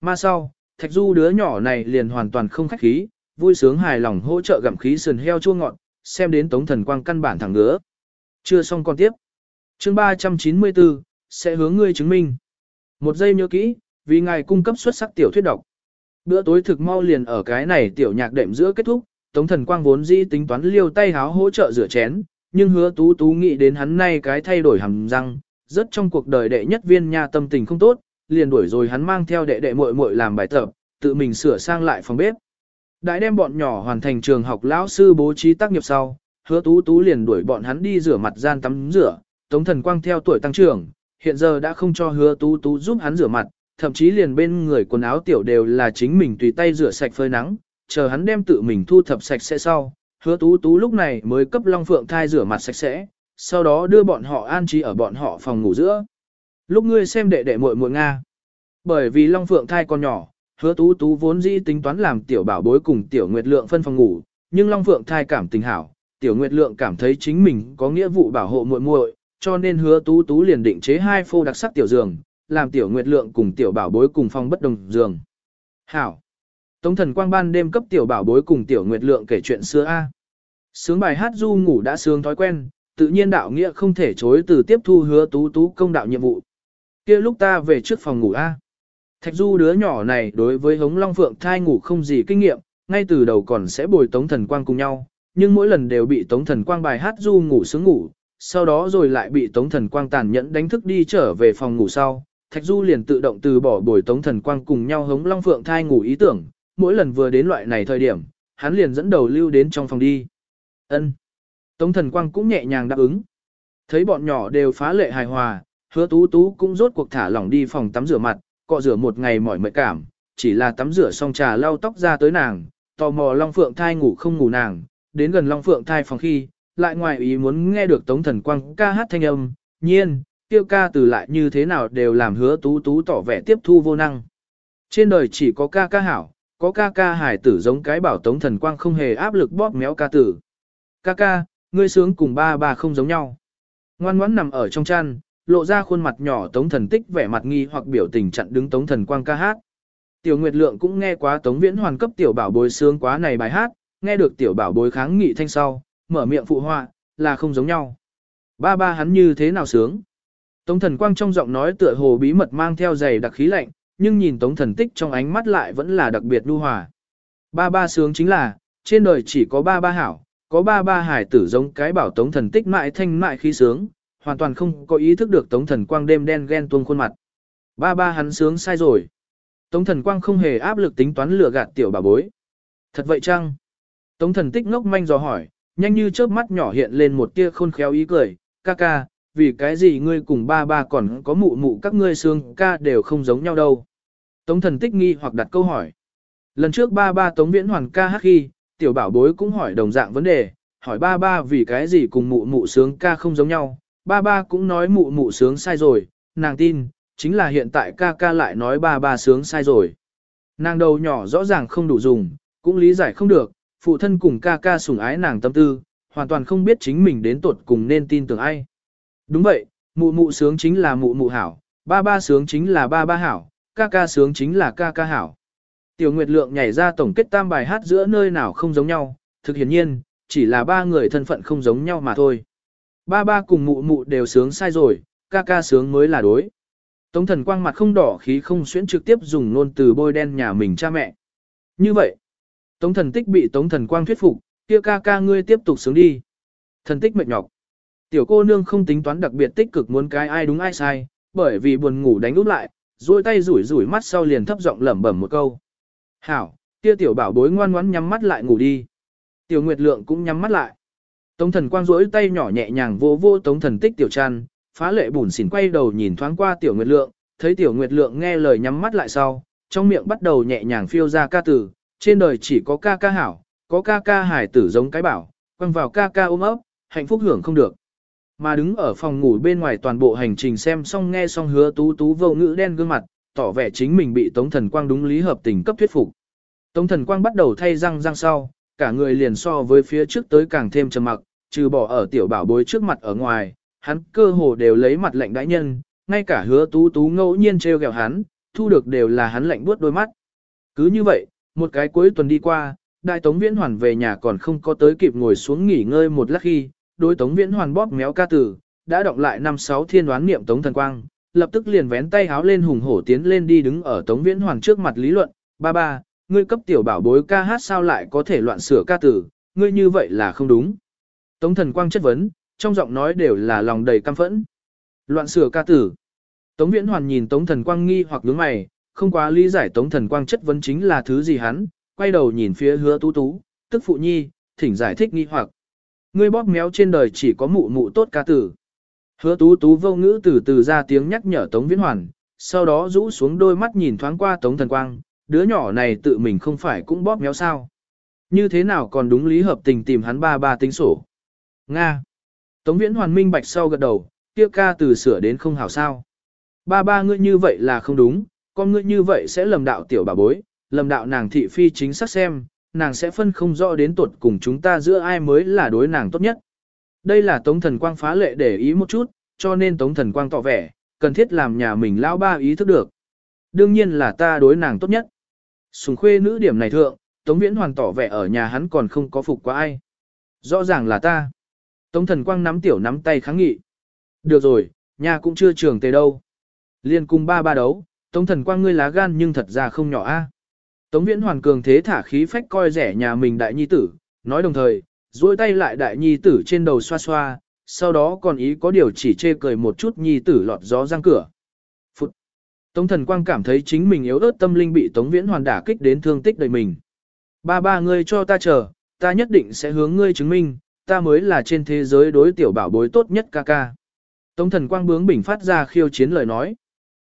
Ma sau, Thạch Du đứa nhỏ này liền hoàn toàn không khách khí, vui sướng hài lòng hỗ trợ gặm khí sườn heo chua ngọt, xem đến Tống Thần Quang căn bản thẳng ngứa. Chưa xong con tiếp. Chương 394, sẽ hướng ngươi chứng minh. Một giây nhớ kỹ, vì ngài cung cấp xuất sắc tiểu thuyết độc. Bữa tối thực mau liền ở cái này tiểu nhạc đệm giữa kết thúc, Tống Thần Quang vốn dĩ tính toán liêu tay háo hỗ trợ rửa chén, nhưng hứa tú tú nghĩ đến hắn nay cái thay đổi hầm răng, rất trong cuộc đời đệ nhất viên nha tâm tình không tốt, liền đuổi rồi hắn mang theo đệ đệ muội muội làm bài tập, tự mình sửa sang lại phòng bếp. Đại đem bọn nhỏ hoàn thành trường học lão sư bố trí tác nghiệp sau, hứa tú tú liền đuổi bọn hắn đi rửa mặt gian tắm rửa, Tống Thần Quang theo tuổi tăng trưởng, hiện giờ đã không cho hứa tú tú giúp hắn rửa mặt, thậm chí liền bên người quần áo tiểu đều là chính mình tùy tay rửa sạch phơi nắng, chờ hắn đem tự mình thu thập sạch sẽ sau, hứa tú tú lúc này mới cấp Long Phượng thai rửa mặt sạch sẽ, sau đó đưa bọn họ an trí ở bọn họ phòng ngủ giữa. Lúc ngươi xem đệ đệ muội muội Nga. Bởi vì Long Phượng thai còn nhỏ, hứa tú tú vốn dĩ tính toán làm tiểu bảo bối cùng tiểu nguyệt lượng phân phòng ngủ, nhưng Long Phượng thai cảm tình hảo, tiểu nguyệt lượng cảm thấy chính mình có nghĩa vụ bảo hộ muội muội, cho nên hứa tú tú liền định chế hai phô đặc sắc tiểu giường, làm tiểu nguyệt lượng cùng tiểu bảo bối cùng phòng bất đồng giường. Hảo. Tống thần quang ban đêm cấp tiểu bảo bối cùng tiểu nguyệt lượng kể chuyện xưa A. Sướng bài hát du ngủ đã sướng thói quen, tự nhiên đạo nghĩa không thể chối từ tiếp thu hứa tú tú công đạo nhiệm vụ kia lúc ta về trước phòng ngủ A. Thạch du đứa nhỏ này đối với hống long phượng thai ngủ không gì kinh nghiệm, ngay từ đầu còn sẽ bồi tống thần quang cùng nhau, nhưng mỗi lần đều bị tống thần quang bài hát du ngủ sướng ngủ, sau đó rồi lại bị tống thần quang tàn nhẫn đánh thức đi trở về phòng ngủ sau. Thạch Du liền tự động từ bỏ bồi Tống Thần Quang cùng nhau hống Long Phượng thai ngủ ý tưởng, mỗi lần vừa đến loại này thời điểm, hắn liền dẫn đầu lưu đến trong phòng đi. Ân. Tống thần quang cũng nhẹ nhàng đáp ứng. Thấy bọn nhỏ đều phá lệ hài hòa, hứa tú tú cũng rốt cuộc thả lỏng đi phòng tắm rửa mặt, cọ rửa một ngày mỏi mệt cảm, chỉ là tắm rửa xong trà lau tóc ra tới nàng, tò mò Long Phượng thai ngủ không ngủ nàng, đến gần Long Phượng thai phòng khi, lại ngoài ý muốn nghe được Tống Thần Quang ca hát thanh âm, nhiên, tiêu ca từ lại như thế nào đều làm hứa tú tú tỏ vẻ tiếp thu vô năng. Trên đời chỉ có ca ca hảo, có ca ca hải tử giống cái bảo tống thần quang không hề áp lực bóp méo ca tử. Ca ca, ngươi sướng cùng ba ba không giống nhau. Ngoan ngoãn nằm ở trong chăn, lộ ra khuôn mặt nhỏ tống thần tích vẻ mặt nghi hoặc biểu tình chặn đứng tống thần quang ca hát. Tiểu Nguyệt Lượng cũng nghe quá tống viễn hoàn cấp tiểu bảo bối sướng quá này bài hát, nghe được tiểu bảo bối kháng nghị thanh sau, mở miệng phụ họa, là không giống nhau. Ba ba hắn như thế nào sướng? Tống thần quang trong giọng nói tựa hồ bí mật mang theo giày đặc khí lạnh, nhưng nhìn tống thần tích trong ánh mắt lại vẫn là đặc biệt nhu hòa. Ba ba sướng chính là, trên đời chỉ có ba ba hảo, có ba ba hải tử giống cái bảo tống thần tích mại thanh mại khí sướng, hoàn toàn không có ý thức được tống thần quang đêm đen ghen tuông khuôn mặt. Ba ba hắn sướng sai rồi. Tống thần quang không hề áp lực tính toán lừa gạt tiểu bà bối. Thật vậy chăng? Tống thần tích ngốc manh dò hỏi, nhanh như chớp mắt nhỏ hiện lên một tia khôn khéo ý cười, ca ca, vì cái gì ngươi cùng ba ba còn có mụ mụ các ngươi sướng ca đều không giống nhau đâu. Tống thần tích nghi hoặc đặt câu hỏi. Lần trước ba ba Tống Viễn Hoàn ca hắc khi, tiểu bảo bối cũng hỏi đồng dạng vấn đề, hỏi ba ba vì cái gì cùng mụ mụ sướng ca không giống nhau. Ba ba cũng nói mụ mụ sướng sai rồi, nàng tin, chính là hiện tại ca ca lại nói ba ba sướng sai rồi. Nàng đầu nhỏ rõ ràng không đủ dùng, cũng lý giải không được, phụ thân cùng ca ca sủng ái nàng tâm tư, hoàn toàn không biết chính mình đến tuột cùng nên tin tưởng ai. Đúng vậy, mụ mụ sướng chính là mụ mụ hảo, ba ba sướng chính là ba ba hảo, ca ca sướng chính là ca ca hảo. Tiểu Nguyệt Lượng nhảy ra tổng kết tam bài hát giữa nơi nào không giống nhau, thực hiển nhiên, chỉ là ba người thân phận không giống nhau mà thôi. Ba ba cùng mụ mụ đều sướng sai rồi, ca ca sướng mới là đối. Tống thần quang mặt không đỏ khí không xuyễn trực tiếp dùng nôn từ bôi đen nhà mình cha mẹ. Như vậy, tống thần tích bị tống thần quang thuyết phục, kia ca ca ngươi tiếp tục sướng đi. Thần tích mệt nhọc. Tiểu cô nương không tính toán đặc biệt tích cực muốn cái ai đúng ai sai, bởi vì buồn ngủ đánh úp lại, duỗi tay rủi rủi mắt sau liền thấp giọng lẩm bẩm một câu. Hảo, kia tiểu bảo bối ngoan ngoãn nhắm mắt lại ngủ đi. Tiểu Nguyệt Lượng cũng nhắm mắt lại. Tống thần quang duỗi tay nhỏ nhẹ nhàng vô vô tống thần tích tiểu tràn, phá lệ bùn xỉn quay đầu nhìn thoáng qua tiểu Nguyệt Lượng, thấy tiểu Nguyệt Lượng nghe lời nhắm mắt lại sau, trong miệng bắt đầu nhẹ nhàng phiêu ra ca tử, trên đời chỉ có ca ca hảo, có ca ca hải tử giống cái bảo, quăng vào ca ca ôm ấp, hạnh phúc hưởng không được. Mà đứng ở phòng ngủ bên ngoài toàn bộ hành trình xem xong nghe xong hứa tú tú vô ngữ đen gương mặt, tỏ vẻ chính mình bị Tống Thần Quang đúng lý hợp tình cấp thuyết phục. Tống Thần Quang bắt đầu thay răng răng sau, cả người liền so với phía trước tới càng thêm trầm mặc, trừ bỏ ở tiểu bảo bối trước mặt ở ngoài, hắn cơ hồ đều lấy mặt lệnh đãi nhân, ngay cả hứa tú tú ngẫu nhiên trêu ghẹo hắn, thu được đều là hắn lạnh buốt đôi mắt. Cứ như vậy, một cái cuối tuần đi qua, đại tống viễn hoàn về nhà còn không có tới kịp ngồi xuống nghỉ ngơi một lát khi, đối tống viễn hoàn bóp méo ca tử, đã đọc lại năm sáu thiên đoán niệm tống thần quang, lập tức liền vén tay háo lên hùng hổ tiến lên đi đứng ở tống viễn hoàn trước mặt lý luận, ba ba, ngươi cấp tiểu bảo bối ca hát sao lại có thể loạn sửa ca tử, ngươi như vậy là không đúng. Tống thần quang chất vấn, trong giọng nói đều là lòng đầy căm phẫn. Loạn sửa ca tử. Tống viễn hoàn nhìn tống thần quang nghi hoặc nhướng mày, không quá lý giải tống thần quang chất vấn chính là thứ gì hắn, quay đầu nhìn phía hứa tú tú, tức phụ nhi, thỉnh giải thích nghi hoặc. Ngươi bóp méo trên đời chỉ có mụ mụ tốt ca tử. Hứa tú tú vô ngữ từ từ ra tiếng nhắc nhở tống viễn hoàn, sau đó rũ xuống đôi mắt nhìn thoáng qua tống thần quang, đứa nhỏ này tự mình không phải cũng bóp méo sao. Như thế nào còn đúng lý hợp tình tìm hắn ba ba tính sổ. Nga. Tống viễn hoàn minh bạch sau gật đầu, kia ca từ sửa đến không hảo sao. Ba ba ngươi như vậy là không đúng, con ngươi như vậy sẽ lầm đạo tiểu bà bối, lầm đạo nàng thị phi chính xác xem, nàng sẽ phân không rõ đến tuột cùng chúng ta giữa ai mới là đối nàng tốt nhất. Đây là Tống Thần Quang phá lệ để ý một chút, cho nên Tống Thần Quang tỏ vẻ, cần thiết làm nhà mình lão ba ý thức được. Đương nhiên là ta đối nàng tốt nhất. Sùng khuê nữ điểm này thượng, Tống Viễn Hoàn tỏ vẻ ở nhà hắn còn không có phục qua ai. Rõ ràng là ta. Tống Thần Quang nắm tiểu nắm tay kháng nghị. Được rồi, nhà cũng chưa trường tề đâu. Liên cùng ba ba đấu, Tống Thần Quang ngươi lá gan nhưng thật ra không nhỏ a. Tống Viễn Hoàn cường thế thả khí phách coi rẻ nhà mình đại nhi tử, nói đồng thời, duỗi tay lại đại nhi tử trên đầu xoa xoa, sau đó còn ý có điều chỉ chê cười một chút nhi tử lọt gió răng cửa. Phụt! Tống thần quang cảm thấy chính mình yếu ớt tâm linh bị Tống Viễn Hoàn đả kích đến thương tích đời mình. Ba ba ngươi cho ta chờ, ta nhất định sẽ hướng ngươi chứng minh, ta mới là trên thế giới đối tiểu bảo bối tốt nhất ca ca. Tống thần quang bướng bình phát ra khiêu chiến lời nói.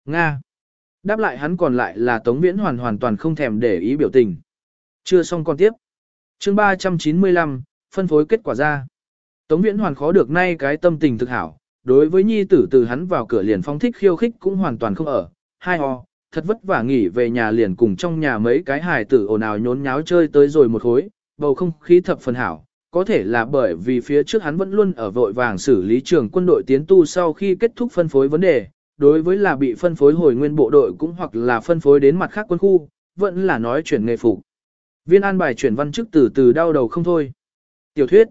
Nga! Đáp lại hắn còn lại là Tống Viễn Hoàn hoàn toàn không thèm để ý biểu tình. Chưa xong con tiếp. chương 395, phân phối kết quả ra. Tống Viễn Hoàn khó được nay cái tâm tình thực hảo, đối với nhi tử từ hắn vào cửa liền phong thích khiêu khích cũng hoàn toàn không ở, hai ho, thật vất vả nghỉ về nhà liền cùng trong nhà mấy cái hài tử ồn ào nhốn nháo chơi tới rồi một khối, bầu không khí thập phần hảo, có thể là bởi vì phía trước hắn vẫn luôn ở vội vàng xử lý trường quân đội tiến tu sau khi kết thúc phân phối vấn đề, đối với là bị phân phối hồi nguyên bộ đội cũng hoặc là phân phối đến mặt khác quân khu, vẫn là nói chuyển nghề phục. Viên an bài chuyển văn chức từ từ đau đầu không thôi. Tiểu thuyết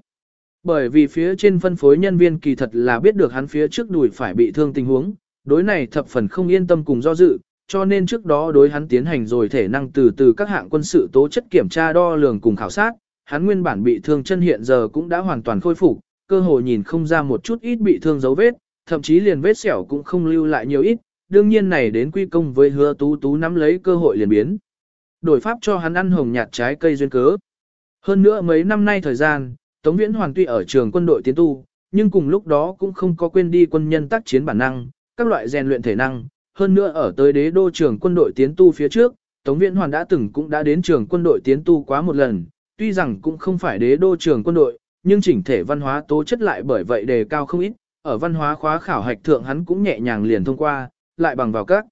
Bởi vì phía trên phân phối nhân viên kỳ thật là biết được hắn phía trước đùi phải bị thương tình huống, đối này thập phần không yên tâm cùng do dự, cho nên trước đó đối hắn tiến hành rồi thể năng từ từ các hạng quân sự tố chất kiểm tra đo lường cùng khảo sát, hắn nguyên bản bị thương chân hiện giờ cũng đã hoàn toàn khôi phục, cơ hội nhìn không ra một chút ít bị thương dấu vết, thậm chí liền vết sẹo cũng không lưu lại nhiều ít, đương nhiên này đến quy công với hứa tú tú nắm lấy cơ hội liền biến. Đổi pháp cho hắn ăn hồng nhạt trái cây duyên cớ. Hơn nữa mấy năm nay thời gian, Tống Viễn Hoàn tuy ở trường quân đội tiến tu, nhưng cùng lúc đó cũng không có quên đi quân nhân tác chiến bản năng, các loại rèn luyện thể năng. Hơn nữa ở tới đế đô trường quân đội tiến tu phía trước, Tống Viễn Hoàn đã từng cũng đã đến trường quân đội tiến tu quá một lần, tuy rằng cũng không phải đế đô trường quân đội, nhưng chỉnh thể văn hóa tố chất lại bởi vậy đề cao không ít, ở văn hóa khóa khảo hạch thượng hắn cũng nhẹ nhàng liền thông qua, lại bằng vào các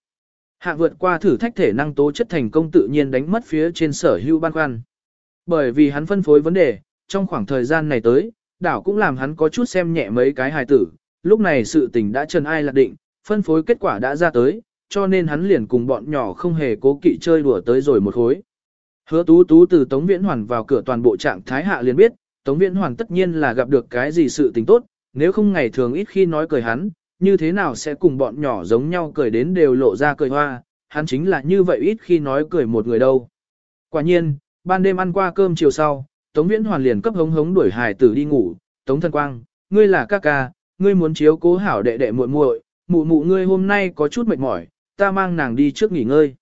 hạ vượt qua thử thách thể năng tố chất thành công tự nhiên đánh mất phía trên sở hữu ban khoăn. Bởi vì hắn phân phối vấn đề, trong khoảng thời gian này tới, đảo cũng làm hắn có chút xem nhẹ mấy cái hài tử, lúc này sự tình đã trần ai lạc định, phân phối kết quả đã ra tới, cho nên hắn liền cùng bọn nhỏ không hề cố kỵ chơi đùa tới rồi một khối. Hứa tú tú từ Tống Viễn Hoàn vào cửa toàn bộ trạng thái hạ liền biết, Tống Viễn Hoàn tất nhiên là gặp được cái gì sự tình tốt, nếu không ngày thường ít khi nói cười hắn, như thế nào sẽ cùng bọn nhỏ giống nhau cười đến đều lộ ra cười hoa, hắn chính là như vậy ít khi nói cười một người đâu. Quả nhiên, ban đêm ăn qua cơm chiều sau, Tống Viễn Hoàn liền cấp hống hống đuổi Hải tử đi ngủ, Tống Thần Quang, ngươi là ca ca, ngươi muốn chiếu cố hảo đệ đệ muội muội, mụ mụ ngươi hôm nay có chút mệt mỏi, ta mang nàng đi trước nghỉ ngơi.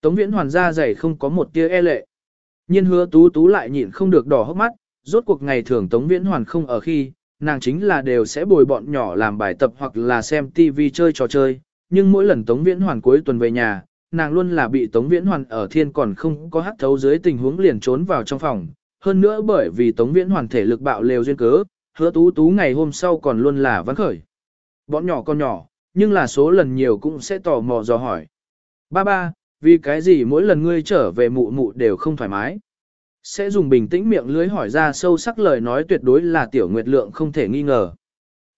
Tống Viễn Hoàn ra dày không có một tia e lệ. Nhiên hứa tú tú lại nhịn không được đỏ hốc mắt, rốt cuộc ngày thường Tống Viễn Hoàn không ở khi, nàng chính là đều sẽ bồi bọn nhỏ làm bài tập hoặc là xem TV chơi trò chơi, nhưng mỗi lần Tống Viễn Hoàn cuối tuần về nhà, nàng luôn là bị Tống Viễn Hoàn ở thiên còn không có hắt thấu dưới tình huống liền trốn vào trong phòng, hơn nữa bởi vì Tống Viễn Hoàn thể lực bạo lều duyên cớ, hứa tú tú ngày hôm sau còn luôn là vắng khởi. Bọn nhỏ con nhỏ, nhưng là số lần nhiều cũng sẽ tò mò dò hỏi. Ba ba, vì cái gì mỗi lần ngươi trở về mụ mụ đều không thoải mái? Sẽ dùng bình tĩnh miệng lưới hỏi ra sâu sắc lời nói tuyệt đối là tiểu nguyệt lượng không thể nghi ngờ.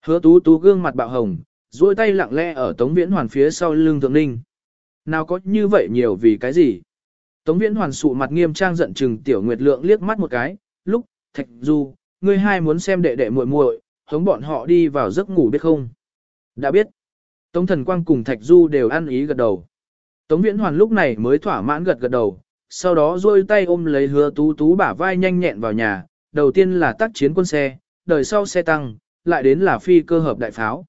Hứa tú tú gương mặt bạo hồng, duỗi tay lặng lẽ ở Tống Viễn Hoàn phía sau lưng Thượng Ninh. Nào có như vậy nhiều vì cái gì? Tống Viễn Hoàn sụ mặt nghiêm trang giận chừng Tiểu Nguyệt Lượng liếc mắt một cái, lúc, Thạch Du, ngươi hai muốn xem đệ đệ muội muội, hống bọn họ đi vào giấc ngủ biết không? Đã biết. Tống Thần Quang cùng Thạch Du đều ăn ý gật đầu. Tống Viễn Hoàn lúc này mới thỏa mãn gật gật đầu, sau đó duỗi tay ôm lấy hứa tú tú bả vai nhanh nhẹn vào nhà, đầu tiên là tác chiến quân xe, đời sau xe tăng, lại đến là phi cơ hợp đại pháo.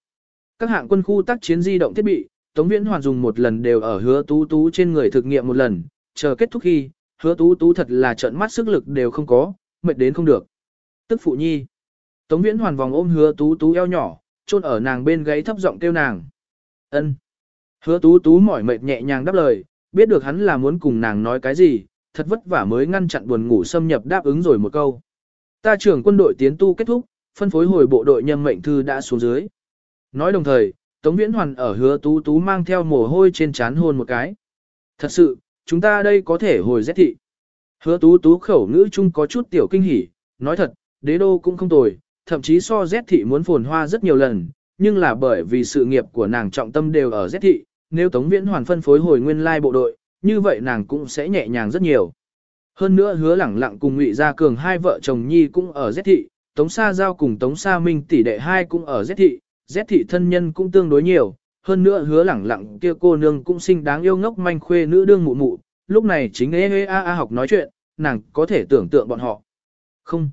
Các hạng quân khu tác chiến di động thiết bị, Tống Viễn Hoàn dùng một lần đều ở hứa tú tú trên người thực nghiệm một lần, chờ kết thúc khi, hứa tú tú thật là trợn mắt sức lực đều không có, mệt đến không được. Tức phụ nhi. Tống Viễn Hoàn vòng ôm hứa tú tú eo nhỏ, chôn ở nàng bên gáy thấp giọng kêu nàng. ân Hứa tú tú mỏi mệt nhẹ nhàng đáp lời, biết được hắn là muốn cùng nàng nói cái gì, thật vất vả mới ngăn chặn buồn ngủ xâm nhập đáp ứng rồi một câu. Ta trưởng quân đội tiến tu kết thúc, phân phối hồi bộ đội nhân mệnh thư đã xuống dưới. Nói đồng thời, Tống Viễn Hoàn ở hứa tú tú mang theo mồ hôi trên trán hôn một cái. Thật sự, chúng ta đây có thể hồi rét thị. Hứa tú tú khẩu ngữ chung có chút tiểu kinh hỉ, nói thật, đế đô cũng không tồi, thậm chí so rét thị muốn phồn hoa rất nhiều lần, nhưng là bởi vì sự nghiệp của nàng trọng tâm đều ở rét thị, nếu Tống Viễn Hoàn phân phối hồi nguyên lai bộ đội, như vậy nàng cũng sẽ nhẹ nhàng rất nhiều. Hơn nữa hứa lẳng lặng cùng Ngụy Gia Cường hai vợ chồng nhi cũng ở Z thị, Tống Sa Giao cùng Tống Sa Minh tỷ đệ hai cũng ở Z thị, Z thị thân nhân cũng tương đối nhiều, hơn nữa hứa lẳng lặng kia cô nương cũng xinh đáng yêu ngốc manh khuê nữ đương mụ mụ, lúc này chính ê ê a a học nói chuyện, nàng có thể tưởng tượng bọn họ. Không.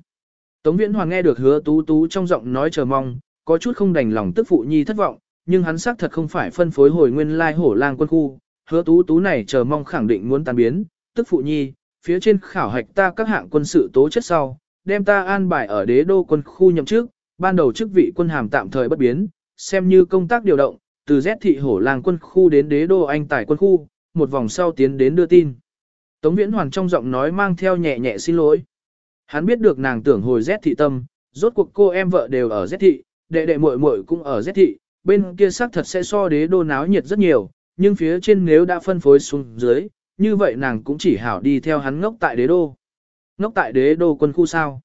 Tống Viễn Hoàng nghe được hứa tú tú trong giọng nói chờ mong, có chút không đành lòng tức phụ nhi thất vọng, nhưng hắn xác thật không phải phân phối hồi nguyên lai hổ lang quân khu, hứa tú tú này chờ mong khẳng định muốn tan biến, tức phụ nhi, phía trên khảo hạch ta các hạng quân sự tố chất sau, đem ta an bài ở đế đô quân khu nhậm chức, ban đầu chức vị quân hàm tạm thời bất biến, xem như công tác điều động, từ Z thị hổ lang quân khu đến đế đô anh tài quân khu, một vòng sau tiến đến đưa tin. Tống Viễn Hoàn trong giọng nói mang theo nhẹ nhẹ xin lỗi. Hắn biết được nàng tưởng hồi Z thị tâm, rốt cuộc cô em vợ đều ở Z thị, đệ đệ muội muội cũng ở Z thị, bên kia xác thật sẽ so đế đô náo nhiệt rất nhiều, nhưng phía trên nếu đã phân phối xuống dưới, như vậy nàng cũng chỉ hảo đi theo hắn ngốc tại đế đô. Ngốc tại đế đô quân khu sao?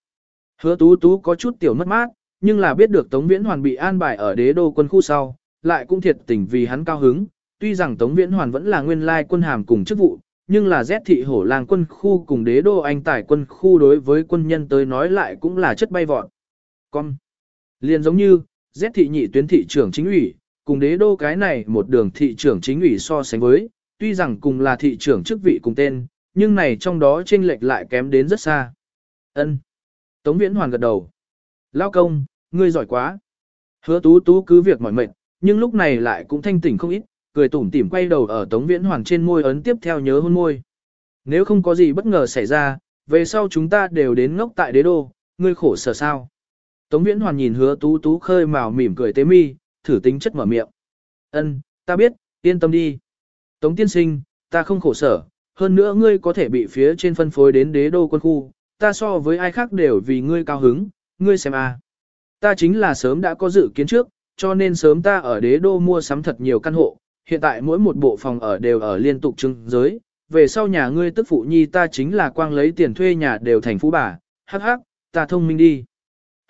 Hứa tú tú có chút tiểu mất mát, nhưng là biết được Tống Viễn Hoàn bị an bài ở đế đô quân khu sau, lại cũng thiệt tình vì hắn cao hứng. Tuy rằng Tống Viễn Hoàn vẫn là nguyên lai quân hàm cùng chức vụ, nhưng là Z thị hổ làng quân khu cùng đế đô anh tải quân khu đối với quân nhân tới nói lại cũng là chất bay vọt. Con. Liền giống như, Z thị nhị tuyến thị trưởng chính ủy, cùng đế đô cái này một đường thị trưởng chính ủy so sánh với, tuy rằng cùng là thị trưởng chức vị cùng tên, nhưng này trong đó chênh lệch lại kém đến rất xa. Ân. Tống Viễn Hoàn gật đầu. Lao công, ngươi giỏi quá. Hứa tú tú cứ việc mỏi mệt, nhưng lúc này lại cũng thanh tỉnh không ít, cười tủm tỉm quay đầu ở Tống Viễn Hoàn trên môi ấn tiếp theo nhớ hôn môi. Nếu không có gì bất ngờ xảy ra, về sau chúng ta đều đến ngốc tại đế đô, ngươi khổ sở sao. Tống Viễn Hoàn nhìn hứa tú tú khơi màu mỉm cười tế mi, thử tính chất mở miệng. Ân, ta biết, yên tâm đi. Tống tiên sinh, ta không khổ sở, hơn nữa ngươi có thể bị phía trên phân phối đến đế đô quân khu, ta so với ai khác đều vì ngươi cao hứng, ngươi xem a. Ta chính là sớm đã có dự kiến trước, cho nên sớm ta ở đế đô mua sắm thật nhiều căn hộ, hiện tại mỗi một bộ phòng ở đều ở liên tục trưng giới, về sau nhà ngươi tức phụ nhi ta chính là quang lấy tiền thuê nhà đều thành phú bà, hắc hắc, ta thông minh đi.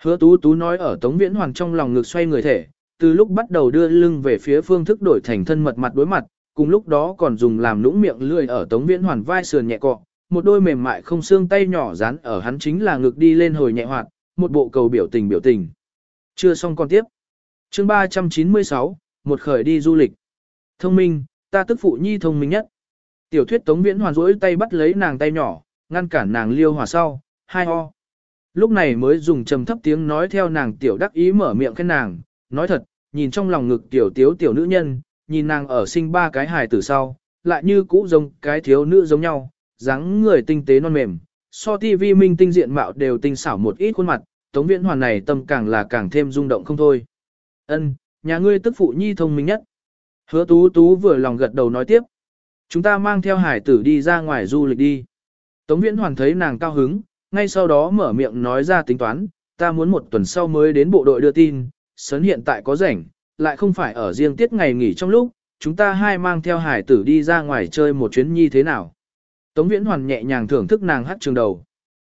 Hứa tú tú nói ở Tống Viễn Hoàng trong lòng ngực xoay người thể, từ lúc bắt đầu đưa lưng về phía phương thức đổi thành thân mật mặt đối mặt, cùng lúc đó còn dùng làm nũng miệng lưỡi ở Tống Viễn Hoàn vai sườn nhẹ cọ, một đôi mềm mại không xương tay nhỏ dán ở hắn chính là ngực đi lên hồi nhẹ hoạt, một bộ cầu biểu tình biểu tình. Chưa xong con tiếp. Chương 396, một khởi đi du lịch. Thông minh, ta tức phụ nhi thông minh nhất. Tiểu thuyết Tống Viễn Hoàn rỗi tay bắt lấy nàng tay nhỏ, ngăn cản nàng liêu hòa sau, hai ho. Lúc này mới dùng trầm thấp tiếng nói theo nàng tiểu đắc ý mở miệng khen nàng, nói thật, nhìn trong lòng ngực tiểu tiếu tiểu nữ nhân, nhìn nàng ở sinh ba cái hài tử sau, lại như cũ giống cái thiếu nữ giống nhau, dáng người tinh tế non mềm, so TV vi minh tinh diện mạo đều tinh xảo một ít khuôn mặt, tống viễn hoàn này tâm càng là càng thêm rung động không thôi. Ân, nhà ngươi tức phụ nhi thông minh nhất. Hứa tú tú vừa lòng gật đầu nói tiếp. Chúng ta mang theo hải tử đi ra ngoài du lịch đi. Tống viễn hoàn thấy nàng cao hứng, ngay sau đó mở miệng nói ra tính toán, ta muốn một tuần sau mới đến bộ đội đưa tin, sớn hiện tại có rảnh, lại không phải ở riêng tiết ngày nghỉ trong lúc, chúng ta hai mang theo hải tử đi ra ngoài chơi một chuyến nhi thế nào. Tống Viễn Hoàn nhẹ nhàng thưởng thức nàng hát trường đầu.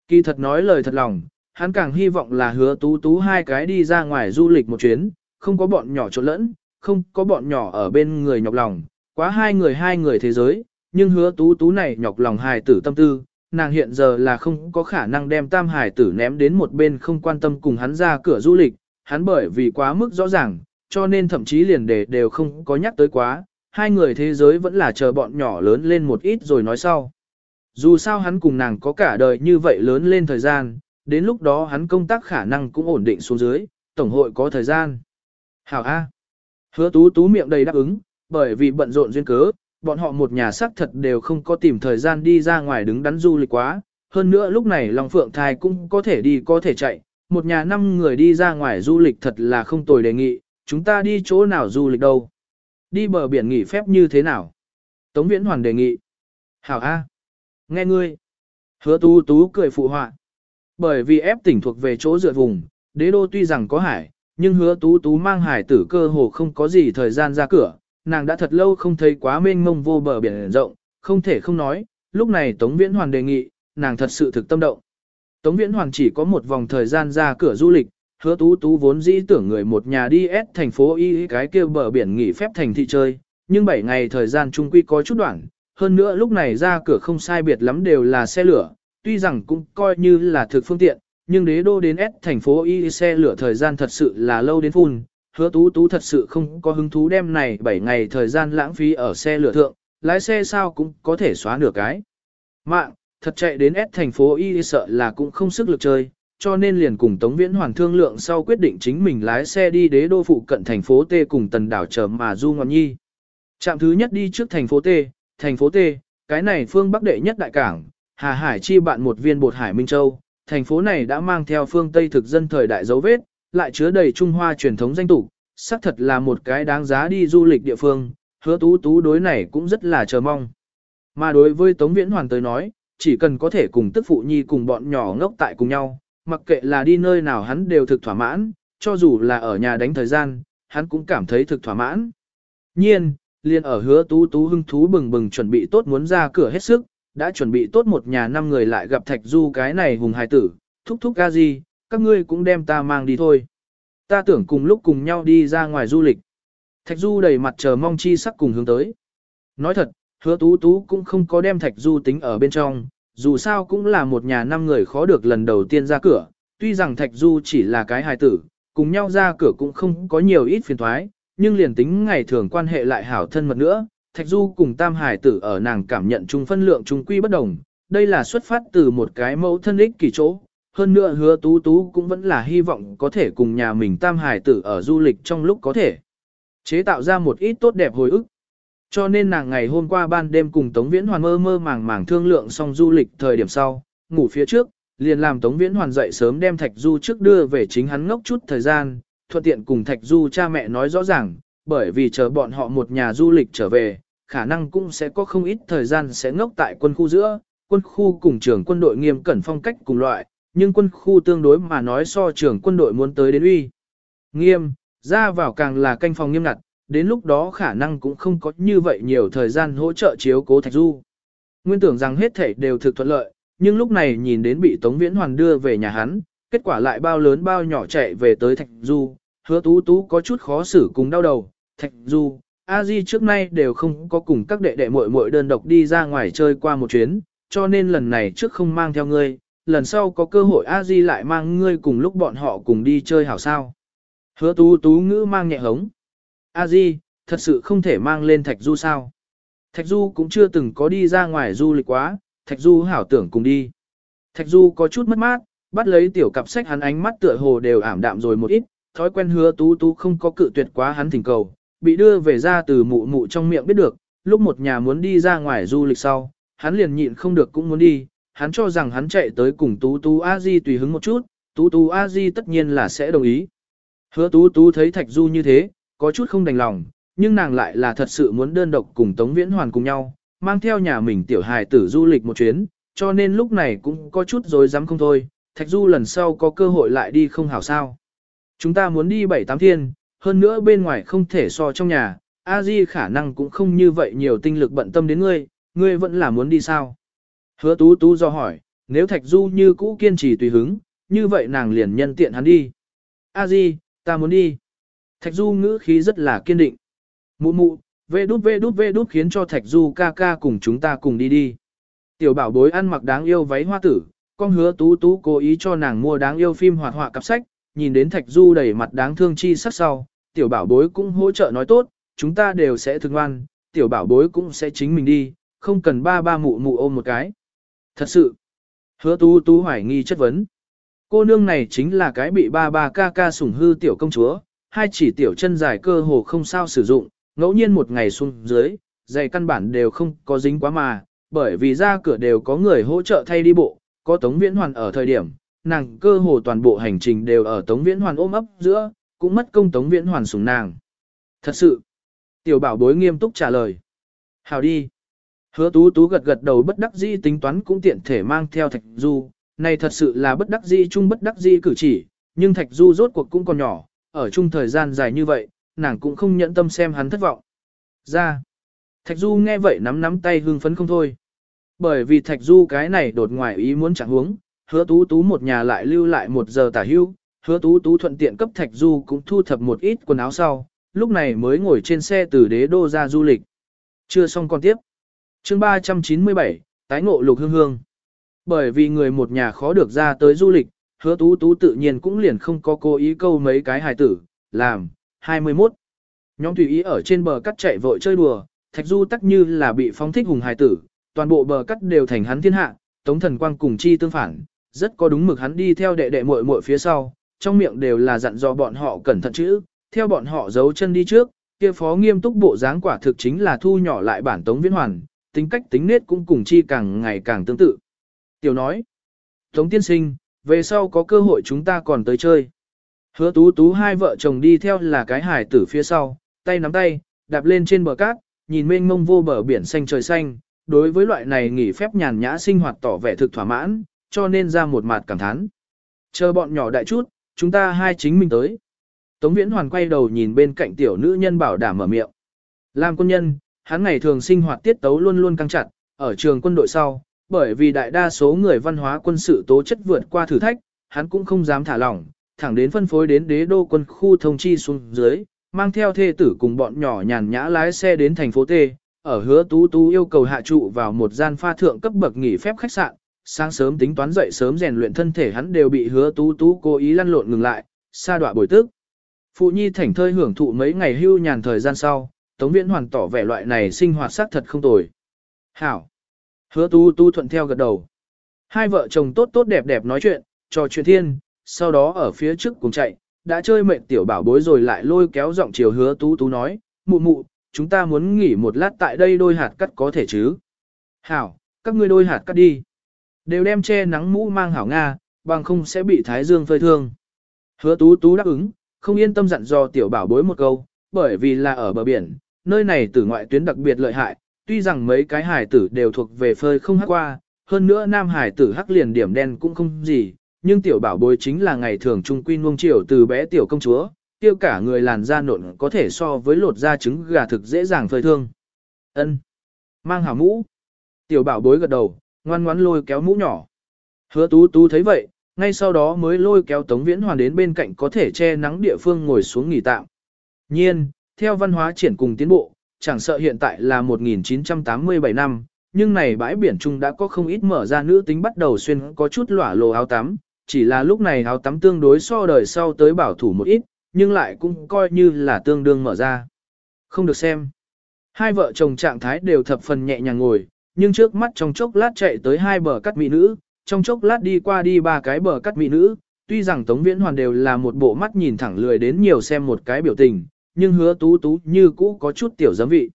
Kỳ thật nói lời thật lòng, hắn càng hy vọng là hứa tú tú hai cái đi ra ngoài du lịch một chuyến, không có bọn nhỏ trộn lẫn, không có bọn nhỏ ở bên người nhọc lòng, Quá hai người hai người thế giới, nhưng hứa tú tú này nhọc lòng hài tử tâm tư, nàng hiện giờ là không có khả năng đem tam Hải tử ném đến một bên không quan tâm cùng hắn ra cửa du lịch, hắn bởi vì quá mức rõ ràng, cho nên thậm chí liền đề đều không có nhắc tới quá, hai người thế giới vẫn là chờ bọn nhỏ lớn lên một ít rồi nói sau. Dù sao hắn cùng nàng có cả đời như vậy lớn lên thời gian, đến lúc đó hắn công tác khả năng cũng ổn định xuống dưới, tổng hội có thời gian. Hảo A. Hứa tú tú miệng đầy đáp ứng, bởi vì bận rộn duyên cớ, bọn họ một nhà xác thật đều không có tìm thời gian đi ra ngoài đứng đắn du lịch quá. Hơn nữa lúc này Long Phượng Thai cũng có thể đi có thể chạy, một nhà năm người đi ra ngoài du lịch thật là không tồi đề nghị, chúng ta đi chỗ nào du lịch đâu. Đi bờ biển nghỉ phép như thế nào? Tống Viễn Hoàn đề nghị. Hảo A. Nghe ngươi. Hứa tú tú cười phụ họa. Bởi vì ép tỉnh thuộc về chỗ dựa vùng, đế đô tuy rằng có hải, nhưng hứa tú tú mang hải tử cơ hồ không có gì thời gian ra cửa, nàng đã thật lâu không thấy quá mênh mông vô bờ biển rộng, không thể không nói, lúc này Tống Viễn Hoàn đề nghị, nàng thật sự thực tâm động. Tống Viễn Hoàn chỉ có một vòng thời gian ra cửa du lịch, hứa tú tú vốn dĩ tưởng người một nhà đi S thành phố y cái kia bờ biển nghỉ phép thành thị chơi, nhưng 7 ngày thời gian chung quy có chút đoạn, hơn nữa lúc này ra cửa không sai biệt lắm đều là xe lửa, tuy rằng cũng coi như là thực phương tiện, nhưng đế đô đến S thành phố y xe lửa thời gian thật sự là lâu đến phun, hứa tú tú thật sự không có hứng thú đem này 7 ngày thời gian lãng phí ở xe lửa thượng, lái xe sao cũng có thể xóa nửa cái. Mạng, thật chạy đến S thành phố y sợ là cũng không sức lực chơi, cho nên liền cùng Tống Viễn Hoàn thương lượng sau quyết định chính mình lái xe đi đế đô phụ cận thành phố T cùng tần đảo chờ mà du ngọn nhi. Trạm thứ nhất đi trước thành phố T, thành phố T, cái này phương Bắc đệ nhất đại cảng, Hà Hải chi bạn một viên bột Hải Minh Châu, thành phố này đã mang theo phương Tây thực dân thời đại dấu vết, lại chứa đầy Trung Hoa truyền thống danh tục, xác thật là một cái đáng giá đi du lịch địa phương, hứa tú tú đối này cũng rất là chờ mong. Mà đối với Tống Viễn Hoàn tới nói, chỉ cần có thể cùng tức phụ nhi cùng bọn nhỏ ngốc tại cùng nhau, mặc kệ là đi nơi nào hắn đều thực thỏa mãn, cho dù là ở nhà đánh thời gian, hắn cũng cảm thấy thực thỏa mãn. Nhiên, liền ở hứa tú tú hưng thú bừng bừng chuẩn bị tốt muốn ra cửa hết sức, đã chuẩn bị tốt một nhà năm người lại gặp Thạch Du cái này hùng hài tử, thúc thúc ga gì, các ngươi cũng đem ta mang đi thôi. Ta tưởng cùng lúc cùng nhau đi ra ngoài du lịch. Thạch Du đầy mặt chờ mong chi sắc cùng hướng tới. Nói thật, hứa tú tú cũng không có đem Thạch Du tính ở bên trong, dù sao cũng là một nhà năm người khó được lần đầu tiên ra cửa, tuy rằng Thạch Du chỉ là cái hài tử, cùng nhau ra cửa cũng không có nhiều ít phiền thoái, nhưng liền tính ngày thường quan hệ lại hảo thân mật nữa, Thạch Du cùng Tam Hải tử ở nàng cảm nhận chung phân lượng chung quy bất đồng, đây là xuất phát từ một cái mẫu thân ích kỳ chỗ. Hơn nữa hứa tú tú cũng vẫn là hy vọng có thể cùng nhà mình Tam Hải tử ở du lịch trong lúc có thể chế tạo ra một ít tốt đẹp hồi ức. Cho nên nàng ngày hôm qua ban đêm cùng Tống Viễn Hoàn mơ mơ màng màng thương lượng xong du lịch thời điểm sau, ngủ phía trước, liền làm Tống Viễn Hoàn dậy sớm đem Thạch Du trước đưa về chính hắn ngốc chút thời gian, thuận tiện cùng Thạch Du cha mẹ nói rõ ràng, bởi vì chờ bọn họ một nhà du lịch trở về, khả năng cũng sẽ có không ít thời gian sẽ ngốc tại quân khu giữa, quân khu cùng trưởng quân đội nghiêm cẩn phong cách cùng loại, nhưng quân khu tương đối mà nói so trưởng quân đội muốn tới đến uy. Nghiêm, ra vào càng là canh phòng nghiêm ngặt, đến lúc đó khả năng cũng không có như vậy nhiều thời gian hỗ trợ chiếu cố Thạch Du. Nguyên tưởng rằng hết thảy đều thực thuận lợi, nhưng lúc này nhìn đến bị Tống Viễn Hoàn đưa về nhà hắn, kết quả lại bao lớn bao nhỏ chạy về tới Thạch Du, hứa tú tú có chút khó xử cùng đau đầu, Thạch Du, A Di trước nay đều không có cùng các đệ đệ muội muội đơn độc đi ra ngoài chơi qua một chuyến, cho nên lần này trước không mang theo ngươi, lần sau có cơ hội A Di lại mang ngươi cùng lúc bọn họ cùng đi chơi hảo sao. Hứa tú tú ngữ mang nhẹ hống. A Di, thật sự không thể mang lên Thạch Du sao? Thạch Du cũng chưa từng có đi ra ngoài du lịch quá, Thạch Du hảo tưởng cùng đi. Thạch Du có chút mất mát, bắt lấy tiểu cặp sách hắn ánh mắt tựa hồ đều ảm đạm rồi một ít, thói quen hứa tú tú không có cự tuyệt quá hắn thỉnh cầu, bị đưa về ra từ mụ mụ trong miệng biết được, lúc một nhà muốn đi ra ngoài du lịch sau, hắn liền nhịn không được cũng muốn đi, hắn cho rằng hắn chạy tới cùng Tú Tú A Di tùy hứng một chút, Tú Tú A Di tất nhiên là sẽ đồng ý. Hứa Tú Tú thấy Thạch Du như thế, có chút không đành lòng, nhưng nàng lại là thật sự muốn đơn độc cùng Tống Viễn Hoàn cùng nhau, mang theo nhà mình tiểu hài tử du lịch một chuyến, cho nên lúc này cũng có chút rối dám không thôi, Thạch Du lần sau có cơ hội lại đi không hảo sao. Chúng ta muốn đi bảy tám thiên, hơn nữa bên ngoài không thể so trong nhà, a di khả năng cũng không như vậy nhiều tinh lực bận tâm đến ngươi, ngươi vẫn là muốn đi sao. Hứa tú tú do hỏi, nếu Thạch Du như cũ kiên trì tùy hứng, như vậy nàng liền nhân tiện hắn đi. A di, ta muốn đi. Thạch Du ngữ khí rất là kiên định. Mụ mụ, vê đút vê đút vê đút khiến cho Thạch Du ca ca cùng chúng ta cùng đi đi. Tiểu bảo bối ăn mặc đáng yêu váy hoa tử, con hứa tú tú cố ý cho nàng mua đáng yêu phim hoạt họa cặp sách, nhìn đến Thạch Du đầy mặt đáng thương chi sắc sau, tiểu bảo bối cũng hỗ trợ nói tốt, chúng ta đều sẽ thương ngoan, tiểu bảo bối cũng sẽ chính mình đi, không cần ba ba mụ mụ ôm một cái. Thật sự, hứa tú tú hoài nghi chất vấn. Cô nương này chính là cái bị ba ba ca ca sủng hư tiểu công chúa, hai chỉ tiểu chân dài cơ hồ không sao sử dụng, ngẫu nhiên một ngày xuống dưới, giày căn bản đều không có dính quá mà, bởi vì ra cửa đều có người hỗ trợ thay đi bộ, có Tống Viễn Hoàn ở thời điểm, nàng cơ hồ toàn bộ hành trình đều ở Tống Viễn Hoàn ôm ấp giữa, cũng mất công Tống Viễn Hoàn sủng nàng. Thật sự, tiểu bảo bối nghiêm túc trả lời. Hào đi. Hứa tú tú gật gật đầu bất đắc dĩ tính toán cũng tiện thể mang theo thạch du, này thật sự là bất đắc dĩ chung bất đắc dĩ cử chỉ, nhưng thạch du rốt cuộc cũng còn nhỏ, ở chung thời gian dài như vậy, nàng cũng không nhẫn tâm xem hắn thất vọng. Ra. Thạch du nghe vậy nắm nắm tay hương phấn không thôi. Bởi vì thạch du cái này đột ngoài ý muốn chẳng hướng hứa tú tú một nhà lại lưu lại một giờ tả hưu, hứa tú tú thuận tiện cấp thạch du cũng thu thập một ít quần áo sau, lúc này mới ngồi trên xe từ đế đô ra du lịch. Chưa xong còn tiếp chương 397, tái ngộ lục hương hương. Bởi vì người một nhà khó được ra tới du lịch, hứa tú tú tự nhiên cũng liền không có cố ý câu mấy cái hài tử, làm, 21. Nhóm tùy ý ở trên bờ cắt chạy vội chơi đùa, thạch du tắc như là bị phóng thích hùng hài tử, toàn bộ bờ cắt đều thành hắn thiên hạ, tống thần quang cùng chi tương phản, rất có đúng mực hắn đi theo đệ đệ muội muội phía sau, trong miệng đều là dặn dò bọn họ cẩn thận chữ, theo bọn họ giấu chân đi trước, kia phó nghiêm túc bộ dáng quả thực chính là thu nhỏ lại bản tống viễn hoàn, tính cách tính nết cũng cùng chi càng ngày càng tương tự. Tiểu nói, tống tiên sinh, về sau có cơ hội chúng ta còn tới chơi. Hứa tú tú hai vợ chồng đi theo là cái hải tử phía sau, tay nắm tay, đạp lên trên bờ cát, nhìn mênh mông vô bờ biển xanh trời xanh, đối với loại này nghỉ phép nhàn nhã sinh hoạt tỏ vẻ thực thỏa mãn, cho nên ra một mặt cảm thán. Chờ bọn nhỏ đại chút, chúng ta hai chính mình tới. Tống Viễn Hoàn quay đầu nhìn bên cạnh tiểu nữ nhân bảo đảm mở miệng. Làm quân nhân, hắn ngày thường sinh hoạt tiết tấu luôn luôn căng chặt, ở trường quân đội sau, bởi vì đại đa số người văn hóa quân sự tố chất vượt qua thử thách, hắn cũng không dám thả lỏng, thẳng đến phân phối đến đế đô quân khu thông chi xuống dưới, mang theo thê tử cùng bọn nhỏ nhàn nhã lái xe đến thành phố T, ở hứa tú tú yêu cầu hạ trụ vào một gian pha thượng cấp bậc nghỉ phép khách sạn, sáng sớm tính toán dậy sớm rèn luyện thân thể hắn đều bị hứa tú tú cố ý lăn lộn ngừng lại, xa đọa bồi tức. Phụ nhi thảnh thơi hưởng thụ mấy ngày hưu nhàn thời gian sau, Tống Viễn Hoàn tỏ vẻ loại này sinh hoạt xác thật không tồi. Hảo. Hứa tu tu thuận theo gật đầu. Hai vợ chồng tốt tốt đẹp đẹp nói chuyện, trò chuyện thiên, sau đó ở phía trước cùng chạy, đã chơi mệnh tiểu bảo bối rồi lại lôi kéo giọng chiều hứa tú tú nói, mụ mụ, chúng ta muốn nghỉ một lát tại đây đôi hạt cắt có thể chứ. Hảo, các ngươi đôi hạt cắt đi. Đều đem che nắng mũ mang hảo Nga, bằng không sẽ bị thái dương phơi thương. Hứa tú tú đáp ứng, không yên tâm dặn dò tiểu bảo bối một câu, bởi vì là ở bờ biển, nơi này tử ngoại tuyến đặc biệt lợi hại, tuy rằng mấy cái hải tử đều thuộc về phơi không hắc qua, hơn nữa nam hải tử hắc liền điểm đen cũng không gì, nhưng tiểu bảo bối chính là ngày thường trung quy nuông chiều từ bé tiểu công chúa, tiêu cả người làn da nộn có thể so với lột da trứng gà thực dễ dàng phơi thương. Ân, Mang hảo mũ. Tiểu bảo bối gật đầu, ngoan ngoãn lôi kéo mũ nhỏ. Hứa tú tú thấy vậy, ngay sau đó mới lôi kéo Tống Viễn Hoàn đến bên cạnh có thể che nắng địa phương ngồi xuống nghỉ tạm. Nhiên, theo văn hóa triển cùng tiến bộ, chẳng sợ hiện tại là 1987 năm, nhưng này bãi biển trung đã có không ít mở ra nữ tính bắt đầu xuyên có chút lỏa lồ áo tắm, chỉ là lúc này áo tắm tương đối so đời sau tới bảo thủ một ít, nhưng lại cũng coi như là tương đương mở ra. Không được xem. Hai vợ chồng trạng thái đều thập phần nhẹ nhàng ngồi, nhưng trước mắt trong chốc lát chạy tới hai bờ cắt mỹ nữ, trong chốc lát đi qua đi ba cái bờ cắt mỹ nữ, tuy rằng Tống Viễn Hoàn đều là một bộ mắt nhìn thẳng lười đến nhiều xem một cái biểu tình, nhưng hứa tú tú như cũ có chút tiểu giấm vị.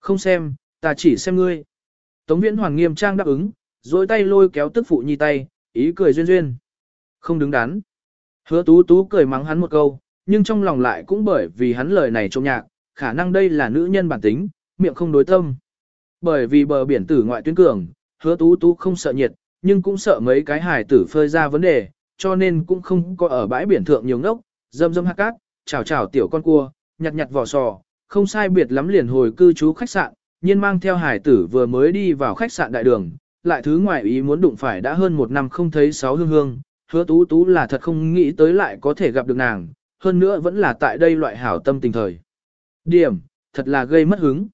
Không xem, ta chỉ xem ngươi. Tống Viễn hoàng nghiêm trang đáp ứng, dối tay lôi kéo tức phụ nhi tay, ý cười duyên duyên. Không đứng đắn. Hứa tú tú cười mắng hắn một câu, nhưng trong lòng lại cũng bởi vì hắn lời này trông nhạc, khả năng đây là nữ nhân bản tính, miệng không đối tâm. Bởi vì bờ biển tử ngoại tuyến cường, hứa tú tú không sợ nhiệt, nhưng cũng sợ mấy cái hải tử phơi ra vấn đề, cho nên cũng không có ở bãi biển thượng nhiều ngốc, dâm dâm hạt cát, chào chào tiểu con cua, nhặt nhặt vỏ sò, không sai biệt lắm liền hồi cư trú khách sạn, nhiên mang theo hải tử vừa mới đi vào khách sạn đại đường, lại thứ ngoài ý muốn đụng phải đã hơn một năm không thấy sáu hương hương, hứa tú tú là thật không nghĩ tới lại có thể gặp được nàng, hơn nữa vẫn là tại đây loại hảo tâm tình thời. Điểm, thật là gây mất hứng.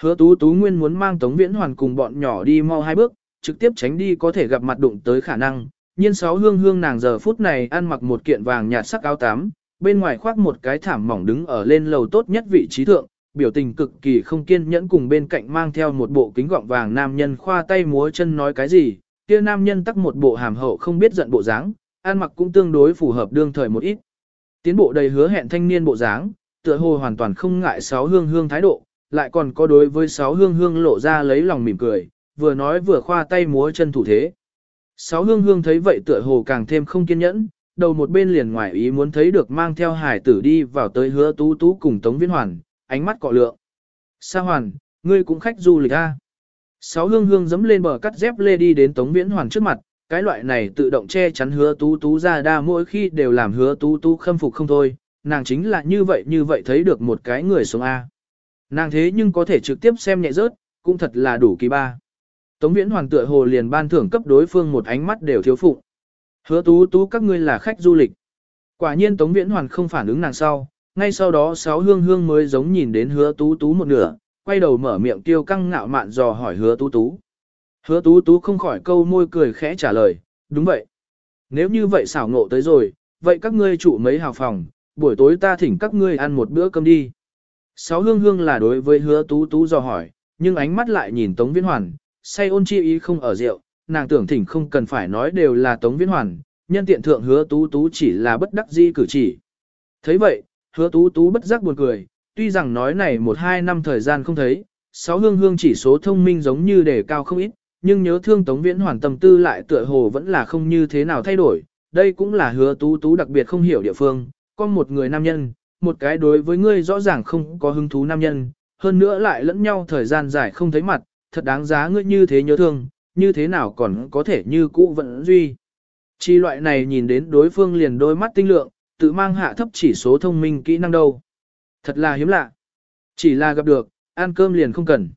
Hứa tú tú nguyên muốn mang Tống Viễn Hoàn cùng bọn nhỏ đi mau hai bước, trực tiếp tránh đi có thể gặp mặt đụng tới khả năng. Nhiên sáu hương hương nàng giờ phút này ăn mặc một kiện vàng nhạt sắc áo tám, bên ngoài khoác một cái thảm mỏng đứng ở lên lầu tốt nhất vị trí thượng, biểu tình cực kỳ không kiên nhẫn cùng bên cạnh mang theo một bộ kính gọng vàng nam nhân khoa tay múa chân nói cái gì, kia nam nhân tắc một bộ hàm hậu không biết giận bộ dáng, ăn mặc cũng tương đối phù hợp đương thời một ít. Tiến bộ đầy hứa hẹn thanh niên bộ dáng, tựa hồ hoàn toàn không ngại sáu hương hương thái độ, lại còn có đối với sáu hương hương lộ ra lấy lòng mỉm cười, vừa nói vừa khoa tay múa chân thủ thế. Sáu hương hương thấy vậy tựa hồ càng thêm không kiên nhẫn, đầu một bên liền ngoài ý muốn thấy được mang theo hải tử đi vào tới hứa tú tú cùng Tống Viễn Hoàn, ánh mắt cọ lượng. Sa Hoàn, ngươi cũng khách du lịch a? Sáu hương hương dẫm lên bờ cắt dép lê đi đến Tống Viễn Hoàn trước mặt, cái loại này tự động che chắn hứa tú tú ra đa mỗi khi đều làm hứa tú tú khâm phục không thôi, nàng chính là như vậy như vậy thấy được một cái người sống A. Nàng thế nhưng có thể trực tiếp xem nhẹ rớt, cũng thật là đủ kỳ ba. Tống Viễn Hoàn tựa hồ liền ban thưởng cấp đối phương một ánh mắt đều thiếu phụ. Hứa tú tú các ngươi là khách du lịch. Quả nhiên Tống Viễn Hoàn không phản ứng nàng sau, ngay sau đó sáu hương hương mới giống nhìn đến hứa tú tú một nửa, quay đầu mở miệng tiêu căng ngạo mạn dò hỏi hứa tú tú. Hứa tú tú không khỏi câu môi cười khẽ trả lời, đúng vậy. Nếu như vậy xảo ngộ tới rồi, vậy các ngươi trụ mấy hào phòng, buổi tối ta thỉnh các ngươi ăn một bữa cơm đi. Sáu hương hương là đối với hứa tú tú dò hỏi, nhưng ánh mắt lại nhìn Tống Viễn Hoàn, say ôn chi ý không ở rượu, nàng tưởng thỉnh không cần phải nói đều là Tống Viễn Hoàn, nhân tiện thượng hứa tú tú chỉ là bất đắc di cử chỉ. thấy vậy, hứa tú tú bất giác buồn cười, tuy rằng nói này một hai năm thời gian không thấy, sáu hương hương chỉ số thông minh giống như đề cao không ít, nhưng nhớ thương Tống Viễn Hoàn tâm tư lại tựa hồ vẫn là không như thế nào thay đổi, đây cũng là hứa tú tú đặc biệt không hiểu địa phương, có một người nam nhân, một cái đối với ngươi rõ ràng không có hứng thú nam nhân, hơn nữa lại lẫn nhau thời gian dài không thấy mặt, thật đáng giá ngươi như thế nhớ thương, như thế nào còn có thể như cũ vẫn duy. Chi loại này nhìn đến đối phương liền đôi mắt tinh lượng, tự mang hạ thấp chỉ số thông minh kỹ năng đâu. Thật là hiếm lạ. Chỉ là gặp được, ăn cơm liền không cần.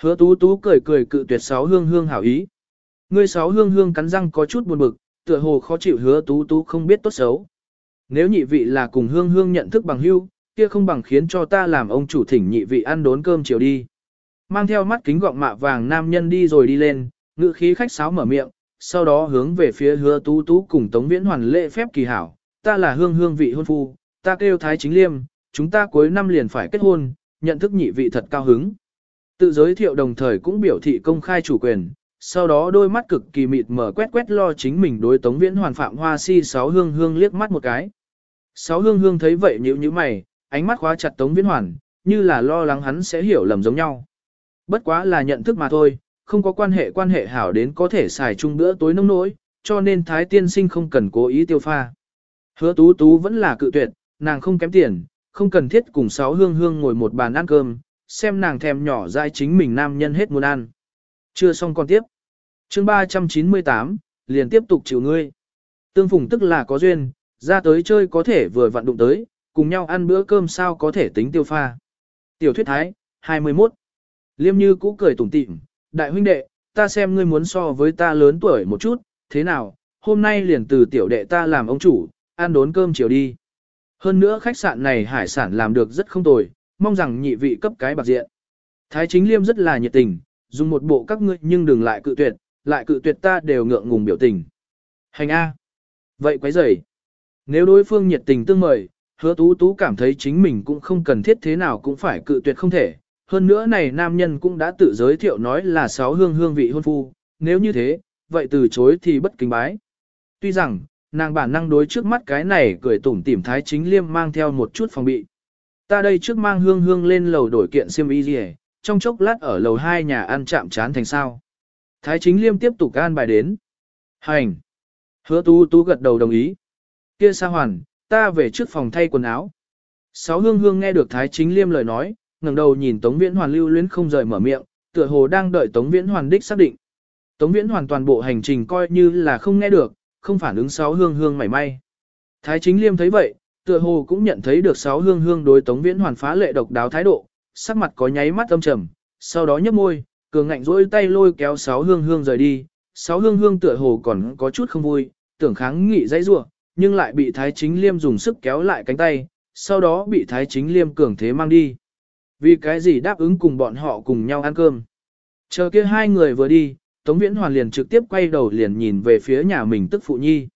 Hứa tú tú cười cười cự tuyệt sáu hương hương hảo ý. Ngươi sáu hương hương cắn răng có chút buồn bực, tựa hồ khó chịu hứa tú tú không biết tốt xấu. Nếu nhị vị là cùng hương hương nhận thức bằng hưu, kia không bằng khiến cho ta làm ông chủ thỉnh nhị vị ăn đốn cơm chiều đi. Mang theo mắt kính gọng mạ vàng nam nhân đi rồi đi lên, ngự khí khách sáo mở miệng, sau đó hướng về phía hứa tú tú cùng Tống Viễn Hoàn lễ phép kỳ hảo. Ta là hương hương vị hôn phu, ta kêu Thái Chính Liêm, chúng ta cuối năm liền phải kết hôn, nhận thức nhị vị thật cao hứng. Tự giới thiệu đồng thời cũng biểu thị công khai chủ quyền, sau đó đôi mắt cực kỳ mịt mở quét quét lo chính mình đối Tống Viễn Hoàn phạm hoa si sáu hương hương liếc mắt một cái. Sáu hương hương thấy vậy nhíu nhíu mày, ánh mắt khóa chặt Tống Viễn Hoàn, như là lo lắng hắn sẽ hiểu lầm giống nhau. Bất quá là nhận thức mà thôi, không có quan hệ quan hệ hảo đến có thể xài chung bữa tối nông nỗi, cho nên Thái Tiên Sinh không cần cố ý tiêu pha. Hứa tú tú vẫn là cự tuyệt, nàng không kém tiền, không cần thiết cùng sáu hương hương ngồi một bàn ăn cơm, xem nàng thèm nhỏ dai chính mình nam nhân hết muốn ăn. Chưa xong còn tiếp. chương 398, liền tiếp tục chịu ngươi. Tương phùng tức là có duyên, ra tới chơi có thể vừa vặn đụng tới, cùng nhau ăn bữa cơm sao có thể tính tiêu pha. Tiểu thuyết thái, 21. Liêm như cũ cười tủm tỉm, đại huynh đệ, ta xem ngươi muốn so với ta lớn tuổi một chút, thế nào, hôm nay liền từ tiểu đệ ta làm ông chủ, ăn đốn cơm chiều đi. Hơn nữa khách sạn này hải sản làm được rất không tồi, mong rằng nhị vị cấp cái bạc diện. Thái chính liêm rất là nhiệt tình, dùng một bộ các ngươi nhưng đừng lại cự tuyệt, lại cự tuyệt ta đều ngượng ngùng biểu tình. Hành A. Vậy quấy rầy. Nếu đối phương nhiệt tình tương mời, hứa tú tú cảm thấy chính mình cũng không cần thiết thế nào cũng phải cự tuyệt không thể. Hơn nữa này nam nhân cũng đã tự giới thiệu nói là sáu hương hương vị hôn phu, nếu như thế, vậy từ chối thì bất kính bái. Tuy rằng, nàng bản năng đối trước mắt cái này cười tủm tỉm thái chính liêm mang theo một chút phòng bị. Ta đây trước mang hương hương lên lầu đổi kiện xiêm y gì trong chốc lát ở lầu hai nhà ăn chạm chán thành sao. Thái chính liêm tiếp tục an bài đến. Hành. Hứa tú tú gật đầu đồng ý. Kia sa hoàn, ta về trước phòng thay quần áo. Sáu hương hương nghe được Thái chính liêm lời nói, ngẩng đầu nhìn Tống Viễn Hoàn lưu luyến không rời mở miệng, tựa hồ đang đợi Tống Viễn Hoàn đích xác định. Tống Viễn Hoàn toàn bộ hành trình coi như là không nghe được, không phản ứng sáu hương hương mảy may. Thái chính liêm thấy vậy, tựa hồ cũng nhận thấy được sáu hương hương đối Tống Viễn Hoàn phá lệ độc đáo thái độ, sắc mặt có nháy mắt âm trầm, sau đó nhếch môi, cường ngạnh rỗi tay lôi kéo sáu hương hương rời đi, sáu hương hương tựa hồ còn có chút không vui, tưởng kháng nghị dãy rủa, nhưng lại bị Thái Chính Liêm dùng sức kéo lại cánh tay, sau đó bị Thái Chính Liêm cường thế mang đi vì cái gì đáp ứng cùng bọn họ cùng nhau ăn cơm. Chờ kia hai người vừa đi, Tống Viễn Hoàn liền trực tiếp quay đầu liền nhìn về phía nhà mình tức phụ nhi.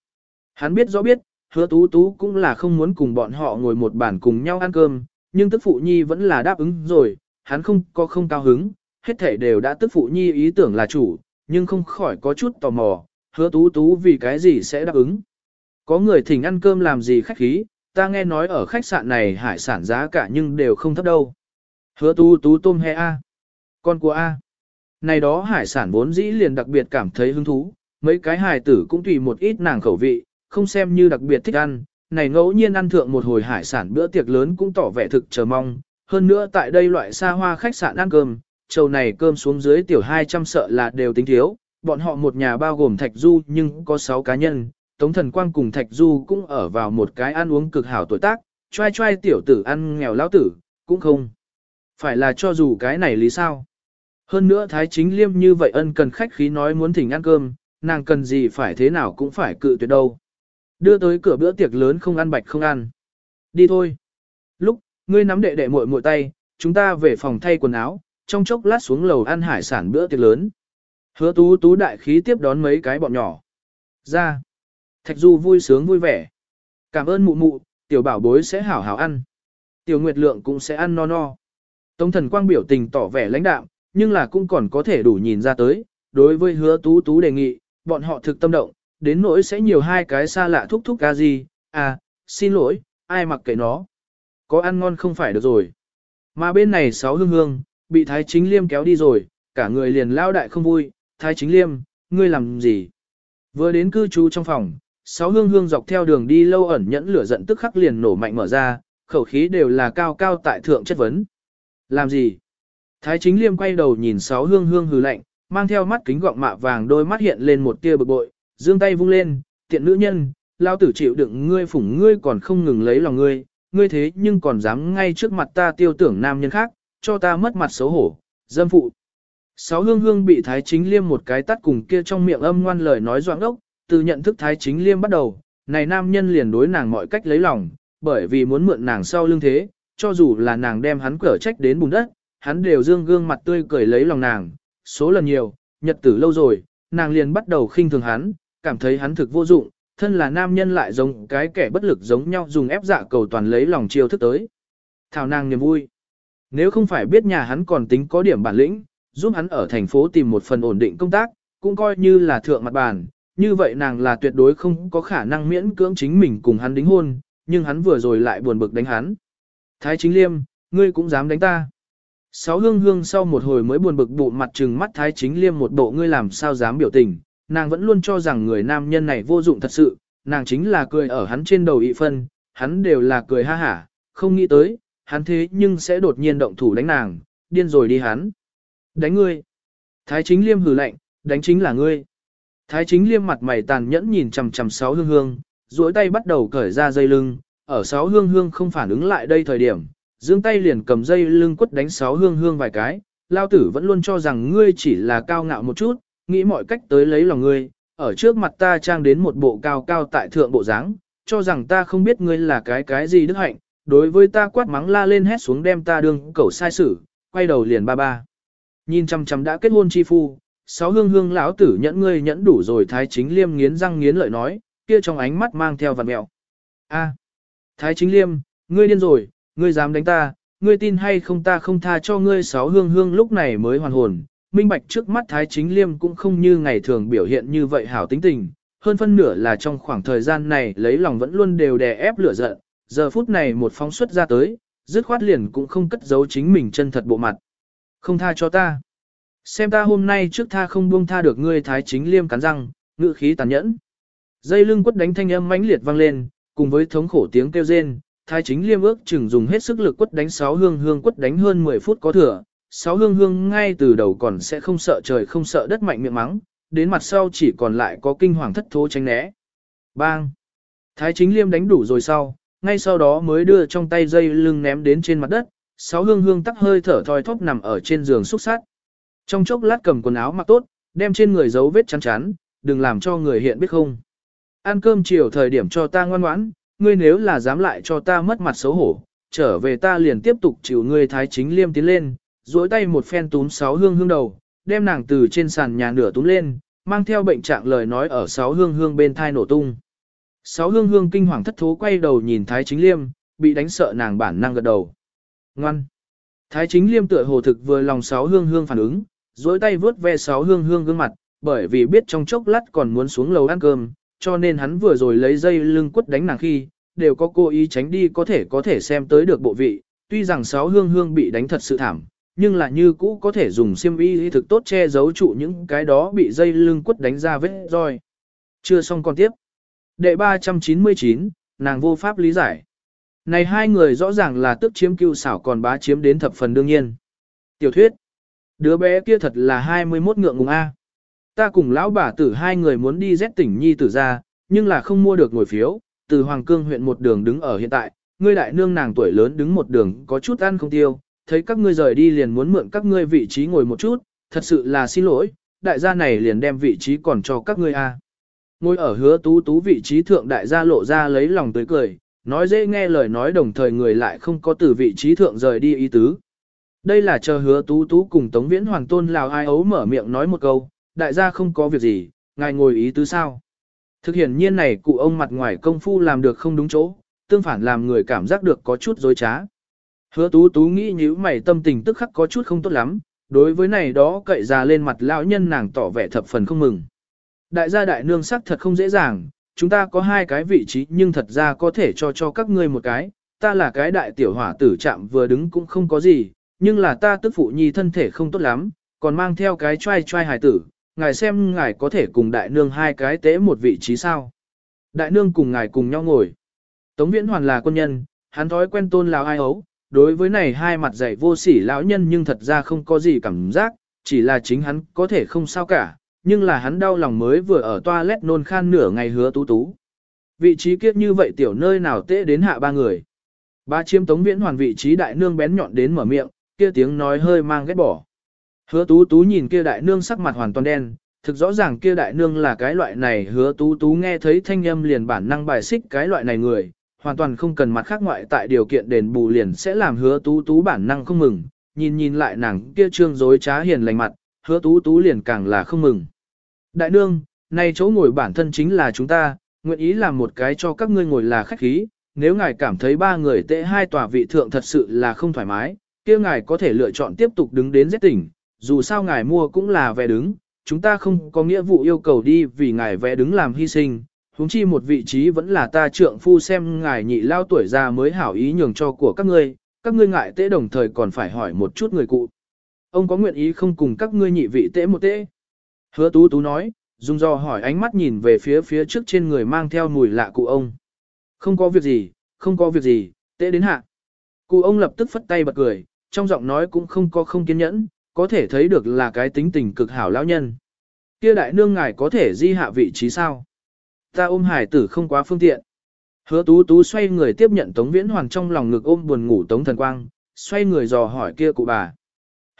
Hắn biết rõ biết, hứa tú tú cũng là không muốn cùng bọn họ ngồi một bàn cùng nhau ăn cơm, nhưng tức phụ nhi vẫn là đáp ứng rồi, hắn không có không cao hứng, hết thể đều đã tức phụ nhi ý tưởng là chủ, nhưng không khỏi có chút tò mò, hứa tú tú vì cái gì sẽ đáp ứng. Có người thỉnh ăn cơm làm gì khách khí, ta nghe nói ở khách sạn này hải sản giá cả nhưng đều không thấp đâu. Hứa tú tú tôm he A. Con của A. Này đó hải sản vốn dĩ liền đặc biệt cảm thấy hứng thú, mấy cái hải tử cũng tùy một ít nàng khẩu vị, không xem như đặc biệt thích ăn, này ngẫu nhiên ăn thượng một hồi hải sản bữa tiệc lớn cũng tỏ vẻ thực chờ mong, hơn nữa tại đây loại xa hoa khách sạn ăn cơm, trầu này cơm xuống dưới tiểu 200 sợ là đều tính thiếu, bọn họ một nhà bao gồm Thạch Du nhưng có 6 cá nhân, Tống Thần Quang cùng Thạch Du cũng ở vào một cái ăn uống cực hảo tuổi tác, trai trai tiểu tử ăn nghèo lão tử, cũng không. Phải là cho dù cái này lý sao. Hơn nữa Thái Chính Liêm như vậy ân cần khách khí nói muốn thỉnh ăn cơm, nàng cần gì phải thế nào cũng phải cự tuyệt đâu. Đưa tới cửa bữa tiệc lớn không ăn bạch không ăn. Đi thôi. Lúc, ngươi nắm đệ đệ muội muội tay, chúng ta về phòng thay quần áo, trong chốc lát xuống lầu ăn hải sản bữa tiệc lớn. Hứa tú tú đại khí tiếp đón mấy cái bọn nhỏ. Ra. Thạch Du vui sướng vui vẻ. Cảm ơn mụ mụ, tiểu bảo bối sẽ hảo hảo ăn. Tiểu Nguyệt Lượng cũng sẽ ăn no no. Tống thần quang biểu tình tỏ vẻ lãnh đạm, nhưng là cũng còn có thể đủ nhìn ra tới. Đối với hứa tú tú đề nghị, bọn họ thực tâm động, đến nỗi sẽ nhiều hai cái xa lạ thúc thúc ca gì. À, xin lỗi, ai mặc kệ nó. Có ăn ngon không phải được rồi. Mà bên này sáu hương hương, bị Thái Chính Liêm kéo đi rồi, cả người liền lao đại không vui. Thái Chính Liêm, ngươi làm gì? Vừa đến cư trú trong phòng, sáu hương hương dọc theo đường đi lâu ẩn nhẫn lửa giận tức khắc liền nổ mạnh mở ra, khẩu khí đều là cao cao tại thượng chất vấn. Làm gì? Thái chính liêm quay đầu nhìn sáu hương hương hừ lạnh, mang theo mắt kính gọng mạ vàng đôi mắt hiện lên một tia bực bội, dương tay vung lên, tiện nữ nhân, lao tử chịu đựng ngươi phủng ngươi còn không ngừng lấy lòng ngươi, ngươi thế nhưng còn dám ngay trước mặt ta tiêu tưởng nam nhân khác, cho ta mất mặt xấu hổ, dâm phụ. Sáu hương hương bị thái chính liêm một cái tắt cùng kia trong miệng âm ngoan lời nói doãn ốc, từ nhận thức thái chính liêm bắt đầu, này nam nhân liền đối nàng mọi cách lấy lòng, bởi vì muốn mượn nàng sau lưng thế, cho dù là nàng đem hắn cở trách đến bùn đất, hắn đều dương gương mặt tươi cười lấy lòng nàng, số lần nhiều, nhật tử lâu rồi, nàng liền bắt đầu khinh thường hắn, cảm thấy hắn thực vô dụng, thân là nam nhân lại giống cái kẻ bất lực giống nhau dùng ép dạ cầu toàn lấy lòng chiêu thức tới. Thảo nàng niềm vui. Nếu không phải biết nhà hắn còn tính có điểm bản lĩnh, giúp hắn ở thành phố tìm một phần ổn định công tác, cũng coi như là thượng mặt bàn, như vậy nàng là tuyệt đối không có khả năng miễn cưỡng chính mình cùng hắn đính hôn, nhưng hắn vừa rồi lại buồn bực đánh hắn. Thái chính liêm, ngươi cũng dám đánh ta. Sáu hương hương sau một hồi mới buồn bực bụ mặt trừng mắt thái chính liêm một bộ ngươi làm sao dám biểu tình, nàng vẫn luôn cho rằng người nam nhân này vô dụng thật sự, nàng chính là cười ở hắn trên đầu ị phân, hắn đều là cười ha hả, không nghĩ tới, hắn thế nhưng sẽ đột nhiên động thủ đánh nàng, điên rồi đi hắn. Đánh ngươi. Thái chính liêm hừ lạnh, đánh chính là ngươi. Thái chính liêm mặt mày tàn nhẫn nhìn chằm chằm sáu hương hương, duỗi tay bắt đầu cởi ra dây lưng, ở sáu hương hương không phản ứng lại đây thời điểm, dương tay liền cầm dây lưng quất đánh sáu hương hương vài cái, lao tử vẫn luôn cho rằng ngươi chỉ là cao ngạo một chút, nghĩ mọi cách tới lấy lòng ngươi, ở trước mặt ta trang đến một bộ cao cao tại thượng bộ dáng, cho rằng ta không biết ngươi là cái cái gì đức hạnh, đối với ta quát mắng la lên hét xuống đem ta đương cẩu sai sử, quay đầu liền ba ba. Nhìn chăm chăm đã kết hôn chi phu, sáu hương hương lão tử nhẫn ngươi nhẫn đủ rồi thái chính liêm nghiến răng nghiến lợi nói, kia trong ánh mắt mang theo vằn mẹo. A, thái chính liêm, ngươi điên rồi, ngươi dám đánh ta, ngươi tin hay không ta không tha cho ngươi sáu hương hương lúc này mới hoàn hồn. Minh bạch trước mắt thái chính liêm cũng không như ngày thường biểu hiện như vậy hảo tính tình, hơn phân nửa là trong khoảng thời gian này lấy lòng vẫn luôn đều đè ép lửa giận, giờ phút này một phóng xuất ra tới, dứt khoát liền cũng không cất giấu chính mình chân thật bộ mặt. Không tha cho ta. Xem ta hôm nay trước tha không buông tha được ngươi thái chính liêm cắn răng, ngự khí tàn nhẫn. Dây lưng quất đánh thanh âm mãnh liệt vang lên, cùng với thống khổ tiếng kêu rên, thái chính liêm ước chừng dùng hết sức lực quất đánh sáu hương hương quất đánh hơn 10 phút có thừa. Sáu hương hương ngay từ đầu còn sẽ không sợ trời không sợ đất mạnh miệng mắng, đến mặt sau chỉ còn lại có kinh hoàng thất thố tránh né. Bang! Thái chính liêm đánh đủ rồi sau, ngay sau đó mới đưa trong tay dây lưng ném đến trên mặt đất, sáu hương hương tắc hơi thở thoi thóp nằm ở trên giường xúc sát. Trong chốc lát cầm quần áo mặc tốt, đem trên người dấu vết chắn chắn, đừng làm cho người hiện biết không. Ăn cơm chiều thời điểm cho ta ngoan ngoãn, ngươi nếu là dám lại cho ta mất mặt xấu hổ, trở về ta liền tiếp tục chịu ngươi thái chính liêm tiến lên, duỗi tay một phen túm sáu hương hương đầu, đem nàng từ trên sàn nhà nửa túm lên, mang theo bệnh trạng lời nói ở sáu hương hương bên thai nổ tung. Sáu hương hương kinh hoàng thất thố quay đầu nhìn thái chính liêm, bị đánh sợ nàng bản năng gật đầu. Ngoan! Thái chính liêm tựa hồ thực vừa lòng sáu hương hương phản ứng, duỗi tay vướt ve sáu hương hương gương mặt, bởi vì biết trong chốc lát còn muốn xuống lầu ăn cơm, cho nên hắn vừa rồi lấy dây lưng quất đánh nàng khi, đều có cố ý tránh đi có thể có thể xem tới được bộ vị, tuy rằng sáu hương hương bị đánh thật sự thảm, nhưng là như cũ có thể dùng xiêm y thực tốt che giấu trụ những cái đó bị dây lưng quất đánh ra vết roi. Chưa xong còn tiếp. Đệ 399, nàng vô pháp lý giải. Này hai người rõ ràng là tức chiếm cưu xảo còn bá chiếm đến thập phần đương nhiên. Tiểu thuyết. Đứa bé kia thật là 21 ngượng ngùng A. Ta cùng lão bà tử hai người muốn đi rét tỉnh Nhi tử ra, nhưng là không mua được ngồi phiếu, từ Hoàng Cương huyện một đường đứng ở hiện tại, ngươi đại nương nàng tuổi lớn đứng một đường có chút ăn không tiêu, thấy các ngươi rời đi liền muốn mượn các ngươi vị trí ngồi một chút, thật sự là xin lỗi, đại gia này liền đem vị trí còn cho các ngươi a. Ngồi ở hứa tú tú vị trí thượng đại gia lộ ra lấy lòng tươi cười, nói dễ nghe lời nói đồng thời người lại không có từ vị trí thượng rời đi ý tứ. Đây là chờ hứa tú tú cùng Tống Viễn Hoàng Tôn Lào ai ấu mở miệng nói một câu, đại gia không có việc gì, ngài ngồi ý tứ sao. Thực hiện nhiên này cụ ông mặt ngoài công phu làm được không đúng chỗ, tương phản làm người cảm giác được có chút dối trá. Hứa tú tú nghĩ như mày tâm tình tức khắc có chút không tốt lắm, đối với này đó cậy ra lên mặt lão nhân nàng tỏ vẻ thập phần không mừng. Đại gia đại nương sắc thật không dễ dàng, chúng ta có hai cái vị trí nhưng thật ra có thể cho cho các ngươi một cái, ta là cái đại tiểu hỏa tử chạm vừa đứng cũng không có gì, nhưng là ta tức phụ nhi thân thể không tốt lắm, còn mang theo cái trai trai hài tử, ngài xem ngài có thể cùng đại nương hai cái tế một vị trí sao. Đại nương cùng ngài cùng nhau ngồi. Tống Viễn Hoàn là quân nhân, hắn thói quen tôn lão ai ấu, đối với này hai mặt dạy vô sỉ lão nhân nhưng thật ra không có gì cảm giác, chỉ là chính hắn có thể không sao cả, nhưng là hắn đau lòng mới vừa ở toilet nôn khan nửa ngày hứa tú tú. Vị trí kiếp như vậy tiểu nơi nào tệ đến hạ ba người. Ba chiếm Tống Viễn Hoàn vị trí đại nương bén nhọn đến mở miệng, kia tiếng nói hơi mang ghét bỏ. Hứa tú tú nhìn kia đại nương sắc mặt hoàn toàn đen, thực rõ ràng kia đại nương là cái loại này hứa tú tú nghe thấy thanh âm liền bản năng bài xích cái loại này người, hoàn toàn không cần mặt khác ngoại tại điều kiện đền bù liền sẽ làm hứa tú tú bản năng không mừng, nhìn nhìn lại nàng kia trương dối trá hiền lành mặt, hứa tú tú liền càng là không mừng. Đại nương, này chỗ ngồi bản thân chính là chúng ta, nguyện ý làm một cái cho các ngươi ngồi là khách khí, nếu ngài cảm thấy ba người tệ hai tòa vị thượng thật sự là không thoải mái, kia ngài có thể lựa chọn tiếp tục đứng đến giết tỉnh, dù sao ngài mua cũng là vé đứng, chúng ta không có nghĩa vụ yêu cầu đi vì ngài vé đứng làm hy sinh, huống chi một vị trí vẫn là ta trượng phu xem ngài nhị lao tuổi già mới hảo ý nhường cho của các ngươi, các ngươi ngại tế đồng thời còn phải hỏi một chút người cụ. Ông có nguyện ý không cùng các ngươi nhị vị tế một tế? Hứa tú tú nói, dùng do hỏi ánh mắt nhìn về phía phía trước trên người mang theo mùi lạ cụ ông. Không có việc gì, không có việc gì, tế đến hạ. Cụ ông lập tức phất tay bật cười, trong giọng nói cũng không có không kiên nhẫn, có thể thấy được là cái tính tình cực hảo lão nhân. Kia đại nương ngài có thể di hạ vị trí sao? Ta ôm hải tử không quá phương tiện. Hứa tú tú xoay người tiếp nhận Tống Viễn Hoàng trong lòng ngực ôm buồn ngủ Tống Thần Quang, xoay người dò hỏi kia cụ bà.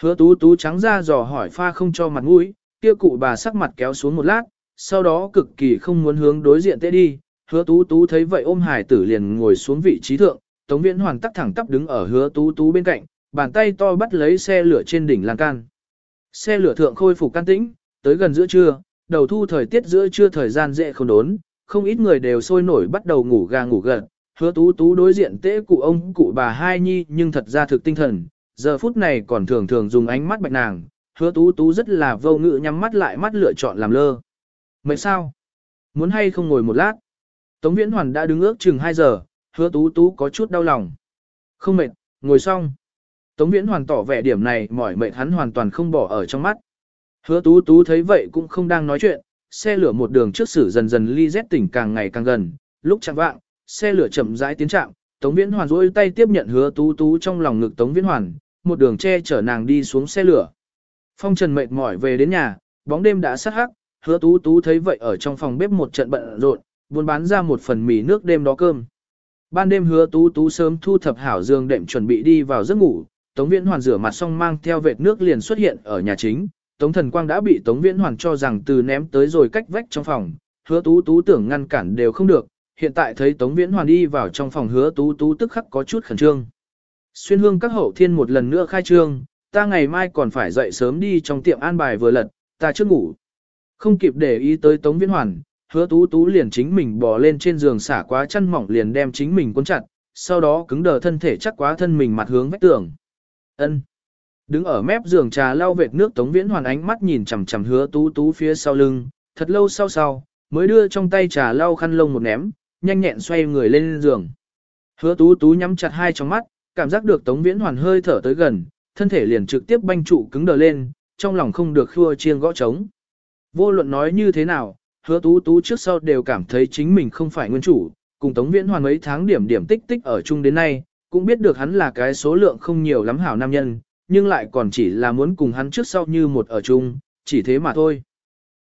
Hứa tú tú trắng ra dò hỏi pha không cho mặt mũi, kia cụ bà sắc mặt kéo xuống một lát, sau đó cực kỳ không muốn hướng đối diện tê đi. Hứa tú tú thấy vậy ôm hải tử liền ngồi xuống vị trí thượng, Tống Viễn Hoàng tắc thẳng tắp đứng ở hứa tú tú bên cạnh, bàn tay to bắt lấy xe lửa trên đỉnh lan can. Xe lửa thượng khôi phục can tĩnh, tới gần giữa trưa, đầu thu thời tiết giữa trưa thời gian dễ không đốn, không ít người đều sôi nổi bắt đầu ngủ gà ngủ gật. Hứa tú tú đối diện tế cụ ông cụ bà hai nhi nhưng thật ra thực tinh thần, giờ phút này còn thường thường dùng ánh mắt bạch nàng, hứa tú tú rất là vô ngự nhắm mắt lại mắt lựa chọn làm lơ. Mệt sao? Muốn hay không ngồi một lát? Tống Viễn Hoàn đã đứng ước chừng 2 giờ, hứa tú tú có chút đau lòng. Không mệt, ngồi xong. Tống Viễn Hoàn tỏ vẻ điểm này mỏi mệt hắn hoàn toàn không bỏ ở trong mắt. Hứa tú tú thấy vậy cũng không đang nói chuyện, xe lửa một đường trước xử dần dần ly rét tỉnh càng ngày càng gần, lúc chạm vạng, xe lửa chậm rãi tiến trạng. Tống Viễn Hoàn duỗi tay tiếp nhận hứa tú tú trong lòng ngực Tống Viễn Hoàn, một đường che chở nàng đi xuống xe lửa. Phong Trần mệt mỏi về đến nhà, bóng đêm đã sát hắc, hứa tú tú thấy vậy ở trong phòng bếp một trận bận rộn, buôn bán ra một phần mì nước đêm đó cơm. Ban đêm hứa tú tú sớm thu thập hảo giường đệm chuẩn bị đi vào giấc ngủ, Tống Viễn Hoàn rửa mặt xong mang theo vệt nước liền xuất hiện ở nhà chính, Tống Thần Quang đã bị Tống Viễn Hoàn cho rằng từ ném tới rồi cách vách trong phòng, hứa tú tú tưởng ngăn cản đều không được, hiện tại thấy Tống Viễn Hoàn đi vào trong phòng hứa tú tú tức khắc có chút khẩn trương. Xuyên hương các hậu thiên một lần nữa khai trương, ta ngày mai còn phải dậy sớm đi trong tiệm an bài vừa lật, ta chưa ngủ. Không kịp để ý tới Tống Viễn Hoàn, hứa tú tú liền chính mình bò lên trên giường xả quá chăn mỏng liền đem chính mình cuốn chặt, sau đó cứng đờ thân thể chắc quá thân mình mặt hướng vách tường. Ân. Đứng ở mép giường trà lau vệt nước Tống Viễn Hoàn ánh mắt nhìn chằm chằm hứa tú tú phía sau lưng, thật lâu sau sau, mới đưa trong tay trà lau khăn lông một ném, nhanh nhẹn xoay người lên giường. Hứa tú tú nhắm chặt hai trong mắt, cảm giác được Tống Viễn Hoàn hơi thở tới gần, thân thể liền trực tiếp banh trụ cứng đờ lên, trong lòng không được khua chiêng gõ trống. Vô luận nói như thế nào, hứa tú tú trước sau đều cảm thấy chính mình không phải nguyên chủ, cùng Tống Viễn Hoàn mấy tháng điểm điểm tích tích ở chung đến nay, cũng biết được hắn là cái số lượng không nhiều lắm hảo nam nhân, nhưng lại còn chỉ là muốn cùng hắn trước sau như một ở chung, chỉ thế mà thôi.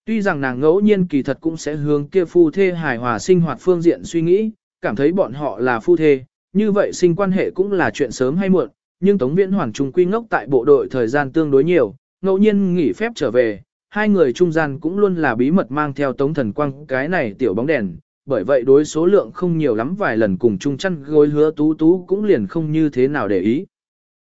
Tuy rằng nàng ngẫu nhiên kỳ thật cũng sẽ hướng kia phu thê hài hòa sinh hoạt phương diện suy nghĩ, cảm thấy bọn họ là phu thê, như vậy sinh quan hệ cũng là chuyện sớm hay muộn, nhưng Tống Viễn Hoàn trung quy ngốc tại bộ đội thời gian tương đối nhiều, ngẫu nhiên nghỉ phép trở về, hai người trung gian cũng luôn là bí mật mang theo Tống Thần Quang cái này tiểu bóng đèn, bởi vậy đối số lượng không nhiều lắm vài lần cùng chung chăn gối hứa tú tú cũng liền không như thế nào để ý.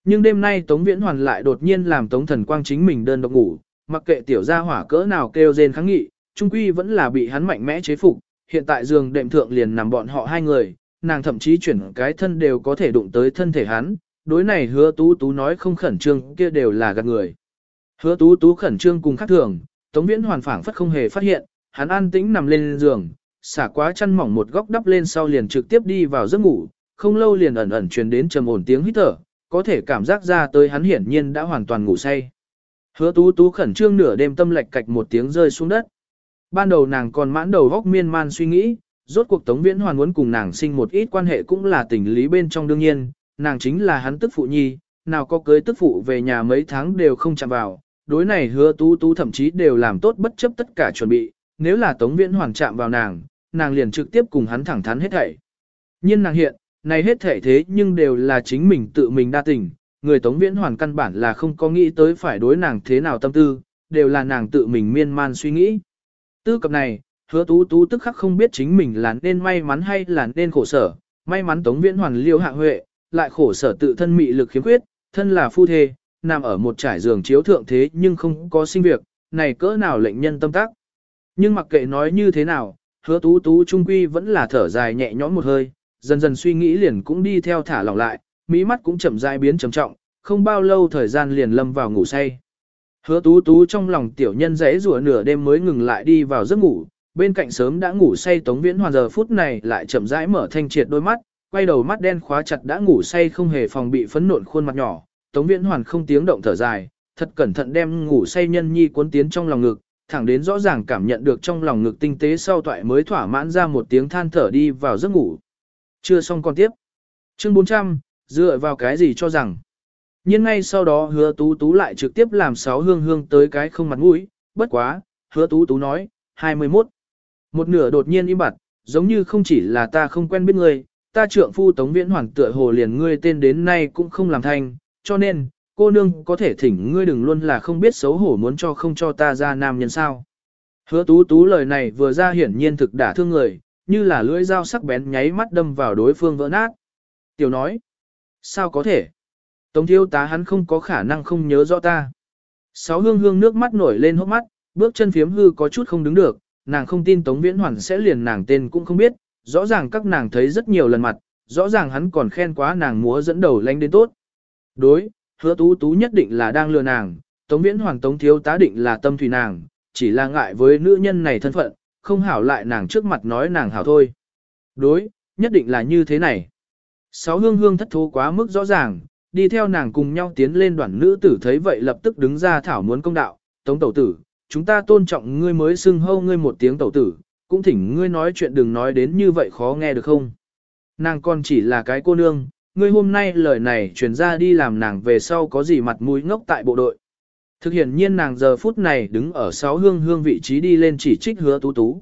Nhưng đêm nay Tống Viễn Hoàn lại đột nhiên làm Tống Thần Quang chính mình đơn độc ngủ, mặc kệ tiểu gia hỏa cỡ nào kêu rên kháng nghị, trung quy vẫn là bị hắn mạnh mẽ chế phục, hiện tại giường đệm thượng liền nằm bọn họ hai người, nàng thậm chí chuyển cái thân đều có thể đụng tới thân thể hắn, đối này hứa tú tú nói không khẩn trương kia đều là gạt người. Hứa tú tú khẩn trương cùng khác thường, Tống Viễn hoàn phảng phất không hề phát hiện, hắn an tĩnh nằm lên giường, xả quá chăn mỏng một góc đắp lên sau liền trực tiếp đi vào giấc ngủ, không lâu liền ẩn ẩn truyền đến trầm ổn tiếng hít thở, có thể cảm giác ra tới hắn hiển nhiên đã hoàn toàn ngủ say. Hứa tú tú khẩn trương nửa đêm tâm lệch cạch một tiếng rơi xuống đất. Ban đầu nàng còn mãn đầu góc miên man suy nghĩ, rốt cuộc Tống Viễn Hoàn muốn cùng nàng sinh một ít quan hệ cũng là tình lý bên trong đương nhiên, nàng chính là hắn tức phụ nhi, nào có cưới tức phụ về nhà mấy tháng đều không chạm vào, đối này hứa tú tú thậm chí đều làm tốt bất chấp tất cả chuẩn bị, nếu là Tống Viễn Hoàn chạm vào nàng, nàng liền trực tiếp cùng hắn thẳng thắn hết thảy. Nhưng nàng hiện, này hết thảy thế nhưng đều là chính mình tự mình đa tình, người Tống Viễn Hoàn căn bản là không có nghĩ tới phải đối nàng thế nào tâm tư, đều là nàng tự mình miên man suy nghĩ. Tư cập này, hứa tú tú tức khắc không biết chính mình là nên may mắn hay là nên khổ sở, may mắn Tống Viễn Hoàn liêu hạ huệ, lại khổ sở tự thân mị lực khiếm khuyết, thân là phu thê, nằm ở một trải giường chiếu thượng thế nhưng không có sinh việc, này cỡ nào lệnh nhân tâm tác. Nhưng mặc kệ nói như thế nào, hứa tú tú trung quy vẫn là thở dài nhẹ nhõm một hơi, dần dần suy nghĩ liền cũng đi theo thả lỏng lại, mỹ mắt cũng chậm rãi biến trầm trọng, không bao lâu thời gian liền lâm vào ngủ say. Hứa tú tú trong lòng tiểu nhân rẽ rủa nửa đêm mới ngừng lại đi vào giấc ngủ, bên cạnh sớm đã ngủ say tống viễn hoàn giờ phút này lại chậm rãi mở thanh triệt đôi mắt, quay đầu mắt đen khóa chặt đã ngủ say không hề phòng bị phấn nộn khuôn mặt nhỏ, tống viễn hoàn không tiếng động thở dài, thật cẩn thận đem ngủ say nhân nhi cuốn tiến trong lòng ngực, thẳng đến rõ ràng cảm nhận được trong lòng ngực tinh tế sau toại mới thỏa mãn ra một tiếng than thở đi vào giấc ngủ. Chưa xong con tiếp. Chương 400, dựa vào cái gì cho rằng. Nhưng ngay sau đó hứa tú tú lại trực tiếp làm sáu hương hương tới cái không mặt mũi, bất quá, hứa tú tú nói, 21. Một nửa đột nhiên im bặt, giống như không chỉ là ta không quen biết ngươi, ta trượng phu tống viễn hoàn tựa hồ liền ngươi tên đến nay cũng không làm thành, cho nên, cô nương có thể thỉnh ngươi đừng luôn là không biết xấu hổ muốn cho không cho ta ra nam nhân sao. Hứa tú tú lời này vừa ra hiển nhiên thực đả thương người, như là lưỡi dao sắc bén nháy mắt đâm vào đối phương vỡ nát. Tiểu nói, sao có thể? Tống thiếu tá hắn không có khả năng không nhớ rõ ta. Sáu hương hương nước mắt nổi lên hốc mắt, bước chân phiếm hư có chút không đứng được, nàng không tin Tống Viễn Hoàn sẽ liền nàng tên cũng không biết, rõ ràng các nàng thấy rất nhiều lần mặt, rõ ràng hắn còn khen quá nàng múa dẫn đầu lanh đến tốt. Đối, hứa tú tú nhất định là đang lừa nàng, Tống Viễn Hoàng Tống Thiếu tá định là tâm thủy nàng, chỉ là ngại với nữ nhân này thân phận, không hảo lại nàng trước mặt nói nàng hảo thôi. Đối, nhất định là như thế này. Sáu hương hương thất thố quá mức rõ ràng, đi theo nàng cùng nhau tiến lên đoàn nữ tử thấy vậy lập tức đứng ra thảo muốn công đạo, Tống Tẩu Tử, chúng ta tôn trọng ngươi mới xưng hâu ngươi một tiếng Tẩu Tử, cũng thỉnh ngươi nói chuyện đừng nói đến như vậy khó nghe được không. Nàng còn chỉ là cái cô nương, ngươi hôm nay lời này truyền ra đi làm nàng về sau có gì mặt mũi ngốc tại bộ đội. Thực hiện nhiên nàng giờ phút này đứng ở sáu hương hương vị trí đi lên chỉ trích hứa tú tú.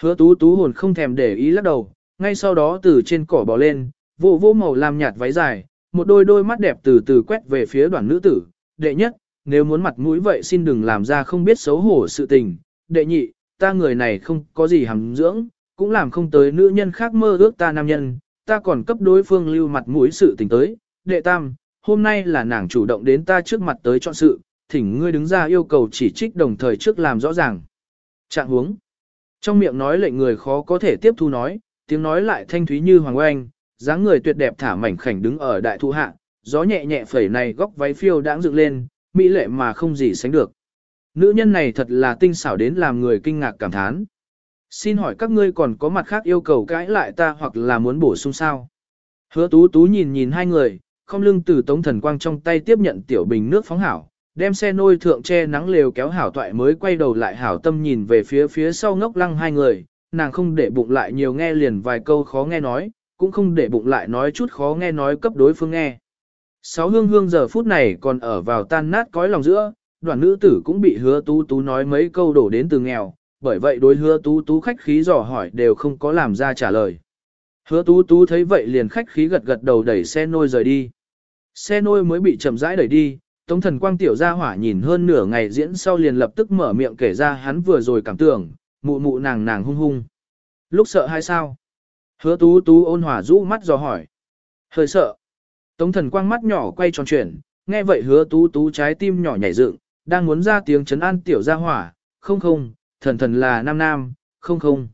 Hứa tú tú hồn không thèm để ý lắc đầu, ngay sau đó từ trên cỏ bò lên, vô vô màu làm nhạt váy dài, một đôi đôi mắt đẹp từ từ quét về phía đoàn nữ tử. Đệ nhất, nếu muốn mặt mũi vậy xin đừng làm ra không biết xấu hổ sự tình. Đệ nhị, ta người này không có gì hàm dưỡng, cũng làm không tới nữ nhân khác mơ ước ta nam nhân, ta còn cấp đối phương lưu mặt mũi sự tình tới, đệ tam, hôm nay là nàng chủ động đến ta trước mặt tới chọn sự, thỉnh ngươi đứng ra yêu cầu chỉ trích đồng thời trước làm rõ ràng. Trạng huống. Trong miệng nói lệnh người khó có thể tiếp thu nói, tiếng nói lại thanh thúy như hoàng oanh, dáng người tuyệt đẹp thả mảnh khảnh đứng ở đại thụ hạ, gió nhẹ nhẹ phẩy này góc váy phiêu đãng dựng lên, mỹ lệ mà không gì sánh được. Nữ nhân này thật là tinh xảo đến làm người kinh ngạc cảm thán. Xin hỏi các ngươi còn có mặt khác yêu cầu cãi lại ta hoặc là muốn bổ sung sao? Hứa tú tú nhìn nhìn hai người, không lưng từ tống thần quang trong tay tiếp nhận tiểu bình nước phóng hảo, đem xe nôi thượng che nắng lều kéo hảo toại mới quay đầu lại hảo tâm nhìn về phía phía sau ngốc lăng hai người, nàng không để bụng lại nhiều nghe liền vài câu khó nghe nói, cũng không để bụng lại nói chút khó nghe nói cấp đối phương nghe. Sáu hương hương giờ phút này còn ở vào tan nát cõi lòng giữa, đoàn nữ tử cũng bị hứa tú tú nói mấy câu đổ đến từ nghèo, bởi vậy đối hứa tú tú khách khí dò hỏi đều không có làm ra trả lời. Hứa tú tú thấy vậy liền khách khí gật gật đầu đẩy xe nôi rời đi. Xe nôi mới bị chậm rãi đẩy đi, Tống thần quang tiểu gia hỏa nhìn hơn nửa ngày diễn sau liền lập tức mở miệng kể ra hắn vừa rồi cảm tưởng, mụ mụ nàng nàng hung hung. Lúc sợ hay sao? Hứa tú tú ôn hòa rũ mắt dò hỏi. Hơi sợ. Tống thần quang mắt nhỏ quay tròn chuyển, nghe vậy hứa tú tú trái tim nhỏ nhảy dựng, đang muốn ra tiếng chấn an tiểu gia hỏa, không không, thần thần là nam nam, không không.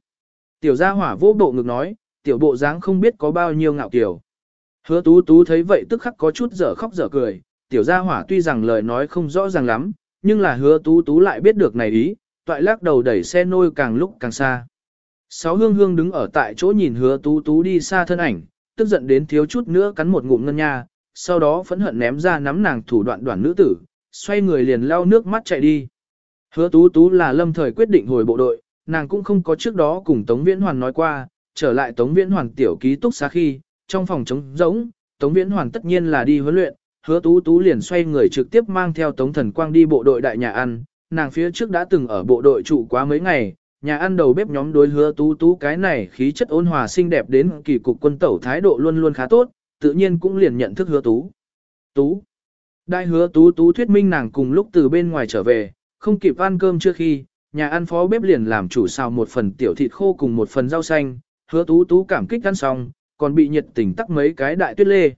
Tiểu gia hỏa vô bộ ngực nói, tiểu bộ dáng không biết có bao nhiêu ngạo kiểu. Hứa tú tú thấy vậy tức khắc có chút dở khóc dở cười, tiểu gia hỏa tuy rằng lời nói không rõ ràng lắm, nhưng là hứa tú tú lại biết được này ý, toại lắc đầu đẩy xe nôi càng lúc càng xa. Sáu hương hương đứng ở tại chỗ nhìn hứa tú tú đi xa thân ảnh, tức giận đến thiếu chút nữa cắn một ngụm ngân nha, sau đó phẫn hận ném ra nắm nàng thủ đoạn đoạn nữ tử, xoay người liền lau nước mắt chạy đi. Hứa tú tú là lâm thời quyết định hồi bộ đội, nàng cũng không có trước đó cùng Tống Viễn Hoàn nói qua, trở lại Tống Viễn Hoàn tiểu ký túc xá khi, trong phòng trống rỗng, Tống Viễn Hoàn tất nhiên là đi huấn luyện, hứa tú tú liền xoay người trực tiếp mang theo Tống Thần Quang đi bộ đội đại nhà ăn, nàng phía trước đã từng ở bộ đội trụ quá mấy ngày, nhà ăn đầu bếp nhóm đối hứa tú tú cái này khí chất ôn hòa xinh đẹp đến kỳ cục quân tẩu thái độ luôn luôn khá tốt, tự nhiên cũng liền nhận thức hứa tú. Tú. Đại hứa tú tú thuyết minh nàng cùng lúc từ bên ngoài trở về, không kịp ăn cơm trước khi, nhà ăn phó bếp liền làm chủ xào một phần tiểu thịt khô cùng một phần rau xanh, hứa tú tú cảm kích ăn xong, còn bị nhiệt tình tắc mấy cái đại tuyết lê.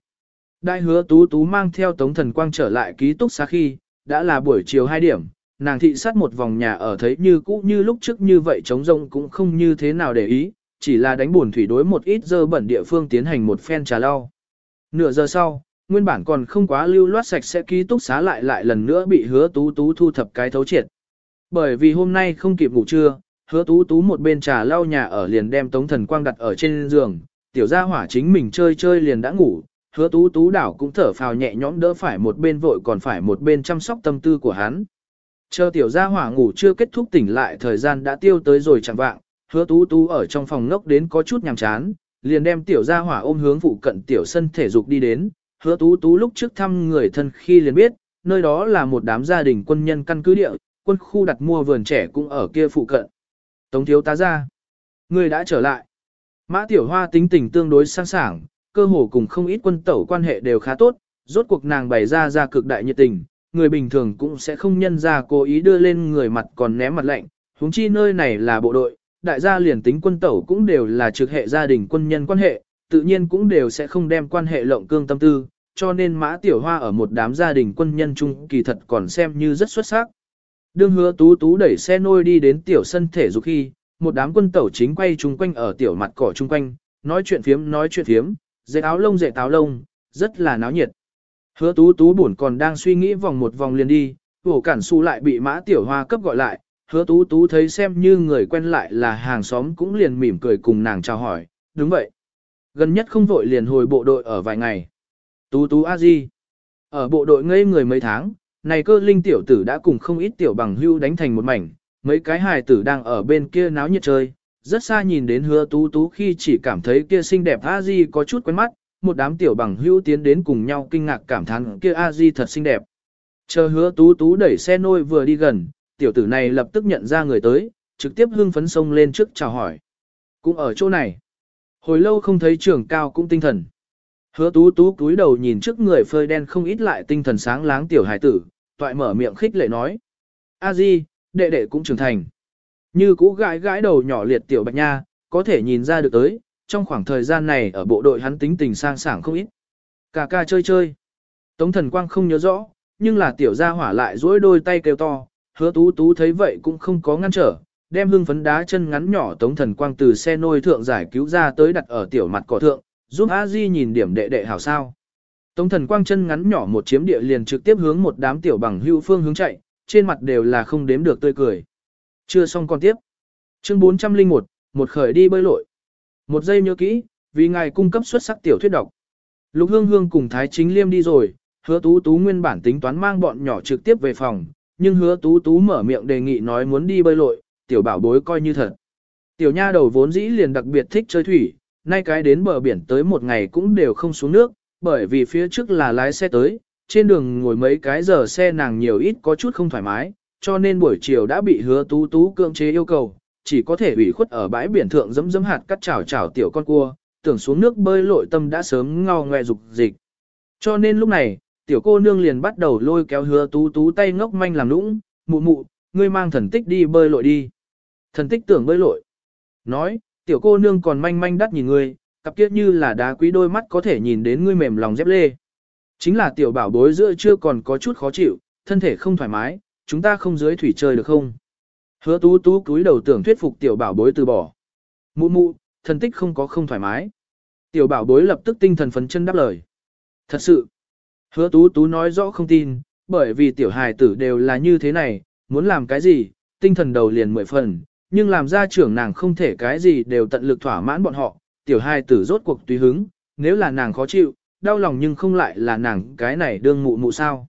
Đại hứa tú tú mang theo tống thần quang trở lại ký túc xá khi, đã là buổi chiều 2 điểm, nàng thị sát một vòng nhà ở thấy như cũ như lúc trước như vậy trống rông cũng không như thế nào để ý, chỉ là đánh buồn thủy đối một ít dơ bẩn địa phương tiến hành một phen trà lau. Nửa giờ sau, nguyên bản còn không quá lưu loát sạch sẽ ký túc xá lại lại lần nữa bị hứa tú tú thu thập cái thấu triệt. Bởi vì hôm nay không kịp ngủ trưa, hứa tú tú một bên trà lau nhà ở liền đem tống thần quang đặt ở trên giường, tiểu gia hỏa chính mình chơi chơi liền đã ngủ, hứa tú tú đảo cũng thở phào nhẹ nhõm đỡ phải một bên vội còn phải một bên chăm sóc tâm tư của hắn. Chờ tiểu gia hỏa ngủ chưa kết thúc tỉnh lại thời gian đã tiêu tới rồi chẳng vạng, hứa tú tú ở trong phòng ngốc đến có chút nhàm chán, liền đem tiểu gia hỏa ôm hướng phụ cận tiểu sân thể dục đi đến, hứa tú tú lúc trước thăm người thân khi liền biết, nơi đó là một đám gia đình quân nhân căn cứ địa, quân khu đặt mua vườn trẻ cũng ở kia phụ cận. Tống thiếu tá ra, người đã trở lại. Mã tiểu hoa tính tình tương đối sang sảng, cơ hồ cùng không ít quân tẩu quan hệ đều khá tốt, rốt cuộc nàng bày ra ra cực đại nhiệt tình, người bình thường cũng sẽ không nhân ra cố ý đưa lên người mặt còn ném mặt lạnh, huống chi nơi này là bộ đội, đại gia liền tính quân tẩu cũng đều là trực hệ gia đình quân nhân quan hệ, tự nhiên cũng đều sẽ không đem quan hệ lộng cương tâm tư, cho nên mã tiểu hoa ở một đám gia đình quân nhân chung kỳ thật còn xem như rất xuất sắc. Đương hứa tú tú đẩy xe nôi đi đến tiểu sân thể dục khi, một đám quân tẩu chính quay chung quanh ở tiểu mặt cỏ chung quanh, nói chuyện phiếm nói chuyện phiếm, dệt áo lông dệt áo lông, rất là náo nhiệt. Hứa tú tú buồn còn đang suy nghĩ vòng một vòng liền đi, hổ cản su lại bị mã tiểu hoa cấp gọi lại, hứa tú tú thấy xem như người quen lại là hàng xóm cũng liền mỉm cười cùng nàng chào hỏi, đúng vậy. Gần nhất không vội liền hồi bộ đội ở vài ngày. Tú tú a di. Ở bộ đội ngây người mấy tháng, này cơ linh tiểu tử đã cùng không ít tiểu bằng hưu đánh thành một mảnh, mấy cái hài tử đang ở bên kia náo nhiệt chơi, rất xa nhìn đến hứa tú tú khi chỉ cảm thấy kia xinh đẹp a di có chút quen mắt, một đám tiểu bằng hưu tiến đến cùng nhau kinh ngạc cảm thán kia a di thật xinh đẹp. Chờ hứa tú tú đẩy xe nôi vừa đi gần, tiểu tử này lập tức nhận ra người tới, trực tiếp hưng phấn sông lên trước chào hỏi. Cũng ở chỗ này. Hồi lâu không thấy trưởng cao cũng tinh thần. Hứa tú tú cúi đầu nhìn trước người phơi đen không ít lại tinh thần sáng láng tiểu hải tử, toại mở miệng khích lệ nói. A di, đệ đệ cũng trưởng thành. Như cũ gãi gãi đầu nhỏ liệt tiểu bạch nha, có thể nhìn ra được tới, trong khoảng thời gian này ở bộ đội hắn tính tình sang sảng không ít. Cà ca chơi chơi. Tống thần quang không nhớ rõ, nhưng là tiểu gia hỏa lại dối đôi tay kêu to, hứa tú tú thấy vậy cũng không có ngăn trở, đem hương phấn đá chân ngắn nhỏ tống thần quang từ xe nôi thượng giải cứu ra tới đặt ở tiểu mặt cỏ thượng, giúp a di nhìn điểm đệ đệ hảo sao. Tống thần quang chân ngắn nhỏ một chiếm địa liền trực tiếp hướng một đám tiểu bằng hưu phương hướng chạy, trên mặt đều là không đếm được tươi cười. Chưa xong còn tiếp. Chương 401, một khởi đi bơi lội. Một giây nhớ kỹ, vì ngài cung cấp xuất sắc tiểu thuyết độc. Lục Hương Hương cùng Thái Chính Liêm đi rồi, hứa tú tú nguyên bản tính toán mang bọn nhỏ trực tiếp về phòng, nhưng hứa tú tú mở miệng đề nghị nói muốn đi bơi lội, tiểu bảo bối coi như thật. Tiểu nha đầu vốn dĩ liền đặc biệt thích chơi thủy, nay cái đến bờ biển tới một ngày cũng đều không xuống nước, bởi vì phía trước là lái xe tới, trên đường ngồi mấy cái giờ xe nàng nhiều ít có chút không thoải mái, cho nên buổi chiều đã bị hứa tú tú cưỡng chế yêu cầu, chỉ có thể ủy khuất ở bãi biển thượng dẫm dẫm hạt cắt chảo chảo tiểu con cua, tưởng xuống nước bơi lội tâm đã sớm ngao ngoe dục dịch. Cho nên lúc này, tiểu cô nương liền bắt đầu lôi kéo hứa tú tú tay ngốc manh làm nũng, mụ mụ, ngươi mang thần tích đi bơi lội đi. Thần tích tưởng bơi lội. Nói, tiểu cô nương còn manh manh đắt nhìn ngươi, cặp kiết như là đá quý đôi mắt có thể nhìn đến ngươi mềm lòng dép lê. Chính là tiểu bảo bối giữa chưa còn có chút khó chịu, thân thể không thoải mái, chúng ta không dưới thủy chơi được không? Hứa tú tú cúi đầu tưởng thuyết phục tiểu bảo bối từ bỏ. Mụ mụ, thần tích không có không thoải mái. Tiểu bảo bối lập tức tinh thần phấn chân đáp lời. Thật sự, hứa tú tú nói rõ không tin, bởi vì tiểu hài tử đều là như thế này, muốn làm cái gì, tinh thần đầu liền mười phần, nhưng làm ra trưởng nàng không thể cái gì đều tận lực thỏa mãn bọn họ, tiểu hai tử rốt cuộc tùy hứng, nếu là nàng khó chịu, đau lòng nhưng không lại là nàng cái này đương mụ mụ sao.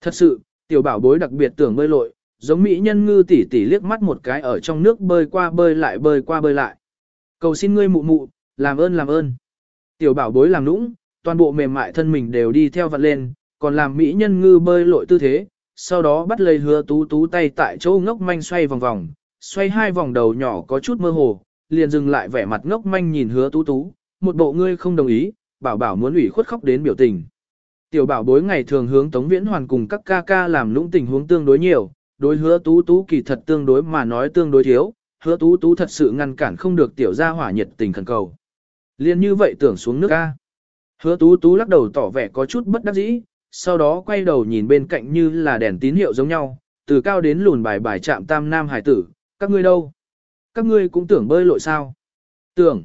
Thật sự, tiểu bảo bối đặc biệt tưởng bơi lội, giống mỹ nhân ngư tỷ tỷ liếc mắt một cái ở trong nước bơi qua bơi lại bơi qua bơi lại. Cầu xin ngươi mụ mụ, làm ơn làm ơn. Tiểu bảo bối làm nũng, toàn bộ mềm mại thân mình đều đi theo vặn lên, còn làm mỹ nhân ngư bơi lội tư thế, sau đó bắt lấy hứa tú tú tay tại chỗ ngốc manh xoay vòng vòng, xoay hai vòng đầu nhỏ có chút mơ hồ, liền dừng lại vẻ mặt ngốc manh nhìn hứa tú tú, một bộ ngươi không đồng ý, bảo bảo muốn ủy khuất khóc đến biểu tình. Tiểu bảo bối ngày thường hướng Tống Viễn Hoàn cùng các ca ca làm lũng tình huống tương đối nhiều, đối hứa tú tú kỳ thật tương đối mà nói tương đối thiếu, hứa tú tú thật sự ngăn cản không được tiểu gia hỏa nhiệt tình khẩn cầu. Liên như vậy tưởng xuống nước ca. Hứa tú tú lắc đầu tỏ vẻ có chút bất đắc dĩ, sau đó quay đầu nhìn bên cạnh như là đèn tín hiệu giống nhau, từ cao đến lùn bài bài chạm tam nam hải tử, các ngươi đâu? Các ngươi cũng tưởng bơi lội sao? Tưởng.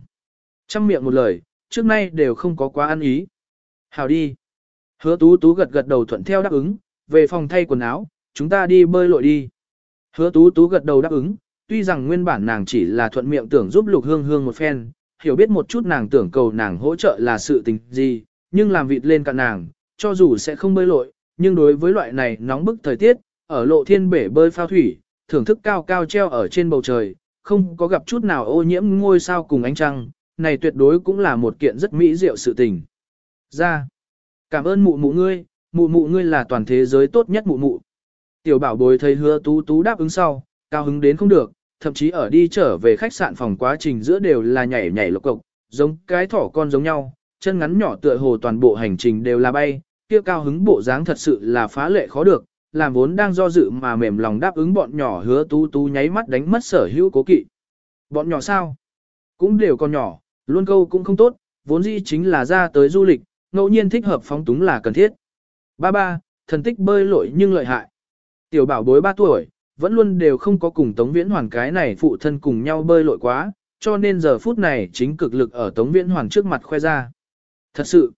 Trăm miệng một lời, trước nay đều không có quá ăn ý. Hào đi. Hứa tú tú gật gật đầu thuận theo đáp ứng, về phòng thay quần áo, chúng ta đi bơi lội đi. Hứa tú tú gật đầu đáp ứng, tuy rằng nguyên bản nàng chỉ là thuận miệng tưởng giúp lục hương hương một phen, hiểu biết một chút nàng tưởng cầu nàng hỗ trợ là sự tình gì, nhưng làm vịt lên cạn nàng, cho dù sẽ không bơi lội, nhưng đối với loại này nóng bức thời tiết, ở lộ thiên bể bơi phao thủy, thưởng thức cao cao treo ở trên bầu trời, không có gặp chút nào ô nhiễm ngôi sao cùng ánh trăng, này tuyệt đối cũng là một kiện rất mỹ diệu sự tình. Ra, cảm ơn mụ mụ ngươi, mụ mụ ngươi là toàn thế giới tốt nhất mụ mụ. Tiểu bảo bối thấy hứa tú tú đáp ứng sau, cao hứng đến không được, thậm chí ở đi trở về khách sạn phòng quá trình giữa đều là nhảy nhảy lộc cộc, giống cái thỏ con giống nhau, chân ngắn nhỏ tựa hồ toàn bộ hành trình đều là bay, kia cao hứng bộ dáng thật sự là phá lệ khó được, làm vốn đang do dự mà mềm lòng đáp ứng bọn nhỏ hứa tú tú nháy mắt đánh mất sở hữu cố kỵ. Bọn nhỏ sao? Cũng đều còn nhỏ, luôn câu cũng không tốt, vốn dĩ chính là ra tới du lịch, ngẫu nhiên thích hợp phóng túng là cần thiết. Ba ba, thần tích bơi lội nhưng lợi hại. Tiểu bảo bối 3 tuổi, vẫn luôn đều không có cùng Tống Viễn Hoàn cái này phụ thân cùng nhau bơi lội quá, cho nên giờ phút này chính cực lực ở Tống Viễn Hoàn trước mặt khoe ra. Thật sự,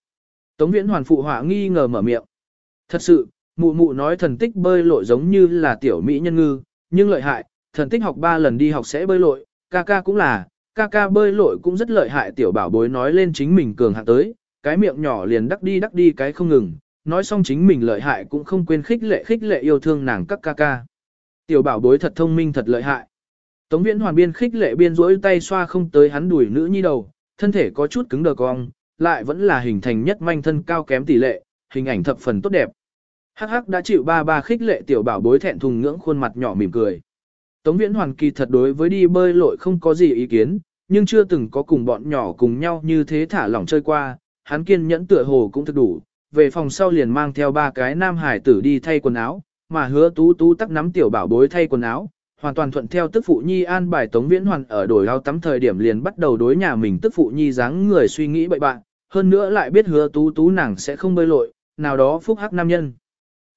Tống Viễn Hoàn phụ họa nghi ngờ mở miệng. Thật sự, mụ mụ nói thần tích bơi lội giống như là tiểu mỹ nhân ngư, nhưng lợi hại, thần tích học 3 lần đi học sẽ bơi lội, ca ca cũng là, ca ca bơi lội cũng rất lợi hại tiểu bảo bối nói lên chính mình cường hạng tới, cái miệng nhỏ liền đắc đi đắc đi cái không ngừng, nói xong chính mình lợi hại cũng không quên khích lệ khích lệ yêu thương nàng các ca ca. Tiểu bảo bối thật thông minh thật lợi hại. Tống viễn hoàn biên khích lệ biên rỗi tay xoa không tới hắn đuổi nữ nhi đầu, thân thể có chút cứng đờ cong, lại vẫn là hình thành nhất manh thân cao kém tỷ lệ, hình ảnh thập phần tốt đẹp. Hắc hắc đã chịu ba ba khích lệ tiểu bảo bối thẹn thùng ngưỡng khuôn mặt nhỏ mỉm cười. Tống viễn hoàn kỳ thật đối với đi bơi lội không có gì ý kiến, nhưng chưa từng có cùng bọn nhỏ cùng nhau như thế thả lỏng chơi qua, hắn kiên nhẫn tựa hồ cũng thật đủ, về phòng sau liền mang theo ba cái nam hải tử đi thay quần áo, mà hứa tú tú tắc nắm tiểu bảo bối thay quần áo, hoàn toàn thuận theo tức phụ nhi an bài tống viễn hoàn ở đổi áo tắm thời điểm liền bắt đầu đối nhà mình tức phụ nhi dáng người suy nghĩ bậy bạn, hơn nữa lại biết hứa tú tú nàng sẽ không bơi lội, nào đó phúc hắc nam nhân.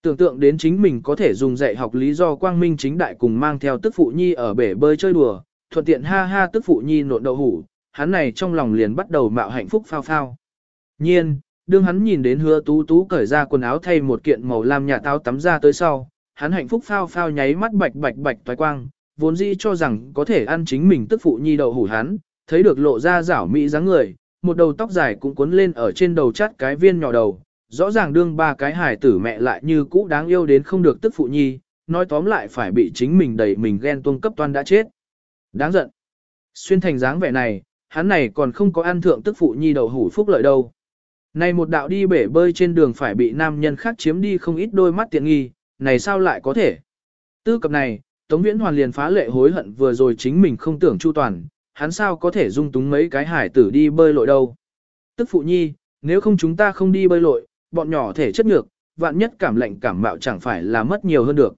Tưởng tượng đến chính mình có thể dùng dạy học lý do quang minh chính đại cùng mang theo tức phụ nhi ở bể bơi chơi đùa, thuận tiện ha ha tức phụ nhi nộn đậu hủ, hắn này trong lòng liền bắt đầu mạo hạnh phúc phao phao. Nhiên, đương hắn nhìn đến hứa tú tú cởi ra quần áo thay một kiện màu lam nhà táo tắm ra tới sau, hắn hạnh phúc phao phao nháy mắt bạch bạch bạch toái quang, vốn dĩ cho rằng có thể ăn chính mình tức phụ nhi đậu hủ hắn, thấy được lộ ra rảo mỹ dáng người, một đầu tóc dài cũng cuốn lên ở trên đầu chát cái viên nhỏ đầu, rõ ràng đương ba cái hài tử mẹ lại như cũ đáng yêu đến không được tức phụ nhi, nói tóm lại phải bị chính mình đẩy mình ghen tuông cấp toan đã chết. Đáng giận. Xuyên thành dáng vẻ này, hắn này còn không có ăn thượng tức phụ nhi đầu hủ phúc lợi đâu. Này một đạo đi bể bơi trên đường phải bị nam nhân khác chiếm đi không ít đôi mắt tiện nghi, này sao lại có thể? Tư cập này, Tống Viễn Hoàn liền phá lệ hối hận vừa rồi chính mình không tưởng chu toàn, hắn sao có thể dung túng mấy cái hải tử đi bơi lội đâu. Tức phụ nhi, nếu không chúng ta không đi bơi lội, bọn nhỏ thể chất nhược, vạn nhất cảm lạnh cảm mạo chẳng phải là mất nhiều hơn được.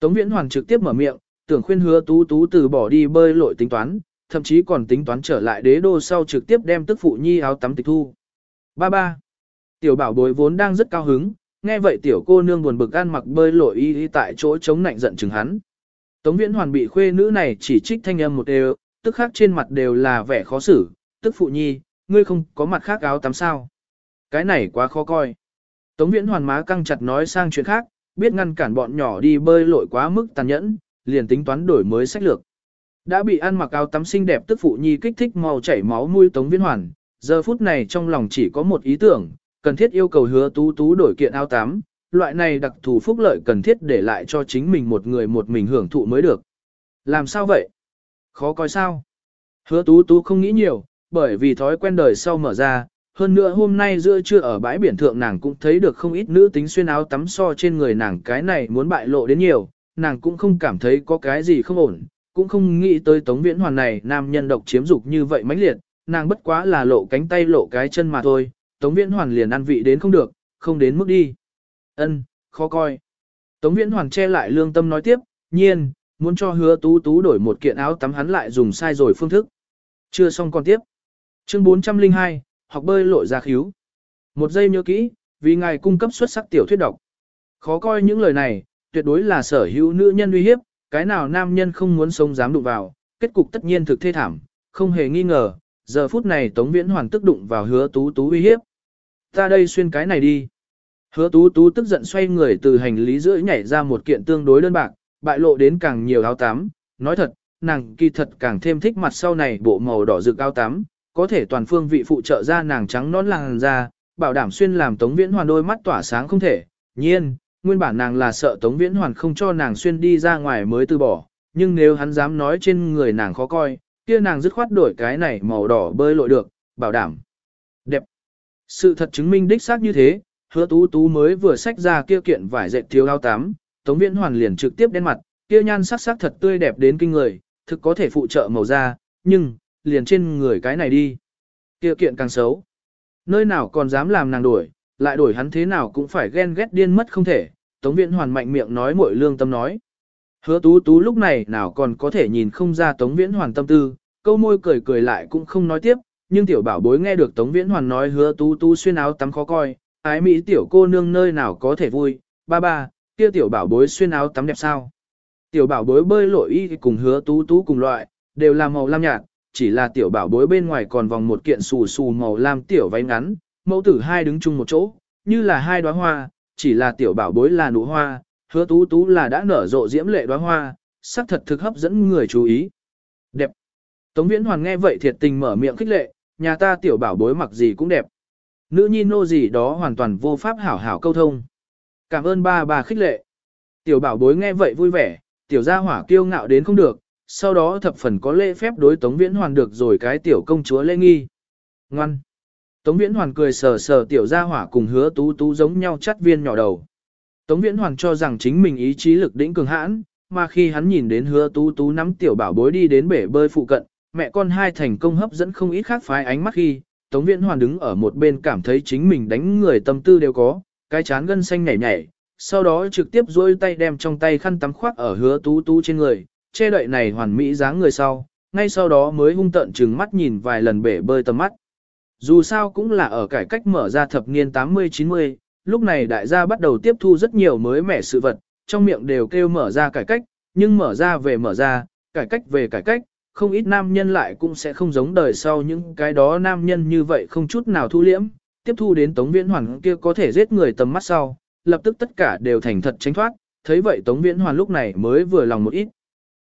Tống Viễn Hoàn trực tiếp mở miệng, tưởng khuyên hứa tú tú từ bỏ đi bơi lội tính toán, thậm chí còn tính toán trở lại đế đô sau trực tiếp đem tức phụ nhi áo tắm tịch thu. Ba ba. Tiểu bảo bối vốn đang rất cao hứng, nghe vậy tiểu cô nương buồn bực ăn mặc bơi lội y y tại chỗ chống nạnh giận chừng hắn. Tống Viễn Hoàn bị khuê nữ này chỉ trích thanh âm một đều, tức khác trên mặt đều là vẻ khó xử, tức phụ nhi, ngươi không có mặt khác áo tắm sao. Cái này quá khó coi. Tống Viễn Hoàn má căng chặt nói sang chuyện khác, biết ngăn cản bọn nhỏ đi bơi lội quá mức tàn nhẫn, liền tính toán đổi mới sách lược. Đã bị ăn mặc áo tắm xinh đẹp tức phụ nhi kích thích màu chảy máu mũi Tống Viễn Hoàn, giờ phút này trong lòng chỉ có một ý tưởng, cần thiết yêu cầu hứa tú tú đổi kiện áo tắm, loại này đặc thù phúc lợi cần thiết để lại cho chính mình một người một mình hưởng thụ mới được. Làm sao vậy? Khó coi sao? Hứa tú tú không nghĩ nhiều, bởi vì thói quen đời sau mở ra, hơn nữa hôm nay giữa trưa ở bãi biển thượng nàng cũng thấy được không ít nữ tính xuyên áo tắm so trên người nàng cái này muốn bại lộ đến nhiều, nàng cũng không cảm thấy có cái gì không ổn, cũng không nghĩ tới tống viễn hoàn này nam nhân độc chiếm dục như vậy mãnh liệt, nàng bất quá là lộ cánh tay lộ cái chân mà thôi, tống viễn hoàn liền ăn vị đến không được, không đến mức đi. Ân, khó coi. Tống viễn hoàn che lại lương tâm nói tiếp, nhiên, muốn cho hứa tú tú đổi một kiện áo tắm hắn lại dùng sai rồi phương thức. Chưa xong còn tiếp. Chương 402, học bơi lội ra khíu. Một giây nhớ kỹ, vì ngài cung cấp xuất sắc tiểu thuyết độc. Khó coi những lời này, tuyệt đối là sở hữu nữ nhân uy hiếp, cái nào nam nhân không muốn sống dám đụng vào, kết cục tất nhiên thực thê thảm, không hề nghi ngờ, giờ phút này Tống Viễn Hoàn tức đụng vào hứa tú tú uy hiếp. Ta đây xuyên cái này đi. Hứa tú tú tức giận xoay người từ hành lý giữa nhảy ra một kiện tương đối đơn bạc, bại lộ đến càng nhiều áo tắm. Nói thật, nàng kỳ thật càng thêm thích mặt sau này bộ màu đỏ rực áo tắm, có thể toàn phương vị phụ trợ ra nàng trắng non làng ra, bảo đảm xuyên làm Tống Viễn Hoàn đôi mắt tỏa sáng không thể. Nhiên, nguyên bản nàng là sợ Tống Viễn Hoàn không cho nàng xuyên đi ra ngoài mới từ bỏ, nhưng nếu hắn dám nói trên người nàng khó coi, kia nàng dứt khoát đổi cái này màu đỏ bơi lội được, bảo đảm. Đẹp. Sự thật chứng minh đích xác như thế, hứa tú tú mới vừa xách ra kia kiện vải dệt thiếu áo tám, Tống Viễn Hoàn liền trực tiếp đen mặt, kia nhan sắc sắc thật tươi đẹp đến kinh người, thực có thể phụ trợ màu da, nhưng, liền trên người cái này đi. Kia kiện càng xấu. Nơi nào còn dám làm nàng đổi, lại đổi hắn thế nào cũng phải ghen ghét điên mất không thể. Tống Viễn Hoàn mạnh miệng nói muội lương tâm nói. Hứa tú tú lúc này nào còn có thể nhìn không ra Tống Viễn Hoàn tâm tư, câu môi cười cười lại cũng không nói tiếp, nhưng tiểu bảo bối nghe được Tống Viễn Hoàn nói hứa tú tú xuyên áo tắm khó coi, ái mỹ tiểu cô nương nơi nào có thể vui, ba ba, kia tiểu bảo bối xuyên áo tắm đẹp sao. Tiểu bảo bối bơi lội y cùng hứa tú tú cùng loại, đều là màu lam nhạt, chỉ là tiểu bảo bối bên ngoài còn vòng một kiện xù xù màu lam tiểu váy ngắn, mẫu tử hai đứng chung một chỗ, như là hai đóa hoa, chỉ là tiểu bảo bối là nụ hoa, hứa tú tú là đã nở rộ diễm lệ đóa hoa, sắc thật thực hấp dẫn người chú ý. Đẹp. Tống Viễn Hoàn nghe vậy thiệt tình mở miệng khích lệ, nhà ta tiểu bảo bối mặc gì cũng đẹp. Nữ nhi nô gì đó hoàn toàn vô pháp hảo hảo câu thông. Cảm ơn ba bà khích lệ. Tiểu bảo bối nghe vậy vui vẻ, tiểu gia hỏa kiêu ngạo đến không được, sau đó thập phần có lễ phép đối Tống Viễn Hoàn được rồi cái tiểu công chúa lễ nghi. Ngoan. Tống Viễn Hoàn cười sờ sờ tiểu gia hỏa cùng hứa tú tú giống nhau chắt viên nhỏ đầu. Tống Viễn Hoàn cho rằng chính mình ý chí lực đỉnh cường hãn, mà khi hắn nhìn đến hứa tú tú nắm tiểu bảo bối đi đến bể bơi phụ cận, mẹ con hai thành công hấp dẫn không ít khác phái ánh mắt khi, Tống Viễn Hoàn đứng ở một bên cảm thấy chính mình đánh người tâm tư đều có, cái chán gân xanh nhảy nhảy, sau đó trực tiếp duỗi tay đem trong tay khăn tắm khoác ở hứa tú tú trên người, che đậy này hoàn mỹ dáng người sau, ngay sau đó mới hung tận trừng mắt nhìn vài lần bể bơi tầm mắt. Dù sao cũng là ở cải cách mở ra thập niên 80-90, lúc này đại gia bắt đầu tiếp thu rất nhiều mới mẻ sự vật, trong miệng đều kêu mở ra cải cách, nhưng mở ra về mở ra, cải cách về cải cách, không ít nam nhân lại cũng sẽ không giống đời sau những cái đó nam nhân như vậy không chút nào thu liễm, tiếp thu đến Tống Viễn Hoàn kia có thể giết người tầm mắt sau, lập tức tất cả đều thành thật tránh thoát, thấy vậy Tống Viễn Hoàn lúc này mới vừa lòng một ít.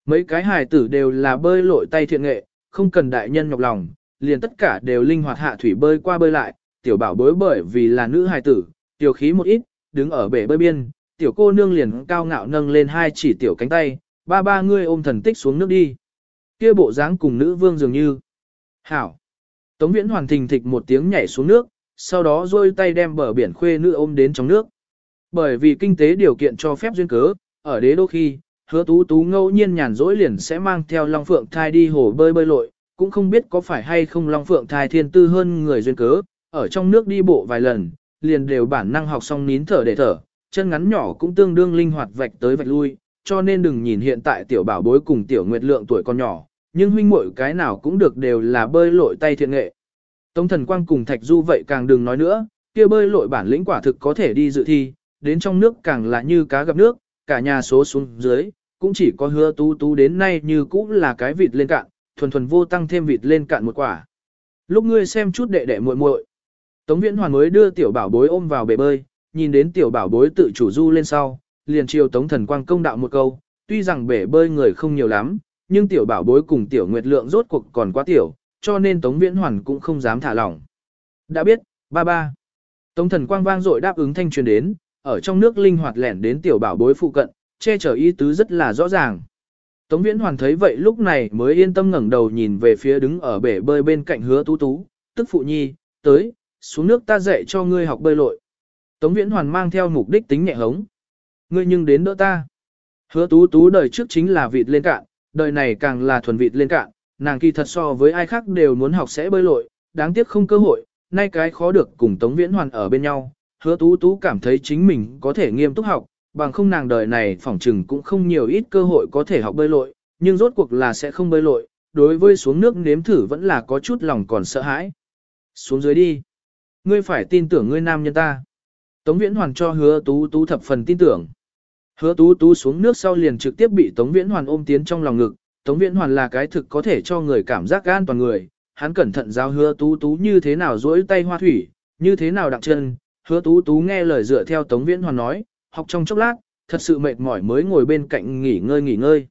Mấy cái hài tử đều là bơi lội tay thiện nghệ, không cần đại nhân nhọc lòng, liền tất cả đều linh hoạt hạ thủy bơi qua bơi lại, tiểu bảo bối bởi vì là nữ hài tử, tiểu khí một ít, đứng ở bể bơi biên, tiểu cô nương liền cao ngạo nâng lên hai chỉ tiểu cánh tay, ba ba ngươi ôm thần tích xuống nước đi. Kia bộ dáng cùng nữ vương dường như. Hảo. Tống viễn hoàn thình thịch một tiếng nhảy xuống nước, sau đó rôi tay đem bờ biển khuê nữ ôm đến trong nước. Bởi vì kinh tế điều kiện cho phép duyên cớ, ở đế đô khi, hứa tú tú ngẫu nhiên nhàn rỗi liền sẽ mang theo Long Phượng thai đi hồ bơi bơi lội, cũng không biết có phải hay không Long Phượng thai thiên tư hơn người duyên cớ, ở trong nước đi bộ vài lần, liền đều bản năng học xong nín thở để thở, chân ngắn nhỏ cũng tương đương linh hoạt vạch tới vạch lui, cho nên đừng nhìn hiện tại tiểu bảo bối cùng tiểu nguyệt lượng tuổi còn nhỏ, nhưng huynh muội cái nào cũng được đều là bơi lội tay thiện nghệ. Tông thần quang cùng thạch du vậy càng đừng nói nữa, kia bơi lội bản lĩnh quả thực có thể đi dự thi, đến trong nước càng là như cá gặp nước, cả nhà số xuống dưới, cũng chỉ có hứa tú tú đến nay như cũng là cái vịt lên cạn, thuần thuần vô tăng thêm vịt lên cạn một quả. Lúc ngươi xem chút đệ đệ muội muội, Tống Viễn Hoàn mới đưa tiểu bảo bối ôm vào bể bơi, nhìn đến tiểu bảo bối tự chủ du lên sau, liền chiều Tống Thần Quang công đạo một câu, tuy rằng bể bơi người không nhiều lắm, nhưng tiểu bảo bối cùng tiểu nguyệt lượng rốt cuộc còn quá tiểu, cho nên Tống Viễn Hoàn cũng không dám thả lỏng. Đã biết, ba ba. Tống Thần Quang vang dội đáp ứng thanh truyền đến, ở trong nước linh hoạt lẻn đến tiểu bảo bối phụ cận, che chở ý tứ rất là rõ ràng. Tống Viễn Hoàn thấy vậy lúc này mới yên tâm ngẩng đầu nhìn về phía đứng ở bể bơi bên cạnh hứa tú tú, tức phụ nhi, tới, xuống nước ta dạy cho ngươi học bơi lội. Tống Viễn Hoàn mang theo mục đích tính nhẹ hống. Ngươi nhưng đến đỡ ta. Hứa tú tú đời trước chính là vịt lên cạn, đời này càng là thuần vịt lên cạn, nàng kỳ thật so với ai khác đều muốn học sẽ bơi lội, đáng tiếc không cơ hội, nay cái khó được cùng Tống Viễn Hoàn ở bên nhau. Hứa tú tú cảm thấy chính mình có thể nghiêm túc học, bằng không nàng đời này phỏng chừng cũng không nhiều ít cơ hội có thể học bơi lội, nhưng rốt cuộc là sẽ không bơi lội, đối với xuống nước nếm thử vẫn là có chút lòng còn sợ hãi. Xuống dưới đi. Ngươi phải tin tưởng ngươi nam nhân ta. Tống Viễn Hoàn cho hứa tú tú thập phần tin tưởng. Hứa tú tú xuống nước sau liền trực tiếp bị Tống Viễn Hoàn ôm tiến trong lòng ngực. Tống Viễn Hoàn là cái thực có thể cho người cảm giác an toàn người. Hắn cẩn thận giao hứa tú tú như thế nào duỗi tay hoa thủy, như thế nào đặng chân. Hứa tú tú nghe lời dựa theo Tống Viễn Hoàn nói, học trong chốc lát, thật sự mệt mỏi mới ngồi bên cạnh nghỉ ngơi nghỉ ngơi.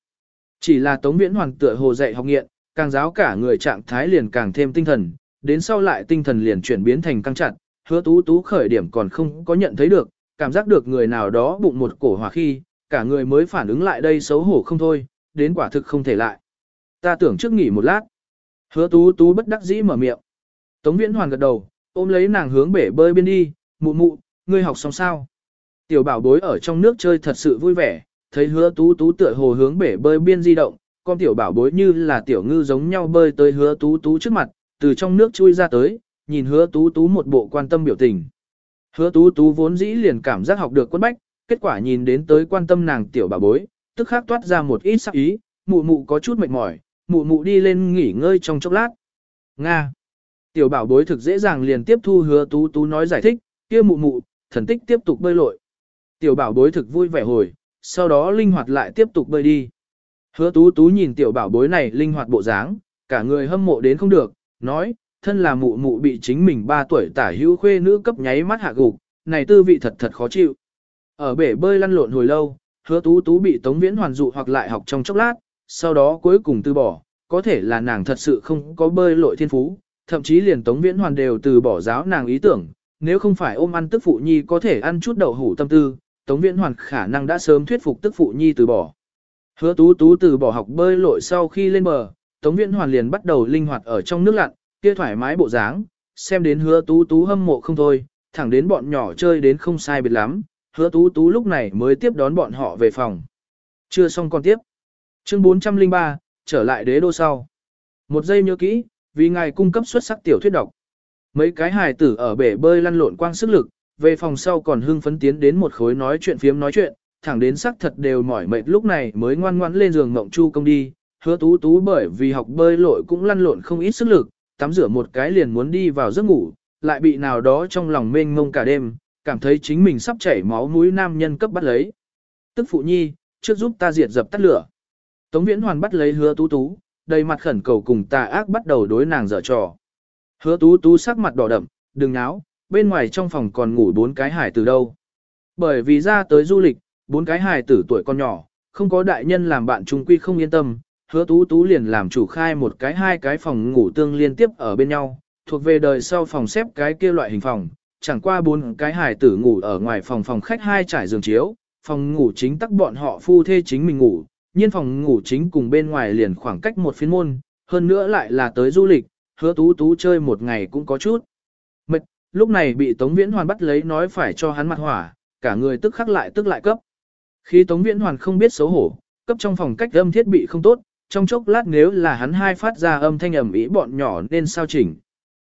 Chỉ là Tống Viễn Hoàn tựa hồ dạy học nghiện, càng giáo cả người trạng thái liền càng thêm tinh thần, đến sau lại tinh thần liền chuyển biến thành căng chặt, hứa tú tú khởi điểm còn không có nhận thấy được, cảm giác được người nào đó bụng một cổ hỏa khi, cả người mới phản ứng lại đây xấu hổ không thôi, đến quả thực không thể lại. Ta tưởng trước nghỉ một lát. Hứa tú tú bất đắc dĩ mở miệng. Tống viễn hoàn gật đầu, ôm lấy nàng hướng bể bơi bên đi, mụ mụ, ngươi học xong sao? Tiểu bảo bối ở trong nước chơi thật sự vui vẻ, thấy hứa tú tú tựa hồ hướng bể bơi biên di động, con tiểu bảo bối như là tiểu ngư giống nhau bơi tới hứa tú tú trước mặt, từ trong nước chui ra tới, nhìn hứa tú tú một bộ quan tâm biểu tình. Hứa tú tú vốn dĩ liền cảm giác học được quân bách, kết quả nhìn đến tới quan tâm nàng tiểu Bảo bối, tức khắc toát ra một ít sắc ý, mụ mụ có chút mệt mỏi, mụ mụ đi lên nghỉ ngơi trong chốc lát. Nga. Tiểu bảo bối thực dễ dàng liền tiếp thu hứa tú tú nói giải thích, kia mụ mụ, thần tích tiếp tục bơi lội. Tiểu bảo bối thực vui vẻ hồi, sau đó linh hoạt lại tiếp tục bơi đi. Hứa tú tú nhìn tiểu bảo bối này linh hoạt bộ dáng, cả người hâm mộ đến không được, nói, thân là mụ mụ bị chính mình 3 tuổi tả hữu khuê nữ cấp nháy mắt hạ gục, này tư vị thật thật khó chịu. Ở bể bơi lăn lộn hồi lâu, hứa tú tú bị Tống Viễn hoàn dụ hoặc lại học trong chốc lát, sau đó cuối cùng từ bỏ, có thể là nàng thật sự không có bơi lội thiên phú, thậm chí liền Tống Viễn hoàn đều từ bỏ giáo nàng ý tưởng, nếu không phải ôm ăn tức phụ nhi có thể ăn chút đậu hủ tâm tư, Tống Viễn hoàn khả năng đã sớm thuyết phục tức phụ nhi từ bỏ. Hứa tú tú từ bỏ học bơi lội sau khi lên bờ, Tống Viễn Hoàn liền bắt đầu linh hoạt ở trong nước lặn, kia thoải mái bộ dáng, xem đến hứa tú tú hâm mộ không thôi, thẳng đến bọn nhỏ chơi đến không sai biệt lắm, hứa tú tú lúc này mới tiếp đón bọn họ về phòng. Chưa xong con tiếp. Chương 403, trở lại đế đô sau. Một giây nhớ kỹ, vì ngài cung cấp xuất sắc tiểu thuyết độc. Mấy cái hài tử ở bể bơi lăn lộn quang sức lực, về phòng sau còn hưng phấn tiến đến một khối nói chuyện phiếm nói chuyện, thẳng đến sắc thật đều mỏi mệt lúc này mới ngoan ngoãn lên giường ngộng chu công đi, hứa tú tú bởi vì học bơi lội cũng lăn lộn không ít sức lực, tắm rửa một cái liền muốn đi vào giấc ngủ, lại bị nào đó trong lòng mênh mông cả đêm, cảm thấy chính mình sắp chảy máu mũi nam nhân cấp bắt lấy. Tức phụ nhi, trước giúp ta diệt dập tắt lửa. Tống Viễn Hoàn bắt lấy hứa tú tú, đầy mặt khẩn cầu cùng tà ác bắt đầu đối nàng dở trò. Hứa tú tú sắc mặt đỏ đậm, đừng náo, bên ngoài trong phòng còn ngủ bốn cái hải tử đâu. Bởi vì ra tới du lịch, bốn cái hải tử tuổi con nhỏ, không có đại nhân làm bạn trung quy không yên tâm, hứa tú tú liền làm chủ khai một cái hai cái phòng ngủ tương liên tiếp ở bên nhau, thuộc về đời sau phòng xếp cái kia loại hình phòng, chẳng qua bốn cái hải tử ngủ ở ngoài phòng phòng khách hai trải giường chiếu, phòng ngủ chính tắc bọn họ phu thê chính mình ngủ, nhiên phòng ngủ chính cùng bên ngoài liền khoảng cách một phiên môn, hơn nữa lại là tới du lịch, hứa tú tú chơi một ngày cũng có chút. Lúc này bị Tống Viễn Hoàn bắt lấy nói phải cho hắn mặt hỏa, cả người tức khắc lại tức lại cấp. Khi Tống Viễn Hoàn không biết xấu hổ, cấp trong phòng cách âm thiết bị không tốt, trong chốc lát nếu là hắn hai phát ra âm thanh ẩm ý bọn nhỏ nên sao chỉnh.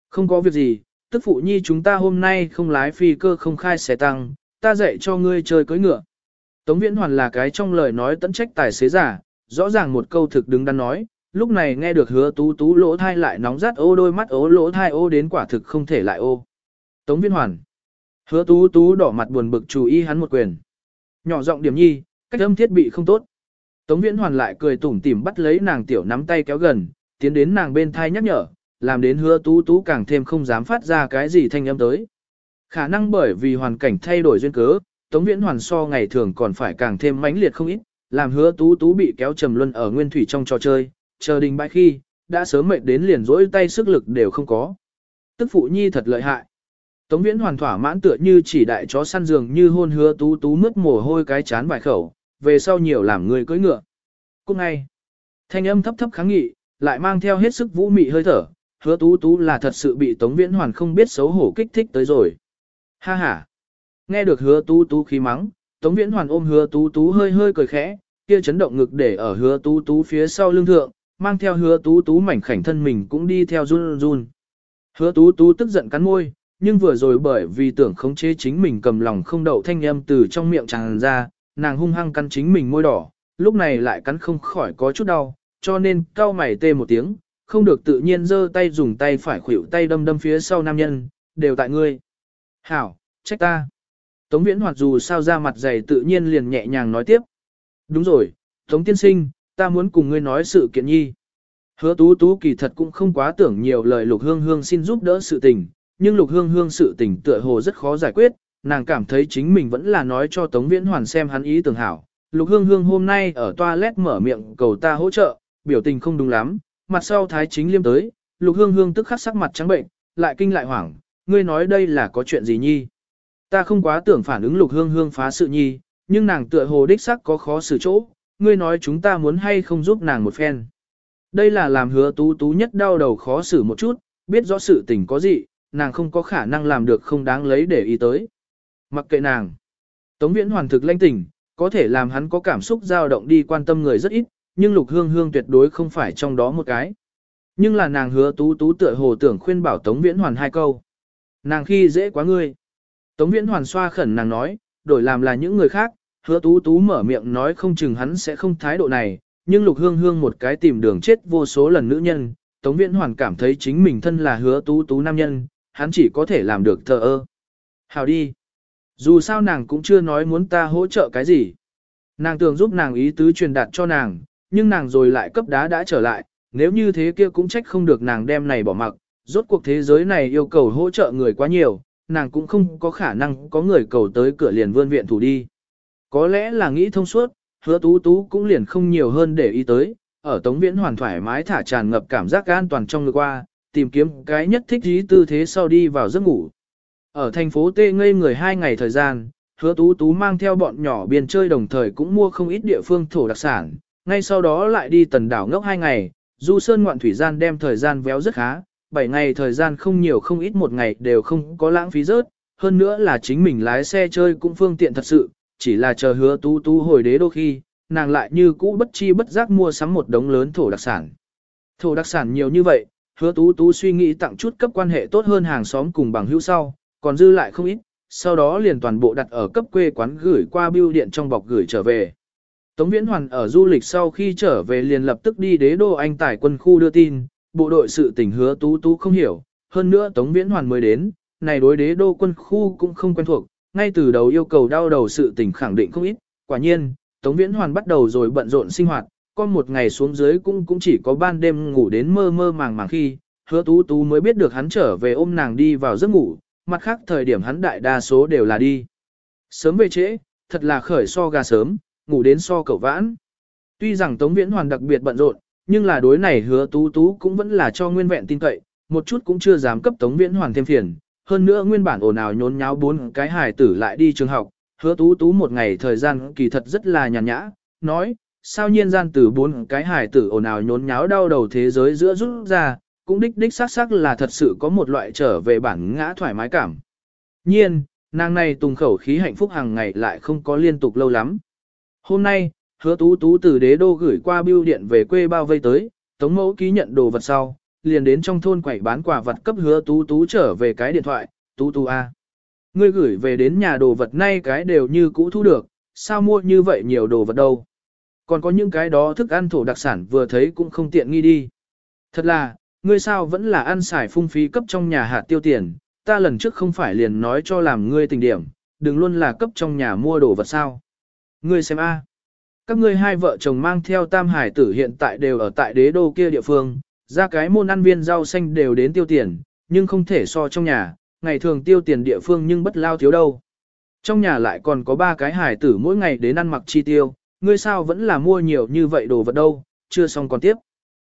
Không có việc gì, tức phụ nhi chúng ta hôm nay không lái phi cơ không khai xe tăng, ta dạy cho ngươi chơi cưỡi ngựa. Tống Viễn Hoàn là cái trong lời nói tận trách tài xế giả, rõ ràng một câu thực đứng đắn nói, lúc này nghe được hứa tú tú lỗ thai lại nóng rát ô đôi mắt ố lỗ thai ô đến quả thực không thể lại ô. Tống Viễn Hoàn. Hứa tú tú đỏ mặt buồn bực chú ý hắn một quyền. Nhỏ giọng điểm nhi, cách âm thiết bị không tốt. Tống Viễn Hoàn lại cười tủm tỉm bắt lấy nàng tiểu nắm tay kéo gần, tiến đến nàng bên thai nhắc nhở, làm đến hứa tú tú càng thêm không dám phát ra cái gì thanh âm tới. Khả năng bởi vì hoàn cảnh thay đổi duyên cớ, Tống Viễn Hoàn so ngày thường còn phải càng thêm mãnh liệt không ít, làm hứa tú tú bị kéo trầm luân ở nguyên thủy trong trò chơi, chờ đình bãi khi, đã sớm mệt đến liền rỗi tay sức lực đều không có. Tức phụ nhi thật lợi hại. Tống Viễn Hoàn thỏa mãn tựa như chỉ đại chó săn giường như hôn hứa tú tú mướt mồ hôi cái chán vài khẩu, về sau nhiều làm người cưỡi ngựa. Cũng ngay, thanh âm thấp thấp kháng nghị, lại mang theo hết sức vũ mị hơi thở, hứa tú tú là thật sự bị Tống Viễn Hoàn không biết xấu hổ kích thích tới rồi. Ha ha. Nghe được hứa tú tú khí mắng, Tống Viễn Hoàn ôm hứa tú tú hơi hơi cười khẽ, kia chấn động ngực để ở hứa tú tú phía sau lưng thượng, mang theo hứa tú tú mảnh khảnh thân mình cũng đi theo run run. Hứa tú tú tức giận cắn môi, nhưng vừa rồi bởi vì tưởng khống chế chính mình cầm lòng không đậu thanh âm từ trong miệng tràn ra, nàng hung hăng cắn chính mình môi đỏ, lúc này lại cắn không khỏi có chút đau, cho nên cao mày tê một tiếng, không được tự nhiên giơ tay dùng tay phải khuỷu tay đâm đâm phía sau nam nhân, đều tại ngươi. Hảo, trách ta. Tống viễn hoạt dù sao ra mặt dày tự nhiên liền nhẹ nhàng nói tiếp. Đúng rồi, Tống tiên sinh, ta muốn cùng ngươi nói sự kiện nhi. Hứa tú tú kỳ thật cũng không quá tưởng nhiều lời lục hương hương xin giúp đỡ sự tình, nhưng lục hương hương sự tình tựa hồ rất khó giải quyết, nàng cảm thấy chính mình vẫn là nói cho Tống Viễn Hoàn xem hắn ý tưởng hảo. Lục hương hương hôm nay ở toilet mở miệng cầu ta hỗ trợ, biểu tình không đúng lắm, mặt sau thái chính liêm tới, lục hương hương tức khắc sắc mặt trắng bệnh, lại kinh lại hoảng, ngươi nói đây là có chuyện gì nhi. Ta không quá tưởng phản ứng lục hương hương phá sự nhi, nhưng nàng tựa hồ đích sắc có khó xử chỗ, ngươi nói chúng ta muốn hay không giúp nàng một phen. Đây là làm hứa tú tú nhất đau đầu khó xử một chút, biết rõ sự tình có gì, nàng không có khả năng làm được không đáng lấy để ý tới. Mặc kệ nàng, Tống Viễn hoàn thực lãnh tỉnh, có thể làm hắn có cảm xúc dao động đi quan tâm người rất ít, nhưng Lục Hương Hương tuyệt đối không phải trong đó một cái. Nhưng là nàng hứa tú tú tựa hồ tưởng khuyên bảo Tống Viễn hoàn hai câu. Nàng khi dễ quá ngươi. Tống Viễn hoàn xoa khẩn nàng nói, đổi làm là những người khác, hứa tú tú mở miệng nói không chừng hắn sẽ không thái độ này, nhưng Lục Hương Hương một cái tìm đường chết vô số lần nữ nhân, Tống Viễn hoàn cảm thấy chính mình thân là hứa tú tú nam nhân, hắn chỉ có thể làm được thờ ơ. Hào đi. Dù sao nàng cũng chưa nói muốn ta hỗ trợ cái gì. Nàng tưởng giúp nàng ý tứ truyền đạt cho nàng, nhưng nàng rồi lại cấp đá đã trở lại, nếu như thế kia cũng trách không được nàng đem này bỏ mặc, rốt cuộc thế giới này yêu cầu hỗ trợ người quá nhiều, nàng cũng không có khả năng có người cầu tới cửa liền vươn viện thủ đi. Có lẽ là nghĩ thông suốt, hứa tú tú cũng liền không nhiều hơn để ý tới, ở Tống Viễn hoàn thoải mái thả tràn ngập cảm giác an toàn trong người qua, tìm kiếm cái nhất thích trí tư thế sau đi vào giấc ngủ. Ở thành phố T ngây người hai ngày thời gian, hứa tú tú mang theo bọn nhỏ biên chơi đồng thời cũng mua không ít địa phương thổ đặc sản, ngay sau đó lại đi tần đảo ngốc hai ngày, du sơn ngoạn thủy gian đem thời gian véo rất khá, bảy ngày thời gian không nhiều không ít một ngày đều không có lãng phí rớt, hơn nữa là chính mình lái xe chơi cũng phương tiện thật sự, chỉ là chờ hứa tú tú hồi đế đô khi, nàng lại như cũ bất chi bất giác mua sắm một đống lớn thổ đặc sản. Thổ đặc sản nhiều như vậy, hứa tú tú suy nghĩ tặng chút cấp quan hệ tốt hơn hàng xóm cùng bằng hữu sau, còn dư lại không ít, sau đó liền toàn bộ đặt ở cấp quê quán gửi qua bưu điện trong bọc gửi trở về. Tống Viễn Hoàn ở du lịch sau khi trở về liền lập tức đi đế đô anh tải quân khu đưa tin, bộ đội sự tình hứa tú tú không hiểu, hơn nữa Tống Viễn Hoàn mới đến, này đối đế đô quân khu cũng không quen thuộc, ngay từ đầu yêu cầu đau đầu sự tình khẳng định không ít, quả nhiên, Tống Viễn Hoàn bắt đầu rồi bận rộn sinh hoạt, con một ngày xuống dưới cũng cũng chỉ có ban đêm ngủ đến mơ mơ màng màng khi, hứa tú tú mới biết được hắn trở về ôm nàng đi vào giấc ngủ, mặt khác thời điểm hắn đại đa số đều là đi. Sớm về trễ, thật là khởi so gà sớm, ngủ đến so cậu vãn. Tuy rằng Tống Viễn Hoàn đặc biệt bận rộn, nhưng là đối này hứa tú tú cũng vẫn là cho nguyên vẹn tin cậy, một chút cũng chưa dám cấp Tống Viễn Hoàn thêm phiền. Hơn nữa nguyên bản ồn ào nhốn nháo bốn cái hài tử lại đi trường học, hứa tú tú một ngày thời gian kỳ thật rất là nhàn nhã, nói, sao nhiên gian từ bốn cái hải tử ồn ào nhốn nháo đau đầu thế giới giữa rút ra, cũng đích đích xác xác là thật sự có một loại trở về bản ngã thoải mái cảm. Nhiên, nàng này tùng khẩu khí hạnh phúc hàng ngày lại không có liên tục lâu lắm. Hôm nay, hứa tú tú từ đế đô gửi qua bưu điện về quê bao vây tới, tống mẫu ký nhận đồ vật sau, liền đến trong thôn quẩy bán quả vật cấp hứa tú tú trở về cái điện thoại, tú tú A. Ngươi gửi về đến nhà đồ vật nay cái đều như cũ thu được, sao mua như vậy nhiều đồ vật đâu. Còn có những cái đó thức ăn thổ đặc sản vừa thấy cũng không tiện nghi đi. Thật là, ngươi sao vẫn là ăn xài phung phí cấp trong nhà hạt tiêu tiền, ta lần trước không phải liền nói cho làm ngươi tình điểm, đừng luôn là cấp trong nhà mua đồ vật sao. Ngươi xem a, à. Các ngươi hai vợ chồng mang theo tam hải tử hiện tại đều ở tại đế đô kia địa phương, ra cái môn ăn viên rau xanh đều đến tiêu tiền, nhưng không thể so trong nhà, ngày thường tiêu tiền địa phương nhưng bất lao thiếu đâu. Trong nhà lại còn có ba cái hải tử mỗi ngày đến ăn mặc chi tiêu, ngươi sao vẫn là mua nhiều như vậy đồ vật đâu, chưa xong còn tiếp.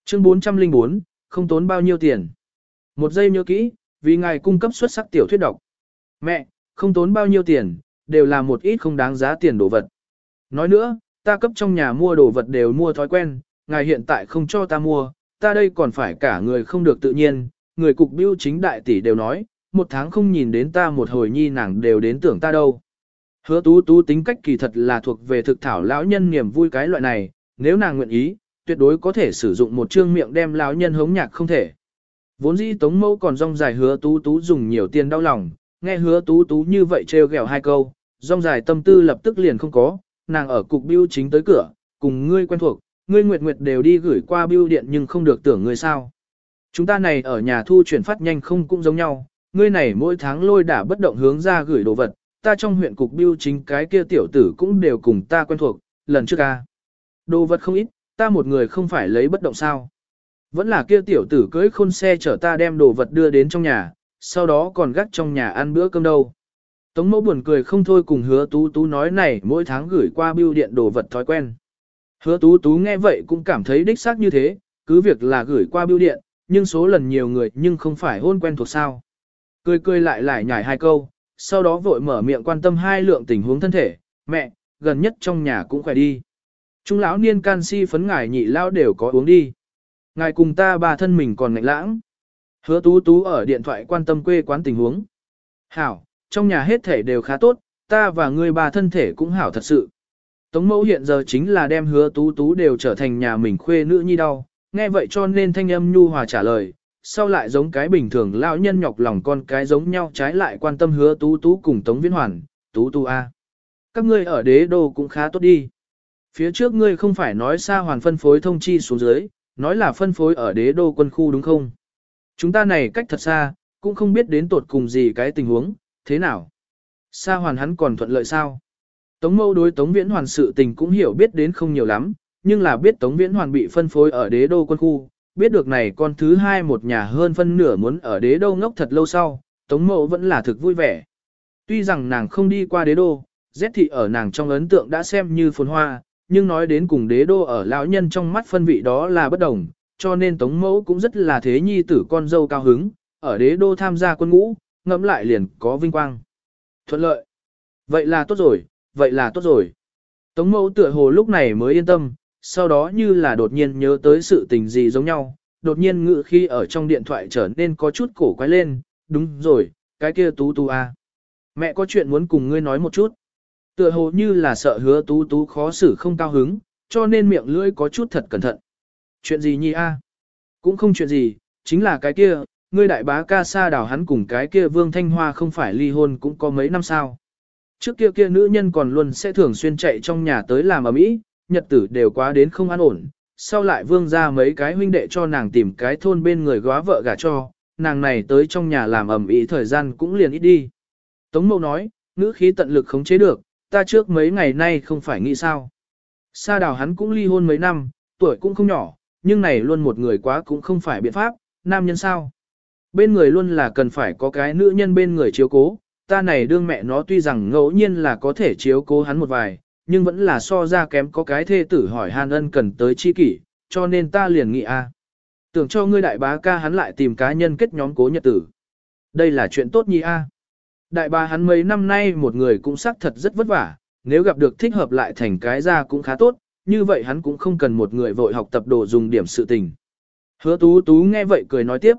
Chương 404, không tốn bao nhiêu tiền. Một giây nhớ kỹ, vì ngài cung cấp xuất sắc tiểu thuyết độc. Mẹ, không tốn bao nhiêu tiền, đều là một ít không đáng giá tiền đồ vật. Nói nữa, ta cấp trong nhà mua đồ vật đều mua thói quen, ngài hiện tại không cho ta mua, ta đây còn phải cả người không được tự nhiên, người cục bưu chính đại tỷ đều nói, một tháng không nhìn đến ta một hồi nhi nàng đều đến tưởng ta đâu. Hứa tú tú tính cách kỳ thật là thuộc về thực thảo lão nhân niềm vui cái loại này, nếu nàng nguyện ý, tuyệt đối có thể sử dụng một trương miệng đem lão nhân hống nhạc không thể. Vốn dĩ tống mẫu còn rong dài hứa tú tú dùng nhiều tiền đau lòng, nghe hứa tú tú như vậy trêu ghẹo hai câu, rong dài tâm tư lập tức liền không có, nàng ở cục biêu chính tới cửa, cùng ngươi quen thuộc, ngươi nguyệt nguyệt đều đi gửi qua biêu điện nhưng không được tưởng ngươi sao. Chúng ta này ở nhà thu chuyển phát nhanh không cũng giống nhau, ngươi này mỗi tháng lôi đả bất động hướng ra gửi đồ vật, ta trong huyện cục biêu chính cái kia tiểu tử cũng đều cùng ta quen thuộc, lần trước a. Đồ vật không ít, ta một người không phải lấy bất động sao. Vẫn là kia tiểu tử cưới khôn xe chở ta đem đồ vật đưa đến trong nhà, sau đó còn gác trong nhà ăn bữa cơm đâu. Tống mẫu buồn cười không thôi cùng hứa tú tú nói này mỗi tháng gửi qua bưu điện đồ vật thói quen. Hứa tú tú nghe vậy cũng cảm thấy đích xác như thế, cứ việc là gửi qua bưu điện, nhưng số lần nhiều người nhưng không phải hôn quen thuộc sao. Cười cười lại lại nhảy hai câu, sau đó vội mở miệng quan tâm hai lượng tình huống thân thể, mẹ, gần nhất trong nhà cũng khỏe đi. Trung lão niên canxi phấn ngải nhị lao đều có uống đi. Ngài cùng ta bà thân mình còn ngạnh lãng. Hứa tú tú ở điện thoại quan tâm quê quán tình huống. Hảo, trong nhà hết thể đều khá tốt, ta và người bà thân thể cũng hảo thật sự. Tống mẫu hiện giờ chính là đem hứa tú tú đều trở thành nhà mình khuê nữ nhi đau, nghe vậy cho nên thanh âm nhu hòa trả lời, sau lại giống cái bình thường lão nhân nhọc lòng con cái giống nhau trái lại quan tâm hứa tú tú cùng Tống Viễn Hoàn, tú tú a. Các ngươi ở đế đô cũng khá tốt đi. Phía trước ngươi không phải nói xa hoàn phân phối thông chi xuống dưới, nói là phân phối ở đế đô quân khu đúng không? Chúng ta này cách thật xa, cũng không biết đến tột cùng gì cái tình huống, thế nào? Sa hoàn hắn còn thuận lợi sao? Tống mâu đối Tống Viễn Hoàn sự tình cũng hiểu biết đến không nhiều lắm, nhưng là biết Tống Viễn Hoàn bị phân phối ở đế đô quân khu, biết được này con thứ hai một nhà hơn phân nửa muốn ở đế đô ngốc thật lâu sau, Tống Mộ vẫn là thực vui vẻ. Tuy rằng nàng không đi qua đế đô, Z thị ở nàng trong ấn tượng đã xem như phồn hoa, nhưng nói đến cùng đế đô ở lão nhân trong mắt phân vị đó là bất đồng, cho nên Tống Mẫu cũng rất là thế nhi tử con dâu cao hứng, ở đế đô tham gia quân ngũ, ngẫm lại liền có vinh quang. Thuận lợi. Vậy là tốt rồi, vậy là tốt rồi. Tống Mẫu tựa hồ lúc này mới yên tâm, sau đó như là đột nhiên nhớ tới sự tình gì giống nhau, đột nhiên ngự khi ở trong điện thoại trở nên có chút cổ quái lên, đúng rồi, cái kia tú tú à, Mẹ có chuyện muốn cùng ngươi nói một chút. Tựa hồ như là sợ hứa tú tú khó xử không cao hứng, cho nên miệng lưỡi có chút thật cẩn thận. Chuyện gì nhi a? Cũng không chuyện gì, chính là cái kia, ngươi đại bá ca sa đảo hắn cùng cái kia Vương Thanh Hoa không phải ly hôn cũng có mấy năm sao. Trước kia kia nữ nhân còn luôn sẽ thường xuyên chạy trong nhà tới làm ở mỹ, nhật tử đều quá đến không an ổn, sau lại vương ra mấy cái huynh đệ cho nàng tìm cái thôn bên người góa vợ gả cho, nàng này tới trong nhà làm ẩm ý thời gian cũng liền ít đi. Tống mâu nói, ngữ khí tận lực khống chế được, ta trước mấy ngày nay không phải nghĩ sao. Sa đào hắn cũng ly hôn mấy năm, tuổi cũng không nhỏ, nhưng này luôn một người quá cũng không phải biện pháp, nam nhân sao. Bên người luôn là cần phải có cái nữ nhân bên người chiếu cố, ta này đương mẹ nó tuy rằng ngẫu nhiên là có thể chiếu cố hắn một vài, nhưng vẫn là so ra kém có cái thê tử hỏi han ân cần tới chi kỷ, cho nên ta liền nghĩ a Tưởng cho ngươi đại bá ca hắn lại tìm cá nhân kết nhóm cố nhật tử. Đây là chuyện tốt nhi a Đại bá hắn mấy năm nay một người cũng xác thật rất vất vả, nếu gặp được thích hợp lại thành cái ra cũng khá tốt, như vậy hắn cũng không cần một người vội học tập đồ dùng điểm sự tình. Hứa tú tú nghe vậy cười nói tiếp.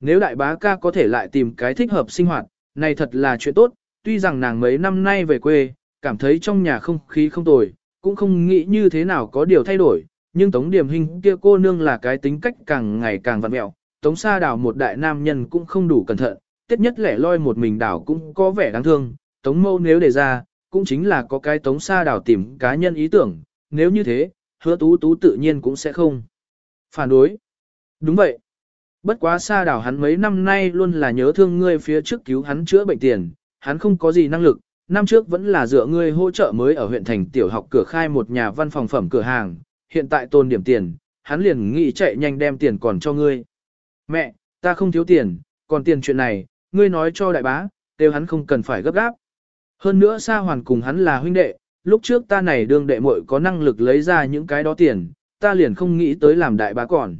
Nếu đại bá ca có thể lại tìm cái thích hợp sinh hoạt, này thật là chuyện tốt, tuy rằng nàng mấy năm nay về quê, cảm thấy trong nhà không khí không tồi, cũng không nghĩ như thế nào có điều thay đổi, nhưng Tống Điểm Hình kia cô nương là cái tính cách càng ngày càng vặn mẹo, Tống Sa Đảo một đại nam nhân cũng không đủ cẩn thận, tiết nhất lẻ loi một mình đảo cũng có vẻ đáng thương, Tống Mâu nếu để ra, cũng chính là có cái Tống Sa Đảo tìm cá nhân ý tưởng, nếu như thế, hứa tú tú tự nhiên cũng sẽ không phản đối. Đúng vậy. Bất quá Sa Đảo hắn mấy năm nay luôn là nhớ thương ngươi phía trước cứu hắn chữa bệnh tiền, hắn không có gì năng lực, năm trước vẫn là dựa ngươi hỗ trợ mới ở huyện thành tiểu học cửa khai một nhà văn phòng phẩm cửa hàng, hiện tại tồn điểm tiền, hắn liền nghĩ chạy nhanh đem tiền còn cho ngươi. Mẹ, ta không thiếu tiền, còn tiền chuyện này, ngươi nói cho đại bá, đều hắn không cần phải gấp gáp. Hơn nữa Sa Hoàn cùng hắn là huynh đệ, lúc trước ta này đương đệ muội có năng lực lấy ra những cái đó tiền, ta liền không nghĩ tới làm đại bá còn.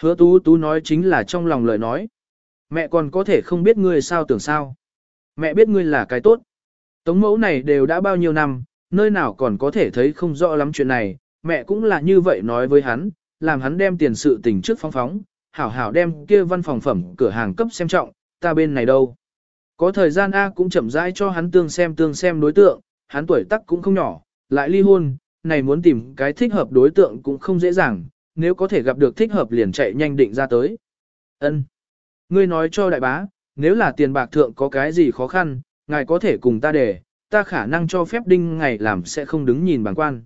Hứa tú tú nói chính là trong lòng lời nói. Mẹ còn có thể không biết ngươi sao tưởng sao. Mẹ biết ngươi là cái tốt. Tống mẫu này đều đã bao nhiêu năm, nơi nào còn có thể thấy không rõ lắm chuyện này, mẹ cũng là như vậy nói với hắn, làm hắn đem tiền sự tình trước phóng phóng, hảo hảo đem kia văn phòng phẩm cửa hàng cấp xem trọng, ta bên này đâu. Có thời gian A cũng chậm rãi cho hắn tương xem tương xem đối tượng, hắn tuổi tác cũng không nhỏ, lại ly hôn, này muốn tìm cái thích hợp đối tượng cũng không dễ dàng, nếu có thể gặp được thích hợp liền chạy nhanh định ra tới. Ân, Ngươi nói cho đại bá, nếu là tiền bạc thượng có cái gì khó khăn, ngài có thể cùng ta để, ta khả năng cho phép đinh ngày làm sẽ không đứng nhìn bằng quan.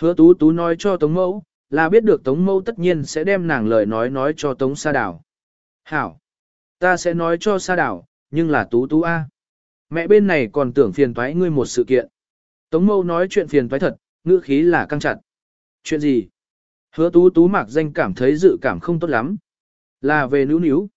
Hứa tú tú nói cho Tống Mẫu, là biết được Tống Mẫu tất nhiên sẽ đem nàng lời nói nói cho Tống Sa Đảo. Hảo, ta sẽ nói cho Sa Đảo, nhưng là tú tú A. Mẹ bên này còn tưởng phiền toái ngươi một sự kiện. Tống Mẫu nói chuyện phiền toái thật, ngữ khí là căng chặt. Chuyện gì? Hứa tú tú mạc danh cảm thấy dự cảm không tốt lắm. Là về nữ níu.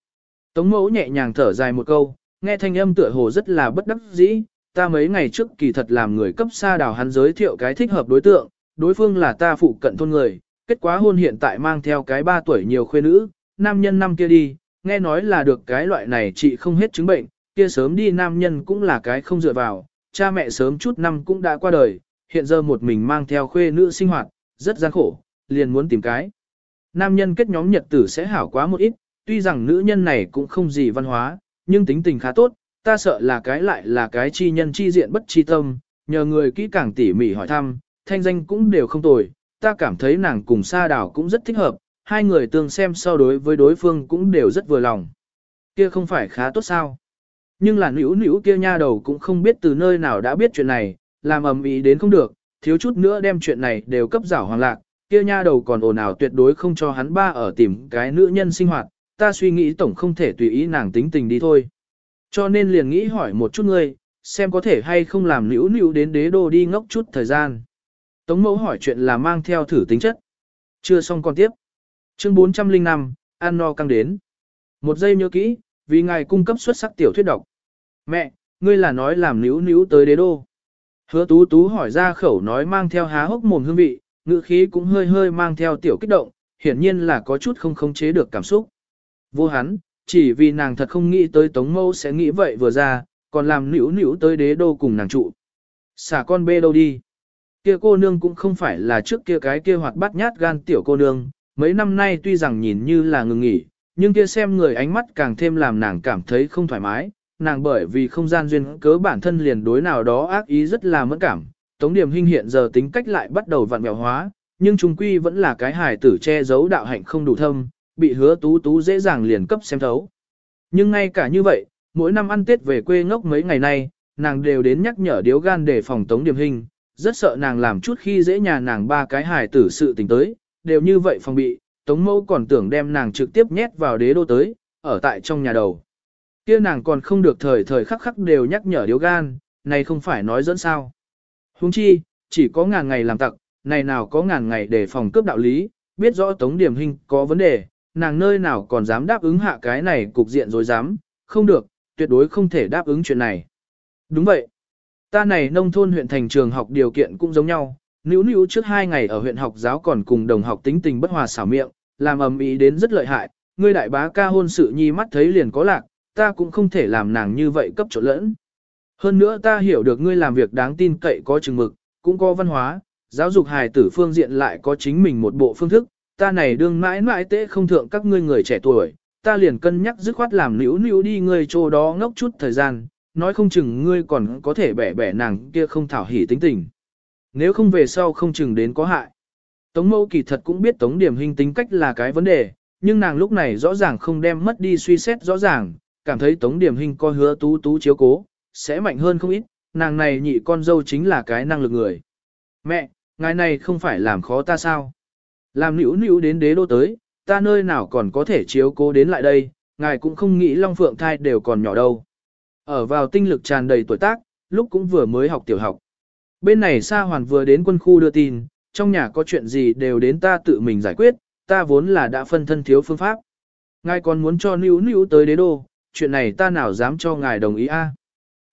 Tống Mẫu nhẹ nhàng thở dài một câu, nghe thanh âm tựa hồ rất là bất đắc dĩ, ta mấy ngày trước kỳ thật làm người cấp xa đào hắn giới thiệu cái thích hợp đối tượng, đối phương là ta phụ cận thôn người, kết quả hôn hiện tại mang theo cái ba tuổi nhiều khuê nữ, nam nhân năm kia đi, nghe nói là được cái loại này chị không hết chứng bệnh, kia sớm đi nam nhân cũng là cái không dựa vào, cha mẹ sớm chút năm cũng đã qua đời, hiện giờ một mình mang theo khuê nữ sinh hoạt, rất gian khổ, liền muốn tìm cái. Nam nhân kết nhóm nhật tử sẽ hảo quá một ít, tuy rằng nữ nhân này cũng không gì văn hóa, nhưng tính tình khá tốt, ta sợ là cái lại là cái chi nhân chi diện bất chi tâm, nhờ người kỹ càng tỉ mỉ hỏi thăm, thanh danh cũng đều không tồi, ta cảm thấy nàng cùng sa đảo cũng rất thích hợp, hai người tương xem so đối với đối phương cũng đều rất vừa lòng. Kia không phải khá tốt sao? Nhưng là nữ nữ kia nha đầu cũng không biết từ nơi nào đã biết chuyện này, làm ầm ĩ đến không được, thiếu chút nữa đem chuyện này đều cấp giảo hoàng lạc, kia nha đầu còn ồn ào tuyệt đối không cho hắn ba ở tìm cái nữ nhân sinh hoạt, ta suy nghĩ tổng không thể tùy ý nàng tính tình đi thôi. Cho nên liền nghĩ hỏi một chút ngươi, xem có thể hay không làm nữ nữ đến đế đô đi ngốc chút thời gian. Tống mẫu hỏi chuyện là mang theo thử tính chất. Chưa xong còn tiếp. Chương 405, An no căng đến. Một giây nhớ kỹ, vì ngài cung cấp xuất sắc tiểu thuyết độc. Mẹ, ngươi là nói làm níu níu tới đế đô. Hứa tú tú hỏi ra khẩu nói mang theo há hốc mồm hương vị, ngữ khí cũng hơi hơi mang theo tiểu kích động, hiển nhiên là có chút không khống chế được cảm xúc. Vô hắn, chỉ vì nàng thật không nghĩ tới Tống Mâu sẽ nghĩ vậy vừa ra, còn làm nữu nữu tới đế đô cùng nàng trụ. Xả con bê đâu đi. Kia cô nương cũng không phải là trước kia cái kia hoạt bát nhát gan tiểu cô nương, mấy năm nay tuy rằng nhìn như là ngừng nghỉ, nhưng kia xem người ánh mắt càng thêm làm nàng cảm thấy không thoải mái, nàng bởi vì không gian duyên cớ bản thân liền đối nào đó ác ý rất là mẫn cảm. Tống điểm hình hiện giờ tính cách lại bắt đầu vặn mèo hóa, nhưng trung quy vẫn là cái hài tử che giấu đạo hạnh không đủ thâm, bị hứa tú tú dễ dàng liền cấp xem thấu. Nhưng ngay cả như vậy, mỗi năm ăn Tết về quê ngốc mấy ngày nay, nàng đều đến nhắc nhở điếu gan để phòng tống điểm hình, rất sợ nàng làm chút khi dễ nhà nàng ba cái hài tử sự tình tới, đều như vậy phòng bị, Tống Mẫu còn tưởng đem nàng trực tiếp nhét vào đế đô tới, ở tại trong nhà đầu. Kia nàng còn không được thời thời khắc khắc đều nhắc nhở điếu gan, này không phải nói dẫn sao. Huống chi, chỉ có ngàn ngày làm tặc, này nào có ngàn ngày để phòng cướp đạo lý, biết rõ Tống Điểm Hình có vấn đề, nàng nơi nào còn dám đáp ứng hạ cái này cục diện rồi dám, không được, tuyệt đối không thể đáp ứng chuyện này. Đúng vậy. Ta này nông thôn huyện thành trường học điều kiện cũng giống nhau, nữ nữ trước hai ngày ở huyện học giáo còn cùng đồng học tính tình bất hòa xảo miệng, làm ầm ĩ đến rất lợi hại, ngươi đại bá ca hôn sự nhi mắt thấy liền có lạc, ta cũng không thể làm nàng như vậy cấp chỗ lẫn. Hơn nữa ta hiểu được ngươi làm việc đáng tin cậy có chừng mực, cũng có văn hóa, giáo dục hài tử phương diện lại có chính mình một bộ phương thức, ta này đương mãi mãi tế không thượng các ngươi người trẻ tuổi, ta liền cân nhắc dứt khoát làm níu níu đi ngươi chỗ đó ngốc chút thời gian, nói không chừng ngươi còn có thể bẻ bẻ nàng kia không thảo hỉ tính tình. Nếu không về sau không chừng đến có hại. Tống mẫu kỳ thật cũng biết tống điểm hình tính cách là cái vấn đề, nhưng nàng lúc này rõ ràng không đem mất đi suy xét rõ ràng, cảm thấy tống điểm hình coi hứa tú tú chiếu cố, sẽ mạnh hơn không ít, nàng này nhị con dâu chính là cái năng lực người. Mẹ, ngài này không phải làm khó ta sao? Làm nữu nữu đến đế đô tới, ta nơi nào còn có thể chiếu cố đến lại đây, ngài cũng không nghĩ Long Phượng thai đều còn nhỏ đâu. Ở vào tinh lực tràn đầy tuổi tác, lúc cũng vừa mới học tiểu học. Bên này Sa Hoàn vừa đến quân khu đưa tin, trong nhà có chuyện gì đều đến ta tự mình giải quyết, ta vốn là đã phân thân thiếu phương pháp. Ngài còn muốn cho níu níu tới đế đô, chuyện này ta nào dám cho ngài đồng ý a?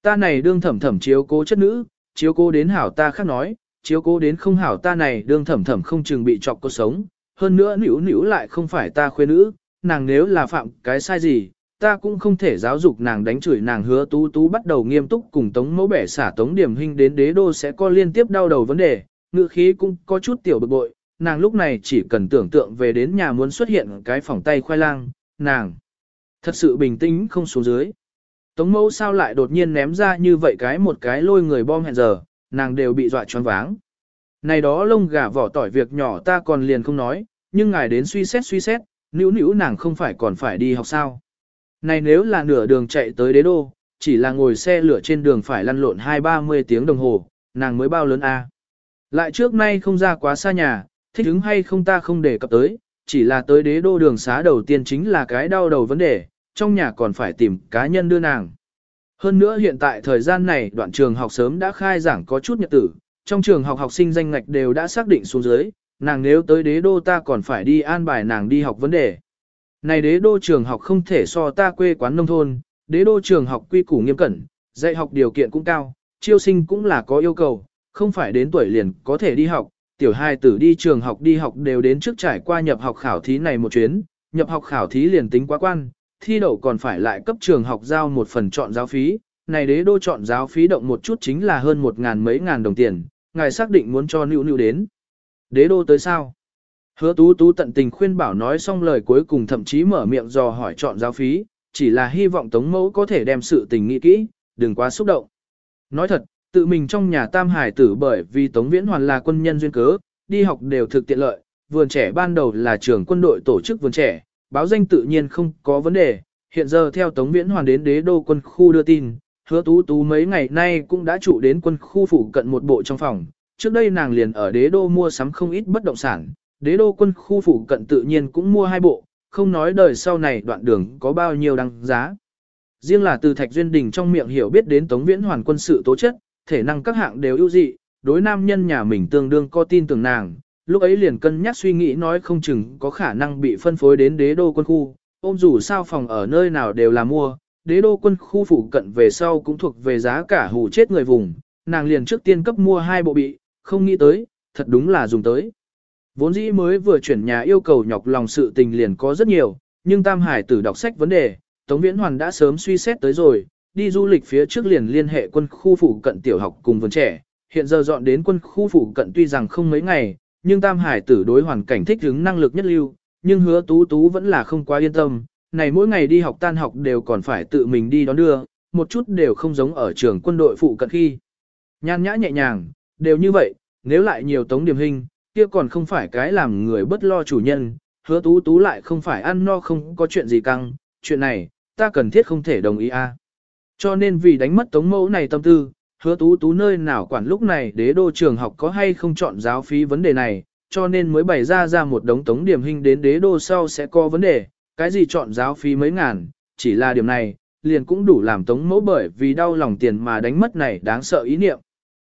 Ta này đương thẩm thẩm chiếu cố chất nữ, chiếu cố đến hảo ta khác nói, chiếu cố đến không hảo ta này đương thẩm thẩm không chừng bị chọc cuộc sống, hơn nữa nữ nữ lại không phải ta khuê nữ, nàng nếu là phạm cái sai gì, ta cũng không thể giáo dục nàng đánh chửi nàng hứa tú tú bắt đầu nghiêm túc cùng tống mẫu bẻ xả tống điểm hình đến đế đô sẽ có liên tiếp đau đầu vấn đề, ngữ khí cũng có chút tiểu bực bội, nàng lúc này chỉ cần tưởng tượng về đến nhà muốn xuất hiện cái phòng tay khoai lang, nàng thật sự bình tĩnh không xuống dưới. Tống mẫu sao lại đột nhiên ném ra như vậy cái một cái lôi người bom hẹn giờ, nàng đều bị dọa choáng váng. Này đó lông gà vỏ tỏi việc nhỏ ta còn liền không nói, nhưng ngài đến suy xét suy xét, nữ nữ nàng không phải còn phải đi học sao. Này nếu là nửa đường chạy tới đế đô, chỉ là ngồi xe lửa trên đường phải lăn lộn hai ba mươi tiếng đồng hồ, nàng mới bao lớn a. Lại trước nay không ra quá xa nhà, thích ứng hay không ta không để cập tới, chỉ là tới đế đô đường xá đầu tiên chính là cái đau đầu vấn đề, trong nhà còn phải tìm cá nhân đưa nàng. Hơn nữa hiện tại thời gian này đoạn trường học sớm đã khai giảng có chút nhật tử, trong trường học học sinh danh ngạch đều đã xác định xuống dưới, nàng nếu tới đế đô ta còn phải đi an bài nàng đi học vấn đề. Này đế đô trường học không thể so ta quê quán nông thôn, đế đô trường học quy củ nghiêm cẩn, dạy học điều kiện cũng cao, chiêu sinh cũng là có yêu cầu, không phải đến tuổi liền có thể đi học, tiểu hai tử đi trường học đi học đều đến trước trải qua nhập học khảo thí này một chuyến, nhập học khảo thí liền tính quá quan, thi đậu còn phải lại cấp trường học giao một phần chọn giáo phí, này đế đô chọn giáo phí động một chút chính là hơn một ngàn mấy ngàn đồng tiền, ngài xác định muốn cho nữu nữu đến. Đế đô tới sao? Hứa tú tú tận tình khuyên bảo nói xong lời cuối cùng thậm chí mở miệng dò hỏi chọn giáo phí, chỉ là hy vọng tống mẫu có thể đem sự tình nghĩ kỹ, đừng quá xúc động. Nói thật, tự mình trong nhà tam hải tử bởi vì tống viễn hoàn là quân nhân duyên cớ, đi học đều thực tiện lợi, vườn trẻ ban đầu là trường quân đội tổ chức vườn trẻ, báo danh tự nhiên không có vấn đề, hiện giờ theo tống viễn hoàn đến đế đô quân khu đưa tin, hứa tú tú mấy ngày nay cũng đã trụ đến quân khu phụ cận một bộ trong phòng, trước đây nàng liền ở đế đô mua sắm không ít bất động sản, đế đô quân khu phụ cận tự nhiên cũng mua hai bộ, không nói đời sau này đoạn đường có bao nhiêu đăng giá. Riêng là từ Thạch Duyên Đình trong miệng hiểu biết đến Tống Viễn Hoàn quân sự tố chất, thể năng các hạng đều ưu dị, đối nam nhân nhà mình tương đương có tin tưởng nàng, lúc ấy liền cân nhắc suy nghĩ nói không chừng có khả năng bị phân phối đến đế đô quân khu, ôm dù sao phòng ở nơi nào đều là mua, đế đô quân khu phụ cận về sau cũng thuộc về giá cả hù chết người vùng, nàng liền trước tiên cấp mua hai bộ bị, không nghĩ tới, thật đúng là dùng tới. Vốn dĩ mới vừa chuyển nhà yêu cầu nhọc lòng sự tình liền có rất nhiều, nhưng Tam Hải tử đọc sách vấn đề, Tống Viễn Hoàn đã sớm suy xét tới rồi, đi du lịch phía trước liền liên hệ quân khu phụ cận tiểu học cùng vườn trẻ, hiện giờ dọn đến quân khu phụ cận tuy rằng không mấy ngày, nhưng Tam Hải tử đối hoàn cảnh thích ứng năng lực nhất lưu, nhưng hứa tú tú vẫn là không quá yên tâm, này mỗi ngày đi học tan học đều còn phải tự mình đi đón đưa, một chút đều không giống ở trường quân đội phụ cận khi. Nhan nhã nhẹ nhàng, đều như vậy, nếu lại nhiều tống điểm hình, kia còn không phải cái làm người bất lo chủ nhân, hứa tú tú lại không phải ăn no không có chuyện gì căng, chuyện này, ta cần thiết không thể đồng ý a. Cho nên vì đánh mất tống mẫu này tâm tư, hứa tú tú nơi nào quản lúc này đế đô trường học có hay không chọn giáo phí vấn đề này, cho nên mới bày ra ra một đống tống điểm hình đến đế đô sau sẽ có vấn đề, cái gì chọn giáo phí mấy ngàn, chỉ là điểm này, liền cũng đủ làm tống mẫu bởi vì đau lòng tiền mà đánh mất này đáng sợ ý niệm.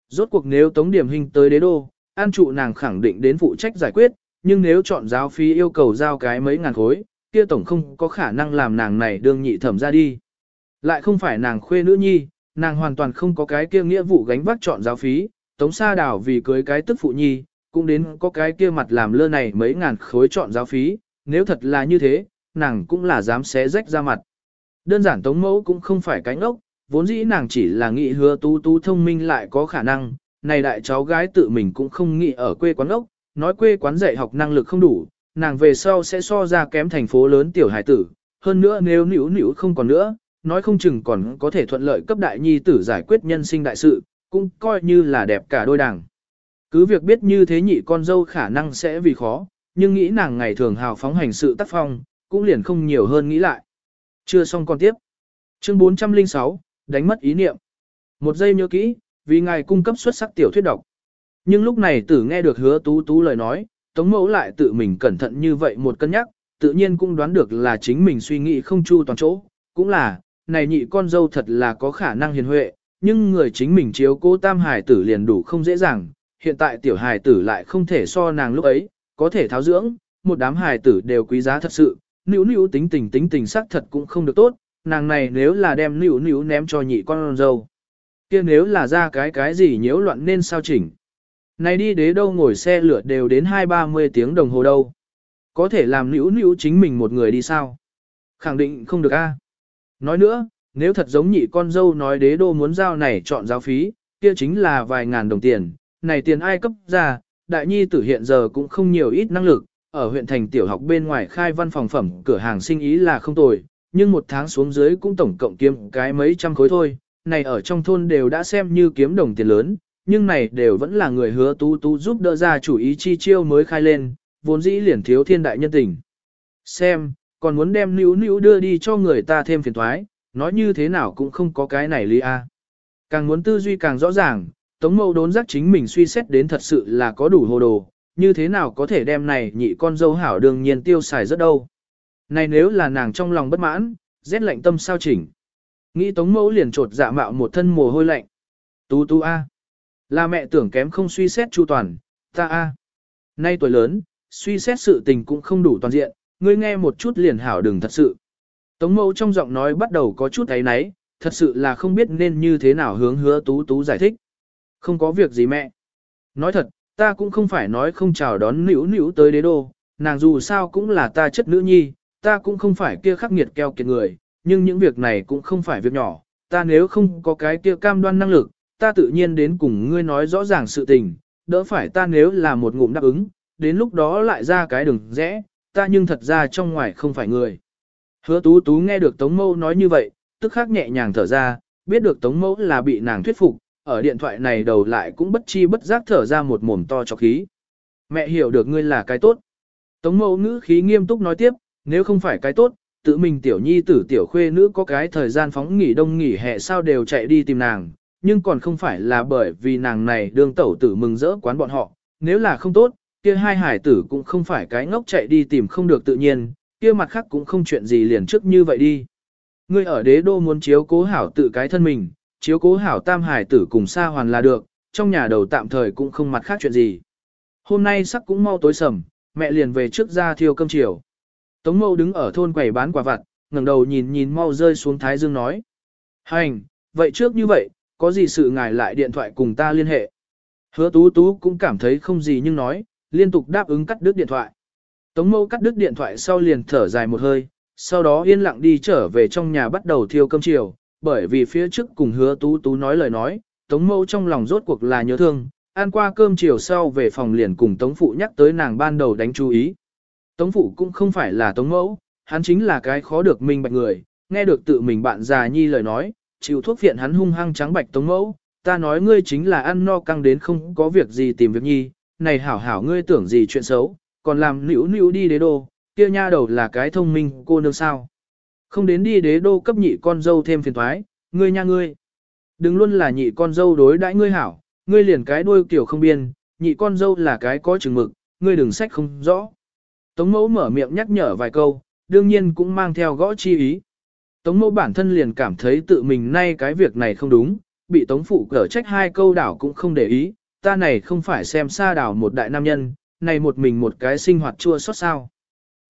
Rốt cuộc nếu tống điểm hình tới đế đô, an trụ nàng khẳng định đến phụ trách giải quyết, nhưng nếu chọn giáo phí yêu cầu giao cái mấy ngàn khối, kia tổng không có khả năng làm nàng này đương nhị thẩm ra đi. Lại không phải nàng khuê nữ nhi, nàng hoàn toàn không có cái kia nghĩa vụ gánh vác chọn giáo phí, tống sa đảo vì cưới cái tức phụ nhi, cũng đến có cái kia mặt làm lơ này mấy ngàn khối chọn giáo phí, nếu thật là như thế, nàng cũng là dám xé rách ra mặt. Đơn giản tống mẫu cũng không phải cánh ốc, vốn dĩ nàng chỉ là nghĩ hứa tú tú thông minh lại có khả năng, này đại cháu gái tự mình cũng không nghĩ ở quê quán ốc, nói quê quán dạy học năng lực không đủ, nàng về sau sẽ so ra kém thành phố lớn tiểu hải tử, hơn nữa nếu nữ nữ không còn nữa, nói không chừng còn có thể thuận lợi cấp đại nhi tử giải quyết nhân sinh đại sự, cũng coi như là đẹp cả đôi đảng. Cứ việc biết như thế nhị con dâu khả năng sẽ vì khó, nhưng nghĩ nàng ngày thường hào phóng hành sự tác phong, cũng liền không nhiều hơn nghĩ lại. Chưa xong con tiếp. Chương 406, đánh mất ý niệm. Một giây nhớ kỹ, vì ngài cung cấp xuất sắc tiểu thuyết độc. Nhưng lúc này tử nghe được hứa tú tú lời nói, tống mẫu lại tự mình cẩn thận như vậy một cân nhắc, tự nhiên cũng đoán được là chính mình suy nghĩ không chu toàn chỗ, cũng là, này nhị con dâu thật là có khả năng hiền huệ, nhưng người chính mình chiếu cố tam hài tử liền đủ không dễ dàng, hiện tại tiểu hài tử lại không thể so nàng lúc ấy, có thể tháo dưỡng, một đám hài tử đều quý giá thật sự, nữ nữ tính tình tính tình sắc thật cũng không được tốt, nàng này nếu là đem nữ nữ ném cho nhị con dâu. kia nếu là ra cái cái gì nhiễu loạn nên sao chỉnh. Này đi đế đâu ngồi xe lửa đều đến hai ba mươi tiếng đồng hồ đâu. Có thể làm nữ nữ chính mình một người đi sao? Khẳng định không được a. Nói nữa, nếu thật giống nhị con dâu nói đế đô muốn giao này chọn giáo phí, kia chính là vài ngàn đồng tiền, này tiền ai cấp ra, đại nhi tử hiện giờ cũng không nhiều ít năng lực, ở huyện thành tiểu học bên ngoài khai văn phòng phẩm cửa hàng sinh ý là không tồi, nhưng một tháng xuống dưới cũng tổng cộng kiếm cái mấy trăm khối thôi, này ở trong thôn đều đã xem như kiếm đồng tiền lớn, nhưng này đều vẫn là người hứa tú tú giúp đỡ ra chủ ý chi chiêu mới khai lên, vốn dĩ liền thiếu thiên đại nhân tình. Xem, còn muốn đem níu níu đưa đi cho người ta thêm phiền thoái, nói như thế nào cũng không có cái này lý a. Càng muốn tư duy càng rõ ràng, Tống Mâu đốn giác chính mình suy xét đến thật sự là có đủ hồ đồ, như thế nào có thể đem này nhị con dâu hảo đương nhiên tiêu xài rất đâu. Này nếu là nàng trong lòng bất mãn, rét lạnh tâm sao chỉnh. Nghĩ Tống Mâu liền trột dạ mạo một thân mồ hôi lạnh. Tu tu a. Là mẹ tưởng kém không suy xét chu toàn, ta a. Nay tuổi lớn, suy xét sự tình cũng không đủ toàn diện, ngươi nghe một chút liền hảo đừng thật sự. Tống mẫu trong giọng nói bắt đầu có chút ấy náy, thật sự là không biết nên như thế nào hướng hứa tú tú giải thích. Không có việc gì mẹ. Nói thật, ta cũng không phải nói không chào đón nữ nữ tới đế đô, nàng dù sao cũng là ta chất nữ nhi, ta cũng không phải kia khắc nghiệt keo kiệt người, nhưng những việc này cũng không phải việc nhỏ, ta nếu không có cái kia cam đoan năng lực, ta tự nhiên đến cùng ngươi nói rõ ràng sự tình, đỡ phải ta nếu là một ngụm đáp ứng, đến lúc đó lại ra cái đường rẽ, ta nhưng thật ra trong ngoài không phải người. Hứa tú tú nghe được Tống Mẫu nói như vậy, tức khắc nhẹ nhàng thở ra, biết được Tống Mẫu là bị nàng thuyết phục, ở điện thoại này đầu lại cũng bất chi bất giác thở ra một mồm to cho khí. Mẹ hiểu được ngươi là cái tốt. Tống Mẫu ngữ khí nghiêm túc nói tiếp, nếu không phải cái tốt, tự mình tiểu nhi tử tiểu khuê nữ có cái thời gian phóng nghỉ đông nghỉ hè sao đều chạy đi tìm nàng, nhưng còn không phải là bởi vì nàng này đương tẩu tử mừng rỡ quán bọn họ, nếu là không tốt, kia hai hải tử cũng không phải cái ngốc chạy đi tìm không được tự nhiên, kia mặt khác cũng không chuyện gì liền trước như vậy đi. Ngươi ở đế đô muốn chiếu cố hảo tự cái thân mình, chiếu cố hảo tam hải tử cùng xa hoàn là được, trong nhà đầu tạm thời cũng không mặt khác chuyện gì. Hôm nay sắc cũng mau tối sầm, mẹ liền về trước ra thiêu cơm chiều. Tống mâu đứng ở thôn quầy bán quả vặt, ngẩng đầu nhìn nhìn mau rơi xuống thái dương nói. Hành, vậy trước như vậy, có gì sự ngài lại điện thoại cùng ta liên hệ. Hứa tú tú cũng cảm thấy không gì nhưng nói, liên tục đáp ứng cắt đứt điện thoại. Tống mâu cắt đứt điện thoại sau liền thở dài một hơi, sau đó yên lặng đi trở về trong nhà bắt đầu thiêu cơm chiều, bởi vì phía trước cùng hứa tú tú nói lời nói, tống mâu trong lòng rốt cuộc là nhớ thương, ăn qua cơm chiều sau về phòng liền cùng tống phụ nhắc tới nàng ban đầu đánh chú ý. Tống phụ cũng không phải là tống mẫu, hắn chính là cái khó được minh bạch người, nghe được tự mình bạn già nhi lời nói, chịu thuốc viện hắn hung hăng trắng bạch tống mẫu, ta nói ngươi chính là ăn no căng đến không có việc gì tìm việc nhi, này hảo hảo ngươi tưởng gì chuyện xấu, còn làm nữu nữu đi đế đô, kia nha đầu là cái thông minh cô nương sao. Không đến đi đế đô cấp nhị con dâu thêm phiền thoái, ngươi nha ngươi. Đừng luôn là nhị con dâu đối đãi ngươi hảo, ngươi liền cái đuôi kiểu không biên, nhị con dâu là cái có chừng mực, ngươi đừng sách không rõ. Tống mẫu mở miệng nhắc nhở vài câu, đương nhiên cũng mang theo gõ chi ý. Tống mẫu bản thân liền cảm thấy tự mình nay cái việc này không đúng, bị tống phụ cở trách hai câu đảo cũng không để ý, ta này không phải xem xa đảo một đại nam nhân, này một mình một cái sinh hoạt chua xót sao.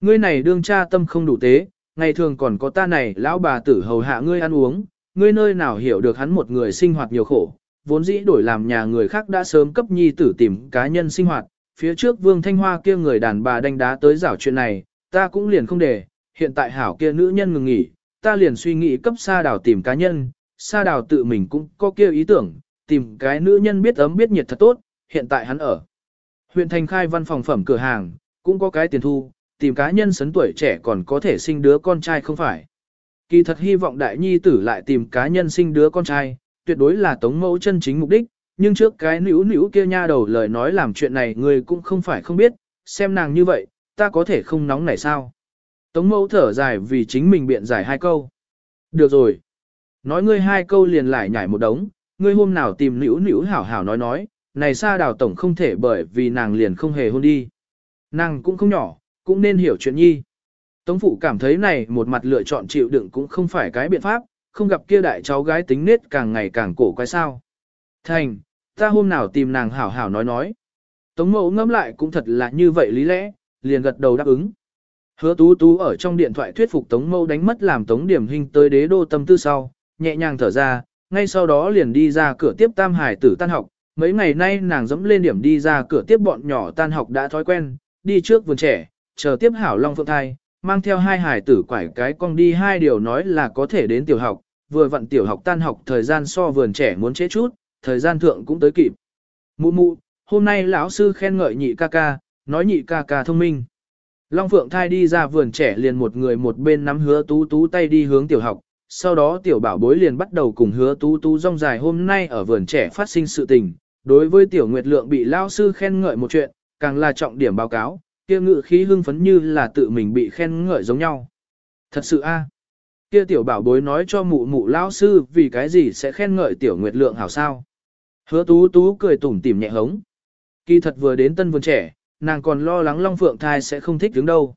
Ngươi này đương cha tâm không đủ tế, ngày thường còn có ta này lão bà tử hầu hạ ngươi ăn uống, ngươi nơi nào hiểu được hắn một người sinh hoạt nhiều khổ, vốn dĩ đổi làm nhà người khác đã sớm cấp nhi tử tìm cá nhân sinh hoạt, phía trước Vương Thanh Hoa kia người đàn bà đánh đá tới rảo chuyện này, ta cũng liền không để, hiện tại hảo kia nữ nhân ngừng nghỉ, ta liền suy nghĩ cấp xa đảo tìm cá nhân, xa đảo tự mình cũng có kia ý tưởng, tìm cái nữ nhân biết ấm biết nhiệt thật tốt, hiện tại hắn ở. Huyện thành khai văn phòng phẩm cửa hàng, cũng có cái tiền thu, tìm cá nhân sấn tuổi trẻ còn có thể sinh đứa con trai không phải. Kỳ thật hy vọng đại nhi tử lại tìm cá nhân sinh đứa con trai, tuyệt đối là tống mẫu chân chính mục đích, nhưng trước cái nữ nữ kia nha đầu lời nói làm chuyện này người cũng không phải không biết, xem nàng như vậy, ta có thể không nóng này sao. Tống mẫu thở dài vì chính mình biện giải hai câu. Được rồi. Nói ngươi hai câu liền lại nhảy một đống, ngươi hôm nào tìm nữ nữ hảo hảo nói nói, này xa đào tổng không thể bởi vì nàng liền không hề hôn đi. Nàng cũng không nhỏ, cũng nên hiểu chuyện nhi. Tống phụ cảm thấy này một mặt lựa chọn chịu đựng cũng không phải cái biện pháp, không gặp kia đại cháu gái tính nết càng ngày càng cổ quái sao. Thành, ta hôm nào tìm nàng hảo hảo nói nói. Tống mẫu ngẫm lại cũng thật là như vậy lý lẽ, liền gật đầu đáp ứng. Hứa tú tú ở trong điện thoại thuyết phục Tống mẫu đánh mất làm Tống điểm hình tới đế đô tâm tư sau, nhẹ nhàng thở ra, ngay sau đó liền đi ra cửa tiếp tam hải tử tan học. Mấy ngày nay nàng dẫm lên điểm đi ra cửa tiếp bọn nhỏ tan học đã thói quen, đi trước vườn trẻ, chờ tiếp hảo long phượng thai, mang theo hai hải tử quải cái con đi hai điều nói là có thể đến tiểu học, vừa vặn tiểu học tan học thời gian so vườn trẻ muốn chế chút, thời gian thượng cũng tới kịp. Mụ mụ, hôm nay lão sư khen ngợi nhị ca ca, nói nhị ca ca thông minh. Long Phượng thai đi ra vườn trẻ liền một người một bên nắm hứa tú tú tay đi hướng tiểu học, sau đó tiểu bảo bối liền bắt đầu cùng hứa tú tú rong dài hôm nay ở vườn trẻ phát sinh sự tình. Đối với tiểu nguyệt lượng bị lao sư khen ngợi một chuyện, càng là trọng điểm báo cáo, kia ngự khí hưng phấn như là tự mình bị khen ngợi giống nhau. Thật sự a Kia tiểu bảo bối nói cho mụ mụ lao sư vì cái gì sẽ khen ngợi tiểu nguyệt lượng hảo sao. Hứa tú tú cười tủm tỉm nhẹ hống. Kỳ thật vừa đến tân vườn trẻ, nàng còn lo lắng Long Phượng thai sẽ không thích đứng đâu.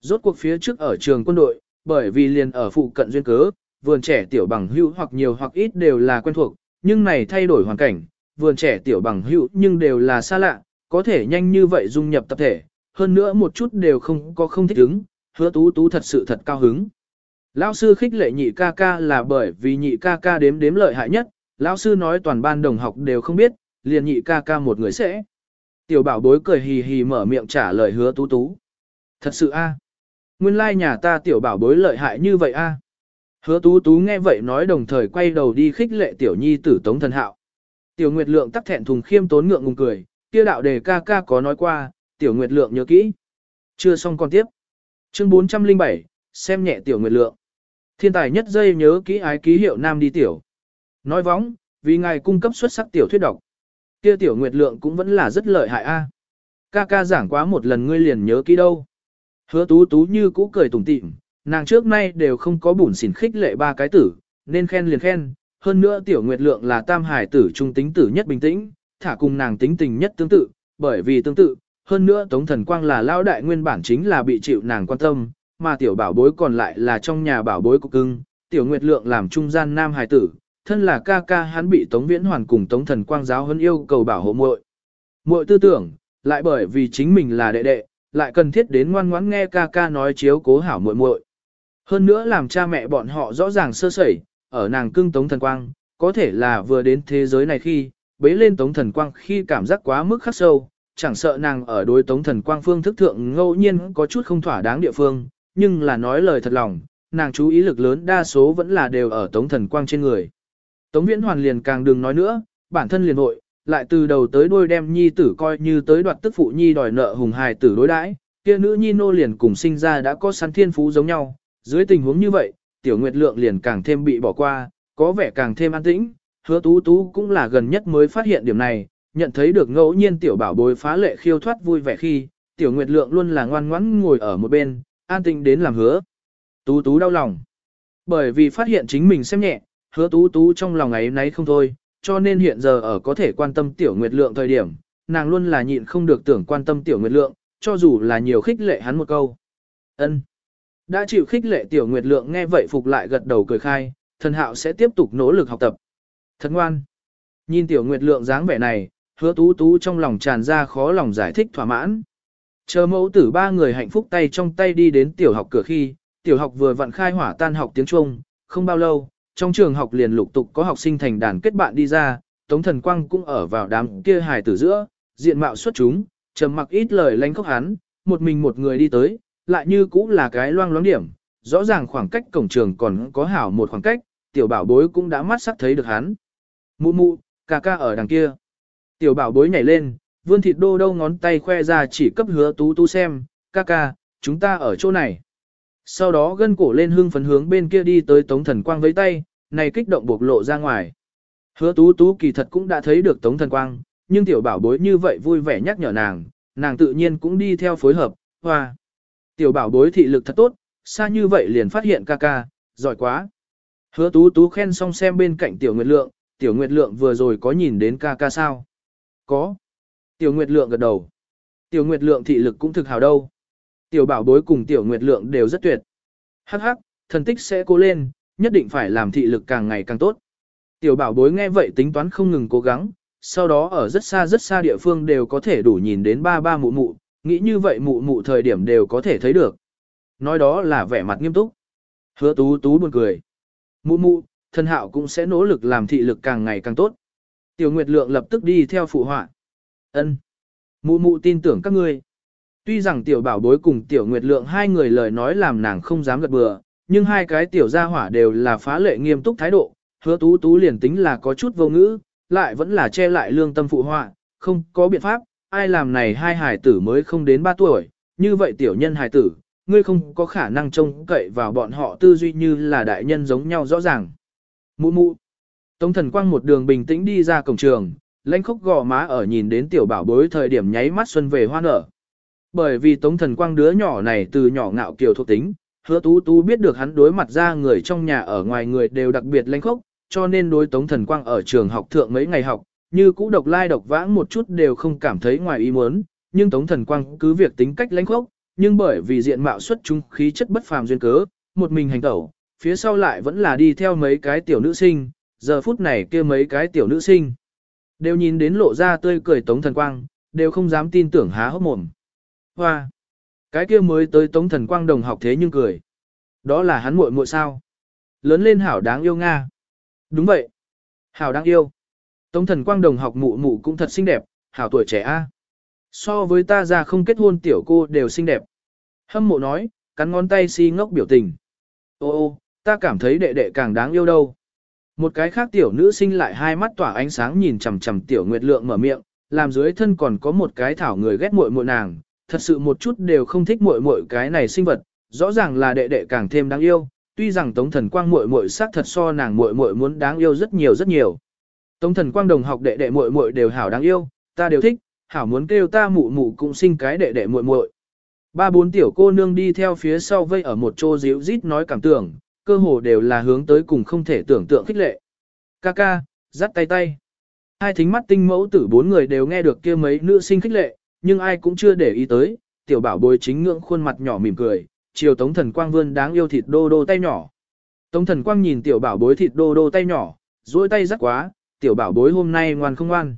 Rốt cuộc phía trước ở trường quân đội, bởi vì liền ở phụ cận duyên cớ, vườn trẻ tiểu bằng hữu hoặc nhiều hoặc ít đều là quen thuộc, nhưng này thay đổi hoàn cảnh, vườn trẻ tiểu bằng hữu nhưng đều là xa lạ, có thể nhanh như vậy dung nhập tập thể, hơn nữa một chút đều không có không thích ứng, hứa tú tú thật sự thật cao hứng. Lão sư khích lệ nhị ca ca là bởi vì nhị ca ca đếm đếm lợi hại nhất, lão sư nói toàn ban đồng học đều không biết, liền nhị ca ca một người sẽ. Tiểu bảo bối cười hì hì mở miệng trả lời hứa tú tú. Thật sự a Nguyên lai like nhà ta tiểu bảo bối lợi hại như vậy a Hứa tú tú nghe vậy nói đồng thời quay đầu đi khích lệ tiểu nhi tử tống thần hạo. Tiểu Nguyệt Lượng tắc thẹn thùng khiêm tốn ngượng ngùng cười, kia đạo đề ca ca có nói qua, tiểu Nguyệt Lượng nhớ kỹ. Chưa xong con tiếp. Chương 407, xem nhẹ tiểu Nguyệt Lượng. Thiên tài nhất dây nhớ kỹ ái ký hiệu nam đi tiểu. Nói vóng, vì ngài cung cấp xuất sắc tiểu thuyết độc. Kia tiểu Nguyệt Lượng cũng vẫn là rất lợi hại a. Ca ca giảng quá một lần ngươi liền nhớ kỹ đâu. Hứa tú tú như cũ cười tủm tỉm, nàng trước nay đều không có bùn xỉn khích lệ ba cái tử, nên khen liền khen. Hơn nữa tiểu Nguyệt Lượng là tam hải tử trung tính tử nhất bình tĩnh, thả cùng nàng tính tình nhất tương tự, bởi vì tương tự, hơn nữa Tống Thần Quang là lao đại nguyên bản chính là bị chịu nàng quan tâm, mà tiểu bảo bối còn lại là trong nhà bảo bối của cưng, tiểu Nguyệt Lượng làm trung gian nam hải tử, thân là ca ca hắn bị Tống Viễn Hoàn cùng Tống Thần Quang giáo hơn yêu cầu bảo hộ muội. Muội tư tưởng, lại bởi vì chính mình là đệ đệ, lại cần thiết đến ngoan ngoãn nghe ca ca nói chiếu cố hảo muội muội. Hơn nữa làm cha mẹ bọn họ rõ ràng sơ sẩy, ở nàng cưng Tống Thần Quang, có thể là vừa đến thế giới này khi, bế lên Tống Thần Quang khi cảm giác quá mức khắc sâu, chẳng sợ nàng ở đối Tống Thần Quang phương thức thượng ngẫu nhiên có chút không thỏa đáng địa phương, nhưng là nói lời thật lòng, nàng chú ý lực lớn đa số vẫn là đều ở Tống Thần Quang trên người. Tống Viễn Hoàn liền càng đừng nói nữa, bản thân liền hội, lại từ đầu tới đuôi đem nhi tử coi như tới đoạt tức phụ nhi đòi nợ hùng hài tử đối đãi, kia nữ nhi nô liền cùng sinh ra đã có sẵn thiên phú giống nhau, dưới tình huống như vậy, tiểu nguyệt lượng liền càng thêm bị bỏ qua, có vẻ càng thêm an tĩnh, hứa tú tú cũng là gần nhất mới phát hiện điểm này, nhận thấy được ngẫu nhiên tiểu bảo bối phá lệ khiêu thoát vui vẻ khi, tiểu nguyệt lượng luôn là ngoan ngoãn ngồi ở một bên, an tĩnh đến làm hứa. Tú tú đau lòng. Bởi vì phát hiện chính mình xem nhẹ, hứa tú tú trong lòng ấy nấy không thôi, cho nên hiện giờ ở có thể quan tâm tiểu nguyệt lượng thời điểm, nàng luôn là nhịn không được tưởng quan tâm tiểu nguyệt lượng, cho dù là nhiều khích lệ hắn một câu. ân Đã chịu khích lệ tiểu nguyệt lượng nghe vậy phục lại gật đầu cười khai, thần hạo sẽ tiếp tục nỗ lực học tập. Thật ngoan. Nhìn tiểu nguyệt lượng dáng vẻ này, hứa tú tú trong lòng tràn ra khó lòng giải thích thỏa mãn. Chờ mẫu tử ba người hạnh phúc tay trong tay đi đến tiểu học cửa khi, tiểu học vừa vặn khai hỏa tan học tiếng Trung, không bao lâu, trong trường học liền lục tục có học sinh thành đàn kết bạn đi ra, Tống Thần Quang cũng ở vào đám kia hài tử giữa, diện mạo xuất chúng, trầm mặc ít lời lánh khóc hắn, một mình một người đi tới, lại như cũng là cái loang loáng điểm, rõ ràng khoảng cách cổng trường còn có hảo một khoảng cách, tiểu bảo bối cũng đã mắt sắc thấy được hắn. Mụ mụ, ca ca ở đằng kia. Tiểu bảo bối nhảy lên, vươn thịt đô đâu ngón tay khoe ra chỉ cấp hứa tú tú xem, ca ca, chúng ta ở chỗ này. Sau đó gân cổ lên hưng phấn hướng bên kia đi tới Tống Thần Quang với tay, này kích động bộc lộ ra ngoài. Hứa tú tú kỳ thật cũng đã thấy được Tống Thần Quang, nhưng tiểu bảo bối như vậy vui vẻ nhắc nhở nàng, nàng tự nhiên cũng đi theo phối hợp, hoa. Tiểu bảo bối thị lực thật tốt, xa như vậy liền phát hiện ca ca, giỏi quá. Hứa tú tú khen xong xem bên cạnh tiểu nguyệt lượng, tiểu nguyệt lượng vừa rồi có nhìn đến ca ca sao? Có. Tiểu nguyệt lượng gật đầu. Tiểu nguyệt lượng thị lực cũng thực hào đâu. Tiểu bảo bối cùng tiểu nguyệt lượng đều rất tuyệt. Hắc hắc, thần tích sẽ cố lên, nhất định phải làm thị lực càng ngày càng tốt. Tiểu bảo bối nghe vậy tính toán không ngừng cố gắng, sau đó ở rất xa rất xa địa phương đều có thể đủ nhìn đến ba ba mụ mụ, nghĩ như vậy mụ mụ thời điểm đều có thể thấy được. Nói đó là vẻ mặt nghiêm túc. Hứa tú tú buồn cười. Mụ mụ, thân hạo cũng sẽ nỗ lực làm thị lực càng ngày càng tốt. Tiểu Nguyệt Lượng lập tức đi theo phụ họa. Ân, Mụ mụ tin tưởng các ngươi. Tuy rằng tiểu bảo bối cùng tiểu Nguyệt Lượng hai người lời nói làm nàng không dám gật bừa, nhưng hai cái tiểu gia hỏa đều là phá lệ nghiêm túc thái độ, hứa tú tú liền tính là có chút vô ngữ, lại vẫn là che lại lương tâm phụ họa, không có biện pháp, ai làm này hai hài tử mới không đến 3 tuổi, như vậy tiểu nhân hài tử, ngươi không có khả năng trông cậy vào bọn họ tư duy như là đại nhân giống nhau rõ ràng. Mụ mụ. Tống thần quang một đường bình tĩnh đi ra cổng trường, lãnh khốc gò má ở nhìn đến tiểu bảo bối thời điểm nháy mắt xuân về hoa nở. Bởi vì tống thần quang đứa nhỏ này từ nhỏ ngạo kiều thuộc tính, hứa tú tú biết được hắn đối mặt ra người trong nhà ở ngoài người đều đặc biệt lãnh khốc, cho nên đối tống thần quang ở trường học thượng mấy ngày học, như cũ độc lai độc vãng một chút đều không cảm thấy ngoài ý muốn, nhưng tống thần quang cứ việc tính cách lãnh khốc, nhưng bởi vì diện mạo xuất chúng khí chất bất phàm duyên cớ, một mình hành tẩu, phía sau lại vẫn là đi theo mấy cái tiểu nữ sinh, giờ phút này kia mấy cái tiểu nữ sinh. Đều nhìn đến lộ ra tươi cười tống thần quang, đều không dám tin tưởng há hốc mồm. Hoa! Cái kia mới tới tống thần quang đồng học thế nhưng cười. Đó là hắn muội muội sao? Lớn lên hảo đáng yêu Nga. Đúng vậy. Hảo đáng yêu. Tống thần quang đồng học mụ mụ cũng thật xinh đẹp, hảo tuổi trẻ a. So với ta ra không kết hôn tiểu cô đều xinh đẹp. Hâm mộ nói, cắn ngón tay si ngốc biểu tình. Ô ô, ta cảm thấy đệ đệ càng đáng yêu đâu. Một cái khác tiểu nữ sinh lại hai mắt tỏa ánh sáng nhìn chằm chằm tiểu nguyệt lượng mở miệng, làm dưới thân còn có một cái thảo người ghét muội muội nàng, thật sự một chút đều không thích muội muội cái này sinh vật, rõ ràng là đệ đệ càng thêm đáng yêu, tuy rằng Tống Thần Quang muội muội xác thật so nàng muội muội muốn đáng yêu rất nhiều rất nhiều. Tống Thần Quang đồng học đệ đệ muội muội đều hảo đáng yêu, ta đều thích, hảo muốn kêu ta mụ mụ cũng sinh cái đệ đệ muội muội. Ba bốn tiểu cô nương đi theo phía sau vây ở một chỗ díu rít nói cảm tưởng, cơ hồ đều là hướng tới cùng không thể tưởng tượng khích lệ. Ca ca, dắt tay tay. Hai thính mắt tinh mẫu tử bốn người đều nghe được kia mấy nữ sinh khích lệ, nhưng ai cũng chưa để ý tới, tiểu bảo bối chính ngưỡng khuôn mặt nhỏ mỉm cười, chiều tống thần quang vươn đáng yêu thịt đô đô tay nhỏ. Tống thần quang nhìn tiểu bảo bối thịt đô đô tay nhỏ, duỗi tay rắc quá, tiểu bảo bối hôm nay ngoan không ngoan.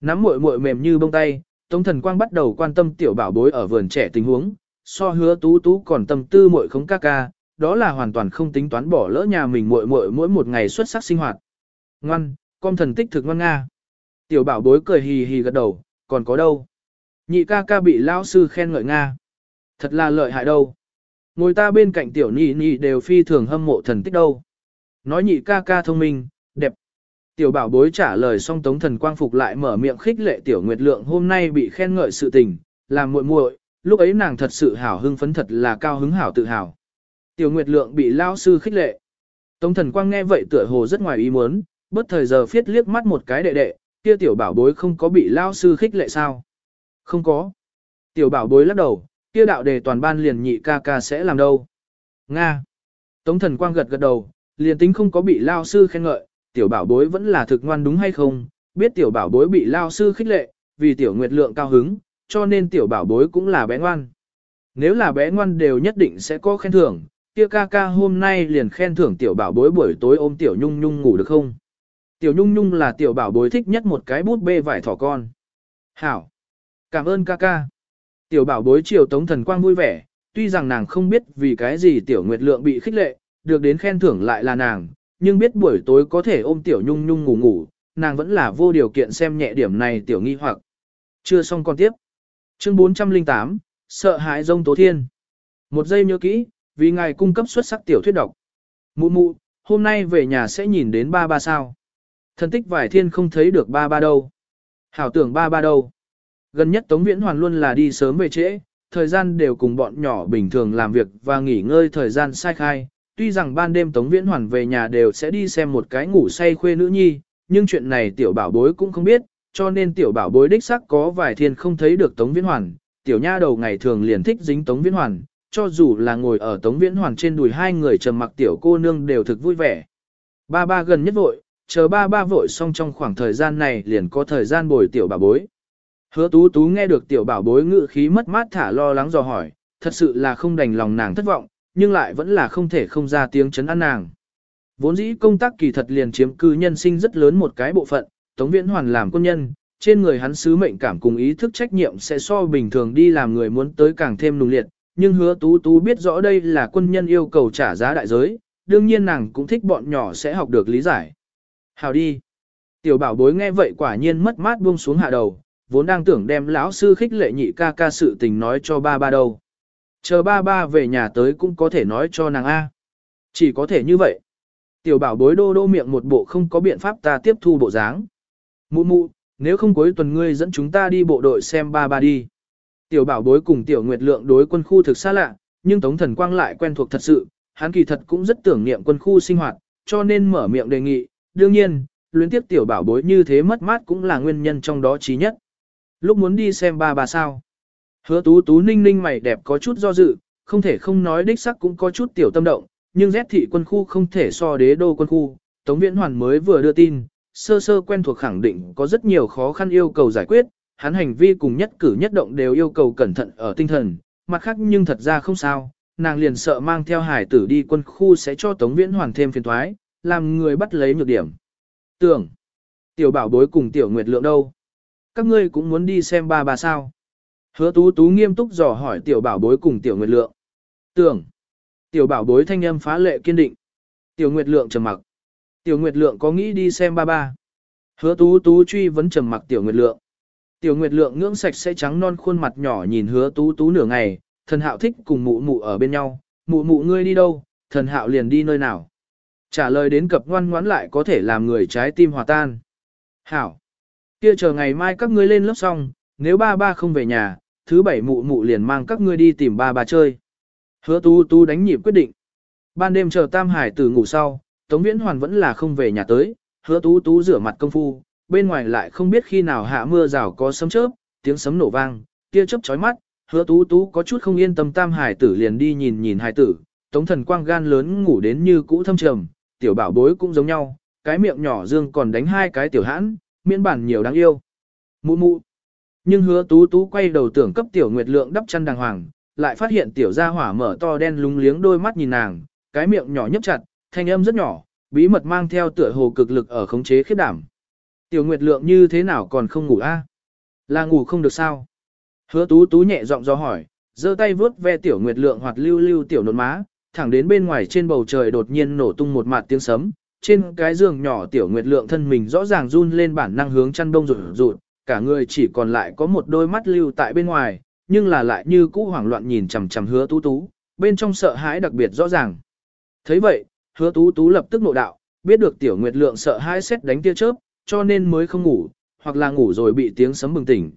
Nắm muội muội mềm như bông tay, tống thần quang bắt đầu quan tâm tiểu bảo bối ở vườn trẻ tình huống, so hứa tú tú còn tâm tư muội không ca ca, đó là hoàn toàn không tính toán bỏ lỡ nhà mình muội muội mỗi một ngày xuất sắc sinh hoạt. Ngoan, con thần tích thực ngoan nga. Tiểu bảo bối cười hì hì gật đầu, còn có đâu? Nhị ca ca bị lão sư khen ngợi nga. Thật là lợi hại đâu. Ngồi ta bên cạnh tiểu nhị nhị đều phi thường hâm mộ thần tích đâu. Nói nhị ca ca thông minh, đẹp. Tiểu bảo bối trả lời xong tống thần quang phục lại mở miệng khích lệ tiểu nguyệt lượng hôm nay bị khen ngợi sự tình, làm muội muội, lúc ấy nàng thật sự hảo hưng phấn thật là cao hứng hảo tự hào. Tiểu nguyệt lượng bị lao sư khích lệ. Tống thần quang nghe vậy tựa hồ rất ngoài ý muốn, bất thời giờ phiết liếc mắt một cái đệ đệ, kia tiểu bảo bối không có bị lao sư khích lệ sao? Không có. Tiểu bảo bối lắc đầu, kia đạo đề toàn ban liền nhị ca ca sẽ làm đâu. Nga. Tống thần quang gật gật đầu, liền tính không có bị lao sư khen ngợi, tiểu bảo bối vẫn là thực ngoan đúng hay không, biết tiểu bảo bối bị lao sư khích lệ, vì tiểu nguyệt lượng cao hứng, cho nên tiểu bảo bối cũng là bé ngoan. Nếu là bé ngoan đều nhất định sẽ có khen thưởng, kia ca ca hôm nay liền khen thưởng tiểu bảo bối buổi tối ôm tiểu nhung nhung ngủ được không? Tiểu nhung nhung là tiểu bảo bối thích nhất một cái bút bê vải thỏ con. Hảo! Cảm ơn ca ca. Tiểu bảo bối chiều tống thần quang vui vẻ, tuy rằng nàng không biết vì cái gì tiểu nguyệt lượng bị khích lệ, được đến khen thưởng lại là nàng, nhưng biết buổi tối có thể ôm tiểu nhung nhung ngủ ngủ, nàng vẫn là vô điều kiện xem nhẹ điểm này tiểu nghi hoặc. Chưa xong con tiếp. Chương 408, sợ hãi rông tố thiên. Một giây nhớ kỹ, vì ngài cung cấp xuất sắc tiểu thuyết độc. Mụ mụ, hôm nay về nhà sẽ nhìn đến ba ba sao. Thần tích vải thiên không thấy được ba ba đâu. Hảo tưởng ba ba đâu. Gần nhất Tống Viễn Hoàn luôn là đi sớm về trễ, thời gian đều cùng bọn nhỏ bình thường làm việc và nghỉ ngơi thời gian sai khai. Tuy rằng ban đêm Tống Viễn Hoàn về nhà đều sẽ đi xem một cái ngủ say khuê nữ nhi, nhưng chuyện này tiểu bảo bối cũng không biết, cho nên tiểu bảo bối đích xác có vài thiên không thấy được Tống Viễn Hoàn. Tiểu nha đầu ngày thường liền thích dính Tống Viễn Hoàn, cho dù là ngồi ở Tống Viễn Hoàn trên đùi hai người trầm mặc tiểu cô nương đều thực vui vẻ. Ba ba gần nhất vội, chờ ba ba vội xong trong khoảng thời gian này liền có thời gian bồi tiểu bảo bối. Hứa tú tú nghe được tiểu bảo bối ngự khí mất mát thả lo lắng dò hỏi, thật sự là không đành lòng nàng thất vọng, nhưng lại vẫn là không thể không ra tiếng chấn an nàng. Vốn dĩ công tác kỳ thật liền chiếm cư nhân sinh rất lớn một cái bộ phận, Tống Viễn Hoàn làm quân nhân, trên người hắn sứ mệnh cảm cùng ý thức trách nhiệm sẽ so bình thường đi làm người muốn tới càng thêm nung liệt, nhưng hứa tú tú biết rõ đây là quân nhân yêu cầu trả giá đại giới, đương nhiên nàng cũng thích bọn nhỏ sẽ học được lý giải. Hào đi. Tiểu bảo bối nghe vậy quả nhiên mất mát buông xuống hạ đầu, vốn đang tưởng đem lão sư khích lệ nhị ca ca sự tình nói cho ba ba đâu. Chờ ba ba về nhà tới cũng có thể nói cho nàng A. Chỉ có thể như vậy. Tiểu bảo bối đô đô miệng một bộ không có biện pháp ta tiếp thu bộ dáng. Mụ mụ, nếu không cuối tuần ngươi dẫn chúng ta đi bộ đội xem ba ba đi. Tiểu bảo bối cùng tiểu nguyệt lượng đối quân khu thực xa lạ, nhưng Tống Thần Quang lại quen thuộc thật sự, hắn kỳ thật cũng rất tưởng niệm quân khu sinh hoạt, cho nên mở miệng đề nghị, đương nhiên, luyến tiếp tiểu bảo bối như thế mất mát cũng là nguyên nhân trong đó trí nhất. Lúc muốn đi xem ba bà sao. Hứa tú tú ninh ninh mày đẹp có chút do dự, không thể không nói đích sắc cũng có chút tiểu tâm động, nhưng rét thị quân khu không thể so đế đô quân khu, Tống Viễn Hoàn mới vừa đưa tin, sơ sơ quen thuộc khẳng định có rất nhiều khó khăn yêu cầu giải quyết, hắn hành vi cùng nhất cử nhất động đều yêu cầu cẩn thận ở tinh thần, mặt khác nhưng thật ra không sao, nàng liền sợ mang theo hải tử đi quân khu sẽ cho Tống Viễn Hoàn thêm phiền thoái, làm người bắt lấy nhược điểm. Tưởng, tiểu bảo bối cùng tiểu nguyệt lượng đâu? Các ngươi cũng muốn đi xem ba bà sao? Hứa tú tú nghiêm túc dò hỏi tiểu bảo bối cùng tiểu nguyệt lượng. Tưởng, tiểu bảo bối thanh âm phá lệ kiên định. Tiểu nguyệt lượng trầm mặc. Tiểu nguyệt lượng có nghĩ đi xem ba ba. Hứa tú tú truy vấn trầm mặc tiểu nguyệt lượng. Tiểu nguyệt lượng ngưỡng sạch sẽ trắng non khuôn mặt nhỏ nhìn hứa tú tú nửa ngày, thần hạo thích cùng mụ mụ ở bên nhau, mụ mụ ngươi đi đâu, thần hạo liền đi nơi nào. Trả lời đến cập ngoan ngoãn lại có thể làm người trái tim hòa tan. Hảo. Kia chờ ngày mai các ngươi lên lớp xong, nếu ba ba không về nhà, thứ bảy mụ mụ liền mang các ngươi đi tìm ba ba chơi. Hứa tu tu đánh nhịp quyết định. Ban đêm chờ Tam Hải Tử ngủ sau, Tống Viễn Hoàn vẫn là không về nhà tới, hứa tú tú rửa mặt công phu, bên ngoài lại không biết khi nào hạ mưa rào có sấm chớp, tiếng sấm nổ vang, kia chớp chói mắt, hứa tú tú có chút không yên tâm Tam Hải tử liền đi nhìn nhìn hải tử, Tống thần quang gan lớn ngủ đến như cũ thâm trầm, tiểu bảo bối cũng giống nhau, cái miệng nhỏ dương còn đánh hai cái tiểu hãn, miễn bản nhiều đáng yêu. Mụ mụ. Nhưng hứa tú tú quay đầu tưởng cấp tiểu nguyệt lượng đắp chăn đàng hoàng, lại phát hiện tiểu gia hỏa mở to đen lúng liếng đôi mắt nhìn nàng, cái miệng nhỏ nhấp chặt, thanh âm rất nhỏ, bí mật mang theo tựa hồ cực lực ở khống chế khiếp đảm. Tiểu nguyệt lượng như thế nào còn không ngủ a? À? Là ngủ không được sao? Hứa tú tú nhẹ giọng do hỏi, giơ tay vuốt ve tiểu nguyệt lượng hoặc lưu lưu tiểu nốt má, thẳng đến bên ngoài trên bầu trời đột nhiên nổ tung một mạt tiếng sấm, trên cái giường nhỏ tiểu nguyệt lượng thân mình rõ ràng run lên bản năng hướng chăn đông rụt rụt, cả người chỉ còn lại có một đôi mắt lưu tại bên ngoài, nhưng là lại như cũ hoảng loạn nhìn chằm chằm hứa tú tú, bên trong sợ hãi đặc biệt rõ ràng. thấy vậy, hứa tú tú lập tức nộ đạo, biết được tiểu nguyệt lượng sợ hãi xét đánh tia chớp, cho nên mới không ngủ, hoặc là ngủ rồi bị tiếng sấm bừng tỉnh.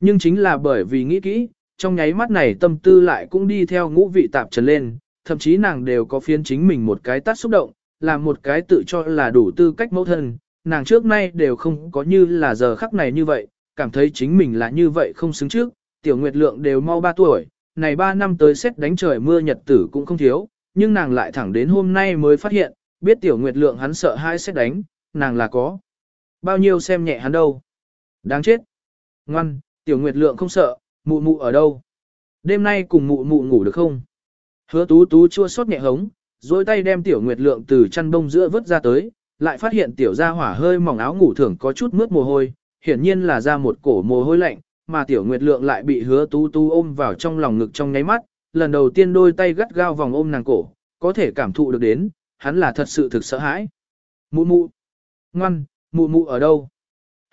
Nhưng chính là bởi vì nghĩ kỹ, trong nháy mắt này tâm tư lại cũng đi theo ngũ vị tạp trần lên, thậm chí nàng đều có phiến chính mình một cái tát xúc động, là một cái tự cho là đủ tư cách mẫu thân, nàng trước nay đều không có như là giờ khắc này như vậy, cảm thấy chính mình là như vậy không xứng trước, tiểu nguyệt lượng đều mau 3 tuổi, này 3 năm tới xét đánh trời mưa nhật tử cũng không thiếu, nhưng nàng lại thẳng đến hôm nay mới phát hiện, biết tiểu nguyệt lượng hắn sợ hai xét đánh, nàng là có. Bao nhiêu xem nhẹ hắn đâu. Đáng chết. Ngoan, tiểu nguyệt lượng không sợ, mụ mụ ở đâu? Đêm nay cùng mụ mụ ngủ được không? Hứa tú tú chua xót nhẹ hống, dối tay đem tiểu nguyệt lượng từ chăn bông giữa vớt ra tới, lại phát hiện tiểu gia hỏa hơi mỏng áo ngủ thưởng có chút mướt mồ hôi, hiển nhiên là ra một cổ mồ hôi lạnh, mà tiểu nguyệt lượng lại bị hứa tú tú ôm vào trong lòng ngực trong nháy mắt, lần đầu tiên đôi tay gắt gao vòng ôm nàng cổ, có thể cảm thụ được đến, hắn là thật sự thực sợ hãi. Mụ mụ, ngoan, mụ mụ ở đâu?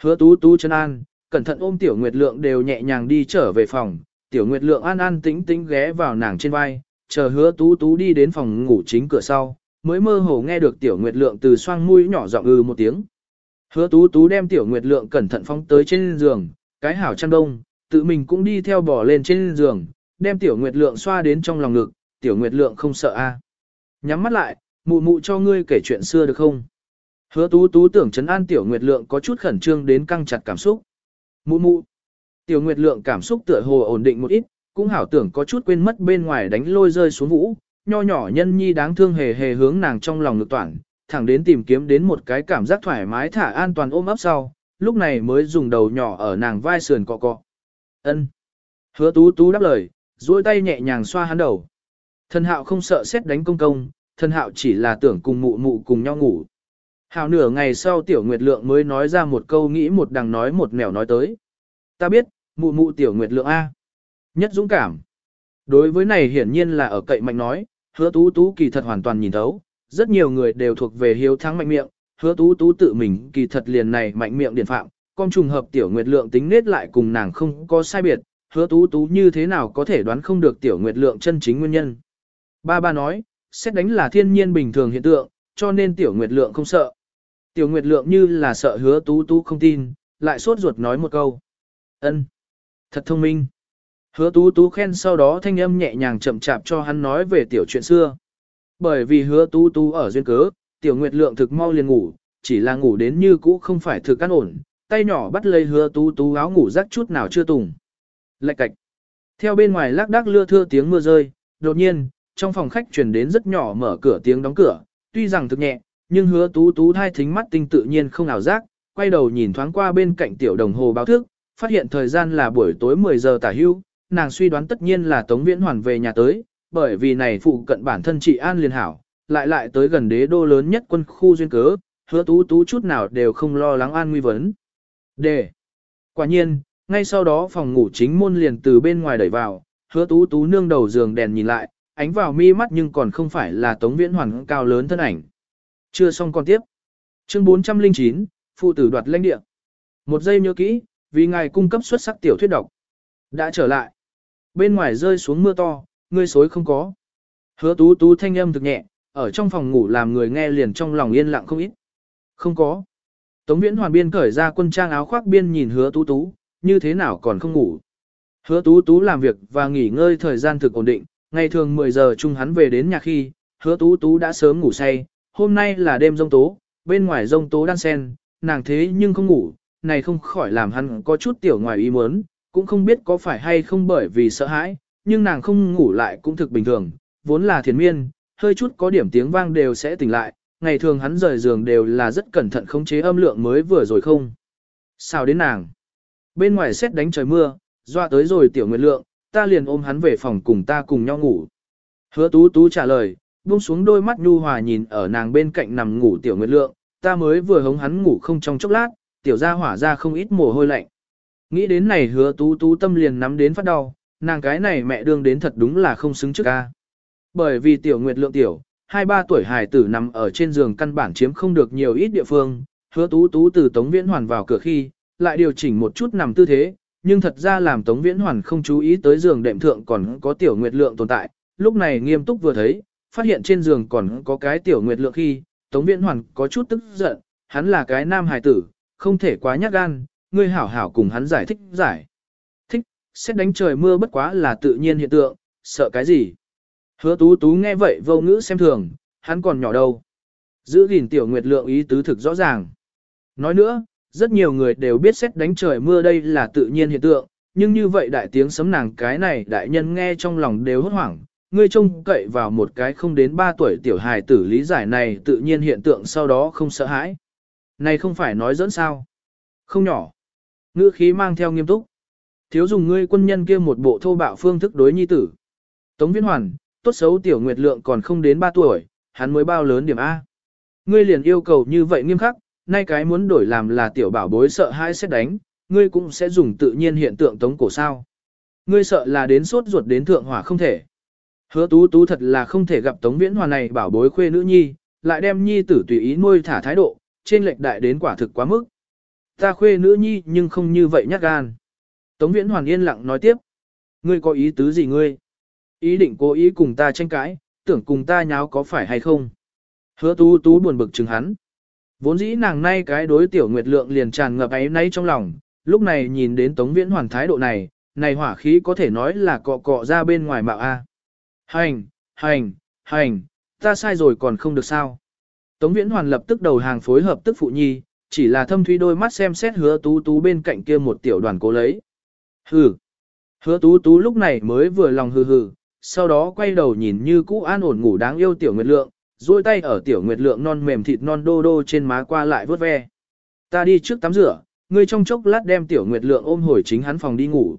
Hứa tú tú chân an, cẩn thận ôm tiểu nguyệt lượng đều nhẹ nhàng đi trở về phòng, tiểu nguyệt lượng an an tĩnh tĩnh ghé vào nàng trên vai, chờ hứa tú tú đi đến phòng ngủ chính cửa sau, mới mơ hồ nghe được tiểu nguyệt lượng từ xoang mũi nhỏ giọng ư một tiếng. Hứa tú tú đem tiểu nguyệt lượng cẩn thận phóng tới trên giường, cái hảo chăn đông, tự mình cũng đi theo bò lên trên giường, đem tiểu nguyệt lượng xoa đến trong lòng ngực, tiểu nguyệt lượng không sợ a. Nhắm mắt lại, mụ mụ cho ngươi kể chuyện xưa được không? Hứa tú tú tưởng chấn an tiểu nguyệt lượng có chút khẩn trương đến căng chặt cảm xúc. Mụ mụ. Tiểu nguyệt lượng cảm xúc tựa hồ ổn định một ít, cũng hảo tưởng có chút quên mất bên ngoài đánh lôi rơi xuống vũ, nho nhỏ nhân nhi đáng thương hề hề hướng nàng trong lòng ngực toàn, thẳng đến tìm kiếm đến một cái cảm giác thoải mái thả an toàn ôm ấp sau, lúc này mới dùng đầu nhỏ ở nàng vai sườn cọ cọ. Ân. Hứa tú tú đáp lời, duỗi tay nhẹ nhàng xoa hắn đầu. Thần hạo không sợ xét đánh công công, thần hạo chỉ là tưởng cùng mụ mụ cùng nhau ngủ. Hào nửa ngày sau tiểu nguyệt lượng mới nói ra một câu nghĩ một đằng nói một nẻo nói tới. Ta biết, mụ mụ tiểu nguyệt lượng A. Nhất dũng cảm. Đối với này hiển nhiên là ở cậy mạnh nói, hứa tú tú kỳ thật hoàn toàn nhìn thấu, rất nhiều người đều thuộc về hiếu thắng mạnh miệng, hứa tú tú tự mình kỳ thật liền này mạnh miệng điển phạm, con trùng hợp tiểu nguyệt lượng tính nết lại cùng nàng không có sai biệt, hứa tú tú như thế nào có thể đoán không được tiểu nguyệt lượng chân chính nguyên nhân. Ba ba nói, xét đánh là thiên nhiên bình thường hiện tượng, cho nên tiểu nguyệt lượng không sợ. Tiểu nguyệt lượng như là sợ hứa tú tú không tin, lại sốt ruột nói một câu. ân Thật thông minh. Hứa tú tú khen sau đó thanh âm nhẹ nhàng chậm chạp cho hắn nói về tiểu chuyện xưa. Bởi vì hứa tú tú ở duyên cớ, tiểu nguyệt lượng thực mau liền ngủ, chỉ là ngủ đến như cũ không phải thực căn ổn, tay nhỏ bắt lấy hứa tú tú áo ngủ rắc chút nào chưa tùng. Lạch cạch. Theo bên ngoài lác đác lưa thưa tiếng mưa rơi, đột nhiên, trong phòng khách truyền đến rất nhỏ mở cửa tiếng đóng cửa, tuy rằng thực nhẹ, nhưng hứa tú tú thai thính mắt tinh tự nhiên không ảo giác, quay đầu nhìn thoáng qua bên cạnh tiểu đồng hồ báo thức, phát hiện thời gian là buổi tối 10 giờ tả hưu, nàng suy đoán tất nhiên là Tống Viễn Hoàn về nhà tới, bởi vì này phụ cận bản thân trị an liền hảo, lại lại tới gần đế đô lớn nhất quân khu duyên cớ, hứa tú tú chút nào đều không lo lắng an nguy vấn. D. Quả nhiên, ngay sau đó phòng ngủ chính môn liền từ bên ngoài đẩy vào, hứa tú tú nương đầu giường đèn nhìn lại, ánh vào mi mắt nhưng còn không phải là Tống Viễn Hoàn cao lớn thân ảnh. Chưa xong còn tiếp. Chương 409, phụ tử đoạt lãnh địa. Một giây nhớ kỹ, vì ngài cung cấp xuất sắc tiểu thuyết độc. Đã trở lại. Bên ngoài rơi xuống mưa to, ngươi xối không có. Hứa tú tú thanh âm thực nhẹ, ở trong phòng ngủ làm người nghe liền trong lòng yên lặng không ít. Không có. Tống viễn hoàn biên cởi ra quân trang áo khoác biên nhìn hứa tú tú, như thế nào còn không ngủ. Hứa tú tú làm việc và nghỉ ngơi thời gian thực ổn định, ngày thường 10 giờ chung hắn về đến nhà khi, hứa tú tú đã sớm ngủ say, hôm nay là đêm rông tố, bên ngoài rông tố đan sen, nàng thế nhưng không ngủ, này không khỏi làm hắn có chút tiểu ngoài ý muốn, cũng không biết có phải hay không bởi vì sợ hãi, nhưng nàng không ngủ lại cũng thực bình thường, vốn là thiền miên, hơi chút có điểm tiếng vang đều sẽ tỉnh lại, ngày thường hắn rời giường đều là rất cẩn thận khống chế âm lượng mới vừa rồi không. Sao đến nàng? Bên ngoài xét đánh trời mưa, doa tới rồi tiểu nguyệt lượng, ta liền ôm hắn về phòng cùng ta cùng nhau ngủ. Hứa tú tú trả lời, buông xuống đôi mắt nhu hòa nhìn ở nàng bên cạnh nằm ngủ tiểu nguyệt lượng, ta mới vừa hống hắn ngủ không trong chốc lát, tiểu ra hỏa ra không ít mồ hôi lạnh. Nghĩ đến này hứa tú tú tâm liền nắm đến phát đau, nàng cái này mẹ đương đến thật đúng là không xứng trước ca. Bởi vì tiểu nguyệt lượng tiểu, hai ba tuổi hài tử nằm ở trên giường căn bản chiếm không được nhiều ít địa phương, hứa tú tú từ Tống Viễn Hoàn vào cửa khi, lại điều chỉnh một chút nằm tư thế, nhưng thật ra làm Tống Viễn Hoàn không chú ý tới giường đệm thượng còn có tiểu nguyệt lượng tồn tại, lúc này nghiêm túc vừa thấy, phát hiện trên giường còn có cái tiểu nguyệt lượng khi, Tống Viễn Hoàn có chút tức giận, hắn là cái nam hài tử, không thể quá nhát gan, ngươi hảo hảo cùng hắn giải thích giải. Thích, xét đánh trời mưa bất quá là tự nhiên hiện tượng, sợ cái gì. Hứa tú tú nghe vậy vô ngữ xem thường, hắn còn nhỏ đâu. Giữ gìn tiểu nguyệt lượng ý tứ thực rõ ràng. Nói nữa, rất nhiều người đều biết xét đánh trời mưa đây là tự nhiên hiện tượng, nhưng như vậy đại tiếng sấm nàng cái này đại nhân nghe trong lòng đều hốt hoảng. Ngươi trông cậy vào một cái không đến 3 tuổi tiểu hài tử lý giải này tự nhiên hiện tượng sau đó không sợ hãi. Này không phải nói dẫn sao. Không nhỏ ngữ khí mang theo nghiêm túc. Thiếu dùng ngươi quân nhân kia một bộ thô bạo phương thức đối nhi tử. Tống Viễn Hoàn, tốt xấu tiểu nguyệt lượng còn không đến 3 tuổi, hắn mới bao lớn điểm A. Ngươi liền yêu cầu như vậy nghiêm khắc, nay cái muốn đổi làm là tiểu bảo bối sợ hãi sẽ đánh, ngươi cũng sẽ dùng tự nhiên hiện tượng tống cổ sao. Ngươi sợ là đến sốt ruột đến thượng hỏa không thể. Hứa tú tú thật là không thể gặp tống viễn hoàn này bảo bối khuê nữ nhi, lại đem nhi tử tùy ý nuôi thả thái độ, trên lệch đại đến quả thực quá mức. Ta khuê nữ nhi nhưng không như vậy nhát gan. Tống viễn hoàn yên lặng nói tiếp. Ngươi có ý tứ gì ngươi? Ý định cố ý cùng ta tranh cãi, tưởng cùng ta nháo có phải hay không? Hứa tú tú buồn bực chừng hắn. Vốn dĩ nàng nay cái đối tiểu nguyệt lượng liền tràn ngập ấy nay trong lòng, lúc này nhìn đến tống viễn hoàn thái độ này, này hỏa khí có thể nói là cọ cọ ra bên ngoài mạo A. Hành, hành, hành, ta sai rồi còn không được sao. Tống viễn hoàn lập tức đầu hàng phối hợp tức phụ nhi, chỉ là thâm thúy đôi mắt xem xét hứa tú tú bên cạnh kia một tiểu đoàn cố lấy. Hừ. Hứa tú tú lúc này mới vừa lòng hừ hừ, sau đó quay đầu nhìn như cũ an ổn ngủ đáng yêu tiểu nguyệt lượng, duỗi tay ở tiểu nguyệt lượng non mềm thịt non đô đô trên má qua lại vớt ve. Ta đi trước tắm rửa, ngươi trong chốc lát đem tiểu nguyệt lượng ôm hồi chính hắn phòng đi ngủ.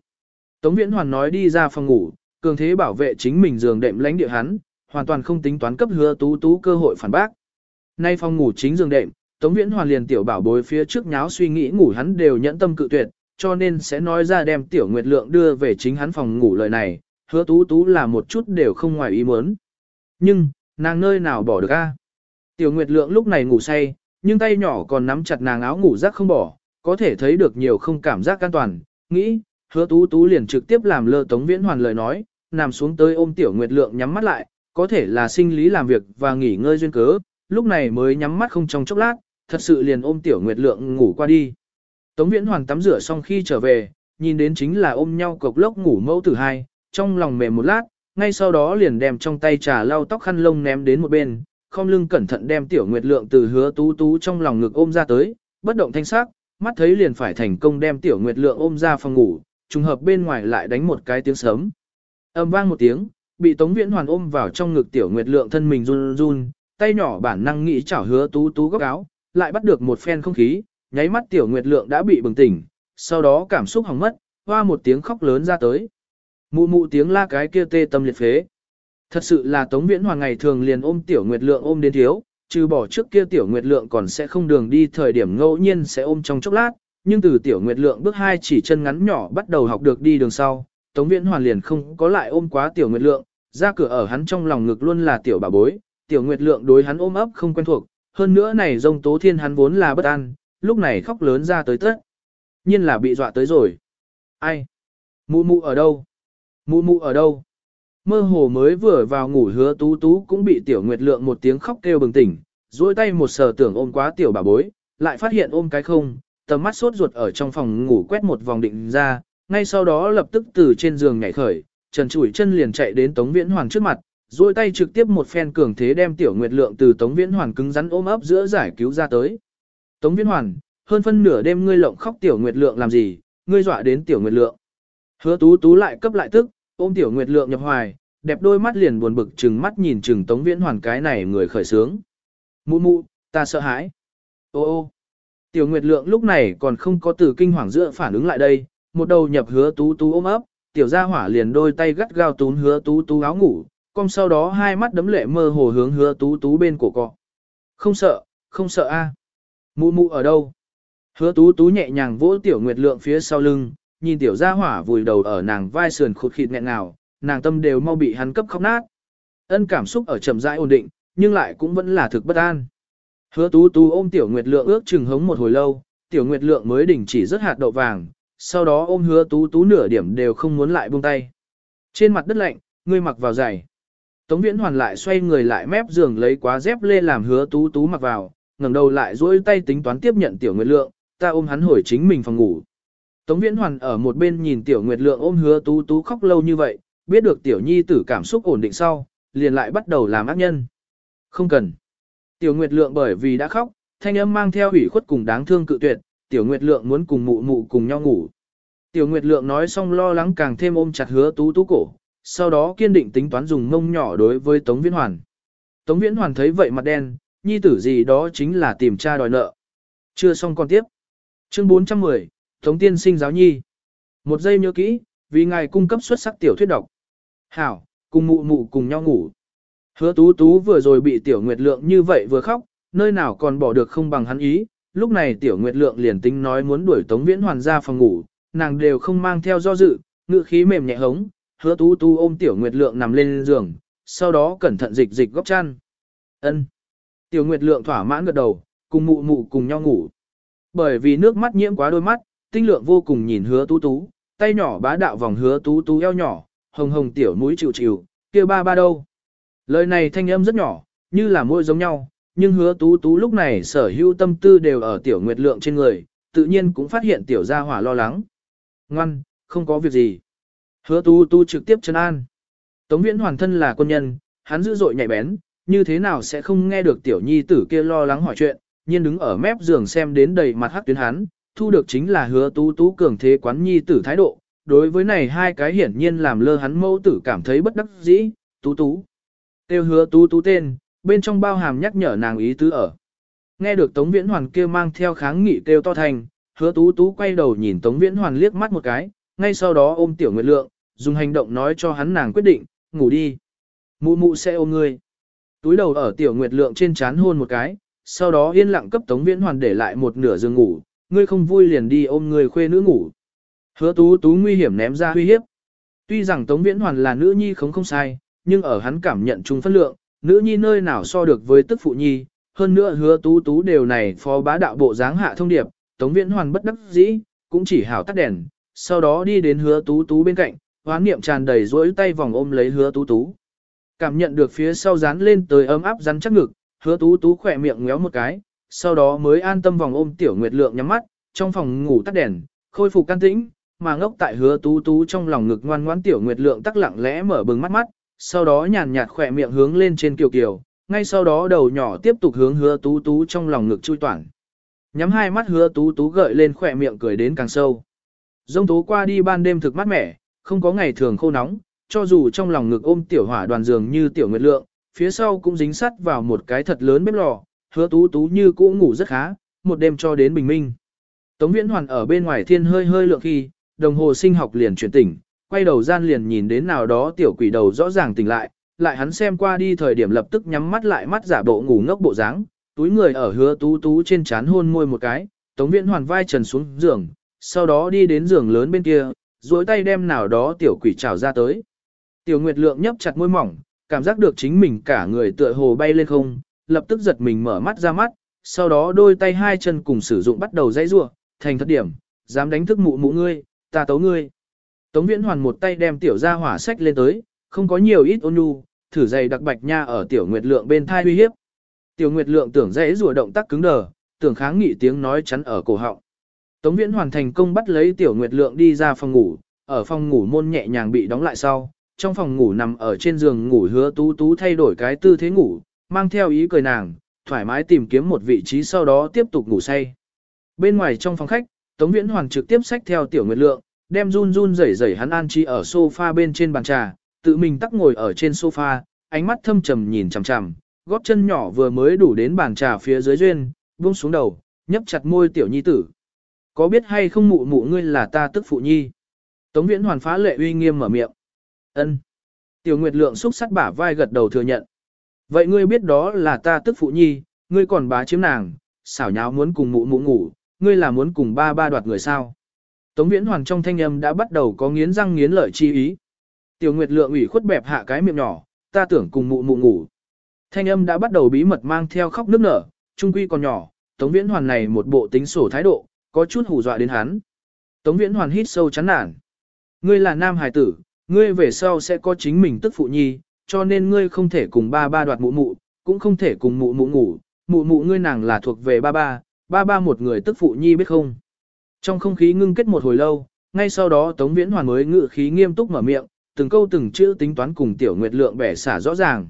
Tống Viễn Hoàn nói đi ra phòng ngủ, cường thế bảo vệ chính mình giường đệm lãnh địa hắn, hoàn toàn không tính toán cấp hứa tú tú cơ hội phản bác. Nay phòng ngủ chính giường đệm, Tống Viễn Hoàn liền tiểu bảo bối phía trước nháo suy nghĩ ngủ hắn đều nhẫn tâm cự tuyệt, cho nên sẽ nói ra đem tiểu nguyệt lượng đưa về chính hắn phòng ngủ lời này, hứa tú tú là một chút đều không ngoài ý muốn. Nhưng, nàng nơi nào bỏ được a? Tiểu nguyệt lượng lúc này ngủ say, nhưng tay nhỏ còn nắm chặt nàng áo ngủ rác không bỏ, có thể thấy được nhiều không cảm giác an toàn, nghĩ, hứa tú tú liền trực tiếp làm lơ tống viễn hoàn lời nói, nằm xuống tới ôm tiểu nguyệt lượng nhắm mắt lại, có thể là sinh lý làm việc và nghỉ ngơi duyên cớ, lúc này mới nhắm mắt không trong chốc lát, thật sự liền ôm tiểu nguyệt lượng ngủ qua đi. Tống viễn hoàn tắm rửa xong khi trở về, nhìn đến chính là ôm nhau cộc lốc ngủ mẫu tử hai, trong lòng mềm một lát, ngay sau đó liền đem trong tay trà lau tóc khăn lông ném đến một bên, không lưng cẩn thận đem tiểu nguyệt lượng từ hứa tú tú trong lòng ngực ôm ra tới, bất động thanh sắc, mắt thấy liền phải thành công đem tiểu nguyệt lượng ôm ra phòng ngủ, trùng hợp bên ngoài lại đánh một cái tiếng sớm. Âm vang một tiếng, bị Tống Viễn Hoàn ôm vào trong ngực tiểu nguyệt lượng thân mình run run, tay nhỏ bản năng nghĩ chảo hứa tú tú góc áo, lại bắt được một phen không khí, nháy mắt tiểu nguyệt lượng đã bị bừng tỉnh, sau đó cảm xúc hỏng mất, hoa một tiếng khóc lớn ra tới. Mụ mụ tiếng la cái kia tê tâm liệt phế. Thật sự là Tống Viễn Hoàng ngày thường liền ôm tiểu nguyệt lượng ôm đến thiếu, trừ bỏ trước kia tiểu nguyệt lượng còn sẽ không đường đi thời điểm ngẫu nhiên sẽ ôm trong chốc lát, nhưng từ tiểu nguyệt lượng bước hai chỉ chân ngắn nhỏ bắt đầu học được đi đường sau, Tống Viễn Hoàn liền không có lại ôm quá tiểu nguyệt lượng, ra cửa ở hắn trong lòng ngực luôn là tiểu bà bối, tiểu nguyệt lượng đối hắn ôm ấp không quen thuộc, hơn nữa này dông tố thiên hắn vốn là bất an, lúc này khóc lớn ra tới tất. Nhiên là bị dọa tới rồi. Ai? Mụ mụ ở đâu? Mụ mụ ở đâu? Mơ hồ mới vừa vào ngủ hứa tú tú cũng bị tiểu nguyệt lượng một tiếng khóc kêu bừng tỉnh, duỗi tay một sờ tưởng ôm quá tiểu bà bối, lại phát hiện ôm cái không, tầm mắt sốt ruột ở trong phòng ngủ quét một vòng định ra, ngay sau đó lập tức từ trên giường nhảy khởi, trần chủi chân liền chạy đến Tống Viễn hoàng trước mặt, duỗi tay trực tiếp một phen cường thế đem tiểu nguyệt lượng từ Tống Viễn Hoàn cứng rắn ôm ấp giữa giải cứu ra tới. Tống Viễn Hoàn, hơn phân nửa đêm ngươi lộng khóc tiểu nguyệt lượng làm gì, ngươi dọa đến tiểu nguyệt lượng. Hứa tú tú lại cấp lại tức, ôm tiểu nguyệt lượng nhập hoài, đẹp đôi mắt liền buồn bực chừng mắt nhìn chừng Tống Viễn Hoàn cái này người khởi sướng. Mụ mụ, ta sợ hãi. Ô ô. Tiểu Nguyệt Lượng lúc này còn không có từ kinh hoàng giữa phản ứng lại đây, một đầu nhập hứa tú tú ôm ấp, tiểu gia hỏa liền đôi tay gắt gao tún hứa tú tú áo ngủ, cong sau đó hai mắt đấm lệ mơ hồ hướng hứa tú tú bên cổ cọ. Không sợ, không sợ a. À. Mụ mụ ở đâu? Hứa tú tú nhẹ nhàng vỗ tiểu Nguyệt Lượng phía sau lưng, nhìn tiểu gia hỏa vùi đầu ở nàng vai sườn khụt khịt nghẹn nào, nàng tâm đều mau bị hắn cấp khóc nát. Ân cảm xúc ở chậm rãi ổn định, nhưng lại cũng vẫn là thực bất an. Hứa tú tú ôm tiểu nguyệt lượng ước chừng hống một hồi lâu, tiểu nguyệt lượng mới đình chỉ rất hạt đậu vàng, sau đó ôm hứa tú tú nửa điểm đều không muốn lại buông tay. Trên mặt đất lạnh, ngươi mặc vào giày. Tống viễn hoàn lại xoay người lại mép giường lấy quá dép lê làm hứa tú tú mặc vào, ngẩng đầu lại duỗi tay tính toán tiếp nhận tiểu nguyệt lượng, ta ôm hắn hồi chính mình phòng ngủ. Tống viễn hoàn ở một bên nhìn tiểu nguyệt lượng ôm hứa tú tú khóc lâu như vậy, biết được tiểu nhi tử cảm xúc ổn định sau, liền lại bắt đầu làm ác nhân. Không cần. Tiểu Nguyệt Lượng bởi vì đã khóc, thanh âm mang theo ủy khuất cùng đáng thương cự tuyệt, Tiểu Nguyệt Lượng muốn cùng mụ mụ cùng nhau ngủ. Tiểu Nguyệt Lượng nói xong lo lắng càng thêm ôm chặt hứa tú tú cổ, sau đó kiên định tính toán dùng mông nhỏ đối với Tống Viễn Hoàn. Tống Viễn Hoàn thấy vậy mặt đen, nhi tử gì đó chính là tìm cha đòi nợ. Chưa xong con tiếp. Chương 410, Tống tiên sinh giáo nhi. Một giây nhớ kỹ, vì ngài cung cấp xuất sắc tiểu thuyết độc. Hảo, cùng mụ mụ cùng nhau ngủ. Hứa tú tú vừa rồi bị tiểu nguyệt lượng như vậy vừa khóc, nơi nào còn bỏ được không bằng hắn ý. Lúc này tiểu nguyệt lượng liền tính nói muốn đuổi tống viễn hoàn ra phòng ngủ, nàng đều không mang theo do dự, ngựa khí mềm nhẹ hống, hứa tú tú ôm tiểu nguyệt lượng nằm lên giường, sau đó cẩn thận dịch dịch góc chăn. ân Tiểu nguyệt lượng thỏa mãn gật đầu, cùng mụ mụ cùng nhau ngủ. Bởi vì nước mắt nhiễm quá đôi mắt, tinh lượng vô cùng nhìn hứa tú tú, tay nhỏ bá đạo vòng hứa tú tú eo nhỏ, hồng hồng tiểu mũi chịu chịu, kia ba ba đâu. Lời này thanh âm rất nhỏ, như là môi giống nhau, nhưng hứa tú tú lúc này sở hữu tâm tư đều ở tiểu nguyệt lượng trên người, tự nhiên cũng phát hiện tiểu gia hỏa lo lắng. Ngoan, không có việc gì. Hứa Tu Tu trực tiếp chân an. Tống viễn hoàn thân là quân nhân, hắn dữ dội nhạy bén, như thế nào sẽ không nghe được tiểu nhi tử kia lo lắng hỏi chuyện, nhiên đứng ở mép giường xem đến đầy mặt hắc tuyến hắn, thu được chính là hứa tú tú cường thế quán nhi tử thái độ. Đối với này hai cái hiển nhiên làm lơ hắn mẫu tử cảm thấy bất đắc dĩ, tú tú. Tiêu hứa tú tú tên, bên trong bao hàm nhắc nhở nàng ý tứ ở. Nghe được Tống Viễn Hoàn kia mang theo kháng nghị kêu to thành, hứa tú tú quay đầu nhìn Tống Viễn Hoàn liếc mắt một cái, ngay sau đó ôm Tiểu Nguyệt Lượng, dùng hành động nói cho hắn nàng quyết định, ngủ đi. Mụ mụ sẽ ôm ngươi. Túi đầu ở Tiểu Nguyệt Lượng trên chán hôn một cái, sau đó yên lặng cấp Tống Viễn Hoàn để lại một nửa giường ngủ, ngươi không vui liền đi ôm người khuê nữ ngủ. Hứa tú tú nguy hiểm ném ra uy hiếp. Tuy rằng Tống Viễn Hoàn là nữ nhi không không sai, nhưng ở hắn cảm nhận chung phân lượng, nữ nhi nơi nào so được với tức phụ nhi, hơn nữa hứa tú tú đều này phó bá đạo bộ dáng hạ thông điệp, Tống Viễn Hoàn bất đắc dĩ, cũng chỉ hảo tắt đèn, sau đó đi đến hứa tú tú bên cạnh, hoán niệm tràn đầy dỗi tay vòng ôm lấy hứa tú tú. Cảm nhận được phía sau dán lên tới ấm áp rắn chắc ngực, hứa tú tú khỏe miệng ngéo một cái, sau đó mới an tâm vòng ôm tiểu nguyệt lượng nhắm mắt, trong phòng ngủ tắt đèn, khôi phục can tĩnh, mà ngốc tại hứa tú tú trong lòng ngực ngoan ngoãn tiểu nguyệt lượng tắc lặng lẽ mở bừng mắt mắt, sau đó nhàn nhạt khỏe miệng hướng lên trên kiều kiều, ngay sau đó đầu nhỏ tiếp tục hướng hứa tú tú trong lòng ngực chui toàn, Nhắm hai mắt hứa tú tú gợi lên khỏe miệng cười đến càng sâu. Dông tố qua đi ban đêm thực mát mẻ, không có ngày thường khô nóng, cho dù trong lòng ngực ôm tiểu hỏa đoàn giường như tiểu nguyệt lượng, phía sau cũng dính sắt vào một cái thật lớn bếp lò, hứa tú tú như cũ ngủ rất khá, một đêm cho đến bình minh. Tống viễn hoàn ở bên ngoài thiên hơi hơi lượng khi, đồng hồ sinh học liền chuyển tỉnh, quay đầu gian liền nhìn đến nào đó tiểu quỷ đầu rõ ràng tỉnh lại, lại hắn xem qua đi thời điểm lập tức nhắm mắt lại mắt giả bộ ngủ ngốc bộ dáng, túi người ở hứa tú tú trên chán hôn môi một cái, tống viễn hoàn vai trần xuống giường, sau đó đi đến giường lớn bên kia, duỗi tay đem nào đó tiểu quỷ trào ra tới. Tiểu Nguyệt Lượng nhấp chặt môi mỏng, cảm giác được chính mình cả người tựa hồ bay lên không, lập tức giật mình mở mắt ra mắt, sau đó đôi tay hai chân cùng sử dụng bắt đầu dãy rủa, thành thất điểm, dám đánh thức mụ mụ ngươi, ta tấu ngươi. Tống Viễn Hoàn một tay đem tiểu gia hỏa sách lên tới, không có nhiều ít ôn nhu, thử dày đặc bạch nha ở tiểu nguyệt lượng bên thai uy hiếp. Tiểu nguyệt lượng tưởng dãy rủa động tác cứng đờ, tưởng kháng nghị tiếng nói chắn ở cổ họng. Tống Viễn Hoàn thành công bắt lấy tiểu nguyệt lượng đi ra phòng ngủ, ở phòng ngủ môn nhẹ nhàng bị đóng lại sau, trong phòng ngủ nằm ở trên giường ngủ hứa tú tú thay đổi cái tư thế ngủ, mang theo ý cười nàng, thoải mái tìm kiếm một vị trí sau đó tiếp tục ngủ say. Bên ngoài trong phòng khách, Tống Viễn Hoàng trực tiếp xách theo tiểu nguyệt lượng, đem run run rẩy rẩy hắn an trí ở sofa bên trên bàn trà, tự mình tắc ngồi ở trên sofa, ánh mắt thâm trầm nhìn chằm chằm, gót chân nhỏ vừa mới đủ đến bàn trà phía dưới duyên, buông xuống đầu, nhấp chặt môi tiểu nhi tử. Có biết hay không mụ mụ ngươi là ta tức phụ nhi? Tống Viễn Hoàn phá lệ uy nghiêm mở miệng. Ân. Tiểu Nguyệt Lượng xúc sắt bả vai gật đầu thừa nhận. Vậy ngươi biết đó là ta tức phụ nhi, ngươi còn bá chiếm nàng, xảo nháo muốn cùng mụ mụ ngủ, ngươi là muốn cùng ba ba đoạt người sao. Tống Viễn Hoàn trong thanh âm đã bắt đầu có nghiến răng nghiến lợi chi ý. Tiểu Nguyệt Lượng ủy khuất bẹp hạ cái miệng nhỏ, ta tưởng cùng mụ mụ ngủ. Thanh âm đã bắt đầu bí mật mang theo khóc nức nở, trung quy còn nhỏ, Tống Viễn Hoàn này một bộ tính sổ thái độ, có chút hù dọa đến hắn. Tống Viễn Hoàn hít sâu chán nản. Ngươi là nam hài tử, ngươi về sau sẽ có chính mình tức phụ nhi, cho nên ngươi không thể cùng ba ba đoạt mụ mụ, cũng không thể cùng mụ mụ ngủ, mụ mụ ngươi nàng là thuộc về ba ba, ba ba một người tức phụ nhi biết không. Trong không khí ngưng kết một hồi lâu, ngay sau đó Tống Viễn Hoàn mới ngự khí nghiêm túc mở miệng, từng câu từng chữ tính toán cùng Tiểu Nguyệt Lượng bẻ xả rõ ràng.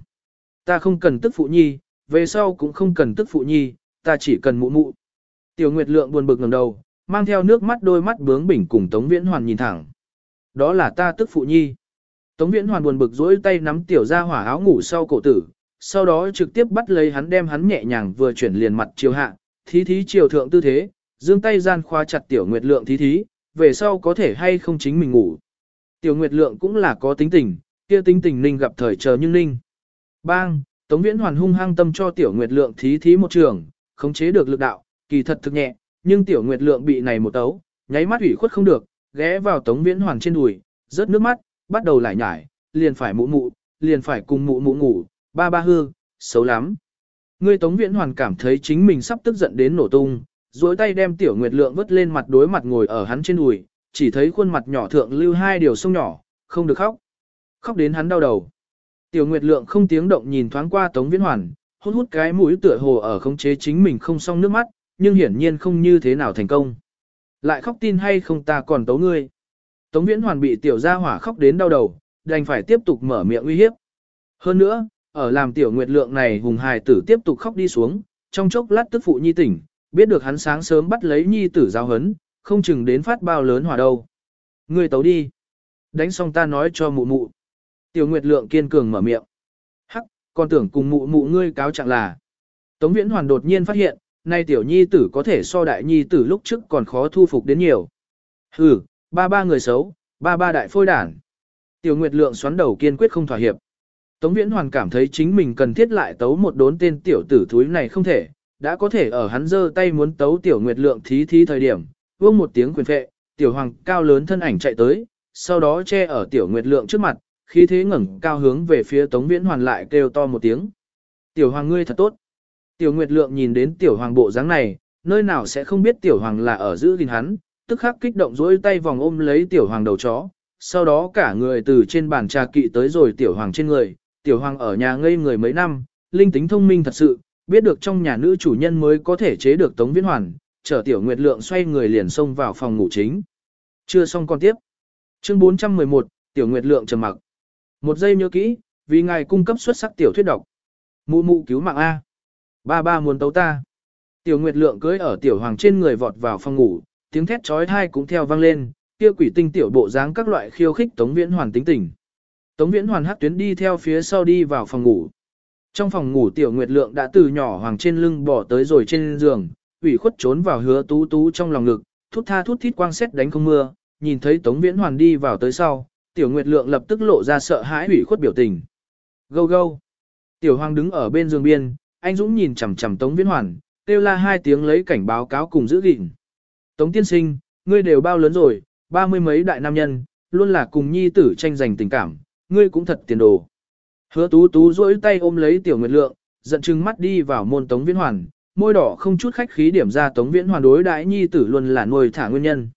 Ta không cần tức phụ nhi, về sau cũng không cần tức phụ nhi, ta chỉ cần mụ mụ. Tiểu Nguyệt Lượng buồn bực ngẩng đầu, mang theo nước mắt đôi mắt bướng bỉnh cùng Tống Viễn Hoàn nhìn thẳng. Đó là ta tức phụ nhi. Tống Viễn Hoàn buồn bực duỗi tay nắm tiểu ra hỏa áo ngủ sau cổ tử, sau đó trực tiếp bắt lấy hắn đem hắn nhẹ nhàng vừa chuyển liền mặt chiều hạ, thí thí chiều thượng tư thế, dương tay gian khoa chặt tiểu nguyệt lượng thí thí, về sau có thể hay không chính mình ngủ. Tiểu nguyệt lượng cũng là có tính tình, kia tính tình ninh gặp thời chờ nhưng ninh. Bang, Tống Viễn Hoàn hung hăng tâm cho tiểu nguyệt lượng thí thí một trường, khống chế được lực đạo, kỳ thật thực nhẹ, nhưng tiểu nguyệt lượng bị này một tấu, nháy mắt ủy khuất không được, ghé vào Tống Viễn Hoàn trên đùi, rớt nước mắt, bắt đầu lại nhải, liền phải mụ mụ, liền phải cùng mụ mụ ngủ, ba ba hư, xấu lắm. người Tống Viễn Hoàn cảm thấy chính mình sắp tức giận đến nổ tung, duỗi tay đem tiểu nguyệt lượng vứt lên mặt đối mặt ngồi ở hắn trên đùi, chỉ thấy khuôn mặt nhỏ thượng lưu hai điều sông nhỏ, không được khóc. Khóc đến hắn đau đầu. Tiểu Nguyệt Lượng không tiếng động nhìn thoáng qua Tống Viễn Hoàn, hút hút cái mũi tựa hồ ở khống chế chính mình không xong nước mắt, nhưng hiển nhiên không như thế nào thành công. Lại khóc tin hay không ta còn tấu ngươi. Tống Viễn Hoàn bị tiểu gia hỏa khóc đến đau đầu, đành phải tiếp tục mở miệng uy hiếp. Hơn nữa, ở làm tiểu nguyệt lượng này hùng hài tử tiếp tục khóc đi xuống, trong chốc lát tức phụ nhi tỉnh, biết được hắn sáng sớm bắt lấy nhi tử giao hấn, không chừng đến phát bao lớn hỏa đâu. Ngươi tấu đi. Đánh xong ta nói cho mụ mụ. Tiểu Nguyệt Lượng kiên cường mở miệng. Hắc, con tưởng cùng mụ mụ ngươi cáo trạng là. Tống Viễn Hoàn đột nhiên phát hiện, nay tiểu nhi tử có thể so đại nhi tử lúc trước còn khó thu phục đến nhiều. Hừ, ba ba người xấu, ba ba đại phôi đản. Tiểu Nguyệt Lượng xoắn đầu kiên quyết không thỏa hiệp. Tống Viễn Hoàn cảm thấy chính mình cần thiết lại tấu một đốn tên tiểu tử thúi này không thể, đã có thể ở hắn giơ tay muốn tấu tiểu Nguyệt Lượng thí thí thời điểm, vương một tiếng quyền phệ, tiểu hoàng cao lớn thân ảnh chạy tới, sau đó che ở tiểu Nguyệt Lượng trước mặt, khí thế ngẩng cao hướng về phía Tống Viễn Hoàn lại kêu to một tiếng. Tiểu hoàng ngươi thật tốt. Tiểu Nguyệt Lượng nhìn đến tiểu hoàng bộ dáng này, nơi nào sẽ không biết tiểu hoàng là ở giữ gìn hắn, tức khắc kích động dỗi tay vòng ôm lấy tiểu hoàng đầu chó. Sau đó cả người từ trên bàn trà kỵ tới rồi tiểu hoàng trên người, tiểu hoàng ở nhà ngây người mấy năm, linh tính thông minh thật sự, biết được trong nhà nữ chủ nhân mới có thể chế được Tống Viễn Hoàn, chở tiểu Nguyệt Lượng xoay người liền xông vào phòng ngủ chính. Chưa xong con tiếp. Chương 411, tiểu Nguyệt Lượng trầm mặc. Một giây nhớ kỹ, vì ngài cung cấp xuất sắc tiểu thuyết độc. Mụ mụ cứu mạng A. Ba ba muốn tấu ta. Tiểu Nguyệt Lượng cưới ở tiểu hoàng trên người vọt vào phòng ngủ, tiếng thét trói thai cũng theo vang lên, kia quỷ tinh tiểu bộ dáng các loại khiêu khích Tống Viễn Hoàn tính tình. Tống Viễn Hoàn hắc tuyến đi theo phía sau đi vào phòng ngủ. Trong phòng ngủ tiểu Nguyệt Lượng đã từ nhỏ hoàng trên lưng bỏ tới rồi trên giường, ủy khuất trốn vào hứa tú tú trong lòng ngực, thút tha thút thít quang xét đánh không mưa, nhìn thấy Tống Viễn Hoàn đi vào tới sau, Tiểu Nguyệt Lượng lập tức lộ ra sợ hãi ủy khuất biểu tình. Gâu gâu. Tiểu Hoàng đứng ở bên giường biên, anh Dũng nhìn chằm chằm Tống Viễn Hoàn, kêu la hai tiếng lấy cảnh báo cáo cùng giữ gìn. Tống tiên sinh, ngươi đều bao lớn rồi, ba mươi mấy đại nam nhân, luôn là cùng nhi tử tranh giành tình cảm, ngươi cũng thật tiền đồ. Hứa tú tú duỗi tay ôm lấy Tiểu Nguyệt Lượng, giận chừng mắt đi vào môn Tống Viễn Hoàn, môi đỏ không chút khách khí điểm ra Tống Viễn Hoàn đối đãi nhi tử luôn là nuôi thả nguyên nhân.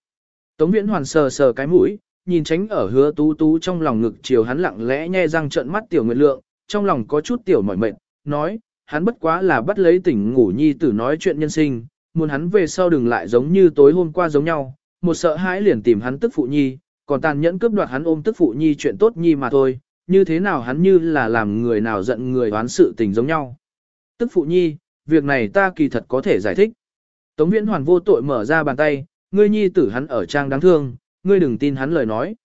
Tống Viễn Hoàn sờ sờ cái mũi, nhìn tránh ở hứa tú tú trong lòng ngực chiều hắn lặng lẽ nhe răng trợn mắt tiểu nguyệt lượng, trong lòng có chút tiểu mỏi mệt, nói, hắn bất quá là bắt lấy tỉnh ngủ nhi tử nói chuyện nhân sinh, muốn hắn về sau đừng lại giống như tối hôm qua giống nhau, một sợ hãi liền tìm hắn tức phụ nhi, còn tàn nhẫn cướp đoạt hắn ôm tức phụ nhi chuyện tốt nhi mà thôi, như thế nào hắn như là làm người nào giận người đoán sự tình giống nhau. Tức phụ nhi, việc này ta kỳ thật có thể giải thích. Tống viễn hoàn vô tội mở ra bàn tay, ngươi nhi tử hắn ở trang đáng thương, ngươi đừng tin hắn lời nói.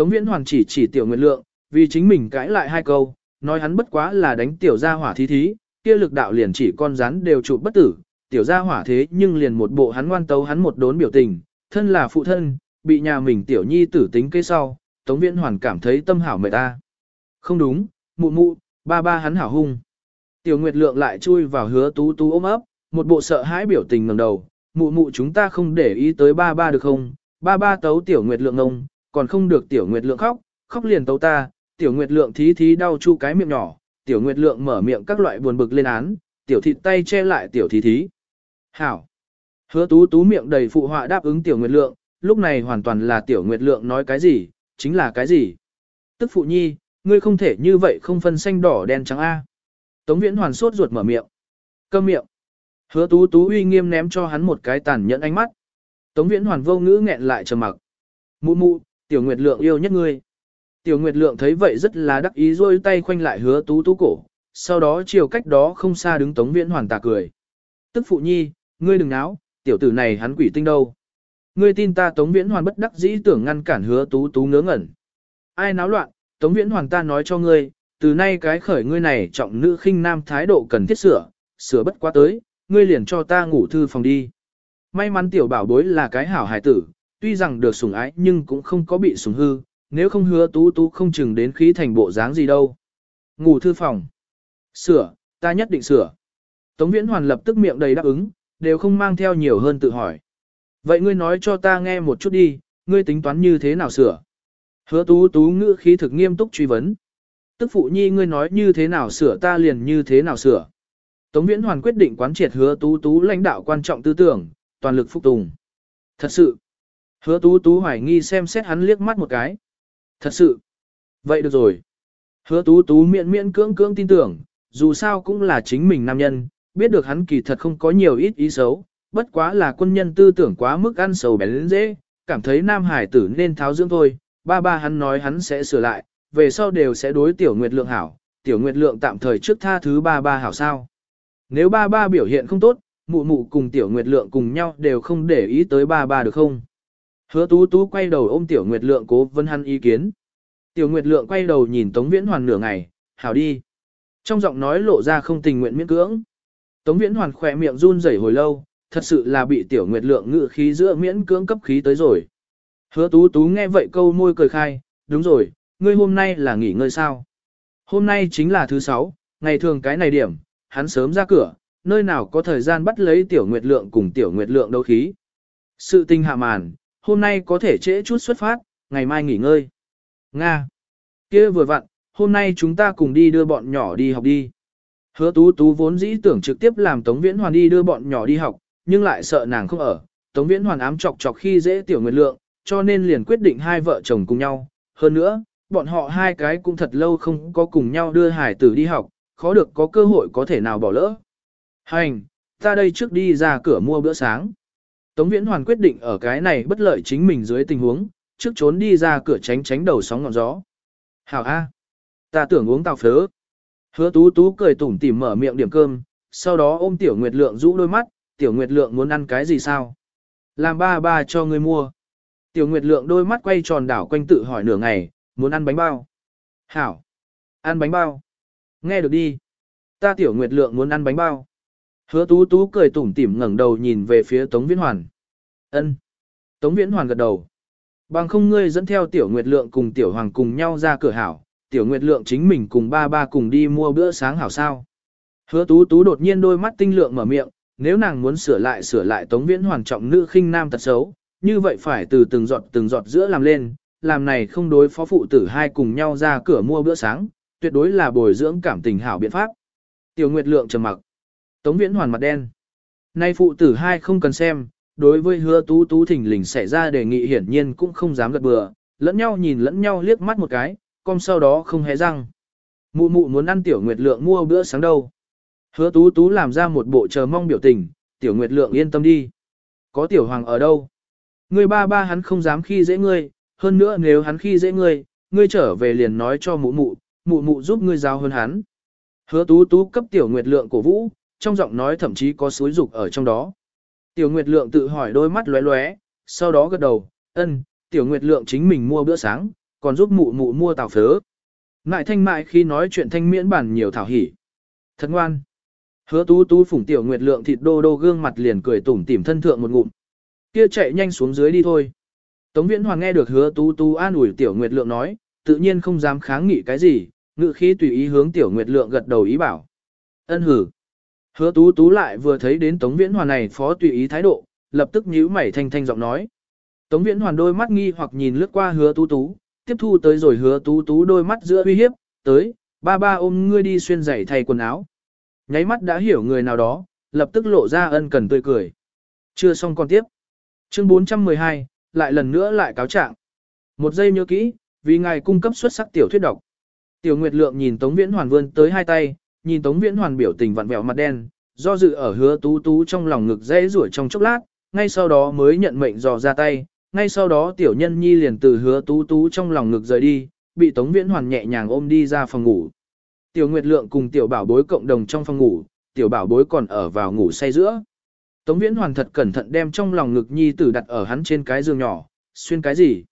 Tống Viễn Hoàn chỉ chỉ tiểu nguyệt lượng, vì chính mình cãi lại hai câu, nói hắn bất quá là đánh tiểu gia hỏa thí thí, kia lực đạo liền chỉ con rắn đều chụp bất tử, tiểu gia hỏa thế nhưng liền một bộ hắn ngoan tấu hắn một đốn biểu tình, thân là phụ thân, bị nhà mình tiểu nhi tử tính kế sau, Tống Viễn Hoàn cảm thấy tâm hảo mệt ta. Không đúng, mụ mụ, ba ba hắn hảo hung. Tiểu Nguyệt Lượng lại chui vào hứa tú tú ôm ấp, một bộ sợ hãi biểu tình ngẩng đầu, mụ mụ chúng ta không để ý tới ba ba được không, ba ba tấu tiểu nguyệt lượng ông, còn không được tiểu nguyệt lượng khóc, khóc liền tấu ta, tiểu nguyệt lượng thí thí đau chu cái miệng nhỏ, tiểu nguyệt lượng mở miệng các loại buồn bực lên án, tiểu thịt tay che lại tiểu thí thí. Hảo. Hứa tú tú miệng đầy phụ họa đáp ứng tiểu nguyệt lượng, lúc này hoàn toàn là tiểu nguyệt lượng nói cái gì, chính là cái gì. Tức phụ nhi, ngươi không thể như vậy không phân xanh đỏ đen trắng A. Tống viễn hoàn sốt ruột mở miệng. Câm miệng. Hứa tú tú uy nghiêm ném cho hắn một cái tàn nhẫn ánh mắt. Tống Viễn Hoàn vô ngữ nghẹn lại trầm mặc. Mụ mụ, Tiểu Nguyệt Lượng yêu nhất ngươi. Tiểu Nguyệt Lượng thấy vậy rất là đắc ý rôi tay khoanh lại hứa tú tú cổ, sau đó chiều cách đó không xa đứng Tống Viễn Hoàn tà cười. Tức phụ nhi, ngươi đừng náo, tiểu tử này hắn quỷ tinh đâu. Ngươi tin ta Tống Viễn Hoàn bất đắc dĩ tưởng ngăn cản hứa tú tú ngớ ngẩn. Ai náo loạn, Tống Viễn Hoàn ta nói cho ngươi, từ nay cái khởi ngươi này trọng nữ khinh nam thái độ cần thiết sửa, sửa bất quá tới, ngươi liền cho ta ngủ thư phòng đi. may mắn tiểu bảo bối là cái hảo hài tử, tuy rằng được sủng ái nhưng cũng không có bị sủng hư, nếu không hứa tú tú không chừng đến khí thành bộ dáng gì đâu. Ngủ thư phòng. Sửa, ta nhất định sửa. Tống Viễn Hoàn lập tức miệng đầy đáp ứng, đều không mang theo nhiều hơn tự hỏi. Vậy ngươi nói cho ta nghe một chút đi, ngươi tính toán như thế nào sửa? Hứa tú tú ngữ khí thực nghiêm túc truy vấn. Tức phụ nhi ngươi nói như thế nào sửa ta liền như thế nào sửa. Tống Viễn Hoàn quyết định quán triệt hứa tú tú lãnh đạo quan trọng tư tưởng, toàn lực phục tùng. Thật sự. Hứa tú tú hoài nghi xem xét hắn liếc mắt một cái. Thật sự. Vậy được rồi. Hứa tú tú miễn miễn cưỡng cưỡng tin tưởng, dù sao cũng là chính mình nam nhân, biết được hắn kỳ thật không có nhiều ít ý xấu, bất quá là quân nhân tư tưởng quá mức ăn sầu bén dễ, cảm thấy nam hải tử nên tháo dưỡng thôi, ba ba hắn nói hắn sẽ sửa lại, về sau đều sẽ đối tiểu nguyệt lượng hảo, tiểu nguyệt lượng tạm thời trước tha thứ ba ba hảo sao. Nếu ba ba biểu hiện không tốt, mụ mụ cùng tiểu nguyệt lượng cùng nhau đều không để ý tới ba ba được không? Hứa tú tú quay đầu ôm tiểu nguyệt lượng cố vấn hắn ý kiến. Tiểu nguyệt lượng quay đầu nhìn Tống Viễn Hoàn nửa ngày, hảo đi. Trong giọng nói lộ ra không tình nguyện miễn cưỡng. Tống Viễn Hoàn khỏe miệng run rẩy hồi lâu, thật sự là bị tiểu nguyệt lượng ngự khí giữa miễn cưỡng cấp khí tới rồi. Hứa tú tú nghe vậy câu môi cười khai, đúng rồi, ngươi hôm nay là nghỉ ngơi sao? Hôm nay chính là thứ sáu, ngày thường cái này điểm, hắn sớm ra cửa, nơi nào có thời gian bắt lấy tiểu nguyệt lượng cùng tiểu nguyệt lượng đấu khí. Sự tình hạ màn, hôm nay có thể trễ chút xuất phát, ngày mai nghỉ ngơi. Nga. kia vừa vặn, hôm nay chúng ta cùng đi đưa bọn nhỏ đi học đi. Hứa tú tú vốn dĩ tưởng trực tiếp làm Tống Viễn Hoàn đi đưa bọn nhỏ đi học, nhưng lại sợ nàng không ở. Tống Viễn Hoàn ám chọc chọc khi dễ tiểu nguyệt lượng, cho nên liền quyết định hai vợ chồng cùng nhau. Hơn nữa, bọn họ hai cái cũng thật lâu không có cùng nhau đưa hải tử đi học, khó được có cơ hội có thể nào bỏ lỡ. Hành, ta đây trước đi ra cửa mua bữa sáng. Tống Viễn Hoàn quyết định ở cái này bất lợi chính mình dưới tình huống, trước trốn đi ra cửa tránh tránh đầu sóng ngọn gió. Hảo A. Ta tưởng uống tàu phớ. Hứa tú tú cười tủm tỉm mở miệng điểm cơm, sau đó ôm tiểu nguyệt lượng rũ đôi mắt, tiểu nguyệt lượng muốn ăn cái gì sao? Làm ba ba cho người mua. Tiểu nguyệt lượng đôi mắt quay tròn đảo quanh tự hỏi nửa ngày, muốn ăn bánh bao. Hảo. Ăn bánh bao. Nghe được đi. Ta tiểu nguyệt lượng muốn ăn bánh bao. Hứa tú tú cười tủm tỉm ngẩng đầu nhìn về phía Tống Viễn Hoàn. Ân. Tống Viễn Hoàn gật đầu. Bằng không ngươi dẫn theo tiểu nguyệt lượng cùng tiểu hoàng cùng nhau ra cửa hảo, tiểu nguyệt lượng chính mình cùng ba ba cùng đi mua bữa sáng hảo sao. Hứa tú tú đột nhiên đôi mắt tinh lượng mở miệng, nếu nàng muốn sửa lại sửa lại tống viễn hoàn trọng nữ khinh nam tật xấu, như vậy phải từ từng giọt từng giọt giữa làm lên, làm này không đối phó phụ tử hai cùng nhau ra cửa mua bữa sáng, tuyệt đối là bồi dưỡng cảm tình hảo biện pháp. Tiểu Nguyệt Lượng trầm mặc. Tống Viễn Hoàn mặt đen. Nay phụ tử hai không cần xem, đối với hứa tú tú thỉnh lình xảy ra đề nghị hiển nhiên cũng không dám gật bừa, lẫn nhau nhìn lẫn nhau liếc mắt một cái, con sau đó không hé răng. Mụ mụ muốn ăn tiểu nguyệt lượng mua bữa sáng đâu. Hứa tú tú làm ra một bộ chờ mong biểu tình, tiểu nguyệt lượng yên tâm đi. Có tiểu hoàng ở đâu? Người ba ba hắn không dám khi dễ ngươi, hơn nữa nếu hắn khi dễ ngươi, ngươi trở về liền nói cho mụ mụ, mụ mụ giúp ngươi giao hơn hắn. Hứa tú tú cấp tiểu nguyệt lượng cổ vũ, trong giọng nói thậm chí có suối dục ở trong đó. Tiểu Nguyệt Lượng tự hỏi đôi mắt lóe lóe, sau đó gật đầu, ân, Tiểu Nguyệt Lượng chính mình mua bữa sáng, còn giúp mụ mụ mua tàu phớ. Ngại thanh mại khi nói chuyện thanh miễn bản nhiều thảo hỉ. Thật ngoan. Hứa tú tú phủng Tiểu Nguyệt Lượng thịt đô đô gương mặt liền cười tủm tỉm thân thượng một ngụm. Kia chạy nhanh xuống dưới đi thôi. Tống Viễn Hoàng nghe được hứa tú tú an ủi Tiểu Nguyệt Lượng nói, tự nhiên không dám kháng nghị cái gì, ngự khí tùy ý hướng Tiểu Nguyệt Lượng gật đầu ý bảo. Ân hử. Hứa tú tú lại vừa thấy đến Tống Viễn Hoàn này phó tùy ý thái độ, lập tức nhíu mày thanh thanh giọng nói. Tống Viễn Hoàn đôi mắt nghi hoặc nhìn lướt qua hứa tú tú, tiếp thu tới rồi hứa tú tú đôi mắt giữa uy hiếp, tới, ba ba ôm ngươi đi xuyên giày thay quần áo. Nháy mắt đã hiểu người nào đó, lập tức lộ ra ân cần tươi cười. Chưa xong còn tiếp. Chương 412, lại lần nữa lại cáo trạng. Một giây nhớ kỹ, vì ngài cung cấp xuất sắc tiểu thuyết độc. Tiểu Nguyệt Lượng nhìn Tống Viễn Hoàn vươn tới hai tay, nhìn Tống Viễn Hoàn biểu tình vặn vẹo mặt đen, do dự ở hứa tú tú trong lòng ngực dễ rủa trong chốc lát, ngay sau đó mới nhận mệnh dò ra tay, ngay sau đó tiểu nhân nhi liền từ hứa tú tú trong lòng ngực rời đi, bị Tống Viễn Hoàn nhẹ nhàng ôm đi ra phòng ngủ. Tiểu Nguyệt Lượng cùng tiểu bảo bối cộng đồng trong phòng ngủ, tiểu bảo bối còn ở vào ngủ say giữa. Tống Viễn Hoàn thật cẩn thận đem trong lòng ngực nhi tử đặt ở hắn trên cái giường nhỏ, xuyên cái gì?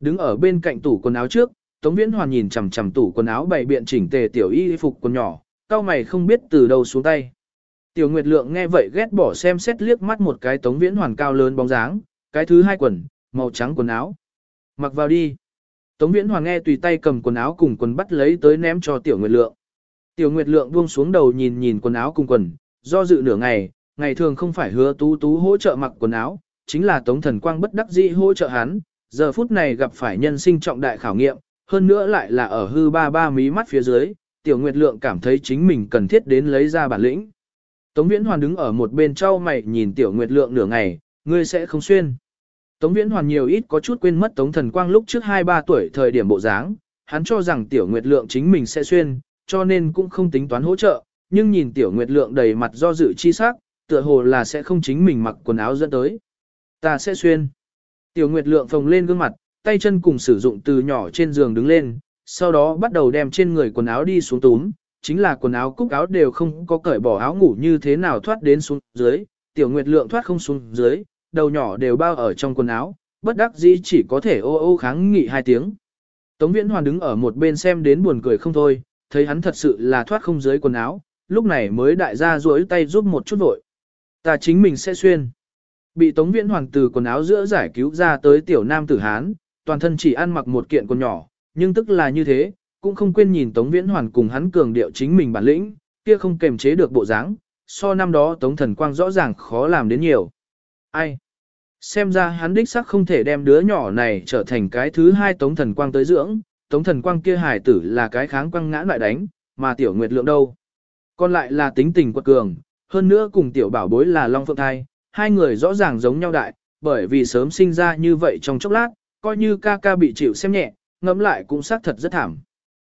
Đứng ở bên cạnh tủ quần áo trước, Tống Viễn Hoàn nhìn chằm chằm tủ quần áo bày biện chỉnh tề tiểu y phục quần nhỏ, cao mày không biết từ đâu xuống tay. Tiểu Nguyệt Lượng nghe vậy ghét bỏ xem xét liếc mắt một cái Tống Viễn Hoàn cao lớn bóng dáng, cái thứ hai quần, màu trắng quần áo. Mặc vào đi. Tống Viễn Hoàn nghe tùy tay cầm quần áo cùng quần bắt lấy tới ném cho Tiểu Nguyệt Lượng. Tiểu Nguyệt Lượng buông xuống đầu nhìn nhìn quần áo cùng quần, do dự nửa ngày, ngày thường không phải hứa tú tú hỗ trợ mặc quần áo, chính là Tống Thần Quang bất đắc dĩ hỗ trợ hắn, giờ phút này gặp phải nhân sinh trọng đại khảo nghiệm, hơn nữa lại là ở hư ba ba mí mắt phía dưới, Tiểu Nguyệt Lượng cảm thấy chính mình cần thiết đến lấy ra bản lĩnh. Tống Viễn Hoàn đứng ở một bên trao mày nhìn Tiểu Nguyệt Lượng nửa ngày, ngươi sẽ không xuyên. Tống Viễn Hoàn nhiều ít có chút quên mất Tống Thần Quang lúc trước 2-3 tuổi thời điểm bộ dáng, hắn cho rằng Tiểu Nguyệt Lượng chính mình sẽ xuyên, cho nên cũng không tính toán hỗ trợ, nhưng nhìn Tiểu Nguyệt Lượng đầy mặt do dự chi sắc, tựa hồ là sẽ không chính mình mặc quần áo dẫn tới. Ta sẽ xuyên. Tiểu Nguyệt Lượng phồng lên gương mặt, tay chân cùng sử dụng từ nhỏ trên giường đứng lên, sau đó bắt đầu đem trên người quần áo đi xuống túm, chính là quần áo cúc áo đều không có cởi bỏ áo ngủ như thế nào thoát đến xuống dưới, Tiểu Nguyệt Lượng thoát không xuống dưới, đầu nhỏ đều bao ở trong quần áo, bất đắc dĩ chỉ có thể ô ô kháng nghị hai tiếng. Tống Viễn Hoàn đứng ở một bên xem đến buồn cười không thôi, thấy hắn thật sự là thoát không dưới quần áo, lúc này mới đại gia duỗi tay giúp một chút vội. Ta chính mình sẽ xuyên. Bị Tống Viễn Hoàn từ quần áo giữa giải cứu ra tới tiểu nam tử Hán, toàn thân chỉ ăn mặc một kiện quần nhỏ, nhưng tức là như thế, cũng không quên nhìn Tống Viễn Hoàn cùng hắn cường điệu chính mình bản lĩnh, kia không kềm chế được bộ dáng, so năm đó Tống Thần Quang rõ ràng khó làm đến nhiều. Ai? Xem ra hắn đích xác không thể đem đứa nhỏ này trở thành cái thứ hai Tống Thần Quang tới dưỡng, Tống Thần Quang kia hài tử là cái kháng quang ngã lại đánh, mà Tiểu Nguyệt Lượng đâu? Còn lại là tính tình quật cường, hơn nữa cùng Tiểu Bảo Bối là Long Phượng Thai, hai người rõ ràng giống nhau đại, bởi vì sớm sinh ra như vậy trong chốc lát, coi như ca ca bị chịu xem nhẹ, ngẫm lại cũng xác thật rất thảm.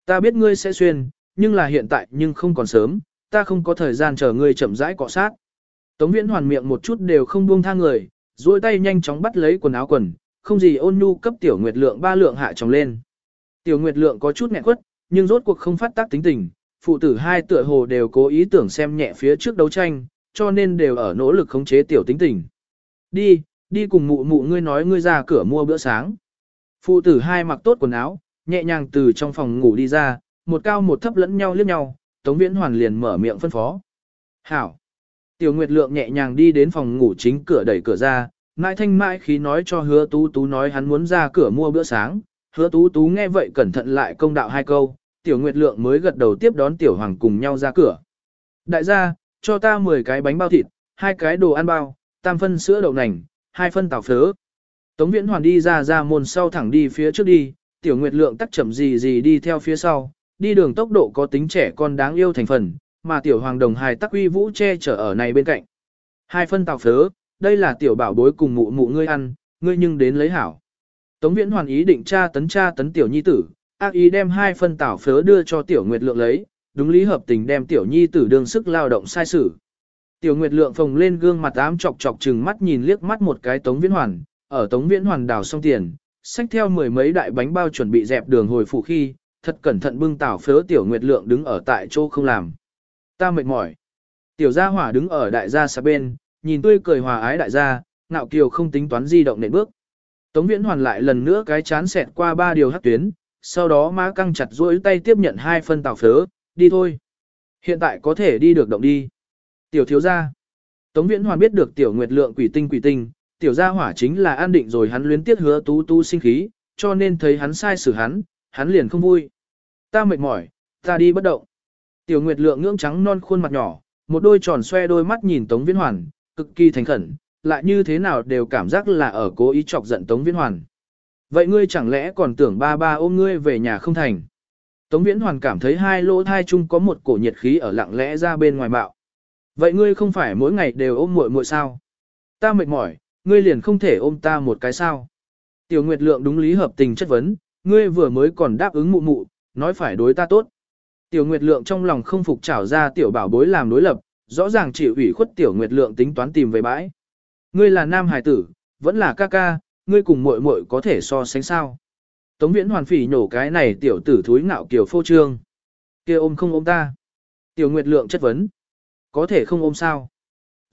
Ta biết ngươi sẽ xuyên, nhưng là hiện tại nhưng không còn sớm, ta không có thời gian chờ ngươi chậm rãi cọ sát. Tống Viễn hoàn miệng một chút đều không buông tha người, duỗi tay nhanh chóng bắt lấy quần áo quần, không gì ôn nhu cấp tiểu nguyệt lượng ba lượng hạ tròng lên. Tiểu nguyệt lượng có chút nghẹn quất, nhưng rốt cuộc không phát tác tính tình, phụ tử hai tựa hồ đều cố ý tưởng xem nhẹ phía trước đấu tranh, cho nên đều ở nỗ lực khống chế tiểu tính tình. Đi, đi cùng mụ mụ ngươi nói ngươi ra cửa mua bữa sáng. Phụ tử hai mặc tốt quần áo, nhẹ nhàng từ trong phòng ngủ đi ra, một cao một thấp lẫn nhau liếc nhau, Tống Viễn Hoàn liền mở miệng phân phó. Hảo. Tiểu Nguyệt Lượng nhẹ nhàng đi đến phòng ngủ chính cửa đẩy cửa ra, mãi thanh mãi khí nói cho hứa tú tú nói hắn muốn ra cửa mua bữa sáng. Hứa tú tú nghe vậy cẩn thận lại công đạo hai câu, Tiểu Nguyệt Lượng mới gật đầu tiếp đón Tiểu Hoàng cùng nhau ra cửa. Đại gia, cho ta 10 cái bánh bao thịt, hai cái đồ ăn bao, tam phân sữa đậu nành, hai phân tàu phớ. Tống Viễn Hoàn đi ra ra môn sau thẳng đi phía trước đi, Tiểu Nguyệt Lượng tắc chậm gì gì đi theo phía sau, đi đường tốc độ có tính trẻ con đáng yêu thành phần, mà Tiểu Hoàng Đồng hài tắc uy vũ che chở ở này bên cạnh. Hai phân tàu phớ, đây là Tiểu Bảo bối cùng mụ mụ ngươi ăn, ngươi nhưng đến lấy hảo. Tống Viễn Hoàn ý định tra tấn tra tấn Tiểu Nhi tử, ác ý đem hai phân tảo phớ đưa cho Tiểu Nguyệt Lượng lấy, đúng lý hợp tình đem Tiểu Nhi tử đương sức lao động sai sử. Tiểu Nguyệt Lượng phồng lên gương mặt ám chọc chọc chừng mắt nhìn liếc mắt một cái Tống Viễn Hoàn, ở Tống Viễn Hoàn đào xong tiền, xách theo mười mấy đại bánh bao chuẩn bị dẹp đường hồi phủ khi, thật cẩn thận bưng tảo phớ Tiểu Nguyệt Lượng đứng ở tại chỗ không làm. Ta mệt mỏi. Tiểu gia hỏa đứng ở đại gia xa bên, nhìn tươi cười hòa ái đại gia, ngạo kiều không tính toán di động nện bước. Tống Viễn Hoàn lại lần nữa cái chán xẹt qua ba điều hắc tuyến, sau đó má căng chặt duỗi tay tiếp nhận hai phân tảo phớ, đi thôi. Hiện tại có thể đi được động đi. Tiểu thiếu gia. Tống Viễn Hoàn biết được tiểu nguyệt lượng quỷ tinh quỷ tinh, tiểu gia hỏa chính là an định rồi hắn luyến tiếc hứa tú tú sinh khí, cho nên thấy hắn sai xử hắn, hắn liền không vui. Ta mệt mỏi, ta đi bất động. Tiểu nguyệt lượng ngưỡng trắng non khuôn mặt nhỏ, một đôi tròn xoe đôi mắt nhìn Tống Viễn Hoàn, cực kỳ thành khẩn, lại như thế nào đều cảm giác là ở cố ý chọc giận Tống Viễn Hoàn. Vậy ngươi chẳng lẽ còn tưởng ba ba ôm ngươi về nhà không thành? Tống Viễn Hoàn cảm thấy hai lỗ thai chung có một cổ nhiệt khí ở lặng lẽ ra bên ngoài bạo. Vậy ngươi không phải mỗi ngày đều ôm muội muội sao? Ta mệt mỏi, ngươi liền không thể ôm ta một cái sao? Tiểu Nguyệt Lượng đúng lý hợp tình chất vấn, ngươi vừa mới còn đáp ứng mụ mụ, nói phải đối ta tốt. Tiểu Nguyệt Lượng trong lòng không phục trảo ra tiểu bảo bối làm đối lập, rõ ràng chỉ ủy khuất Tiểu Nguyệt Lượng tính toán tìm về bãi. Ngươi là nam hài tử, vẫn là ca ca, ngươi cùng muội muội có thể so sánh sao? Tống Viễn Hoàn phỉ nhổ cái này tiểu tử thúi ngạo kiểu phô trương. kia ôm không ôm ta. Tiểu Nguyệt Lượng chất vấn. Có thể không ôm sao.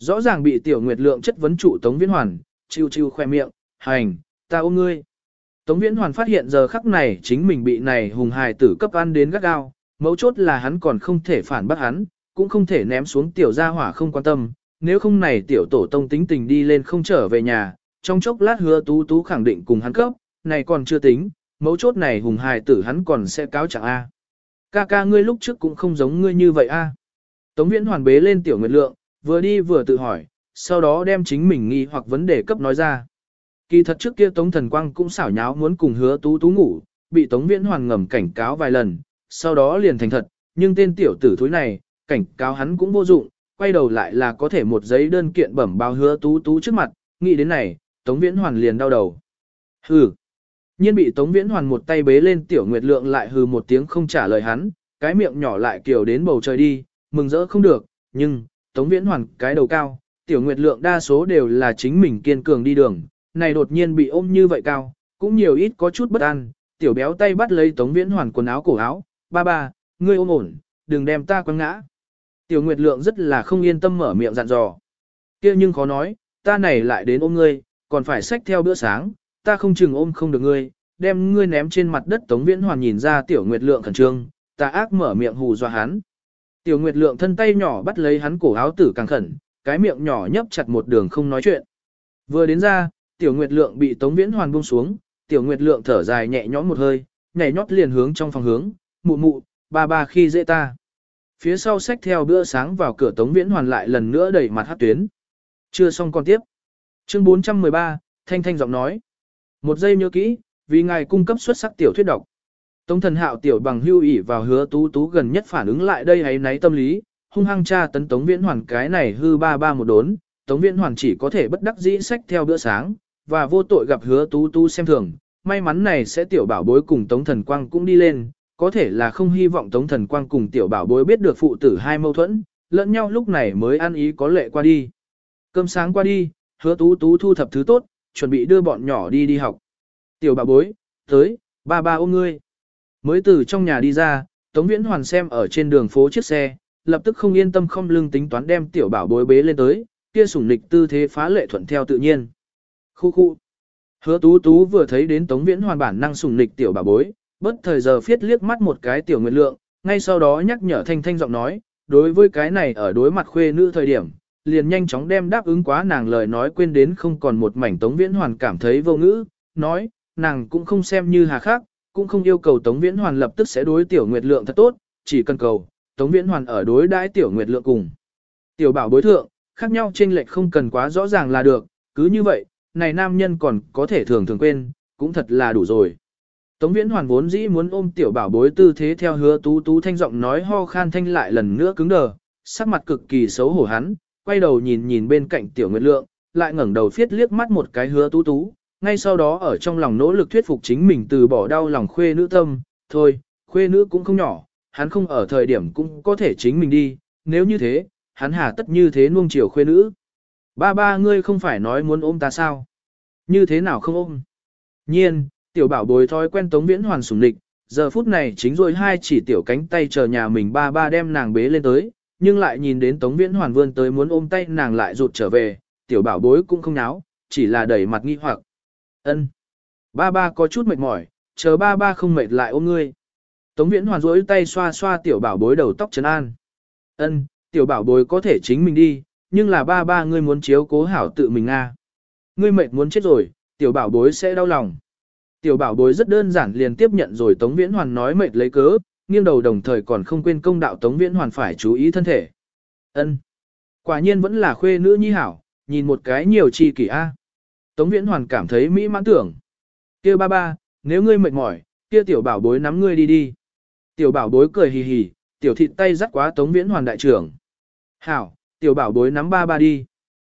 Rõ ràng bị Tiểu Nguyệt Lượng chất vấn trụ Tống Viễn Hoàn, chiêu chiêu khoe miệng, hành, ta ôm ngươi. Tống Viễn Hoàn phát hiện giờ khắc này chính mình bị này hùng hài tử cấp ăn đến gắt gao, mấu chốt là hắn còn không thể phản bác hắn, cũng không thể ném xuống tiểu gia hỏa không quan tâm, nếu không này tiểu tổ tông tính tình đi lên không trở về nhà, trong chốc lát hứa tú tú khẳng định cùng hắn cấp, này còn chưa tính, mấu chốt này hùng hài tử hắn còn sẽ cáo chẳng a. Ca ca ngươi lúc trước cũng không giống ngươi như vậy a. Tống viễn hoàn bế lên tiểu nguyệt lượng, vừa đi vừa tự hỏi, sau đó đem chính mình nghi hoặc vấn đề cấp nói ra. Kỳ thật trước kia Tống Thần Quang cũng xảo nháo muốn cùng hứa tú tú ngủ, bị Tống Viễn Hoàn ngầm cảnh cáo vài lần, sau đó liền thành thật, nhưng tên tiểu tử thúi này, cảnh cáo hắn cũng vô dụng, quay đầu lại là có thể một giấy đơn kiện bẩm báo hứa tú tú trước mặt, nghĩ đến này, Tống Viễn Hoàn liền đau đầu. Hừ. Nhiên bị Tống Viễn Hoàn một tay bế lên tiểu nguyệt lượng lại hừ một tiếng không trả lời hắn, cái miệng nhỏ lại kiểu đến bầu trời đi, mừng rỡ không được, nhưng, Tống Viễn Hoàn cái đầu cao, tiểu nguyệt lượng đa số đều là chính mình kiên cường đi đường, này đột nhiên bị ôm như vậy cao, cũng nhiều ít có chút bất an, tiểu béo tay bắt lấy Tống Viễn Hoàn quần áo cổ áo, ba ba, ngươi ôm ổn, đừng đem ta quăng ngã. Tiểu Nguyệt Lượng rất là không yên tâm mở miệng dặn dò. kia nhưng khó nói, ta này lại đến ôm ngươi, còn phải xách theo bữa sáng, ta không chừng ôm không được ngươi, đem ngươi ném trên mặt đất Tống Viễn Hoàn nhìn ra Tiểu Nguyệt Lượng khẩn trương, ta ác mở miệng hù dọa hắn. Tiểu Nguyệt Lượng thân tay nhỏ bắt lấy hắn cổ áo tử càng khẩn, cái miệng nhỏ nhấp chặt một đường không nói chuyện. Vừa đến ra, Tiểu Nguyệt Lượng bị Tống Viễn Hoàn buông xuống, Tiểu Nguyệt Lượng thở dài nhẹ nhõm một hơi, nhảy nhót liền hướng trong phòng hướng, mụ mụ, ba ba khi dễ ta. Phía sau sách theo bữa sáng vào cửa Tống Viễn Hoàn lại lần nữa đẩy mặt hát tuyến. Chưa xong còn tiếp. Chương 413, Thanh Thanh giọng nói. Một giây nhớ kỹ, vì ngài cung cấp xuất sắc tiểu thuyết độc. Tống thần hạo tiểu bằng hưu ỉ vào hứa tú tú gần nhất phản ứng lại đây hay náy tâm lý, hung hăng tra tấn Tống Viễn Hoàn cái này hư ba ba một đốn, Tống Viễn Hoàn chỉ có thể bất đắc dĩ sách theo bữa sáng, và vô tội gặp hứa tú tú xem thường, may mắn này sẽ tiểu bảo bối cùng Tống Thần Quang cũng đi lên, có thể là không hy vọng Tống Thần Quang cùng tiểu bảo bối biết được phụ tử hai mâu thuẫn, lẫn nhau lúc này mới ăn ý có lệ qua đi. Cơm sáng qua đi, hứa tú tú thu thập thứ tốt, chuẩn bị đưa bọn nhỏ đi đi học. Tiểu bảo bối, tới, ba ba ôm ngươi. Mới từ trong nhà đi ra, Tống Viễn Hoàn xem ở trên đường phố chiếc xe, lập tức không yên tâm không lưng tính toán đem tiểu bảo bối bế lên tới, kia sủng nịch tư thế phá lệ thuận theo tự nhiên. Khu khu. Hứa tú tú vừa thấy đến Tống Viễn Hoàn bản năng sủng nịch tiểu bảo bối, bất thời giờ phiết liếc mắt một cái tiểu nguyện lượng, ngay sau đó nhắc nhở thanh thanh giọng nói, đối với cái này ở đối mặt khuê nữ thời điểm, liền nhanh chóng đem đáp ứng quá nàng lời nói quên đến không còn một mảnh Tống Viễn Hoàn cảm thấy vô ngữ, nói, nàng cũng không xem như hà khác, cũng không yêu cầu Tống Viễn Hoàn lập tức sẽ đối tiểu nguyệt lượng thật tốt, chỉ cần cầu, Tống Viễn Hoàn ở đối đãi tiểu nguyệt lượng cùng. Tiểu bảo bối thượng, khác nhau trên lệch không cần quá rõ ràng là được, cứ như vậy, này nam nhân còn có thể thường thường quên, cũng thật là đủ rồi. Tống Viễn Hoàn vốn dĩ muốn ôm tiểu bảo bối tư thế theo hứa tú tú thanh giọng nói ho khan thanh lại lần nữa cứng đờ, sắc mặt cực kỳ xấu hổ hắn, quay đầu nhìn nhìn bên cạnh tiểu nguyệt lượng, lại ngẩng đầu phiết liếc mắt một cái hứa tú tú, ngay sau đó ở trong lòng nỗ lực thuyết phục chính mình từ bỏ đau lòng khuê nữ tâm, thôi, khuê nữ cũng không nhỏ, hắn không ở thời điểm cũng có thể chính mình đi, nếu như thế, hắn hà tất như thế nuông chiều khuê nữ. Ba ba ngươi không phải nói muốn ôm ta sao? Như thế nào không ôm? Nhiên, tiểu bảo bồi thói quen tống viễn hoàn sủng lịch, giờ phút này chính rồi hai chỉ tiểu cánh tay chờ nhà mình ba ba đem nàng bế lên tới, nhưng lại nhìn đến tống viễn hoàn vươn tới muốn ôm tay nàng lại rụt trở về, tiểu bảo bối cũng không náo, chỉ là đẩy mặt nghi hoặc ân Ba ba có chút mệt mỏi, chờ ba ba không mệt lại ôm ngươi. Tống viễn hoàn rỗi tay xoa xoa tiểu bảo bối đầu tóc trấn an. ân tiểu bảo bối có thể chính mình đi, nhưng là ba ba ngươi muốn chiếu cố hảo tự mình a. Ngươi mệt muốn chết rồi, tiểu bảo bối sẽ đau lòng. Tiểu bảo bối rất đơn giản liền tiếp nhận rồi Tống Viễn Hoàn nói mệt lấy cớ, nghiêng đầu đồng thời còn không quên công đạo Tống Viễn Hoàn phải chú ý thân thể. Ân, Quả nhiên vẫn là khuê nữ nhi hảo, nhìn một cái nhiều chi kỷ a. Tống Viễn Hoàn cảm thấy mỹ mãn tưởng. Kia ba ba, nếu ngươi mệt mỏi, kia tiểu bảo bối nắm ngươi đi đi. Tiểu bảo bối cười hì hì, tiểu thịt tay dắt quá Tống Viễn Hoàn đại trưởng. Hảo, tiểu bảo bối nắm ba ba đi.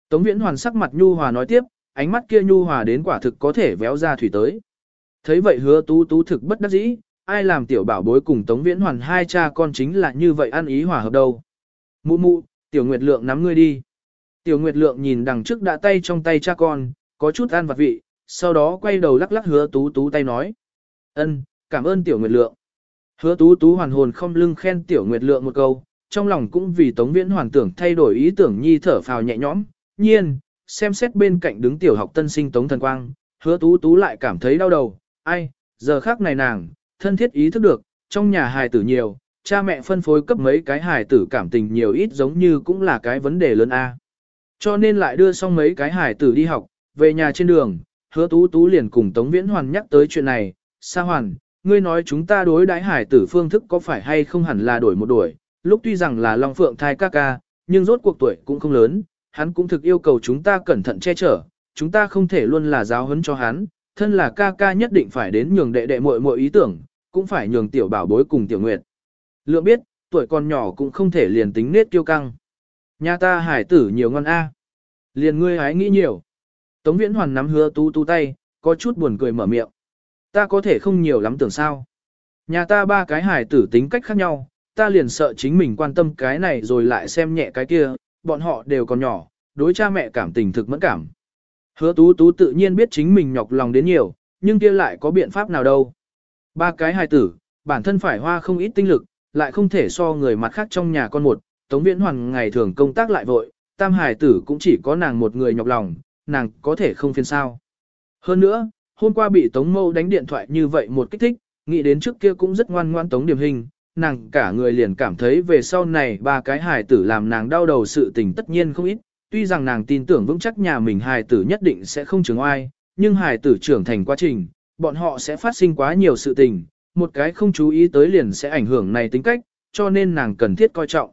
Tống Viễn Hoàn sắc mặt nhu hòa nói tiếp, ánh mắt kia nhu hòa đến quả thực có thể véo ra thủy tới. Thấy vậy hứa tú tú thực bất đắc dĩ, ai làm tiểu bảo bối cùng Tống Viễn Hoàn hai cha con chính là như vậy ăn ý hòa hợp đâu. Mụ mụ, tiểu nguyệt lượng nắm ngươi đi. Tiểu nguyệt lượng nhìn đằng trước đã tay trong tay cha con, có chút ăn vặt vị, sau đó quay đầu lắc lắc hứa tú tú tay nói. ân, cảm ơn tiểu nguyệt lượng. Hứa tú tú hoàn hồn không lưng khen tiểu nguyệt lượng một câu, trong lòng cũng vì Tống Viễn hoàn tưởng thay đổi ý tưởng nhi thở phào nhẹ nhõm, nhiên, xem xét bên cạnh đứng tiểu học tân sinh Tống Thần Quang, hứa tú tú lại cảm thấy đau đầu, ai, giờ khác này nàng, thân thiết ý thức được, trong nhà hài tử nhiều, cha mẹ phân phối cấp mấy cái hài tử cảm tình nhiều ít giống như cũng là cái vấn đề lớn A. Cho nên lại đưa xong mấy cái hài tử đi học, về nhà trên đường, hứa tú tú liền cùng Tống Viễn Hoàn nhắc tới chuyện này, Sa Hoàn, ngươi nói chúng ta đối đãi hải tử phương thức có phải hay không hẳn là đổi một đuổi, lúc tuy rằng là Long Phượng thai ca ca, nhưng rốt cuộc tuổi cũng không lớn, hắn cũng thực yêu cầu chúng ta cẩn thận che chở, chúng ta không thể luôn là giáo huấn cho hắn, thân là ca ca nhất định phải đến nhường đệ đệ muội muội ý tưởng, cũng phải nhường tiểu bảo bối cùng tiểu nguyệt. Lượng biết, tuổi còn nhỏ cũng không thể liền tính nết kiêu căng. Nhà ta hải tử nhiều ngon a. Liền ngươi hái nghĩ nhiều. Tống Viễn Hoàn nắm hứa tú tú tay, có chút buồn cười mở miệng. Ta có thể không nhiều lắm tưởng sao. Nhà ta ba cái hải tử tính cách khác nhau, ta liền sợ chính mình quan tâm cái này rồi lại xem nhẹ cái kia, bọn họ đều còn nhỏ, đối cha mẹ cảm tình thực mẫn cảm. Hứa tú tú tự nhiên biết chính mình nhọc lòng đến nhiều, nhưng kia lại có biện pháp nào đâu. Ba cái hài tử, bản thân phải hoa không ít tinh lực, lại không thể so người mặt khác trong nhà con một, Tống Viễn Hoàn ngày thường công tác lại vội, tam hài tử cũng chỉ có nàng một người nhọc lòng, nàng có thể không phiền sao. Hơn nữa, hôm qua bị Tống Mâu đánh điện thoại như vậy một kích thích, nghĩ đến trước kia cũng rất ngoan ngoan Tống Điểm Hình, nàng cả người liền cảm thấy về sau này ba cái hài tử làm nàng đau đầu sự tình tất nhiên không ít, tuy rằng nàng tin tưởng vững chắc nhà mình hài tử nhất định sẽ không trưởng oai, nhưng hài tử trưởng thành quá trình, bọn họ sẽ phát sinh quá nhiều sự tình, một cái không chú ý tới liền sẽ ảnh hưởng này tính cách, cho nên nàng cần thiết coi trọng.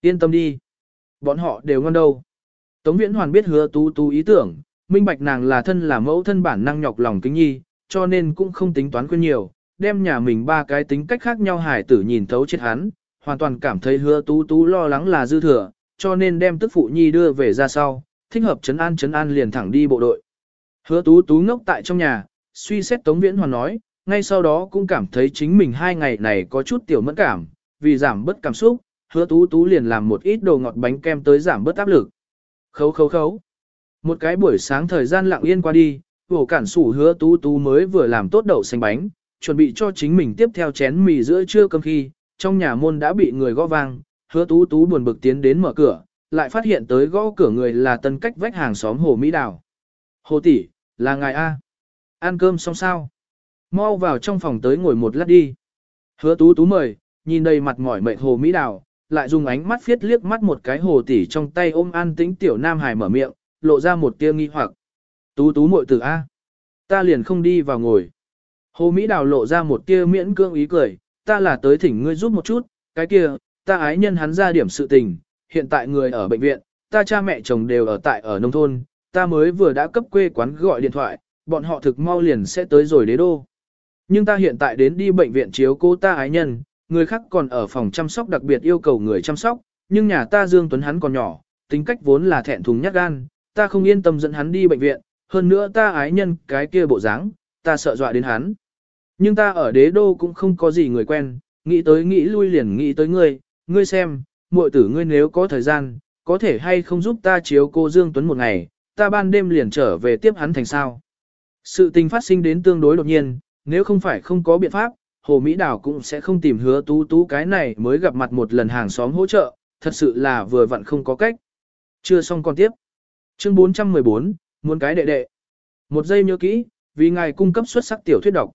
Yên tâm đi. Bọn họ đều ngon đâu. Tống Viễn Hoàn biết hứa tú tú ý tưởng, minh bạch nàng là thân là mẫu thân bản năng nhọc lòng kính nhi, cho nên cũng không tính toán quên nhiều, đem nhà mình ba cái tính cách khác nhau hải tử nhìn thấu chết hắn, hoàn toàn cảm thấy hứa tú tú lo lắng là dư thừa, cho nên đem tức phụ nhi đưa về ra sau, thích hợp chấn an chấn an liền thẳng đi bộ đội. Hứa tú tú ngốc tại trong nhà, suy xét Tống Viễn Hoàn nói, ngay sau đó cũng cảm thấy chính mình hai ngày này có chút tiểu mẫn cảm, vì giảm bớt cảm xúc, hứa tú tú liền làm một ít đồ ngọt bánh kem tới giảm bớt áp lực. Khấu khấu khấu. Một cái buổi sáng thời gian lặng yên qua đi, vổ cản sủ hứa tú tú mới vừa làm tốt đậu xanh bánh, chuẩn bị cho chính mình tiếp theo chén mì giữa trưa cơm khi, trong nhà môn đã bị người gõ vang, hứa tú tú buồn bực tiến đến mở cửa, lại phát hiện tới gõ cửa người là tân cách vách hàng xóm Hồ Mỹ Đào. Hồ tỷ, là ngài A. Ăn cơm xong sao? Mau vào trong phòng tới ngồi một lát đi. Hứa tú tú mời, nhìn đầy mặt mỏi mệt Hồ Mỹ Đào, lại dùng ánh mắt phiết liếc mắt một cái hồ tỷ trong tay ôm an tĩnh tiểu nam hải mở miệng, lộ ra một tia nghi hoặc. Tú tú muội tử A. Ta liền không đi vào ngồi. Hồ Mỹ Đào lộ ra một tia miễn cưỡng ý cười, ta là tới thỉnh ngươi giúp một chút, cái kia, ta ái nhân hắn ra điểm sự tình, hiện tại người ở bệnh viện, ta cha mẹ chồng đều ở tại ở nông thôn, ta mới vừa đã cấp quê quán gọi điện thoại, bọn họ thực mau liền sẽ tới rồi đế đô. Nhưng ta hiện tại đến đi bệnh viện chiếu cô ta ái nhân, người khác còn ở phòng chăm sóc đặc biệt yêu cầu người chăm sóc, nhưng nhà ta Dương Tuấn hắn còn nhỏ, tính cách vốn là thẹn thùng nhát gan, ta không yên tâm dẫn hắn đi bệnh viện, hơn nữa ta ái nhân cái kia bộ dáng, ta sợ dọa đến hắn. Nhưng ta ở đế đô cũng không có gì người quen, nghĩ tới nghĩ lui liền nghĩ tới ngươi, ngươi xem, muội tử ngươi nếu có thời gian, có thể hay không giúp ta chiếu cô Dương Tuấn một ngày, ta ban đêm liền trở về tiếp hắn thành sao. Sự tình phát sinh đến tương đối đột nhiên, nếu không phải không có biện pháp, Hồ Mỹ Đào cũng sẽ không tìm hứa tú tú cái này mới gặp mặt một lần hàng xóm hỗ trợ, thật sự là vừa vặn không có cách. Chưa xong còn tiếp. Chương 414, muốn cái đệ đệ. Một giây nhớ kỹ, vì ngài cung cấp xuất sắc tiểu thuyết độc.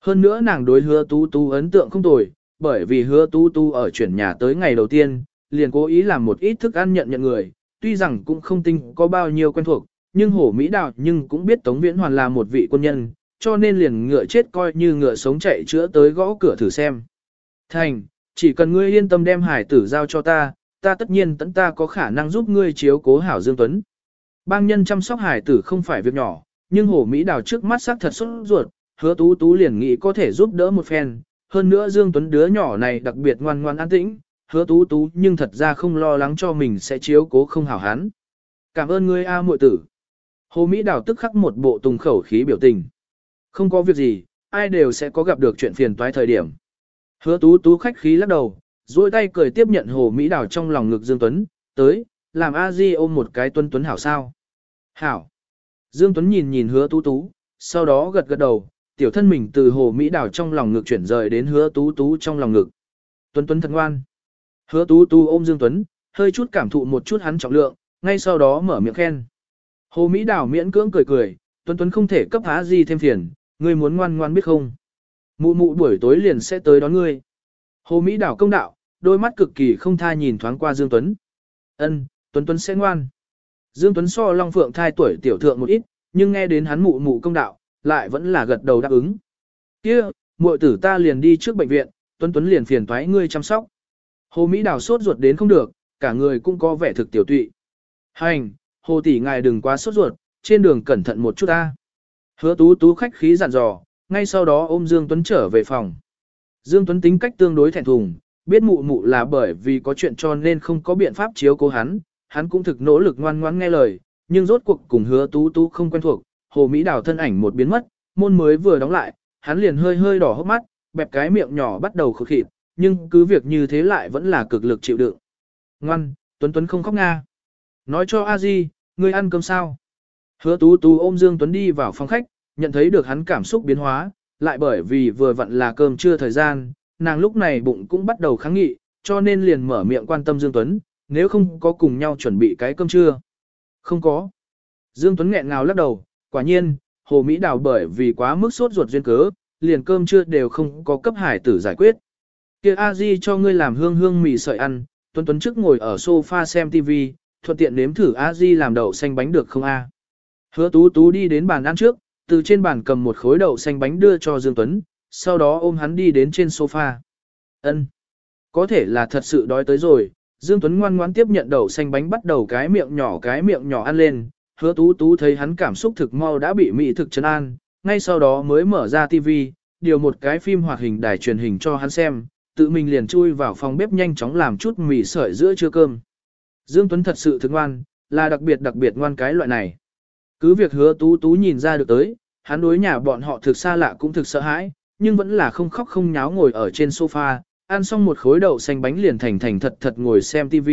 Hơn nữa nàng đối hứa tú tú ấn tượng không tồi, bởi vì hứa tú tú ở chuyển nhà tới ngày đầu tiên, liền cố ý làm một ít thức ăn nhận nhận người, tuy rằng cũng không tin có bao nhiêu quen thuộc, nhưng hổ Mỹ Đào nhưng cũng biết Tống Viễn Hoàn là một vị quân nhân, cho nên liền ngựa chết coi như ngựa sống chạy chữa tới gõ cửa thử xem. Thành, chỉ cần ngươi yên tâm đem hải tử giao cho ta, ta tất nhiên tận ta có khả năng giúp ngươi chiếu cố hảo Dương Tuấn. Bang nhân chăm sóc hải tử không phải việc nhỏ, nhưng hổ Mỹ đào trước mắt sắc thật xuất ruột, hứa tú tú liền nghĩ có thể giúp đỡ một phen. Hơn nữa Dương Tuấn đứa nhỏ này đặc biệt ngoan ngoan an tĩnh, hứa tú tú nhưng thật ra không lo lắng cho mình sẽ chiếu cố không hảo hán. Cảm ơn ngươi A muội tử. Hồ Mỹ đào tức khắc một bộ tùng khẩu khí biểu tình. Không có việc gì, ai đều sẽ có gặp được chuyện phiền toái thời điểm. Hứa tú tú khách khí lắc đầu, duỗi tay cười tiếp nhận hồ Mỹ Đào trong lòng ngực Dương Tuấn, tới, làm a di ôm một cái tuấn tuấn hảo sao. Hảo. Dương Tuấn nhìn nhìn hứa tú tú, sau đó gật gật đầu, tiểu thân mình từ hồ Mỹ Đào trong lòng ngực chuyển rời đến hứa tú tú trong lòng ngực. Tuấn Tuấn thật ngoan. Hứa tú tú ôm Dương Tuấn, hơi chút cảm thụ một chút hắn trọng lượng, ngay sau đó mở miệng khen. Hồ Mỹ Đào miễn cưỡng cười cười, Tuấn Tuấn không thể cấp há gì thêm phiền, ngươi muốn ngoan ngoan biết không? Mụ mụ buổi tối liền sẽ tới đón ngươi. Hồ Mỹ đảo công đạo, đôi mắt cực kỳ không tha nhìn thoáng qua Dương Tuấn. Ân, Tuấn Tuấn sẽ ngoan. Dương Tuấn so Long Phượng thai tuổi tiểu thượng một ít, nhưng nghe đến hắn mụ mụ công đạo, lại vẫn là gật đầu đáp ứng. Kia, muội tử ta liền đi trước bệnh viện, Tuấn Tuấn liền phiền toái ngươi chăm sóc. Hồ Mỹ đảo sốt ruột đến không được, cả người cũng có vẻ thực tiểu tụy. Hành, Hồ tỷ ngài đừng quá sốt ruột, trên đường cẩn thận một chút ta. Hứa tú tú khách khí dặn dò, ngay sau đó ôm Dương Tuấn trở về phòng. Dương Tuấn tính cách tương đối thẹn thùng, biết mụ mụ là bởi vì có chuyện cho nên không có biện pháp chiếu cố hắn, hắn cũng thực nỗ lực ngoan ngoãn nghe lời, nhưng rốt cuộc cùng hứa tú tú không quen thuộc, hồ Mỹ đào thân ảnh một biến mất, môn mới vừa đóng lại, hắn liền hơi hơi đỏ hốc mắt, bẹp cái miệng nhỏ bắt đầu khực khịt, nhưng cứ việc như thế lại vẫn là cực lực chịu đựng. Ngoan, Tuấn Tuấn không khóc nga. Nói cho a di, ngươi ăn cơm sao? Hứa tú tú ôm Dương Tuấn đi vào phòng khách, nhận thấy được hắn cảm xúc biến hóa, lại bởi vì vừa vặn là cơm trưa thời gian, nàng lúc này bụng cũng bắt đầu kháng nghị, cho nên liền mở miệng quan tâm Dương Tuấn, nếu không có cùng nhau chuẩn bị cái cơm trưa. Không có. Dương Tuấn nghẹn ngào lắc đầu, quả nhiên, Hồ Mỹ Đào bởi vì quá mức sốt ruột duyên cớ, liền cơm trưa đều không có cấp hải tử giải quyết. Kia a di cho ngươi làm hương hương mì sợi ăn, Tuấn Tuấn trước ngồi ở sofa xem TV, thuận tiện nếm thử a di làm đậu xanh bánh được không a? Hứa tú tú đi đến bàn ăn trước, từ trên bàn cầm một khối đậu xanh bánh đưa cho Dương Tuấn, sau đó ôm hắn đi đến trên sofa. Ân, Có thể là thật sự đói tới rồi, Dương Tuấn ngoan ngoãn tiếp nhận đậu xanh bánh bắt đầu cái miệng nhỏ cái miệng nhỏ ăn lên, hứa tú tú thấy hắn cảm xúc thực mau đã bị mị thực chân an, ngay sau đó mới mở ra TV, điều một cái phim hoạt hình đài truyền hình cho hắn xem, tự mình liền chui vào phòng bếp nhanh chóng làm chút mì sợi giữa trưa cơm. Dương Tuấn thật sự thực ngoan, là đặc biệt đặc biệt ngoan cái loại này. Cứ việc hứa tú tú nhìn ra được tới, hắn đối nhà bọn họ thực xa lạ cũng thực sợ hãi, nhưng vẫn là không khóc không nháo ngồi ở trên sofa, ăn xong một khối đậu xanh bánh liền thành thành thật thật ngồi xem TV,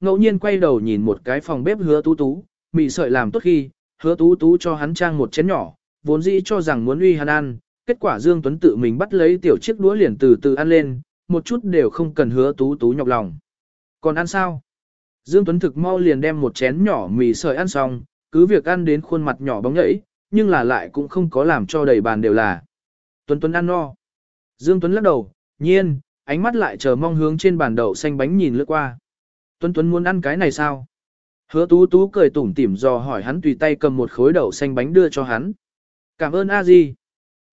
ngẫu nhiên quay đầu nhìn một cái phòng bếp hứa tú tú, mì sợi làm tốt khi, hứa tú tú cho hắn trang một chén nhỏ, vốn dĩ cho rằng muốn uy hắn ăn, kết quả Dương Tuấn tự mình bắt lấy tiểu chiếc đũa liền từ từ ăn lên, một chút đều không cần hứa tú tú nhọc lòng. Còn ăn sao? Dương Tuấn thực mau liền đem một chén nhỏ mì sợi ăn xong, cứ việc ăn đến khuôn mặt nhỏ bóng nhẫy nhưng là lại cũng không có làm cho đầy bàn đều là. Tuấn Tuấn ăn no. Dương Tuấn lắc đầu, nhiên, ánh mắt lại chờ mong hướng trên bàn đậu xanh bánh nhìn lướt qua. Tuấn Tuấn muốn ăn cái này sao? Hứa tú tú cười tủm tỉm dò hỏi hắn tùy tay cầm một khối đậu xanh bánh đưa cho hắn. Cảm ơn a di.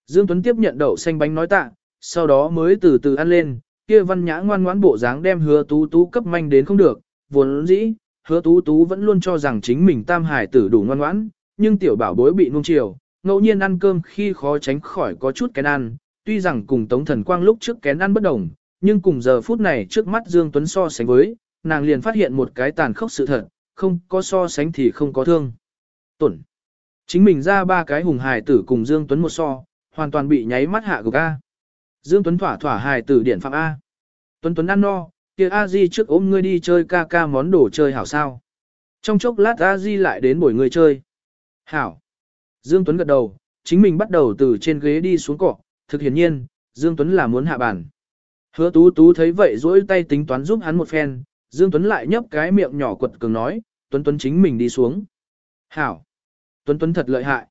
Dương Tuấn tiếp nhận đậu xanh bánh nói tạ, sau đó mới từ từ ăn lên, kia văn nhã ngoan ngoãn bộ dáng đem hứa tú tú cấp manh đến không được, vốn dĩ, hứa tú tú vẫn luôn cho rằng chính mình tam hải tử đủ ngoan ngoãn, nhưng tiểu bảo bối bị nuông chiều, ngẫu nhiên ăn cơm khi khó tránh khỏi có chút kén ăn, tuy rằng cùng Tống Thần Quang lúc trước kén ăn bất đồng, nhưng cùng giờ phút này trước mắt Dương Tuấn so sánh với, nàng liền phát hiện một cái tàn khốc sự thật, không có so sánh thì không có thương. Tuẩn. Chính mình ra ba cái hùng hài tử cùng Dương Tuấn một so, hoàn toàn bị nháy mắt hạ gục A. Dương Tuấn thỏa thỏa hài tử điển phạm A. Tuấn Tuấn ăn no, kia A Di trước ôm ngươi đi chơi ca ca món đồ chơi hảo sao. Trong chốc lát A Di lại đến bồi người chơi. Hảo. Dương Tuấn gật đầu, chính mình bắt đầu từ trên ghế đi xuống cỏ, thực hiển nhiên, Dương Tuấn là muốn hạ bàn. Hứa tú tú thấy vậy duỗi tay tính toán giúp hắn một phen, Dương Tuấn lại nhấp cái miệng nhỏ quật cường nói, Tuấn Tuấn chính mình đi xuống. Hảo. Tuấn Tuấn thật lợi hại.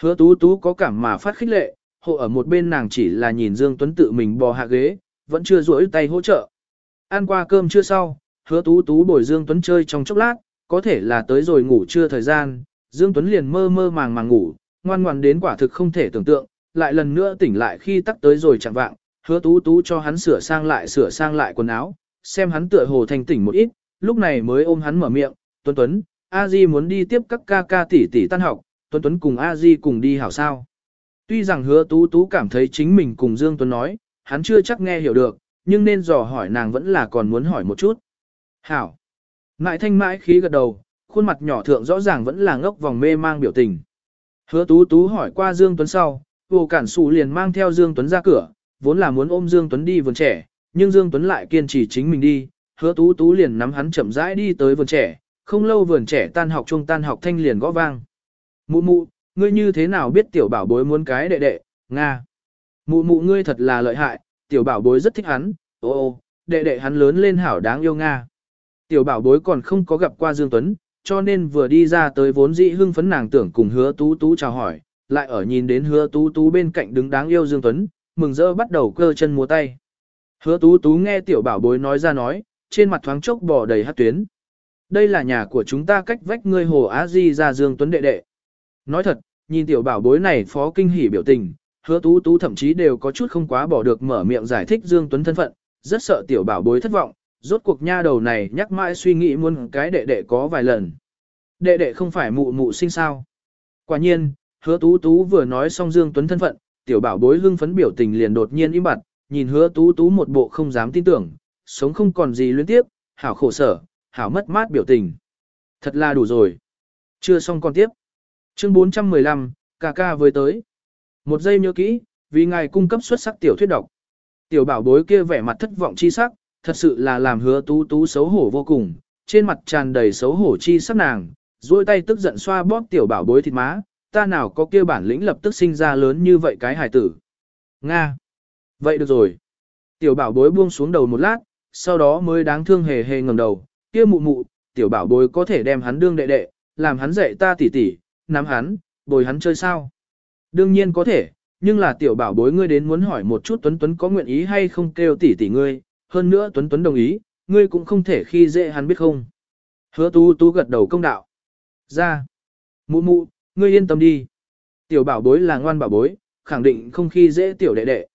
Hứa tú tú có cảm mà phát khích lệ, hộ ở một bên nàng chỉ là nhìn Dương Tuấn tự mình bò hạ ghế, vẫn chưa duỗi tay hỗ trợ. Ăn qua cơm trưa sau, hứa tú tú bồi Dương Tuấn chơi trong chốc lát, có thể là tới rồi ngủ trưa thời gian, Dương Tuấn liền mơ mơ màng màng ngủ, ngoan ngoan đến quả thực không thể tưởng tượng, lại lần nữa tỉnh lại khi tắt tới rồi chẳng vạng, hứa tú tú cho hắn sửa sang lại sửa sang lại quần áo, xem hắn tựa hồ thành tỉnh một ít, lúc này mới ôm hắn mở miệng, Tuấn Tuấn, A Di muốn đi tiếp các ca ca tỷ tỷ tan học, Tuấn Tuấn cùng A Di cùng đi hảo sao. Tuy rằng hứa tú tú cảm thấy chính mình cùng Dương Tuấn nói, hắn chưa chắc nghe hiểu được, nhưng nên dò hỏi nàng vẫn là còn muốn hỏi một chút. Hảo. Ngại thanh mãi khí gật đầu, khuôn mặt nhỏ thượng rõ ràng vẫn là ngốc vòng mê mang biểu tình. Hứa tú tú hỏi qua Dương Tuấn sau, vô cản sụ liền mang theo Dương Tuấn ra cửa, vốn là muốn ôm Dương Tuấn đi vườn trẻ, nhưng Dương Tuấn lại kiên trì chính mình đi, hứa tú tú liền nắm hắn chậm rãi đi tới vườn trẻ, không lâu vườn trẻ tan học trung tan học thanh liền gõ vang. Mụ mụ, ngươi như thế nào biết tiểu bảo bối muốn cái đệ đệ, Nga. Mụ mụ ngươi thật là lợi hại, tiểu bảo bối rất thích hắn, ô ô, đệ đệ hắn lớn lên hảo đáng yêu Nga. Tiểu bảo bối còn không có gặp qua Dương Tuấn, cho nên vừa đi ra tới vốn dĩ hưng phấn nàng tưởng cùng hứa tú tú chào hỏi, lại ở nhìn đến hứa tú tú bên cạnh đứng đáng yêu Dương Tuấn, mừng rỡ bắt đầu cơ chân múa tay. Hứa tú tú nghe tiểu bảo bối nói ra nói, trên mặt thoáng chốc bò đầy hát tuyến. Đây là nhà của chúng ta cách vách ngươi hồ á di ra dương tuấn đệ đệ. Nói thật, nhìn tiểu bảo bối này phó kinh hỉ biểu tình, hứa tú tú thậm chí đều có chút không quá bỏ được mở miệng giải thích dương tuấn thân phận, rất sợ tiểu bảo bối thất vọng, rốt cuộc nha đầu này nhắc mãi suy nghĩ muốn cái đệ đệ có vài lần. Đệ đệ không phải mụ mụ sinh sao. Quả nhiên, hứa tú tú vừa nói xong Dương Tuấn thân phận, tiểu bảo bối hưng phấn biểu tình liền đột nhiên im bặt, nhìn hứa tú tú một bộ không dám tin tưởng, sống không còn gì liên tiếp, hảo khổ sở, hảo mất mát biểu tình. Thật là đủ rồi. Chưa xong còn tiếp. Chương 415, ca ca với tới. Một giây nhớ kỹ, vì ngài cung cấp xuất sắc tiểu thuyết độc. Tiểu bảo bối kia vẻ mặt thất vọng chi sắc, thật sự là làm hứa tú tú xấu hổ vô cùng, trên mặt tràn đầy xấu hổ chi sắc nàng, duỗi tay tức giận xoa bóp tiểu bảo bối thịt má, ta nào có kia bản lĩnh lập tức sinh ra lớn như vậy cái hài tử. Nga. Vậy được rồi. Tiểu bảo bối buông xuống đầu một lát, sau đó mới đáng thương hề hề ngẩng đầu, kia mụ mụ, tiểu bảo bối có thể đem hắn đương đệ đệ, làm hắn dạy ta tỉ tỉ, nắm hắn, bồi hắn chơi sao. Đương nhiên có thể, nhưng là tiểu bảo bối ngươi đến muốn hỏi một chút Tuấn Tuấn có nguyện ý hay không kêu tỷ tỷ ngươi, hơn nữa Tuấn Tuấn đồng ý, ngươi cũng không thể khi dễ hắn biết không. Hứa tu tu gật đầu công đạo. Ra. Mụ mụ, ngươi yên tâm đi. Tiểu bảo bối là ngoan bảo bối, khẳng định không khi dễ tiểu đệ đệ.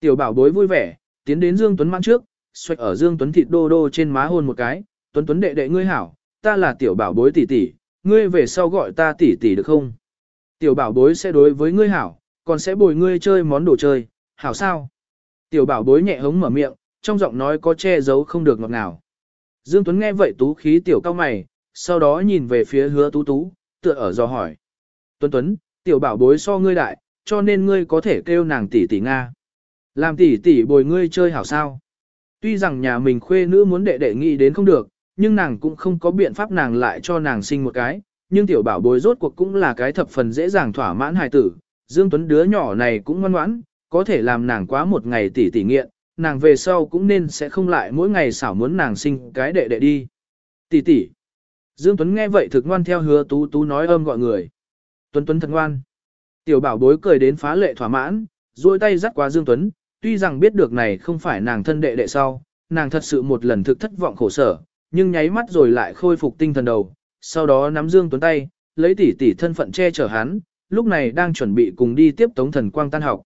Tiểu bảo bối vui vẻ, tiến đến Dương Tuấn mang trước, xoạch ở Dương Tuấn thịt đô đô trên má hôn một cái. Tuấn Tuấn đệ đệ ngươi hảo, ta là tiểu bảo bối tỷ tỷ, ngươi về sau gọi ta tỷ tỷ được không? Tiểu bảo bối sẽ đối với ngươi hảo, còn sẽ bồi ngươi chơi món đồ chơi, hảo sao? Tiểu bảo bối nhẹ hống mở miệng, trong giọng nói có che giấu không được ngọt ngào. Dương Tuấn nghe vậy tú khí tiểu cao mày, sau đó nhìn về phía hứa tú tú, tựa ở do hỏi. Tuấn Tuấn, tiểu bảo bối so ngươi đại, cho nên ngươi có thể kêu nàng tỷ tỷ Nga. Làm tỷ tỷ bồi ngươi chơi hảo sao. Tuy rằng nhà mình khuê nữ muốn đệ đệ nghĩ đến không được, nhưng nàng cũng không có biện pháp nàng lại cho nàng sinh một cái, nhưng tiểu bảo bối rốt cuộc cũng là cái thập phần dễ dàng thỏa mãn hài tử. Dương Tuấn đứa nhỏ này cũng ngoan ngoãn, có thể làm nàng quá một ngày tỷ tỷ nghiện, nàng về sau cũng nên sẽ không lại mỗi ngày xảo muốn nàng sinh cái đệ đệ đi. Tỷ tỷ. Dương Tuấn nghe vậy thực ngoan theo hứa tú tú nói ôm gọi người. Tuấn Tuấn thật ngoan. Tiểu bảo bối cười đến phá lệ thỏa mãn, duỗi tay dắt qua Dương Tuấn, tuy rằng biết được này không phải nàng thân đệ đệ sau, nàng thật sự một lần thực thất vọng khổ sở, nhưng nháy mắt rồi lại khôi phục tinh thần đầu, sau đó nắm Dương Tuấn tay, lấy tỷ tỷ thân phận che chở hắn, lúc này đang chuẩn bị cùng đi tiếp Tống Thần Quang tan học.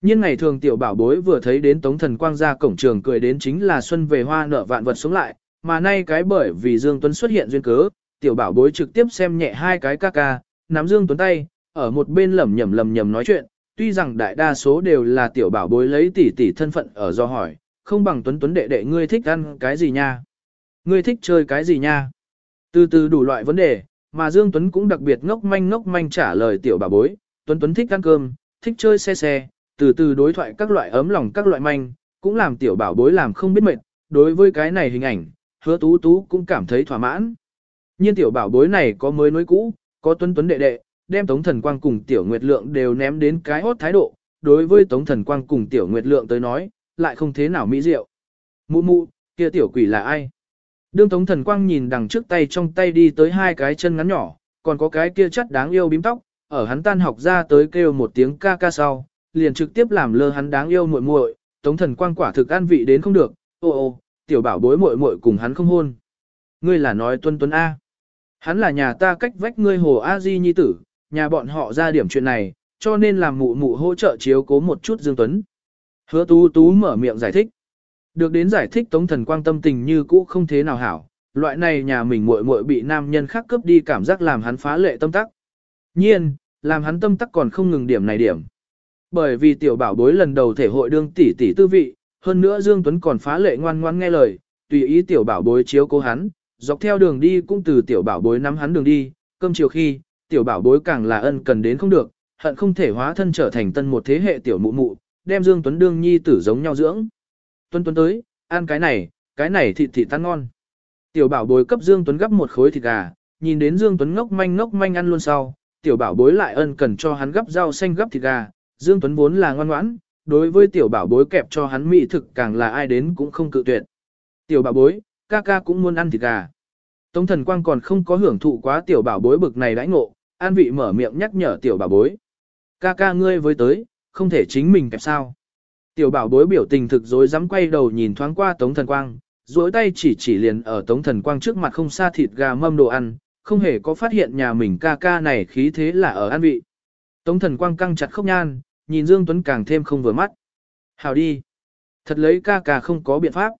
Nhưng ngày thường tiểu bảo bối vừa thấy đến Tống Thần Quang ra cổng trường cười đến chính là xuân về hoa nở vạn vật sống lại, mà nay cái bởi vì Dương Tuấn xuất hiện duyên cớ, tiểu bảo bối trực tiếp xem nhẹ hai cái ca ca, nắm Dương Tuấn tay, ở một bên lẩm nhẩm lẩm nhẩm nói chuyện, tuy rằng đại đa số đều là tiểu bảo bối lấy tỷ tỷ thân phận ở do hỏi, không bằng Tuấn Tuấn đệ đệ ngươi thích ăn cái gì nha? Ngươi thích chơi cái gì nha? Từ từ đủ loại vấn đề, mà Dương Tuấn cũng đặc biệt ngốc manh ngốc manh trả lời tiểu bảo bối, Tuấn Tuấn thích ăn cơm, thích chơi xe xe, từ từ đối thoại các loại ấm lòng các loại manh, cũng làm tiểu bảo bối làm không biết mệt, đối với cái này hình ảnh, hứa tú tú cũng cảm thấy thỏa mãn. Nhiên tiểu bảo bối này có mới nối cũ, có tuấn tuấn đệ đệ, đem Tống Thần Quang cùng Tiểu Nguyệt Lượng đều ném đến cái hốt thái độ, đối với Tống Thần Quang cùng Tiểu Nguyệt Lượng tới nói, lại không thế nào mỹ diệu. Mụ mụ, kia tiểu quỷ là ai? Đương Tống Thần Quang nhìn đằng trước tay trong tay đi tới hai cái chân ngắn nhỏ, còn có cái kia chất đáng yêu bím tóc, ở hắn tan học ra tới kêu một tiếng ca ca sau, liền trực tiếp làm lơ hắn đáng yêu muội muội, Tống Thần Quang quả thực an vị đến không được, ô ô, tiểu bảo bối muội muội cùng hắn không hôn. Ngươi là nói Tuân Tuấn A. Hắn là nhà ta cách vách ngươi hồ A Di nhi tử, nhà bọn họ ra điểm chuyện này, cho nên làm mụ mụ hỗ trợ chiếu cố một chút Dương Tuấn. Hứa tú tú mở miệng giải thích. Được đến giải thích Tống Thần Quang tâm tình như cũ không thế nào hảo, loại này nhà mình muội muội bị nam nhân khác cướp đi cảm giác làm hắn phá lệ tâm tắc. Nhiên, làm hắn tâm tắc còn không ngừng điểm này điểm. Bởi vì tiểu bảo bối lần đầu thể hội đương tỷ tỷ tư vị, hơn nữa Dương Tuấn còn phá lệ ngoan ngoan nghe lời, tùy ý tiểu bảo bối chiếu cố hắn, dọc theo đường đi cũng từ tiểu bảo bối nắm hắn đường đi, cơm chiều khi, tiểu bảo bối càng là ân cần đến không được, hận không thể hóa thân trở thành tân một thế hệ tiểu mụ mụ, đem Dương Tuấn đương nhi tử giống nhau dưỡng. Tuấn Tuấn tới, ăn cái này, cái này thịt thịt tan ngon. Tiểu bảo bối cấp Dương Tuấn gấp một khối thịt gà, nhìn đến Dương Tuấn ngốc manh ngốc manh ăn luôn sau, tiểu bảo bối lại ân cần cho hắn gấp rau xanh gấp thịt gà, Dương Tuấn vốn là ngoan ngoãn, đối với tiểu bảo bối kẹp cho hắn mỹ thực càng là ai đến cũng không cự tuyệt. Tiểu bảo bối, ca ca cũng muốn ăn thịt gà. Tống thần quang còn không có hưởng thụ quá tiểu bảo bối bực này đãi ngộ, an vị mở miệng nhắc nhở tiểu bảo bối. Ca ca ngươi với tới, không thể chính mình kẹp sao. Tiểu bảo bối biểu tình thực dối dám quay đầu nhìn thoáng qua Tống Thần Quang, duỗi tay chỉ chỉ liền ở Tống Thần Quang trước mặt không xa thịt gà mâm đồ ăn, không hề có phát hiện nhà mình ca ca này khí thế là ở ăn vị. Tống Thần Quang căng chặt khóc nhan, nhìn Dương Tuấn càng thêm không vừa mắt. Hào đi. Thật lấy ca ca không có biện pháp.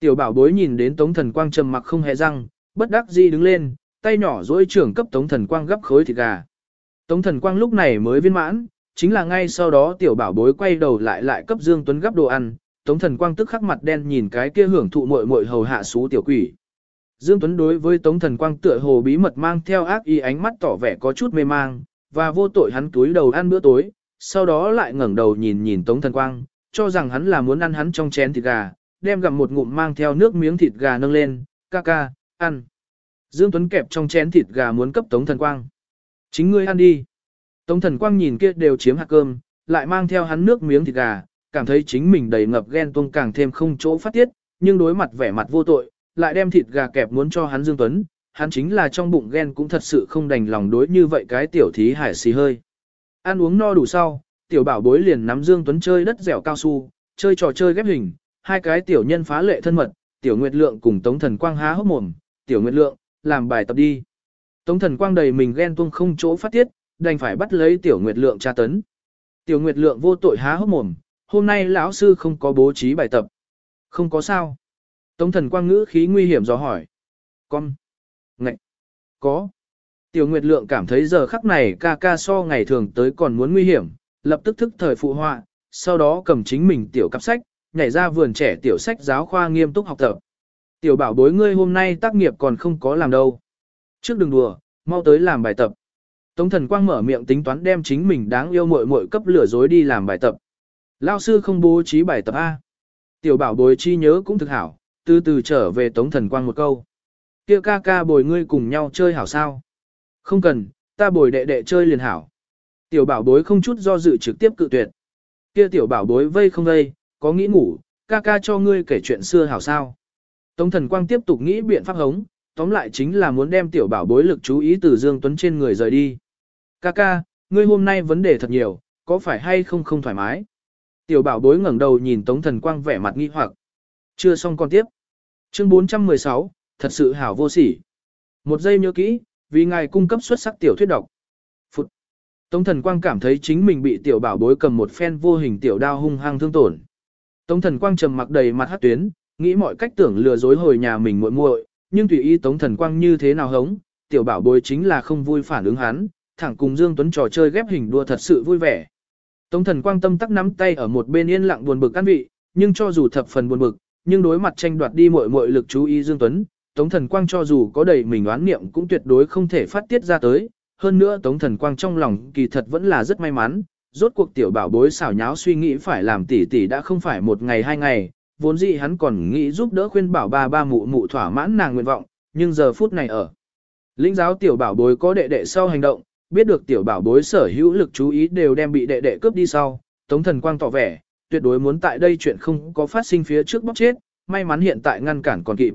Tiểu bảo bối nhìn đến Tống Thần Quang trầm mặc không hề răng, bất đắc dĩ đứng lên, tay nhỏ duỗi trưởng cấp Tống Thần Quang gấp khối thịt gà. Tống Thần Quang lúc này mới viên mãn, chính là ngay sau đó tiểu bảo bối quay đầu lại lại cấp Dương Tuấn gấp đồ ăn, Tống Thần Quang tức khắc mặt đen nhìn cái kia hưởng thụ muội muội hầu hạ xú tiểu quỷ. Dương Tuấn đối với Tống Thần Quang tựa hồ bí mật mang theo ác ý ánh mắt tỏ vẻ có chút mê mang, và vô tội hắn túi đầu ăn bữa tối, sau đó lại ngẩng đầu nhìn nhìn Tống Thần Quang, cho rằng hắn là muốn ăn hắn trong chén thịt gà, đem gặm một ngụm mang theo nước miếng thịt gà nâng lên, ca ca, ăn. Dương Tuấn kẹp trong chén thịt gà muốn cấp Tống Thần Quang. Chính ngươi ăn đi. Tống Thần Quang nhìn kia đều chiếm hạt cơm, lại mang theo hắn nước miếng thịt gà, cảm thấy chính mình đầy ngập ghen tuông càng thêm không chỗ phát tiết, nhưng đối mặt vẻ mặt vô tội, lại đem thịt gà kẹp muốn cho hắn Dương Tuấn, hắn chính là trong bụng ghen cũng thật sự không đành lòng đối như vậy cái tiểu thí hải xì hơi. Ăn uống no đủ sau, tiểu bảo bối liền nắm Dương Tuấn chơi đất dẻo cao su, chơi trò chơi ghép hình, hai cái tiểu nhân phá lệ thân mật, tiểu nguyệt lượng cùng Tống Thần Quang há hốc mồm, tiểu nguyệt lượng, làm bài tập đi. Tống Thần Quang đầy mình ghen tuông không chỗ phát tiết, đành phải bắt lấy tiểu nguyệt lượng tra tấn. Tiểu nguyệt lượng vô tội há hốc mồm, hôm nay lão sư không có bố trí bài tập. Không có sao. Tống thần quang ngữ khí nguy hiểm do hỏi. Con. Ngậy. Có. Tiểu Nguyệt Lượng cảm thấy giờ khắc này ca ca so ngày thường tới còn muốn nguy hiểm, lập tức thức thời phụ họa, sau đó cầm chính mình tiểu cặp sách, nhảy ra vườn trẻ tiểu sách giáo khoa nghiêm túc học tập. Tiểu bảo bối ngươi hôm nay tác nghiệp còn không có làm đâu. Trước đừng đùa, mau tới làm bài tập. Tống thần quang mở miệng tính toán đem chính mình đáng yêu muội muội cấp lửa dối đi làm bài tập. Lao sư không bố trí bài tập A. Tiểu bảo bối chi nhớ cũng thực hảo, từ từ trở về tống thần quang một câu. Kia ca ca bồi ngươi cùng nhau chơi hảo sao? Không cần, ta bồi đệ đệ chơi liền hảo. Tiểu bảo bối không chút do dự trực tiếp cự tuyệt. Kia tiểu bảo bối vây không vây, có nghĩ ngủ, ca ca cho ngươi kể chuyện xưa hảo sao? Tống thần quang tiếp tục nghĩ biện pháp hống, tóm lại chính là muốn đem tiểu bảo bối lực chú ý từ Dương Tuấn trên người rời đi. Ca ca, ngươi hôm nay vấn đề thật nhiều, có phải hay không không thoải mái? Tiểu bảo bối ngẩng đầu nhìn Tống Thần Quang vẻ mặt nghi hoặc. Chưa xong con tiếp. Chương 416, thật sự hảo vô sỉ. Một giây nhớ kỹ, vì ngài cung cấp xuất sắc tiểu thuyết độc. Phụt. Tống Thần Quang cảm thấy chính mình bị tiểu bảo bối cầm một phen vô hình tiểu đao hung hăng thương tổn. Tống Thần Quang trầm mặc đầy mặt hát tuyến, nghĩ mọi cách tưởng lừa dối hồi nhà mình muội muội, nhưng tùy ý Tống Thần Quang như thế nào hống, tiểu bảo bối chính là không vui phản ứng hắn, thẳng cùng Dương Tuấn trò chơi ghép hình đua thật sự vui vẻ. Tống thần quang tâm tắc nắm tay ở một bên yên lặng buồn bực căn vị, nhưng cho dù thập phần buồn bực, nhưng đối mặt tranh đoạt đi mọi mọi lực chú ý Dương Tuấn, Tống thần quang cho dù có đầy mình oán niệm cũng tuyệt đối không thể phát tiết ra tới. Hơn nữa Tống thần quang trong lòng kỳ thật vẫn là rất may mắn, rốt cuộc tiểu bảo bối xảo nháo suy nghĩ phải làm tỷ tỷ đã không phải một ngày hai ngày, vốn dĩ hắn còn nghĩ giúp đỡ khuyên bảo ba ba mụ mụ thỏa mãn nàng nguyện vọng, nhưng giờ phút này ở. Linh giáo tiểu bảo bối có đệ đệ sau hành động, biết được tiểu bảo bối sở hữu lực chú ý đều đem bị đệ đệ cướp đi sau, Tống Thần Quang tỏ vẻ, tuyệt đối muốn tại đây chuyện không có phát sinh phía trước bóc chết, may mắn hiện tại ngăn cản còn kịp.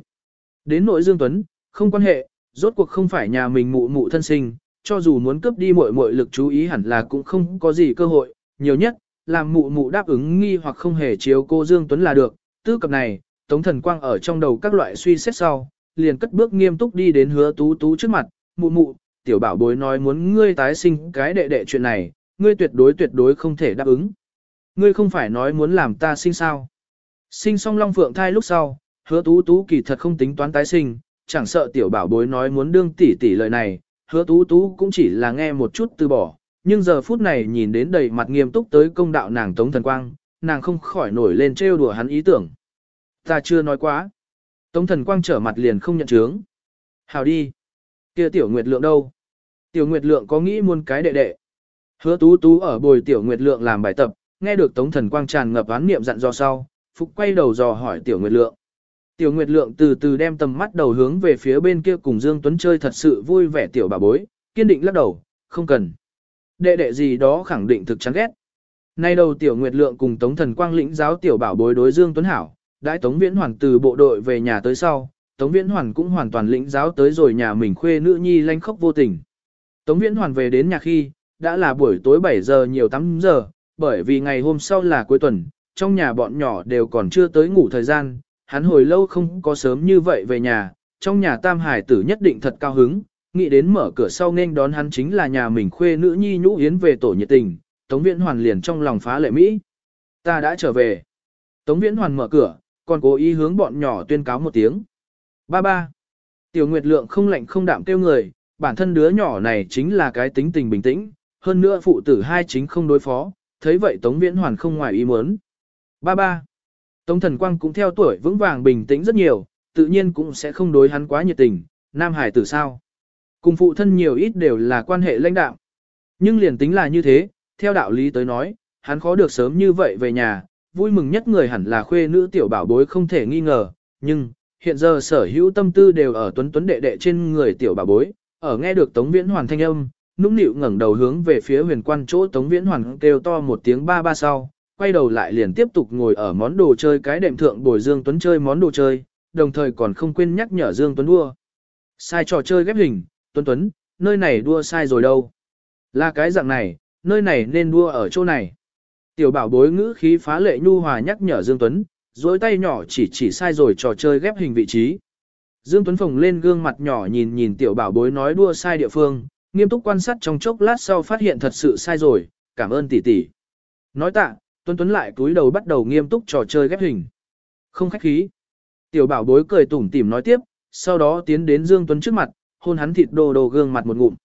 Đến nội Dương Tuấn, không quan hệ, rốt cuộc không phải nhà mình mụ mụ thân sinh, cho dù muốn cướp đi mọi mọi lực chú ý hẳn là cũng không có gì cơ hội, nhiều nhất, làm mụ mụ đáp ứng nghi hoặc không hề chiếu cô Dương Tuấn là được, tư cập này, Tống Thần Quang ở trong đầu các loại suy xét sau, liền cất bước nghiêm túc đi đến hứa tú tú trước mặt, mụ mụ, tiểu bảo bối nói muốn ngươi tái sinh cái đệ đệ chuyện này, ngươi tuyệt đối tuyệt đối không thể đáp ứng. Ngươi không phải nói muốn làm ta sinh sao. Sinh xong long phượng thai lúc sau, hứa tú tú kỳ thật không tính toán tái sinh, chẳng sợ tiểu bảo bối nói muốn đương tỷ tỷ lời này, hứa tú tú cũng chỉ là nghe một chút từ bỏ, nhưng giờ phút này nhìn đến đầy mặt nghiêm túc tới công đạo nàng Tống Thần Quang, nàng không khỏi nổi lên trêu đùa hắn ý tưởng. Ta chưa nói quá. Tống Thần Quang trở mặt liền không nhận chướng. Hào đi. kia tiểu nguyệt lượng đâu? Tiểu Nguyệt Lượng có nghĩ muôn cái đệ đệ. Hứa tú tú ở bồi Tiểu Nguyệt Lượng làm bài tập, nghe được Tống Thần Quang tràn ngập án niệm dặn dò sau, Phục quay đầu dò hỏi Tiểu Nguyệt Lượng. Tiểu Nguyệt Lượng từ từ đem tầm mắt đầu hướng về phía bên kia cùng Dương Tuấn chơi thật sự vui vẻ tiểu bà bối, kiên định lắc đầu, không cần. Đệ đệ gì đó khẳng định thực chán ghét. Nay đầu Tiểu Nguyệt Lượng cùng Tống Thần Quang lĩnh giáo tiểu bảo bối đối Dương Tuấn hảo, đãi Tống Viễn Hoàn từ bộ đội về nhà tới sau, Tống Viễn Hoàn cũng hoàn toàn lĩnh giáo tới rồi nhà mình khuê nữ nhi lanh khóc vô tình. Tống Viễn Hoàn về đến nhà khi, đã là buổi tối 7 giờ nhiều 8 giờ, bởi vì ngày hôm sau là cuối tuần, trong nhà bọn nhỏ đều còn chưa tới ngủ thời gian, hắn hồi lâu không có sớm như vậy về nhà, trong nhà tam hải tử nhất định thật cao hứng, nghĩ đến mở cửa sau nên đón hắn chính là nhà mình khuê nữ nhi nhũ yến về tổ nhiệt tình, Tống Viễn Hoàn liền trong lòng phá lệ Mỹ. Ta đã trở về. Tống Viễn Hoàn mở cửa, còn cố ý hướng bọn nhỏ tuyên cáo một tiếng. Ba ba. Tiểu Nguyệt Lượng không lạnh không đạm kêu người, bản thân đứa nhỏ này chính là cái tính tình bình tĩnh, hơn nữa phụ tử hai chính không đối phó, thấy vậy Tống Viễn Hoàn không ngoài ý muốn. Ba ba. Tống Thần Quang cũng theo tuổi vững vàng bình tĩnh rất nhiều, tự nhiên cũng sẽ không đối hắn quá nhiệt tình, Nam Hải tử sao. Cùng phụ thân nhiều ít đều là quan hệ lãnh đạo. Nhưng liền tính là như thế, theo đạo lý tới nói, hắn khó được sớm như vậy về nhà, vui mừng nhất người hẳn là khuê nữ tiểu bảo bối không thể nghi ngờ, nhưng, hiện giờ sở hữu tâm tư đều ở tuấn tuấn đệ đệ trên người tiểu bảo bối, ở nghe được Tống Viễn Hoàn thanh âm, nũng nịu ngẩng đầu hướng về phía huyền quan chỗ Tống Viễn Hoàn kêu to một tiếng ba ba sau, quay đầu lại liền tiếp tục ngồi ở món đồ chơi cái đệm thượng bồi Dương Tuấn chơi món đồ chơi, đồng thời còn không quên nhắc nhở Dương Tuấn đua. Sai trò chơi ghép hình, Tuấn Tuấn, nơi này đua sai rồi đâu. Là cái dạng này, nơi này nên đua ở chỗ này. Tiểu bảo bối ngữ khí phá lệ nhu hòa nhắc nhở Dương Tuấn, dối tay nhỏ chỉ chỉ sai rồi trò chơi ghép hình vị trí. Dương Tuấn phồng lên gương mặt nhỏ nhìn nhìn tiểu bảo bối nói đua sai địa phương, nghiêm túc quan sát trong chốc lát sau phát hiện thật sự sai rồi, cảm ơn tỷ tỷ. Nói tạ, Tuấn Tuấn lại cúi đầu bắt đầu nghiêm túc trò chơi ghép hình. Không khách khí. Tiểu bảo bối cười tủm tỉm nói tiếp, sau đó tiến đến Dương Tuấn trước mặt, hôn hắn thịt đồ đồ gương mặt một ngụm.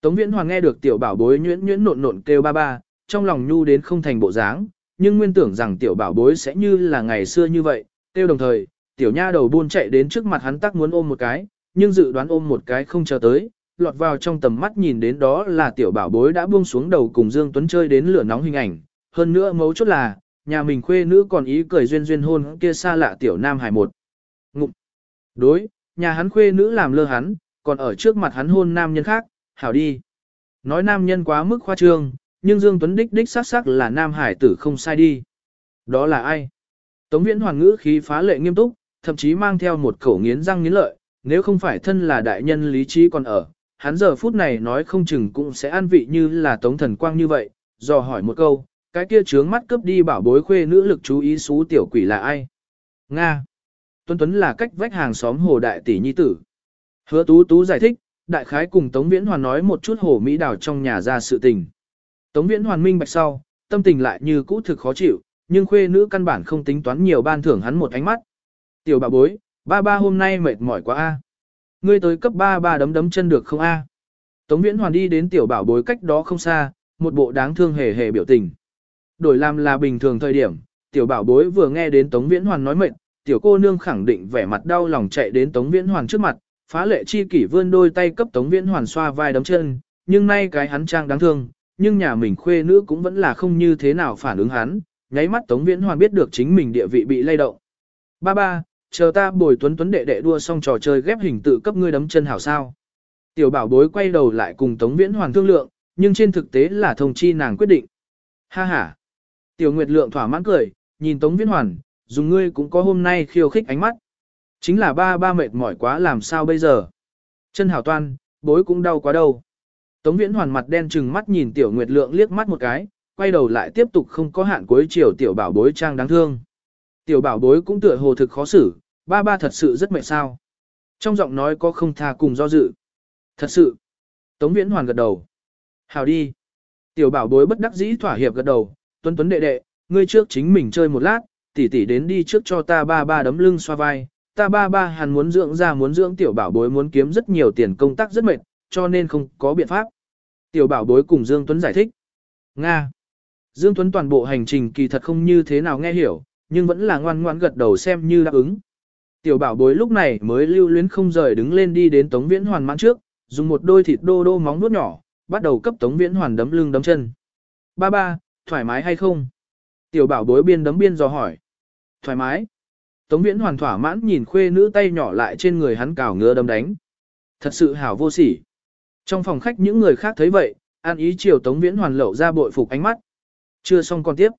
Tống Viễn Hoàng nghe được tiểu bảo bối nhuyễn nhuyễn nộn nộn kêu ba ba, trong lòng nhu đến không thành bộ dáng, nhưng nguyên tưởng rằng tiểu bảo bối sẽ như là ngày xưa như vậy, kêu đồng thời, tiểu nha đầu buôn chạy đến trước mặt hắn tắc muốn ôm một cái, nhưng dự đoán ôm một cái không chờ tới, lọt vào trong tầm mắt nhìn đến đó là tiểu bảo bối đã buông xuống đầu cùng Dương Tuấn chơi đến lửa nóng hình ảnh, hơn nữa mấu chốt là, nhà mình khuê nữ còn ý cười duyên duyên hôn kia xa lạ tiểu nam hải một. Ngụm. Đối, nhà hắn khuê nữ làm lơ hắn, còn ở trước mặt hắn hôn nam nhân khác, hảo đi. Nói nam nhân quá mức khoa trương, nhưng Dương Tuấn đích đích xác xác là nam hải tử không sai đi. Đó là ai? Tống viễn hoàng ngữ khí phá lệ nghiêm túc, thậm chí mang theo một khẩu nghiến răng nghiến lợi, nếu không phải thân là đại nhân lý trí còn ở, hắn giờ phút này nói không chừng cũng sẽ an vị như là tống thần quang như vậy, dò hỏi một câu, cái kia trướng mắt cướp đi bảo bối khuê nữ lực chú ý xú tiểu quỷ là ai? Nga. Tuấn Tuấn là cách vách hàng xóm hồ đại tỷ nhi tử. Hứa tú tú giải thích, đại khái cùng Tống Viễn Hoàn nói một chút hồ Mỹ đảo trong nhà ra sự tình. Tống Viễn Hoàn minh bạch sau, tâm tình lại như cũ thực khó chịu, nhưng khuê nữ căn bản không tính toán nhiều ban thưởng hắn một ánh mắt. Tiểu bà bối, ba ba hôm nay mệt mỏi quá a. Ngươi tới cấp ba ba đấm đấm chân được không a? Tống Viễn Hoàn đi đến tiểu bảo bối cách đó không xa, một bộ đáng thương hề hề biểu tình. Đổi làm là bình thường thời điểm, tiểu bảo bối vừa nghe đến Tống Viễn Hoàn nói mệt, tiểu cô nương khẳng định vẻ mặt đau lòng chạy đến Tống Viễn Hoàn trước mặt, phá lệ chi kỷ vươn đôi tay cấp Tống Viễn Hoàn xoa vai đấm chân, nhưng nay cái hắn trang đáng thương, nhưng nhà mình khuê nữ cũng vẫn là không như thế nào phản ứng hắn, nháy mắt Tống Viễn Hoàn biết được chính mình địa vị bị lay động. Ba ba, chờ ta bồi tuấn tuấn đệ đệ đua xong trò chơi ghép hình tự cấp ngươi đấm chân hảo sao. Tiểu bảo bối quay đầu lại cùng Tống Viễn Hoàn thương lượng, nhưng trên thực tế là thông chi nàng quyết định. Ha ha. Tiểu Nguyệt Lượng thỏa mãn cười, nhìn Tống Viễn Hoàn, dùng ngươi cũng có hôm nay khiêu khích ánh mắt. Chính là ba ba mệt mỏi quá làm sao bây giờ. Chân hảo toan, bối cũng đau quá đâu. Tống Viễn Hoàn mặt đen trừng mắt nhìn Tiểu Nguyệt Lượng liếc mắt một cái, quay đầu lại tiếp tục không có hạn cuối chiều Tiểu Bảo bối trang đáng thương. Tiểu Bảo bối cũng tựa hồ thực khó xử, ba ba thật sự rất mệt sao. Trong giọng nói có không tha cùng do dự. Thật sự. Tống Viễn Hoàn gật đầu. Hảo đi. Tiểu Bảo bối bất đắc dĩ thỏa hiệp gật đầu, tuấn tuấn đệ đệ, ngươi trước chính mình chơi một lát, tỷ tỷ đến đi trước cho ta ba ba đấm lưng xoa vai, ta ba ba hàn muốn dưỡng ra muốn dưỡng tiểu bảo bối muốn kiếm rất nhiều tiền công tác rất mệt, cho nên không có biện pháp. Tiểu bảo bối cùng Dương Tuấn giải thích. Nga. Dương Tuấn toàn bộ hành trình kỳ thật không như thế nào nghe hiểu, nhưng vẫn là ngoan ngoãn gật đầu xem như đáp ứng. Tiểu bảo bối lúc này mới lưu luyến không rời đứng lên đi đến Tống Viễn Hoàn mãn trước, dùng một đôi thịt đô đô móng nuốt nhỏ, bắt đầu cấp Tống Viễn Hoàn đấm lưng đấm chân. Ba ba, thoải mái hay không? Tiểu bảo bối biên đấm biên dò hỏi. Thoải mái. Tống Viễn Hoàn thỏa mãn nhìn khuê nữ tay nhỏ lại trên người hắn cào ngứa đấm đánh. Thật sự hảo vô sỉ. Trong phòng khách những người khác thấy vậy, an ý chiều Tống Viễn Hoàn lậu ra bội phục ánh mắt. Chưa xong còn tiếp.